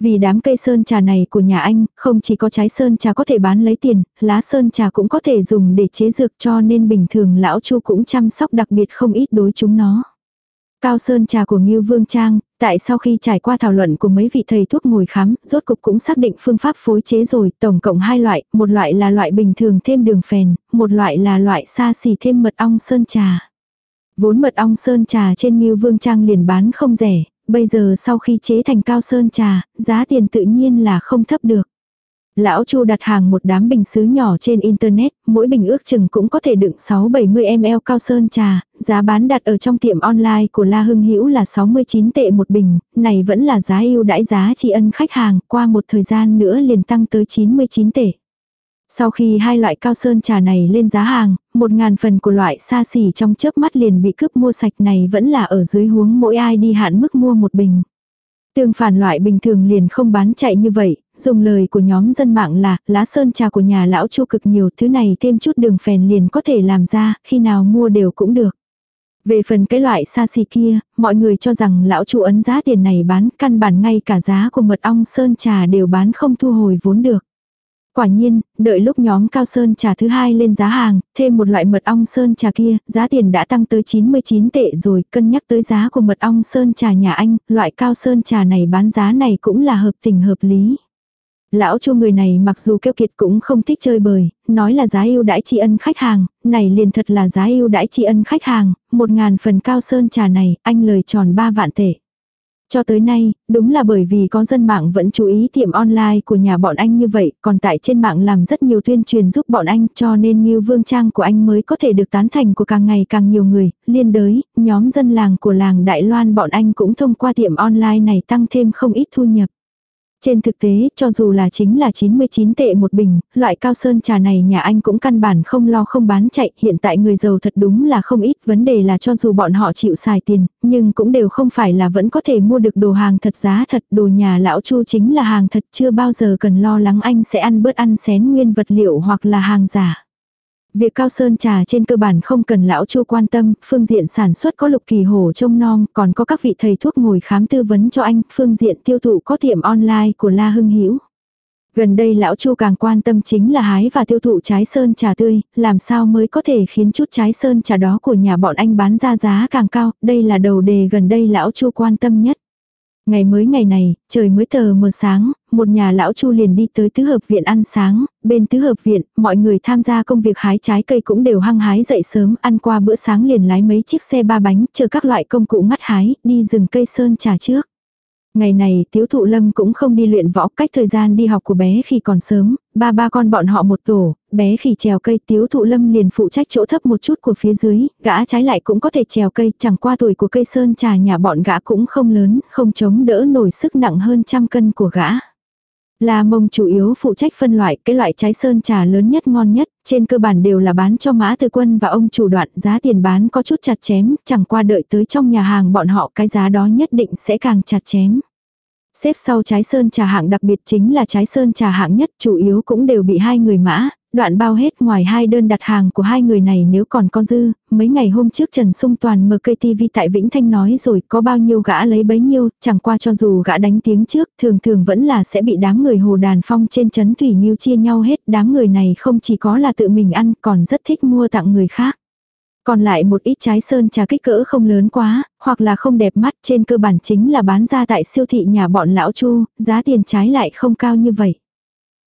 Speaker 1: Vì đám cây sơn trà này của nhà anh, không chỉ có trái sơn trà có thể bán lấy tiền, lá sơn trà cũng có thể dùng để chế dược cho nên bình thường lão Chu cũng chăm sóc đặc biệt không ít đối chúng nó. Cao sơn trà của Ngưu Vương Trang, tại sau khi trải qua thảo luận của mấy vị thầy thuốc ngồi khám, rốt cục cũng xác định phương pháp phối chế rồi, tổng cộng hai loại, một loại là loại bình thường thêm đường phèn, một loại là loại xa xỉ thêm mật ong sơn trà. Vốn mật ong sơn trà trên Ngưu Vương Trang liền bán không rẻ, bây giờ sau khi chế thành cao sơn trà, giá tiền tự nhiên là không thấp được. Lão Chu đặt hàng một đám bình sứ nhỏ trên internet, mỗi bình ước chừng cũng có thể đựng 6-70ml cao sơn trà, giá bán đặt ở trong tiệm online của La Hưng Hữu là 69 tệ một bình, này vẫn là giá ưu đãi giá tri ân khách hàng, qua một thời gian nữa liền tăng tới 99 tệ. Sau khi hai loại cao sơn trà này lên giá hàng, một ngàn phần của loại xa xỉ trong chớp mắt liền bị cướp mua sạch này vẫn là ở dưới huống mỗi ai đi hạn mức mua một bình. Tương phản loại bình thường liền không bán chạy như vậy, dùng lời của nhóm dân mạng là, lá sơn trà của nhà lão chu cực nhiều, thứ này thêm chút đường phèn liền có thể làm ra, khi nào mua đều cũng được. Về phần cái loại xa xỉ kia, mọi người cho rằng lão chu ấn giá tiền này bán, căn bản ngay cả giá của mật ong sơn trà đều bán không thu hồi vốn được. Quả nhiên, đợi lúc nhóm cao sơn trà thứ hai lên giá hàng, thêm một loại mật ong sơn trà kia, giá tiền đã tăng tới 99 tệ rồi, cân nhắc tới giá của mật ong sơn trà nhà anh, loại cao sơn trà này bán giá này cũng là hợp tình hợp lý. Lão chu người này mặc dù keo kiệt cũng không thích chơi bời, nói là giá ưu đãi tri ân khách hàng, này liền thật là giá ưu đãi tri ân khách hàng, một ngàn phần cao sơn trà này, anh lời tròn ba vạn tệ. Cho tới nay, đúng là bởi vì có dân mạng vẫn chú ý tiệm online của nhà bọn anh như vậy, còn tại trên mạng làm rất nhiều tuyên truyền giúp bọn anh cho nên như vương trang của anh mới có thể được tán thành của càng ngày càng nhiều người, liên đới, nhóm dân làng của làng Đại Loan bọn anh cũng thông qua tiệm online này tăng thêm không ít thu nhập. Trên thực tế, cho dù là chính là 99 tệ một bình, loại cao sơn trà này nhà anh cũng căn bản không lo không bán chạy, hiện tại người giàu thật đúng là không ít, vấn đề là cho dù bọn họ chịu xài tiền, nhưng cũng đều không phải là vẫn có thể mua được đồ hàng thật giá thật, đồ nhà lão Chu chính là hàng thật chưa bao giờ cần lo lắng anh sẽ ăn bớt ăn xén nguyên vật liệu hoặc là hàng giả. Việc cao sơn trà trên cơ bản không cần lão chu quan tâm, phương diện sản xuất có lục kỳ hổ trông nom, còn có các vị thầy thuốc ngồi khám tư vấn cho anh, phương diện tiêu thụ có tiệm online của La Hưng Hữu Gần đây lão Chu càng quan tâm chính là hái và tiêu thụ trái sơn trà tươi, làm sao mới có thể khiến chút trái sơn trà đó của nhà bọn anh bán ra giá càng cao, đây là đầu đề gần đây lão Chu quan tâm nhất. Ngày mới ngày này, trời mới tờ mờ sáng, một nhà lão chu liền đi tới tứ hợp viện ăn sáng, bên tứ hợp viện, mọi người tham gia công việc hái trái cây cũng đều hăng hái dậy sớm, ăn qua bữa sáng liền lái mấy chiếc xe ba bánh, chờ các loại công cụ ngắt hái, đi rừng cây sơn trà trước. Ngày này tiếu thụ lâm cũng không đi luyện võ cách thời gian đi học của bé khi còn sớm, ba ba con bọn họ một tổ, bé khi trèo cây tiếu thụ lâm liền phụ trách chỗ thấp một chút của phía dưới, gã trái lại cũng có thể trèo cây, chẳng qua tuổi của cây sơn trà nhà bọn gã cũng không lớn, không chống đỡ nổi sức nặng hơn trăm cân của gã. La mông chủ yếu phụ trách phân loại, cái loại trái sơn trà lớn nhất ngon nhất, trên cơ bản đều là bán cho mã từ quân và ông chủ đoạn, giá tiền bán có chút chặt chém, chẳng qua đợi tới trong nhà hàng bọn họ cái giá đó nhất định sẽ càng chặt chém. Xếp sau trái sơn trà hạng đặc biệt chính là trái sơn trà hạng nhất, chủ yếu cũng đều bị hai người mã, đoạn bao hết ngoài hai đơn đặt hàng của hai người này nếu còn có dư, mấy ngày hôm trước Trần Sung Toàn mở cây TV tại Vĩnh Thanh nói rồi có bao nhiêu gã lấy bấy nhiêu, chẳng qua cho dù gã đánh tiếng trước, thường thường vẫn là sẽ bị đám người hồ đàn phong trên chấn Thủy Nhiêu chia nhau hết, đám người này không chỉ có là tự mình ăn còn rất thích mua tặng người khác. Còn lại một ít trái sơn trà kích cỡ không lớn quá, hoặc là không đẹp mắt trên cơ bản chính là bán ra tại siêu thị nhà bọn lão chu, giá tiền trái lại không cao như vậy.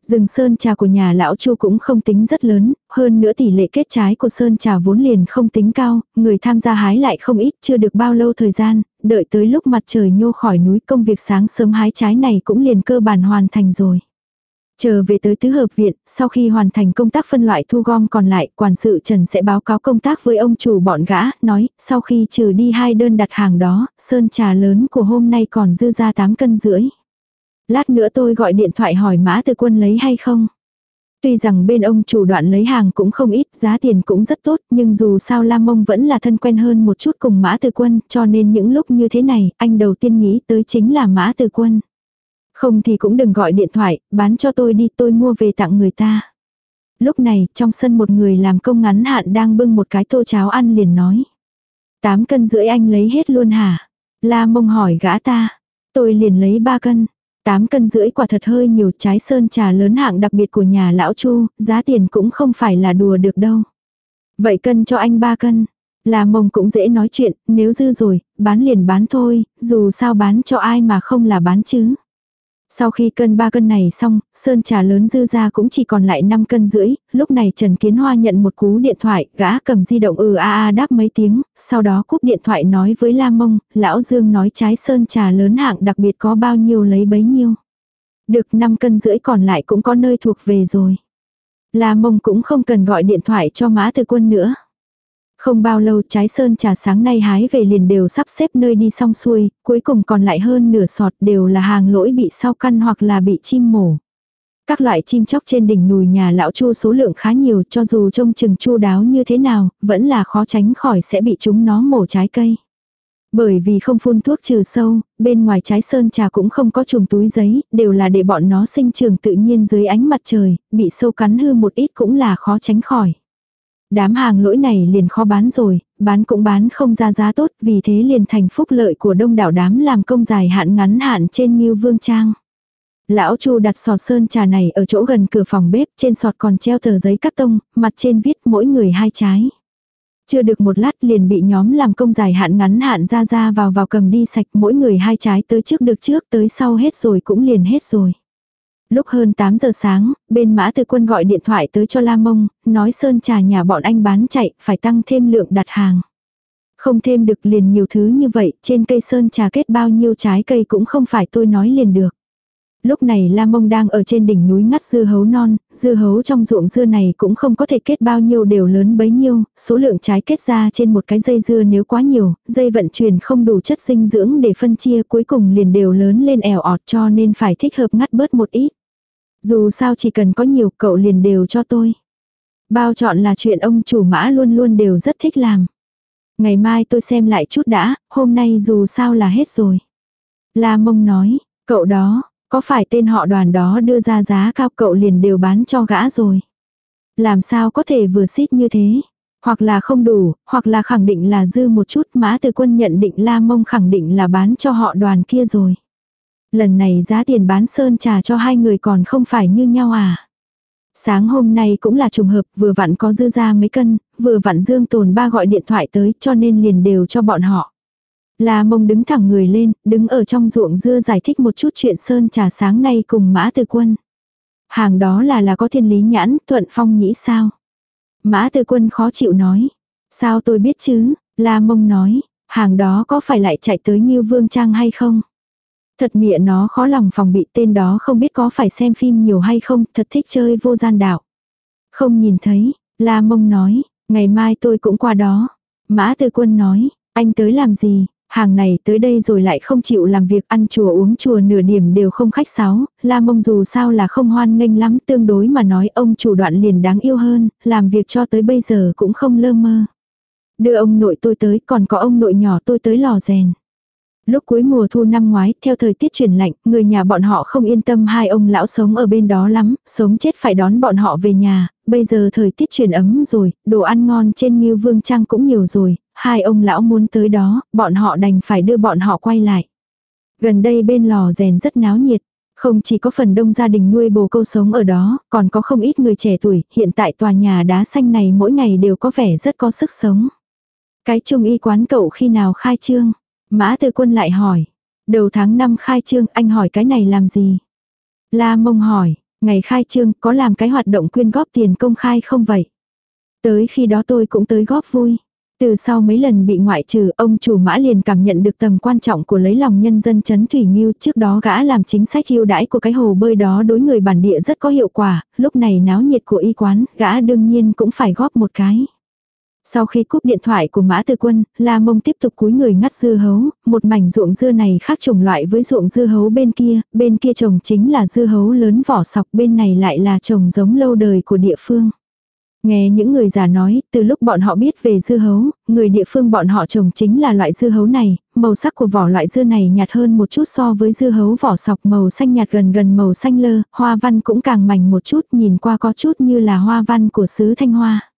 Speaker 1: Rừng sơn trà của nhà lão Chu cũng không tính rất lớn, hơn nữa tỷ lệ kết trái của sơn trà vốn liền không tính cao, người tham gia hái lại không ít, chưa được bao lâu thời gian, đợi tới lúc mặt trời nhô khỏi núi công việc sáng sớm hái trái này cũng liền cơ bản hoàn thành rồi. Chờ về tới tứ hợp viện, sau khi hoàn thành công tác phân loại thu gom còn lại, quản sự Trần sẽ báo cáo công tác với ông chủ bọn gã, nói, sau khi trừ đi hai đơn đặt hàng đó, sơn trà lớn của hôm nay còn dư ra 8 cân rưỡi. Lát nữa tôi gọi điện thoại hỏi mã từ quân lấy hay không. Tuy rằng bên ông chủ đoạn lấy hàng cũng không ít, giá tiền cũng rất tốt, nhưng dù sao Lam Mông vẫn là thân quen hơn một chút cùng Mã Từ Quân, cho nên những lúc như thế này, anh đầu tiên nghĩ tới chính là Mã Từ Quân. Không thì cũng đừng gọi điện thoại, bán cho tôi đi, tôi mua về tặng người ta. Lúc này, trong sân một người làm công ngắn hạn đang bưng một cái tô cháo ăn liền nói. Tám cân rưỡi anh lấy hết luôn hả? La mông hỏi gã ta. Tôi liền lấy ba cân. 8 cân rưỡi quả thật hơi nhiều trái sơn trà lớn hạng đặc biệt của nhà lão Chu, giá tiền cũng không phải là đùa được đâu. Vậy cân cho anh 3 cân. Là mông cũng dễ nói chuyện, nếu dư rồi, bán liền bán thôi, dù sao bán cho ai mà không là bán chứ. Sau khi cân ba cân này xong, sơn trà lớn dư ra cũng chỉ còn lại 5 cân rưỡi, lúc này Trần Kiến Hoa nhận một cú điện thoại, gã cầm di động ừ a a đáp mấy tiếng, sau đó cúp điện thoại nói với La Mông, lão Dương nói trái sơn trà lớn hạng đặc biệt có bao nhiêu lấy bấy nhiêu. Được 5 cân rưỡi còn lại cũng có nơi thuộc về rồi. La Mông cũng không cần gọi điện thoại cho Mã Từ Quân nữa. Không bao lâu trái sơn trà sáng nay hái về liền đều sắp xếp nơi đi xong xuôi, cuối cùng còn lại hơn nửa sọt đều là hàng lỗi bị sao căn hoặc là bị chim mổ. Các loại chim chóc trên đỉnh núi nhà lão chu số lượng khá nhiều cho dù trông chừng chu đáo như thế nào, vẫn là khó tránh khỏi sẽ bị chúng nó mổ trái cây. Bởi vì không phun thuốc trừ sâu, bên ngoài trái sơn trà cũng không có chùm túi giấy, đều là để bọn nó sinh trường tự nhiên dưới ánh mặt trời, bị sâu cắn hư một ít cũng là khó tránh khỏi. Đám hàng lỗi này liền khó bán rồi, bán cũng bán không ra giá tốt, vì thế liền thành phúc lợi của đông đảo đám làm công dài hạn ngắn hạn trên Ngưu Vương Trang. Lão Chu đặt sọt sơn trà này ở chỗ gần cửa phòng bếp, trên sọt còn treo tờ giấy cắt tông, mặt trên viết mỗi người hai trái. Chưa được một lát liền bị nhóm làm công dài hạn ngắn hạn ra ra vào vào cầm đi sạch mỗi người hai trái tới trước được trước tới sau hết rồi cũng liền hết rồi. Lúc hơn 8 giờ sáng, bên mã từ quân gọi điện thoại tới cho La Mông, nói sơn trà nhà bọn anh bán chạy, phải tăng thêm lượng đặt hàng. Không thêm được liền nhiều thứ như vậy, trên cây sơn trà kết bao nhiêu trái cây cũng không phải tôi nói liền được. Lúc này La Mông đang ở trên đỉnh núi ngắt dưa hấu non, dưa hấu trong ruộng dưa này cũng không có thể kết bao nhiêu đều lớn bấy nhiêu, số lượng trái kết ra trên một cái dây dưa nếu quá nhiều, dây vận chuyển không đủ chất dinh dưỡng để phân chia cuối cùng liền đều lớn lên ẻo ọt cho nên phải thích hợp ngắt bớt một ít. Dù sao chỉ cần có nhiều cậu liền đều cho tôi. Bao chọn là chuyện ông chủ mã luôn luôn đều rất thích làm. Ngày mai tôi xem lại chút đã, hôm nay dù sao là hết rồi. La mông nói, cậu đó, có phải tên họ đoàn đó đưa ra giá cao cậu liền đều bán cho gã rồi. Làm sao có thể vừa xít như thế. Hoặc là không đủ, hoặc là khẳng định là dư một chút mã từ quân nhận định la mông khẳng định là bán cho họ đoàn kia rồi. Lần này giá tiền bán sơn trà cho hai người còn không phải như nhau à. Sáng hôm nay cũng là trùng hợp, vừa vặn có dư ra mấy cân, vừa vặn Dương Tồn ba gọi điện thoại tới cho nên liền đều cho bọn họ. La mông đứng thẳng người lên, đứng ở trong ruộng dưa giải thích một chút chuyện sơn trà sáng nay cùng mã từ quân. Hàng đó là là có thiên lý nhãn, thuận phong nhĩ sao. Mã từ quân khó chịu nói. Sao tôi biết chứ, La mông nói, hàng đó có phải lại chạy tới như vương trang hay không? Thật mịa nó khó lòng phòng bị tên đó không biết có phải xem phim nhiều hay không, thật thích chơi vô gian đạo. Không nhìn thấy, La Mông nói, ngày mai tôi cũng qua đó. Mã Tư Quân nói, anh tới làm gì, hàng này tới đây rồi lại không chịu làm việc ăn chùa uống chùa nửa điểm đều không khách sáo, La Mông dù sao là không hoan nghênh lắm tương đối mà nói ông chủ đoạn liền đáng yêu hơn, làm việc cho tới bây giờ cũng không lơ mơ. Đưa ông nội tôi tới còn có ông nội nhỏ tôi tới lò rèn. Lúc cuối mùa thu năm ngoái, theo thời tiết chuyển lạnh, người nhà bọn họ không yên tâm hai ông lão sống ở bên đó lắm, sống chết phải đón bọn họ về nhà, bây giờ thời tiết chuyển ấm rồi, đồ ăn ngon trên như vương trang cũng nhiều rồi, hai ông lão muốn tới đó, bọn họ đành phải đưa bọn họ quay lại. Gần đây bên lò rèn rất náo nhiệt, không chỉ có phần đông gia đình nuôi bồ câu sống ở đó, còn có không ít người trẻ tuổi, hiện tại tòa nhà đá xanh này mỗi ngày đều có vẻ rất có sức sống. Cái trung y quán cậu khi nào khai trương? Mã Tư Quân lại hỏi. Đầu tháng 5 khai trương anh hỏi cái này làm gì? La mông hỏi, ngày khai trương có làm cái hoạt động quyên góp tiền công khai không vậy? Tới khi đó tôi cũng tới góp vui. Từ sau mấy lần bị ngoại trừ, ông chủ mã liền cảm nhận được tầm quan trọng của lấy lòng nhân dân chấn thủy nghiêu. Trước đó gã làm chính sách ưu đãi của cái hồ bơi đó đối người bản địa rất có hiệu quả, lúc này náo nhiệt của y quán, gã đương nhiên cũng phải góp một cái. Sau khi cúp điện thoại của Mã Tư Quân, La Mông tiếp tục cúi người ngắt dưa hấu, một mảnh ruộng dưa này khác trồng loại với ruộng dưa hấu bên kia, bên kia trồng chính là dưa hấu lớn vỏ sọc, bên này lại là trồng giống lâu đời của địa phương. Nghe những người già nói, từ lúc bọn họ biết về dưa hấu, người địa phương bọn họ trồng chính là loại dưa hấu này, màu sắc của vỏ loại dưa này nhạt hơn một chút so với dưa hấu vỏ sọc màu xanh nhạt gần gần màu xanh lơ, hoa văn cũng càng mảnh một chút nhìn qua có chút như là hoa văn của sứ thanh hoa.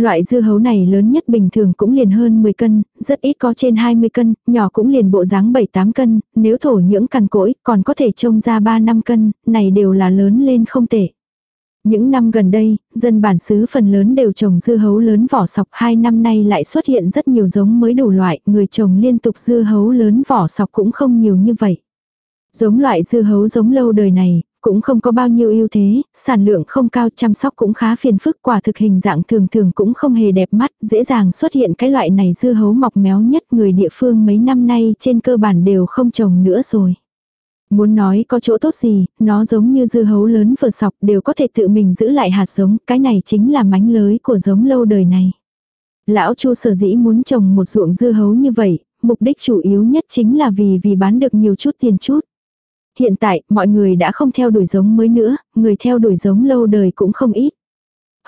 Speaker 1: Loại dưa hấu này lớn nhất bình thường cũng liền hơn 10 cân, rất ít có trên 20 cân, nhỏ cũng liền bộ dáng 7-8 cân, nếu thổ nhưỡng cằn cỗi còn có thể trông ra 3-5 cân, này đều là lớn lên không tệ. Những năm gần đây, dân bản xứ phần lớn đều trồng dưa hấu lớn vỏ sọc, hai năm nay lại xuất hiện rất nhiều giống mới đủ loại, người trồng liên tục dưa hấu lớn vỏ sọc cũng không nhiều như vậy. Giống loại dưa hấu giống lâu đời này, cũng không có bao nhiêu ưu thế, sản lượng không cao chăm sóc cũng khá phiền phức quả thực hình dạng thường thường cũng không hề đẹp mắt, dễ dàng xuất hiện cái loại này dưa hấu mọc méo nhất người địa phương mấy năm nay trên cơ bản đều không trồng nữa rồi. Muốn nói có chỗ tốt gì, nó giống như dưa hấu lớn vừa sọc đều có thể tự mình giữ lại hạt giống, cái này chính là mánh lới của giống lâu đời này. Lão Chu sở dĩ muốn trồng một ruộng dưa hấu như vậy, mục đích chủ yếu nhất chính là vì vì bán được nhiều chút tiền chút. Hiện tại, mọi người đã không theo đuổi giống mới nữa, người theo đuổi giống lâu đời cũng không ít.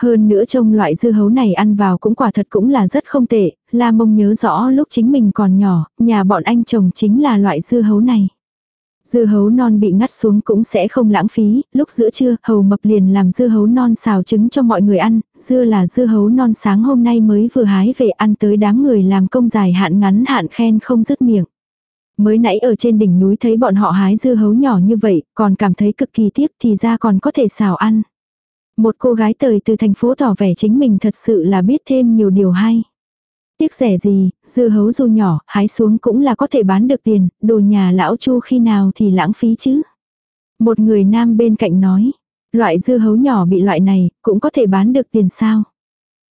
Speaker 1: Hơn nữa trông loại dưa hấu này ăn vào cũng quả thật cũng là rất không tệ, La Mông nhớ rõ lúc chính mình còn nhỏ, nhà bọn anh chồng chính là loại dưa hấu này. Dưa hấu non bị ngắt xuống cũng sẽ không lãng phí, lúc giữa trưa, hầu mập liền làm dưa hấu non xào trứng cho mọi người ăn, dưa là dưa hấu non sáng hôm nay mới vừa hái về ăn tới đám người làm công dài hạn ngắn hạn khen không dứt miệng. Mới nãy ở trên đỉnh núi thấy bọn họ hái dưa hấu nhỏ như vậy, còn cảm thấy cực kỳ tiếc thì ra còn có thể xào ăn. Một cô gái tời từ thành phố tỏ vẻ chính mình thật sự là biết thêm nhiều điều hay. Tiếc rẻ gì, dưa hấu dù nhỏ, hái xuống cũng là có thể bán được tiền, đồ nhà lão chu khi nào thì lãng phí chứ. Một người nam bên cạnh nói, loại dưa hấu nhỏ bị loại này, cũng có thể bán được tiền sao.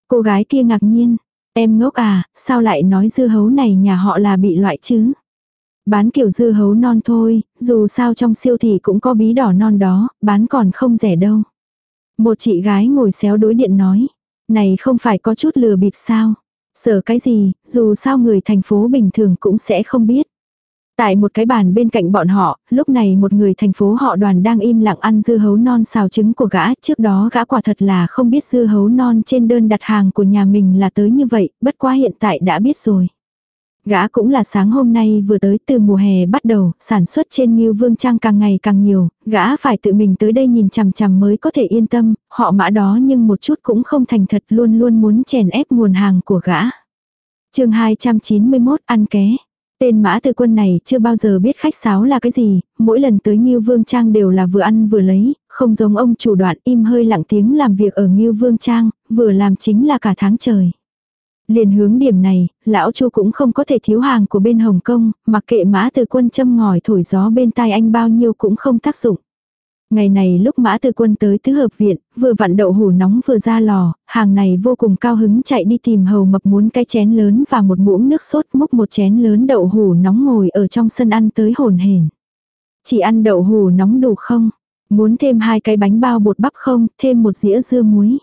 Speaker 1: Cô gái kia ngạc nhiên, em ngốc à, sao lại nói dưa hấu này nhà họ là bị loại chứ. Bán kiểu dưa hấu non thôi, dù sao trong siêu thị cũng có bí đỏ non đó, bán còn không rẻ đâu. Một chị gái ngồi xéo đối điện nói, này không phải có chút lừa bịp sao. Sợ cái gì, dù sao người thành phố bình thường cũng sẽ không biết. Tại một cái bàn bên cạnh bọn họ, lúc này một người thành phố họ đoàn đang im lặng ăn dưa hấu non xào trứng của gã, trước đó gã quả thật là không biết dưa hấu non trên đơn đặt hàng của nhà mình là tới như vậy, bất quá hiện tại đã biết rồi. Gã cũng là sáng hôm nay vừa tới từ mùa hè bắt đầu, sản xuất trên Nghiêu Vương Trang càng ngày càng nhiều, gã phải tự mình tới đây nhìn chằm chằm mới có thể yên tâm, họ mã đó nhưng một chút cũng không thành thật luôn luôn muốn chèn ép nguồn hàng của gã. chương 291 ăn ké. Tên mã từ quân này chưa bao giờ biết khách sáo là cái gì, mỗi lần tới Nghiêu Vương Trang đều là vừa ăn vừa lấy, không giống ông chủ đoạn im hơi lặng tiếng làm việc ở Nghiêu Vương Trang, vừa làm chính là cả tháng trời. Liền hướng điểm này, lão Chu cũng không có thể thiếu hàng của bên Hồng Kông, mặc kệ mã từ quân châm ngòi thổi gió bên tai anh bao nhiêu cũng không tác dụng. Ngày này lúc mã từ quân tới tứ hợp viện, vừa vặn đậu hủ nóng vừa ra lò, hàng này vô cùng cao hứng chạy đi tìm hầu mập muốn cái chén lớn và một muỗng nước sốt múc một chén lớn đậu hủ nóng ngồi ở trong sân ăn tới hồn hển. Chỉ ăn đậu hủ nóng đủ không? Muốn thêm hai cái bánh bao bột bắp không? Thêm một dĩa dưa muối.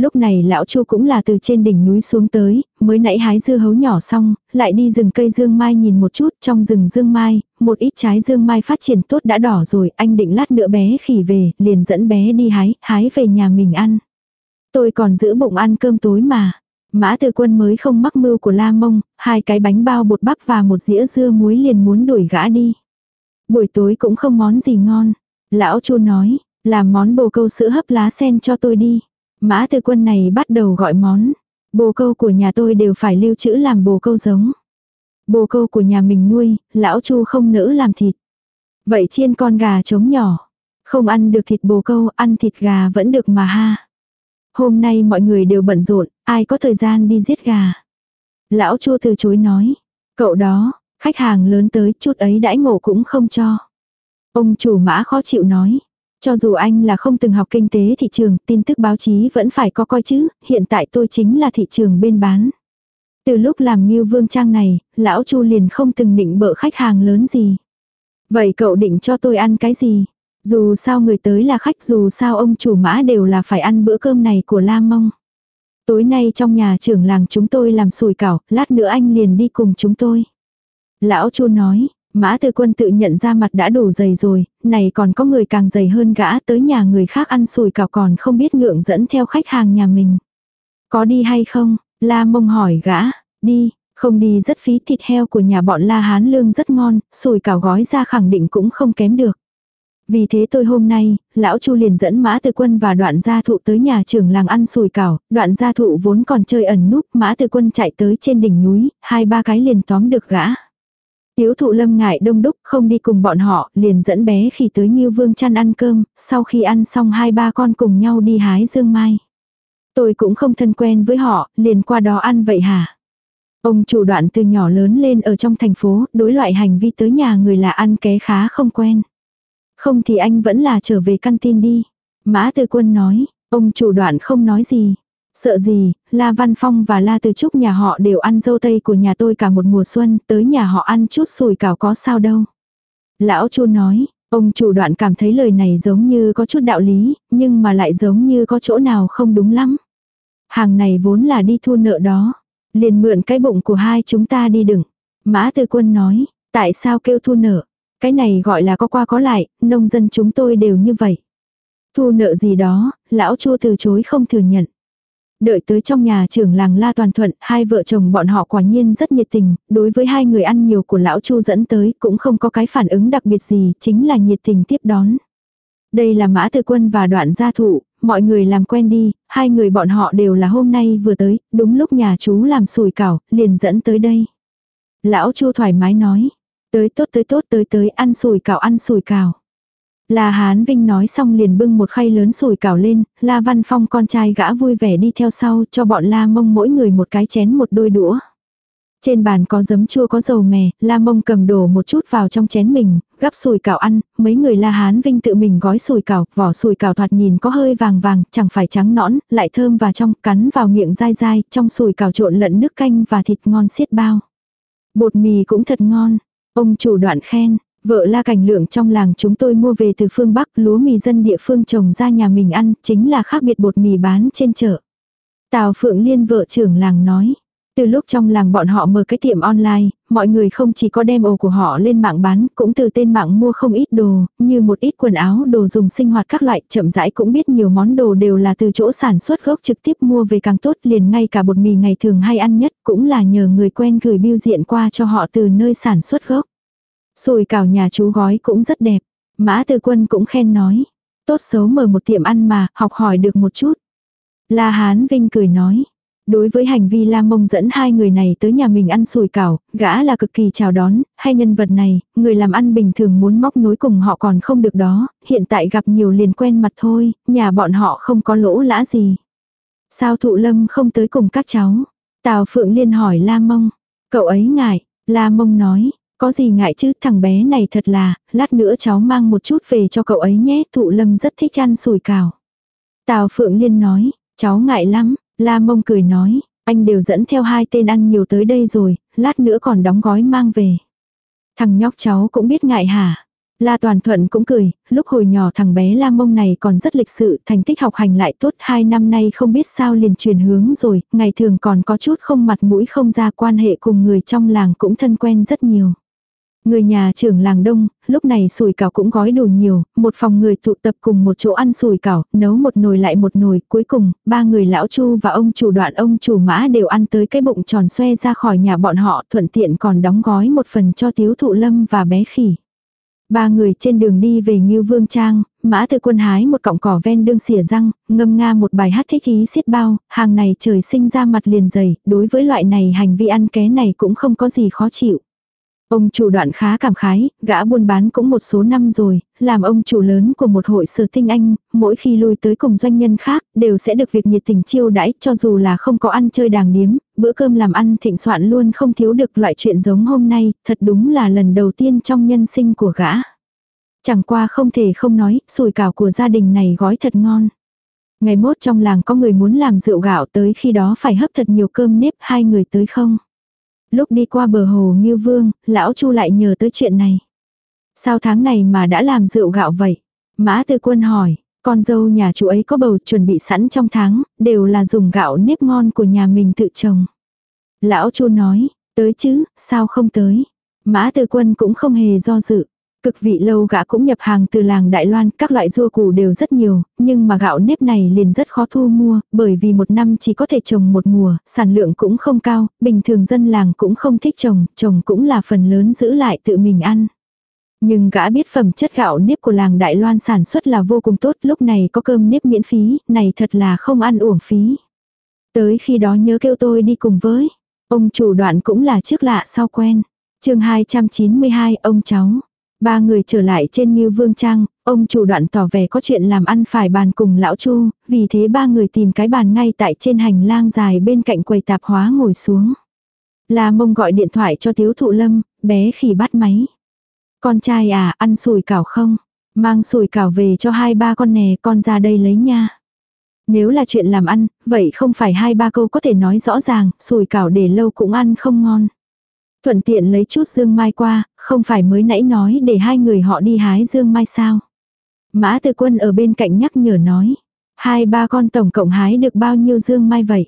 Speaker 1: Lúc này lão Chu cũng là từ trên đỉnh núi xuống tới, mới nãy hái dưa hấu nhỏ xong, lại đi rừng cây dương mai nhìn một chút, trong rừng dương mai, một ít trái dương mai phát triển tốt đã đỏ rồi, anh định lát nữa bé khỉ về, liền dẫn bé đi hái, hái về nhà mình ăn. Tôi còn giữ bụng ăn cơm tối mà. Mã tư quân mới không mắc mưu của la mông, hai cái bánh bao bột bắp và một dĩa dưa muối liền muốn đuổi gã đi. Buổi tối cũng không món gì ngon. Lão chu nói, làm món bồ câu sữa hấp lá sen cho tôi đi. Mã từ quân này bắt đầu gọi món. Bồ câu của nhà tôi đều phải lưu trữ làm bồ câu giống. Bồ câu của nhà mình nuôi, lão chu không nỡ làm thịt. Vậy chiên con gà trống nhỏ. Không ăn được thịt bồ câu, ăn thịt gà vẫn được mà ha. Hôm nay mọi người đều bận rộn, ai có thời gian đi giết gà. Lão chu từ chối nói. Cậu đó, khách hàng lớn tới chút ấy đãi ngộ cũng không cho. Ông chủ mã khó chịu nói. Cho dù anh là không từng học kinh tế thị trường, tin tức báo chí vẫn phải có coi chứ, hiện tại tôi chính là thị trường bên bán. Từ lúc làm như vương trang này, lão Chu liền không từng định bợ khách hàng lớn gì. Vậy cậu định cho tôi ăn cái gì? Dù sao người tới là khách dù sao ông chủ mã đều là phải ăn bữa cơm này của La Mông. Tối nay trong nhà trưởng làng chúng tôi làm sùi cảo, lát nữa anh liền đi cùng chúng tôi. Lão Chu nói, Mã Tư Quân tự nhận ra mặt đã đủ dày rồi, này còn có người càng dày hơn gã tới nhà người khác ăn sùi cảo còn không biết ngượng dẫn theo khách hàng nhà mình. Có đi hay không? La mông hỏi gã, đi, không đi rất phí thịt heo của nhà bọn La Hán Lương rất ngon, sùi cảo gói ra khẳng định cũng không kém được. Vì thế tôi hôm nay, lão Chu liền dẫn Mã Tư Quân và đoạn gia thụ tới nhà trưởng làng ăn sùi cảo, đoạn gia thụ vốn còn chơi ẩn núp, Mã Tư Quân chạy tới trên đỉnh núi, hai ba cái liền tóm được gã. Tiếu thụ lâm ngại đông đúc không đi cùng bọn họ, liền dẫn bé khi tới như Vương chăn ăn cơm, sau khi ăn xong hai ba con cùng nhau đi hái dương mai. Tôi cũng không thân quen với họ, liền qua đó ăn vậy hả? Ông chủ đoạn từ nhỏ lớn lên ở trong thành phố, đối loại hành vi tới nhà người là ăn ké khá không quen. Không thì anh vẫn là trở về căn tin đi. Mã Tư Quân nói, ông chủ đoạn không nói gì, Sợ gì, La Văn Phong và La Từ Trúc nhà họ đều ăn dâu tây của nhà tôi cả một mùa xuân, tới nhà họ ăn chút sùi cảo có sao đâu. Lão Chu nói, ông chủ đoạn cảm thấy lời này giống như có chút đạo lý, nhưng mà lại giống như có chỗ nào không đúng lắm. Hàng này vốn là đi thu nợ đó. Liền mượn cái bụng của hai chúng ta đi đựng. Mã Tư Quân nói, tại sao kêu thu nợ? Cái này gọi là có qua có lại, nông dân chúng tôi đều như vậy. Thu nợ gì đó, lão Chu từ chối không thừa nhận. Đợi tới trong nhà trưởng làng La Toàn Thuận, hai vợ chồng bọn họ quả nhiên rất nhiệt tình, đối với hai người ăn nhiều của lão Chu dẫn tới cũng không có cái phản ứng đặc biệt gì, chính là nhiệt tình tiếp đón. Đây là Mã Tư Quân và Đoạn Gia Thụ, mọi người làm quen đi, hai người bọn họ đều là hôm nay vừa tới, đúng lúc nhà chú làm sùi cảo, liền dẫn tới đây. Lão Chu thoải mái nói, tới tốt tới tốt tới tới ăn sùi cảo ăn sùi cảo. La Hán Vinh nói xong liền bưng một khay lớn sủi cảo lên, La Văn Phong con trai gã vui vẻ đi theo sau cho bọn La Mông mỗi người một cái chén một đôi đũa. Trên bàn có giấm chua có dầu mè, La Mông cầm đổ một chút vào trong chén mình, gắp sùi cảo ăn, mấy người La Hán Vinh tự mình gói sùi cảo, vỏ sùi cảo thoạt nhìn có hơi vàng vàng, chẳng phải trắng nõn, lại thơm và trong, cắn vào miệng dai dai, trong sùi cảo trộn lẫn nước canh và thịt ngon xiết bao. Bột mì cũng thật ngon, ông chủ đoạn khen, Vợ la cảnh lượng trong làng chúng tôi mua về từ phương Bắc lúa mì dân địa phương trồng ra nhà mình ăn chính là khác biệt bột mì bán trên chợ. Tào Phượng Liên vợ trưởng làng nói. Từ lúc trong làng bọn họ mở cái tiệm online, mọi người không chỉ có đem ồ của họ lên mạng bán, cũng từ tên mạng mua không ít đồ, như một ít quần áo, đồ dùng sinh hoạt các loại, chậm rãi cũng biết nhiều món đồ đều là từ chỗ sản xuất gốc trực tiếp mua về càng tốt, liền ngay cả bột mì ngày thường hay ăn nhất, cũng là nhờ người quen gửi biêu diện qua cho họ từ nơi sản xuất gốc. Sùi cảo nhà chú gói cũng rất đẹp. Mã Tư Quân cũng khen nói. Tốt xấu mở một tiệm ăn mà, học hỏi được một chút. La Hán Vinh cười nói. Đối với hành vi La Mông dẫn hai người này tới nhà mình ăn sùi cảo, gã là cực kỳ chào đón, hay nhân vật này, người làm ăn bình thường muốn móc nối cùng họ còn không được đó, hiện tại gặp nhiều liền quen mặt thôi, nhà bọn họ không có lỗ lã gì. Sao thụ lâm không tới cùng các cháu? Tào Phượng Liên hỏi La Mông. Cậu ấy ngại, La Mông nói, có gì ngại chứ, thằng bé này thật là, lát nữa cháu mang một chút về cho cậu ấy nhé, thụ lâm rất thích ăn sủi cảo. Tào Phượng Liên nói, cháu ngại lắm, La Mông cười nói, anh đều dẫn theo hai tên ăn nhiều tới đây rồi, lát nữa còn đóng gói mang về. Thằng nhóc cháu cũng biết ngại hả? La Toàn Thuận cũng cười, lúc hồi nhỏ thằng bé La Mông này còn rất lịch sự, thành tích học hành lại tốt, hai năm nay không biết sao liền chuyển hướng rồi, ngày thường còn có chút không mặt mũi không ra quan hệ cùng người trong làng cũng thân quen rất nhiều. Người nhà trưởng làng đông, lúc này sủi cảo cũng gói đủ nhiều, một phòng người tụ tập cùng một chỗ ăn sủi cảo, nấu một nồi lại một nồi, cuối cùng, ba người lão chu và ông chủ đoạn ông chủ mã đều ăn tới cái bụng tròn xoe ra khỏi nhà bọn họ, thuận tiện còn đóng gói một phần cho tiếu thụ lâm và bé khỉ. Ba người trên đường đi về Ngưu Vương Trang, mã từ quân hái một cọng cỏ ven đương xỉa răng, ngâm nga một bài hát thích ý xiết bao, hàng này trời sinh ra mặt liền dày, đối với loại này hành vi ăn ké này cũng không có gì khó chịu. Ông chủ đoạn khá cảm khái, gã buôn bán cũng một số năm rồi, làm ông chủ lớn của một hội sở tinh anh, mỗi khi lui tới cùng doanh nhân khác, đều sẽ được việc nhiệt tình chiêu đãi, cho dù là không có ăn chơi đàng điếm, bữa cơm làm ăn thịnh soạn luôn không thiếu được loại chuyện giống hôm nay, thật đúng là lần đầu tiên trong nhân sinh của gã. Chẳng qua không thể không nói, sùi cảo của gia đình này gói thật ngon. Ngày mốt trong làng có người muốn làm rượu gạo tới khi đó phải hấp thật nhiều cơm nếp hai người tới không? Lúc đi qua bờ hồ Ngưu Vương, lão Chu lại nhờ tới chuyện này. Sao tháng này mà đã làm rượu gạo vậy? Mã Tư Quân hỏi, con dâu nhà chú ấy có bầu chuẩn bị sẵn trong tháng, đều là dùng gạo nếp ngon của nhà mình tự trồng. Lão Chu nói, tới chứ, sao không tới? Mã Tư Quân cũng không hề do dự. Cực vị lâu gã cũng nhập hàng từ làng Đại Loan, các loại rua củ đều rất nhiều, nhưng mà gạo nếp này liền rất khó thu mua, bởi vì một năm chỉ có thể trồng một mùa, sản lượng cũng không cao, bình thường dân làng cũng không thích trồng, trồng cũng là phần lớn giữ lại tự mình ăn. Nhưng gã biết phẩm chất gạo nếp của làng Đại Loan sản xuất là vô cùng tốt, lúc này có cơm nếp miễn phí, này thật là không ăn uổng phí. Tới khi đó nhớ kêu tôi đi cùng với. Ông chủ đoạn cũng là trước lạ sau quen. chương 292 ông cháu. Ba người trở lại trên Ngưu Vương Trang, ông chủ đoạn tỏ vẻ có chuyện làm ăn phải bàn cùng lão Chu, vì thế ba người tìm cái bàn ngay tại trên hành lang dài bên cạnh quầy tạp hóa ngồi xuống. La mông gọi điện thoại cho tiếu thụ lâm, bé khỉ bắt máy. Con trai à, ăn sùi cảo không? Mang sùi cảo về cho hai ba con nè, con ra đây lấy nha. Nếu là chuyện làm ăn, vậy không phải hai ba câu có thể nói rõ ràng, sùi cảo để lâu cũng ăn không ngon. Thuận tiện lấy chút dương mai qua, không phải mới nãy nói để hai người họ đi hái dương mai sao. Mã Tư Quân ở bên cạnh nhắc nhở nói. Hai ba con tổng cộng hái được bao nhiêu dương mai vậy?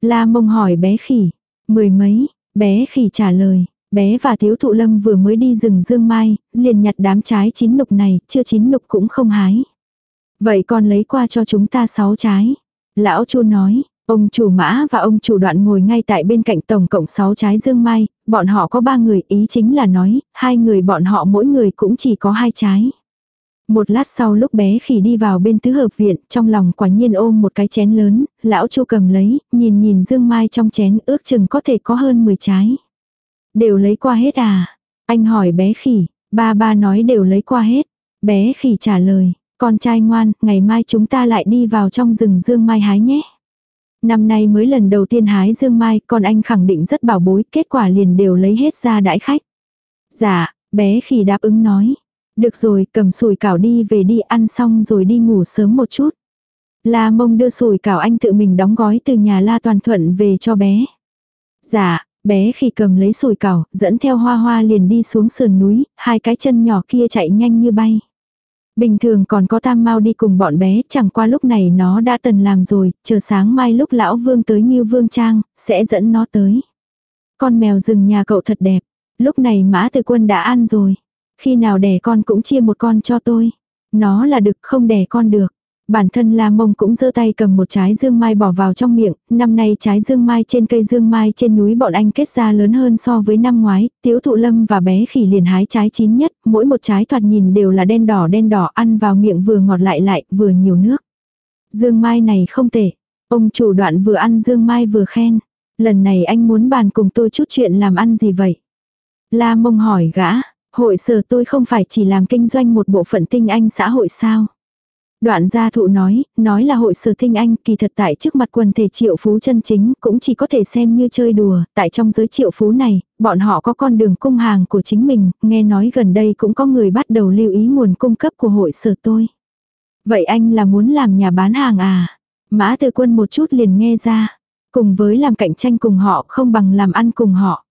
Speaker 1: La mông hỏi bé khỉ. Mười mấy, bé khỉ trả lời. Bé và thiếu thụ lâm vừa mới đi rừng dương mai, liền nhặt đám trái chín nục này, chưa chín nục cũng không hái. Vậy con lấy qua cho chúng ta sáu trái. Lão chu nói, Ông chủ mã và ông chủ đoạn ngồi ngay tại bên cạnh tổng cộng 6 trái dương mai, bọn họ có ba người ý chính là nói, hai người bọn họ mỗi người cũng chỉ có hai trái. Một lát sau lúc bé khỉ đi vào bên tứ hợp viện, trong lòng quả nhiên ôm một cái chén lớn, lão chu cầm lấy, nhìn nhìn dương mai trong chén ước chừng có thể có hơn 10 trái. Đều lấy qua hết à? Anh hỏi bé khỉ, ba ba nói đều lấy qua hết. Bé khỉ trả lời, con trai ngoan, ngày mai chúng ta lại đi vào trong rừng dương mai hái nhé. Năm nay mới lần đầu tiên hái dương mai, con anh khẳng định rất bảo bối, kết quả liền đều lấy hết ra đãi khách. Dạ, Bé khỉ đáp ứng nói. Được rồi, cầm sủi cảo đi về đi ăn xong rồi đi ngủ sớm một chút. La mông đưa sủi cảo anh tự mình đóng gói từ nhà La Toàn Thuận về cho bé. Dạ, bé khi cầm lấy sủi cảo, dẫn theo hoa hoa liền đi xuống sườn núi, hai cái chân nhỏ kia chạy nhanh như bay. Bình thường còn có tam mau đi cùng bọn bé, chẳng qua lúc này nó đã tần làm rồi, chờ sáng mai lúc lão vương tới như vương trang, sẽ dẫn nó tới. Con mèo rừng nhà cậu thật đẹp, lúc này mã từ quân đã ăn rồi. Khi nào đẻ con cũng chia một con cho tôi. Nó là đực không đẻ con được. Bản thân La Mông cũng giơ tay cầm một trái dương mai bỏ vào trong miệng, năm nay trái dương mai trên cây dương mai trên núi bọn anh kết ra lớn hơn so với năm ngoái, tiếu thụ lâm và bé khỉ liền hái trái chín nhất, mỗi một trái thoạt nhìn đều là đen đỏ đen đỏ ăn vào miệng vừa ngọt lại lại, vừa nhiều nước. Dương mai này không tệ. Ông chủ đoạn vừa ăn dương mai vừa khen. Lần này anh muốn bàn cùng tôi chút chuyện làm ăn gì vậy? La Mông hỏi gã, hội sở tôi không phải chỉ làm kinh doanh một bộ phận tinh anh xã hội sao? Đoạn gia thụ nói, nói là hội sở tinh anh kỳ thật tại trước mặt quần thể triệu phú chân chính cũng chỉ có thể xem như chơi đùa, tại trong giới triệu phú này, bọn họ có con đường cung hàng của chính mình, nghe nói gần đây cũng có người bắt đầu lưu ý nguồn cung cấp của hội sở tôi. Vậy anh là muốn làm nhà bán hàng à? Mã từ quân một chút liền nghe ra, cùng với làm cạnh tranh cùng họ không bằng làm ăn cùng họ.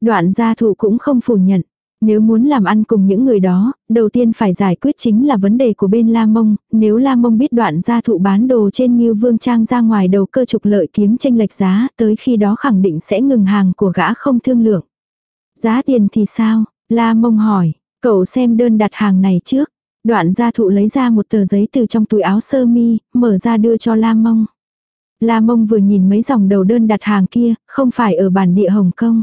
Speaker 1: Đoạn gia thụ cũng không phủ nhận, nếu muốn làm ăn cùng những người đó, đầu tiên phải giải quyết chính là vấn đề của bên La Mông, nếu La Mông biết đoạn gia thụ bán đồ trên như vương trang ra ngoài đầu cơ trục lợi kiếm tranh lệch giá, tới khi đó khẳng định sẽ ngừng hàng của gã không thương lượng. Giá tiền thì sao? La Mông hỏi, cậu xem đơn đặt hàng này trước. Đoạn gia thụ lấy ra một tờ giấy từ trong túi áo sơ mi, mở ra đưa cho La Mông. La Mông vừa nhìn mấy dòng đầu đơn đặt hàng kia, không phải ở bản địa Hồng Kông.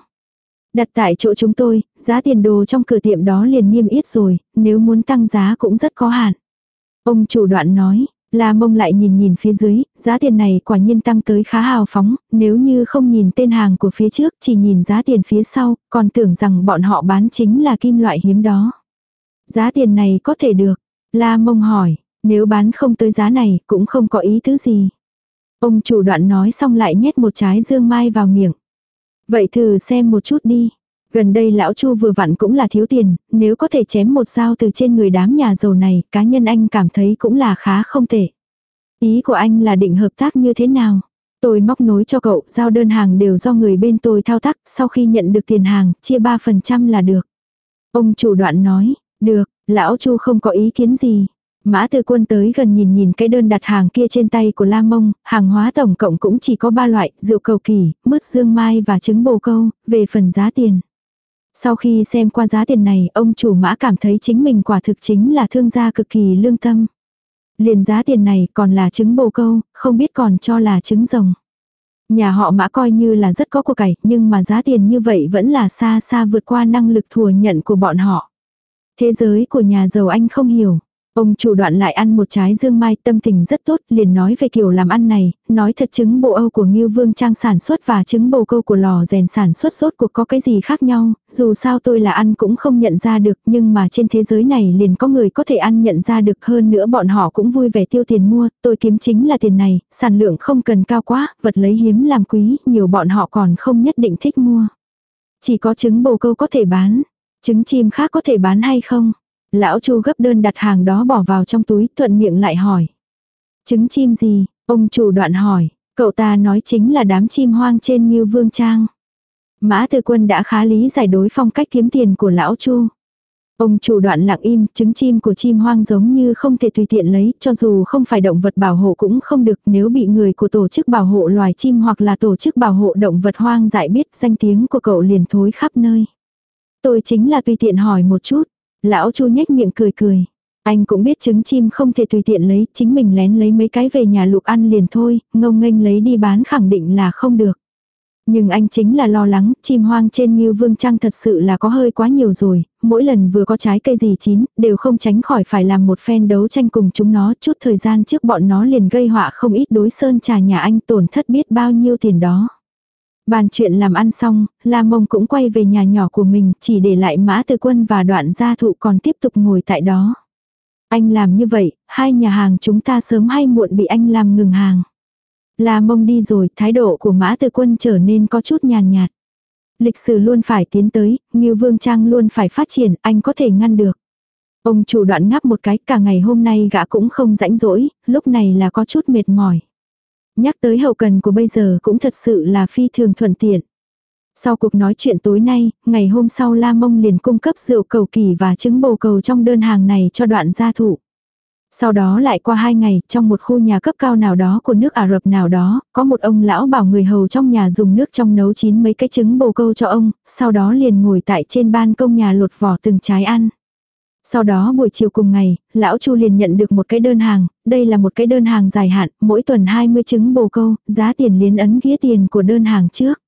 Speaker 1: Đặt tại chỗ chúng tôi, giá tiền đồ trong cửa tiệm đó liền niêm yết rồi, nếu muốn tăng giá cũng rất có hạn. Ông chủ đoạn nói, La mông lại nhìn nhìn phía dưới, giá tiền này quả nhiên tăng tới khá hào phóng, nếu như không nhìn tên hàng của phía trước chỉ nhìn giá tiền phía sau, còn tưởng rằng bọn họ bán chính là kim loại hiếm đó. Giá tiền này có thể được. La mông hỏi, nếu bán không tới giá này cũng không có ý thứ gì. Ông chủ đoạn nói xong lại nhét một trái dương mai vào miệng. Vậy thử xem một chút đi. Gần đây lão Chu vừa vặn cũng là thiếu tiền, nếu có thể chém một dao từ trên người đám nhà giàu này, cá nhân anh cảm thấy cũng là khá không tệ. Ý của anh là định hợp tác như thế nào? Tôi móc nối cho cậu, giao đơn hàng đều do người bên tôi thao tác, sau khi nhận được tiền hàng, chia 3% là được. Ông chủ đoạn nói, được, lão Chu không có ý kiến gì. Mã Tư Quân tới gần nhìn nhìn cái đơn đặt hàng kia trên tay của La Mông, hàng hóa tổng cộng cũng chỉ có ba loại, rượu cầu kỳ, mứt dương mai và trứng bồ câu, về phần giá tiền. Sau khi xem qua giá tiền này, ông chủ mã cảm thấy chính mình quả thực chính là thương gia cực kỳ lương tâm. Liền giá tiền này còn là trứng bồ câu, không biết còn cho là trứng rồng. Nhà họ mã coi như là rất có của cải, nhưng mà giá tiền như vậy vẫn là xa xa vượt qua năng lực thừa nhận của bọn họ. Thế giới của nhà giàu anh không hiểu. Ông chủ đoạn lại ăn một trái dương mai tâm tình rất tốt, liền nói về kiểu làm ăn này, nói thật trứng bộ Âu của Ngưu Vương Trang sản xuất và trứng bồ câu của lò rèn sản xuất rốt cuộc có cái gì khác nhau, dù sao tôi là ăn cũng không nhận ra được nhưng mà trên thế giới này liền có người có thể ăn nhận ra được hơn nữa bọn họ cũng vui vẻ tiêu tiền mua, tôi kiếm chính là tiền này, sản lượng không cần cao quá, vật lấy hiếm làm quý, nhiều bọn họ còn không nhất định thích mua. Chỉ có trứng bồ câu có thể bán, trứng chim khác có thể bán hay không? Lão Chu gấp đơn đặt hàng đó bỏ vào trong túi, thuận miệng lại hỏi. Trứng chim gì? Ông chủ đoạn hỏi, cậu ta nói chính là đám chim hoang trên như vương trang. Mã Tư Quân đã khá lý giải đối phong cách kiếm tiền của lão Chu. Ông chủ đoạn lặng im, trứng chim của chim hoang giống như không thể tùy tiện lấy, cho dù không phải động vật bảo hộ cũng không được nếu bị người của tổ chức bảo hộ loài chim hoặc là tổ chức bảo hộ động vật hoang dại biết danh tiếng của cậu liền thối khắp nơi. Tôi chính là tùy tiện hỏi một chút, Lão Chu nhếch miệng cười cười. Anh cũng biết trứng chim không thể tùy tiện lấy, chính mình lén lấy mấy cái về nhà lục ăn liền thôi, ngông nghênh lấy đi bán khẳng định là không được. Nhưng anh chính là lo lắng, chim hoang trên như vương trăng thật sự là có hơi quá nhiều rồi, mỗi lần vừa có trái cây gì chín, đều không tránh khỏi phải làm một phen đấu tranh cùng chúng nó, chút thời gian trước bọn nó liền gây họa không ít đối sơn trà nhà anh tổn thất biết bao nhiêu tiền đó. Bàn chuyện làm ăn xong, La Mông cũng quay về nhà nhỏ của mình, chỉ để lại Mã Từ Quân và đoạn gia thụ còn tiếp tục ngồi tại đó. Anh làm như vậy, hai nhà hàng chúng ta sớm hay muộn bị anh làm ngừng hàng. La Mông đi rồi, thái độ của Mã Từ Quân trở nên có chút nhàn nhạt. Lịch sử luôn phải tiến tới, Ngưu Vương Trang luôn phải phát triển, anh có thể ngăn được. Ông chủ đoạn ngáp một cái, cả ngày hôm nay gã cũng không rãnh rỗi, lúc này là có chút mệt mỏi. Nhắc tới hậu cần của bây giờ cũng thật sự là phi thường thuận tiện. Sau cuộc nói chuyện tối nay, ngày hôm sau La Mông liền cung cấp rượu cầu kỳ và trứng bồ cầu trong đơn hàng này cho đoạn gia thụ. Sau đó lại qua hai ngày, trong một khu nhà cấp cao nào đó của nước Ả Rập nào đó, có một ông lão bảo người hầu trong nhà dùng nước trong nấu chín mấy cái trứng bồ câu cho ông, sau đó liền ngồi tại trên ban công nhà lột vỏ từng trái ăn. Sau đó buổi chiều cùng ngày, lão Chu liền nhận được một cái đơn hàng, đây là một cái đơn hàng dài hạn, mỗi tuần 20 trứng bồ câu, giá tiền liên ấn ghía tiền của đơn hàng trước.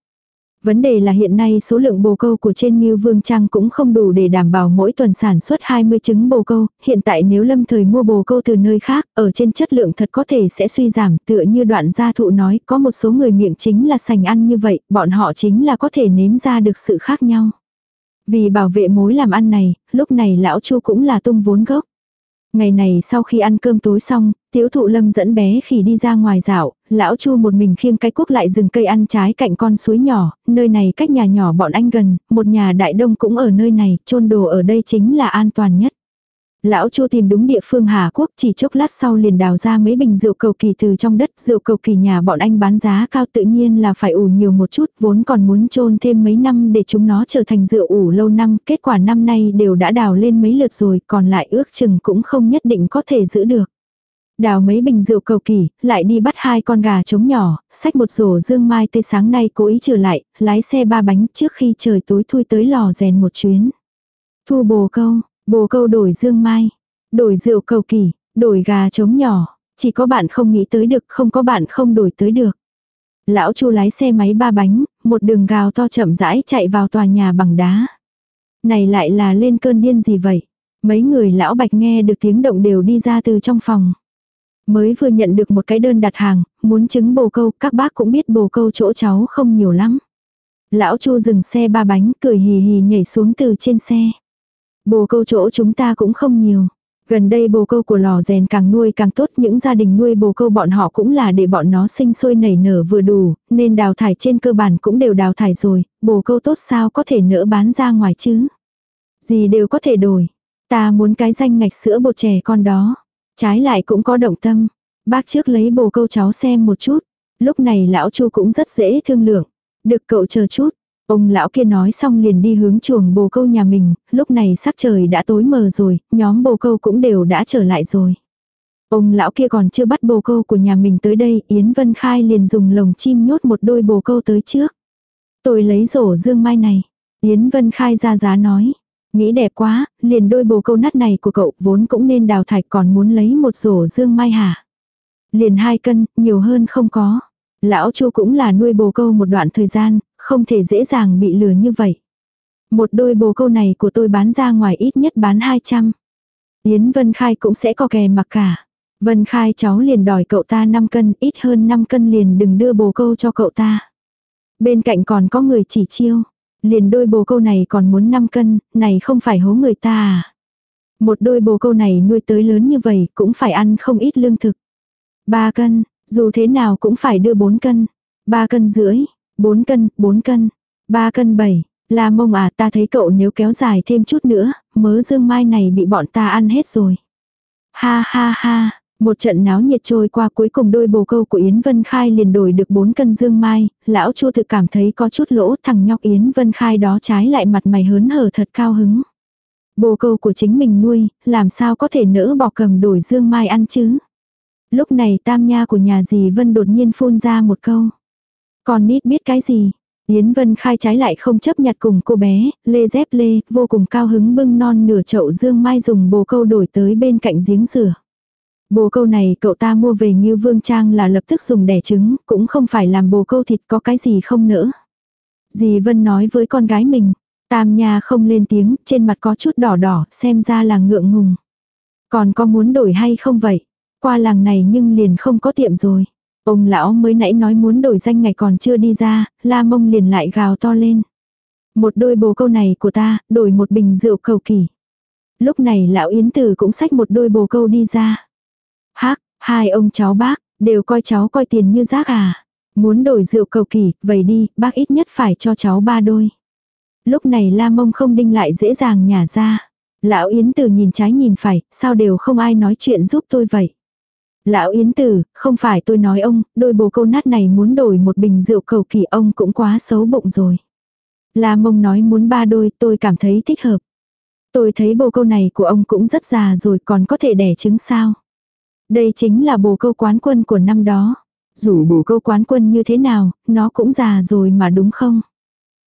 Speaker 1: Vấn đề là hiện nay số lượng bồ câu của trên Ngưu Vương Trang cũng không đủ để đảm bảo mỗi tuần sản xuất 20 trứng bồ câu, hiện tại nếu lâm thời mua bồ câu từ nơi khác, ở trên chất lượng thật có thể sẽ suy giảm, tựa như đoạn gia thụ nói, có một số người miệng chính là sành ăn như vậy, bọn họ chính là có thể nếm ra được sự khác nhau. Vì bảo vệ mối làm ăn này, lúc này lão Chu cũng là tung vốn gốc. Ngày này sau khi ăn cơm tối xong, tiểu thụ lâm dẫn bé khỉ đi ra ngoài dạo, lão chu một mình khiêng cái cuốc lại rừng cây ăn trái cạnh con suối nhỏ, nơi này cách nhà nhỏ bọn anh gần, một nhà đại đông cũng ở nơi này, chôn đồ ở đây chính là an toàn nhất. Lão Chu tìm đúng địa phương Hà Quốc chỉ chốc lát sau liền đào ra mấy bình rượu cầu kỳ từ trong đất. Rượu cầu kỳ nhà bọn anh bán giá cao tự nhiên là phải ủ nhiều một chút vốn còn muốn trôn thêm mấy năm để chúng nó trở thành rượu ủ lâu năm. Kết quả năm nay đều đã đào lên mấy lượt rồi còn lại ước chừng cũng không nhất định có thể giữ được. Đào mấy bình rượu cầu kỳ, lại đi bắt hai con gà trống nhỏ, xách một rổ dương mai tê sáng nay cố ý trở lại, lái xe ba bánh trước khi trời tối thui tới lò rèn một chuyến. Thu bồ câu, Bồ câu đổi dương mai, đổi rượu cầu kỳ, đổi gà trống nhỏ, chỉ có bạn không nghĩ tới được, không có bạn không đổi tới được. Lão Chu lái xe máy ba bánh, một đường gào to chậm rãi chạy vào tòa nhà bằng đá. Này lại là lên cơn điên gì vậy? Mấy người lão bạch nghe được tiếng động đều đi ra từ trong phòng. Mới vừa nhận được một cái đơn đặt hàng, muốn trứng bồ câu, các bác cũng biết bồ câu chỗ cháu không nhiều lắm. Lão Chu dừng xe ba bánh, cười hì hì nhảy xuống từ trên xe. Bồ câu chỗ chúng ta cũng không nhiều. Gần đây bồ câu của lò rèn càng nuôi càng tốt, những gia đình nuôi bồ câu bọn họ cũng là để bọn nó sinh sôi nảy nở vừa đủ, nên đào thải trên cơ bản cũng đều đào thải rồi, bồ câu tốt sao có thể nỡ bán ra ngoài chứ. Gì đều có thể đổi. Ta muốn cái danh ngạch sữa bột trẻ con đó. Trái lại cũng có động tâm. Bác trước lấy bồ câu cháu xem một chút. Lúc này lão chu cũng rất dễ thương lượng. Được cậu chờ chút, Ông lão kia nói xong liền đi hướng chuồng bồ câu nhà mình, lúc này sắc trời đã tối mờ rồi, nhóm bồ câu cũng đều đã trở lại rồi. Ông lão kia còn chưa bắt bồ câu của nhà mình tới đây, Yến Vân Khai liền dùng lồng chim nhốt một đôi bồ câu tới trước. Tôi lấy rổ dương mai này. Yến Vân Khai ra giá nói. Nghĩ đẹp quá, liền đôi bồ câu nát này của cậu vốn cũng nên đào thạch còn muốn lấy một rổ dương mai hả? Liền hai cân, nhiều hơn không có. Lão Chu cũng là nuôi bồ câu một đoạn thời gian, không thể dễ dàng bị lừa như vậy. Một đôi bồ câu này của tôi bán ra ngoài ít nhất bán 200. Yến Vân Khai cũng sẽ có kè mặc cả. Vân Khai cháu liền đòi cậu ta 5 cân, ít hơn 5 cân liền đừng đưa bồ câu cho cậu ta. Bên cạnh còn có người chỉ chiêu. Liền đôi bồ câu này còn muốn 5 cân, này không phải hố người ta à. Một đôi bồ câu này nuôi tới lớn như vậy cũng phải ăn không ít lương thực. 3 cân, dù thế nào cũng phải đưa 4 cân. 3 cân rưỡi, 4 cân, 4 cân, 3 cân 7. La mông à ta thấy cậu nếu kéo dài thêm chút nữa, mớ dương mai này bị bọn ta ăn hết rồi. Ha ha ha, một trận náo nhiệt trôi qua cuối cùng đôi bồ câu của Yến Vân Khai liền đổi được 4 cân dương mai, lão chu thực cảm thấy có chút lỗ thằng nhóc Yến Vân Khai đó trái lại mặt mày hớn hở thật cao hứng. Bồ câu của chính mình nuôi, làm sao có thể nỡ bỏ cầm đổi dương mai ăn chứ? Lúc này tam nha của nhà dì Vân đột nhiên phun ra một câu. Con nít biết cái gì? Yến Vân khai trái lại không chấp nhặt cùng cô bé, lê dép lê, vô cùng cao hứng bưng non nửa chậu dương mai dùng bồ câu đổi tới bên cạnh giếng rửa. Bồ câu này cậu ta mua về như vương trang là lập tức dùng đẻ trứng, cũng không phải làm bồ câu thịt có cái gì không nữa. Dì Vân nói với con gái mình, tam nha không lên tiếng, trên mặt có chút đỏ đỏ, xem ra là ngượng ngùng. Còn có muốn đổi hay không vậy? Qua làng này nhưng liền không có tiệm rồi. Ông lão mới nãy nói muốn đổi danh ngày còn chưa đi ra, la mông liền lại gào to lên. Một đôi bồ câu này của ta, đổi một bình rượu cầu kỳ. Lúc này lão Yến Tử cũng xách một đôi bồ câu đi ra. Hác, hai ông cháu bác, đều coi cháu coi tiền như rác à. Muốn đổi rượu cầu kỳ, vậy đi, bác ít nhất phải cho cháu ba đôi. Lúc này La Mông không đinh lại dễ dàng nhả ra. Lão Yến Tử nhìn trái nhìn phải, sao đều không ai nói chuyện giúp tôi vậy. Lão Yến Tử, không phải tôi nói ông, đôi bồ câu nát này muốn đổi một bình rượu cầu kỳ ông cũng quá xấu bụng rồi. La Mông nói muốn ba đôi tôi cảm thấy thích hợp. Tôi thấy bồ câu này của ông cũng rất già rồi còn có thể đẻ trứng sao. Đây chính là bồ câu quán quân của năm đó. Dù bồ câu quán quân như thế nào, nó cũng già rồi mà đúng không?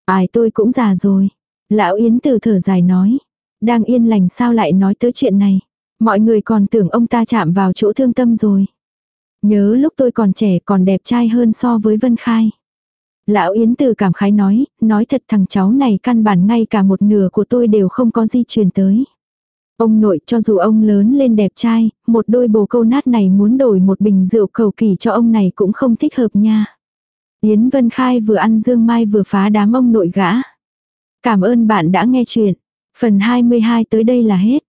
Speaker 1: Ai tôi cũng già rồi. Lão Yến tử thở dài nói. Đang yên lành sao lại nói tới chuyện này. Mọi người còn tưởng ông ta chạm vào chỗ thương tâm rồi. Nhớ lúc tôi còn trẻ còn đẹp trai hơn so với Vân Khai. Lão Yến từ cảm khái nói, nói thật thằng cháu này căn bản ngay cả một nửa của tôi đều không có di truyền tới. Ông nội cho dù ông lớn lên đẹp trai, một đôi bồ câu nát này muốn đổi một bình rượu cầu kỳ cho ông này cũng không thích hợp nha. Yến Vân Khai vừa ăn dương mai vừa phá đám ông nội gã. Cảm ơn bạn đã nghe chuyện. Phần 22 tới đây là hết.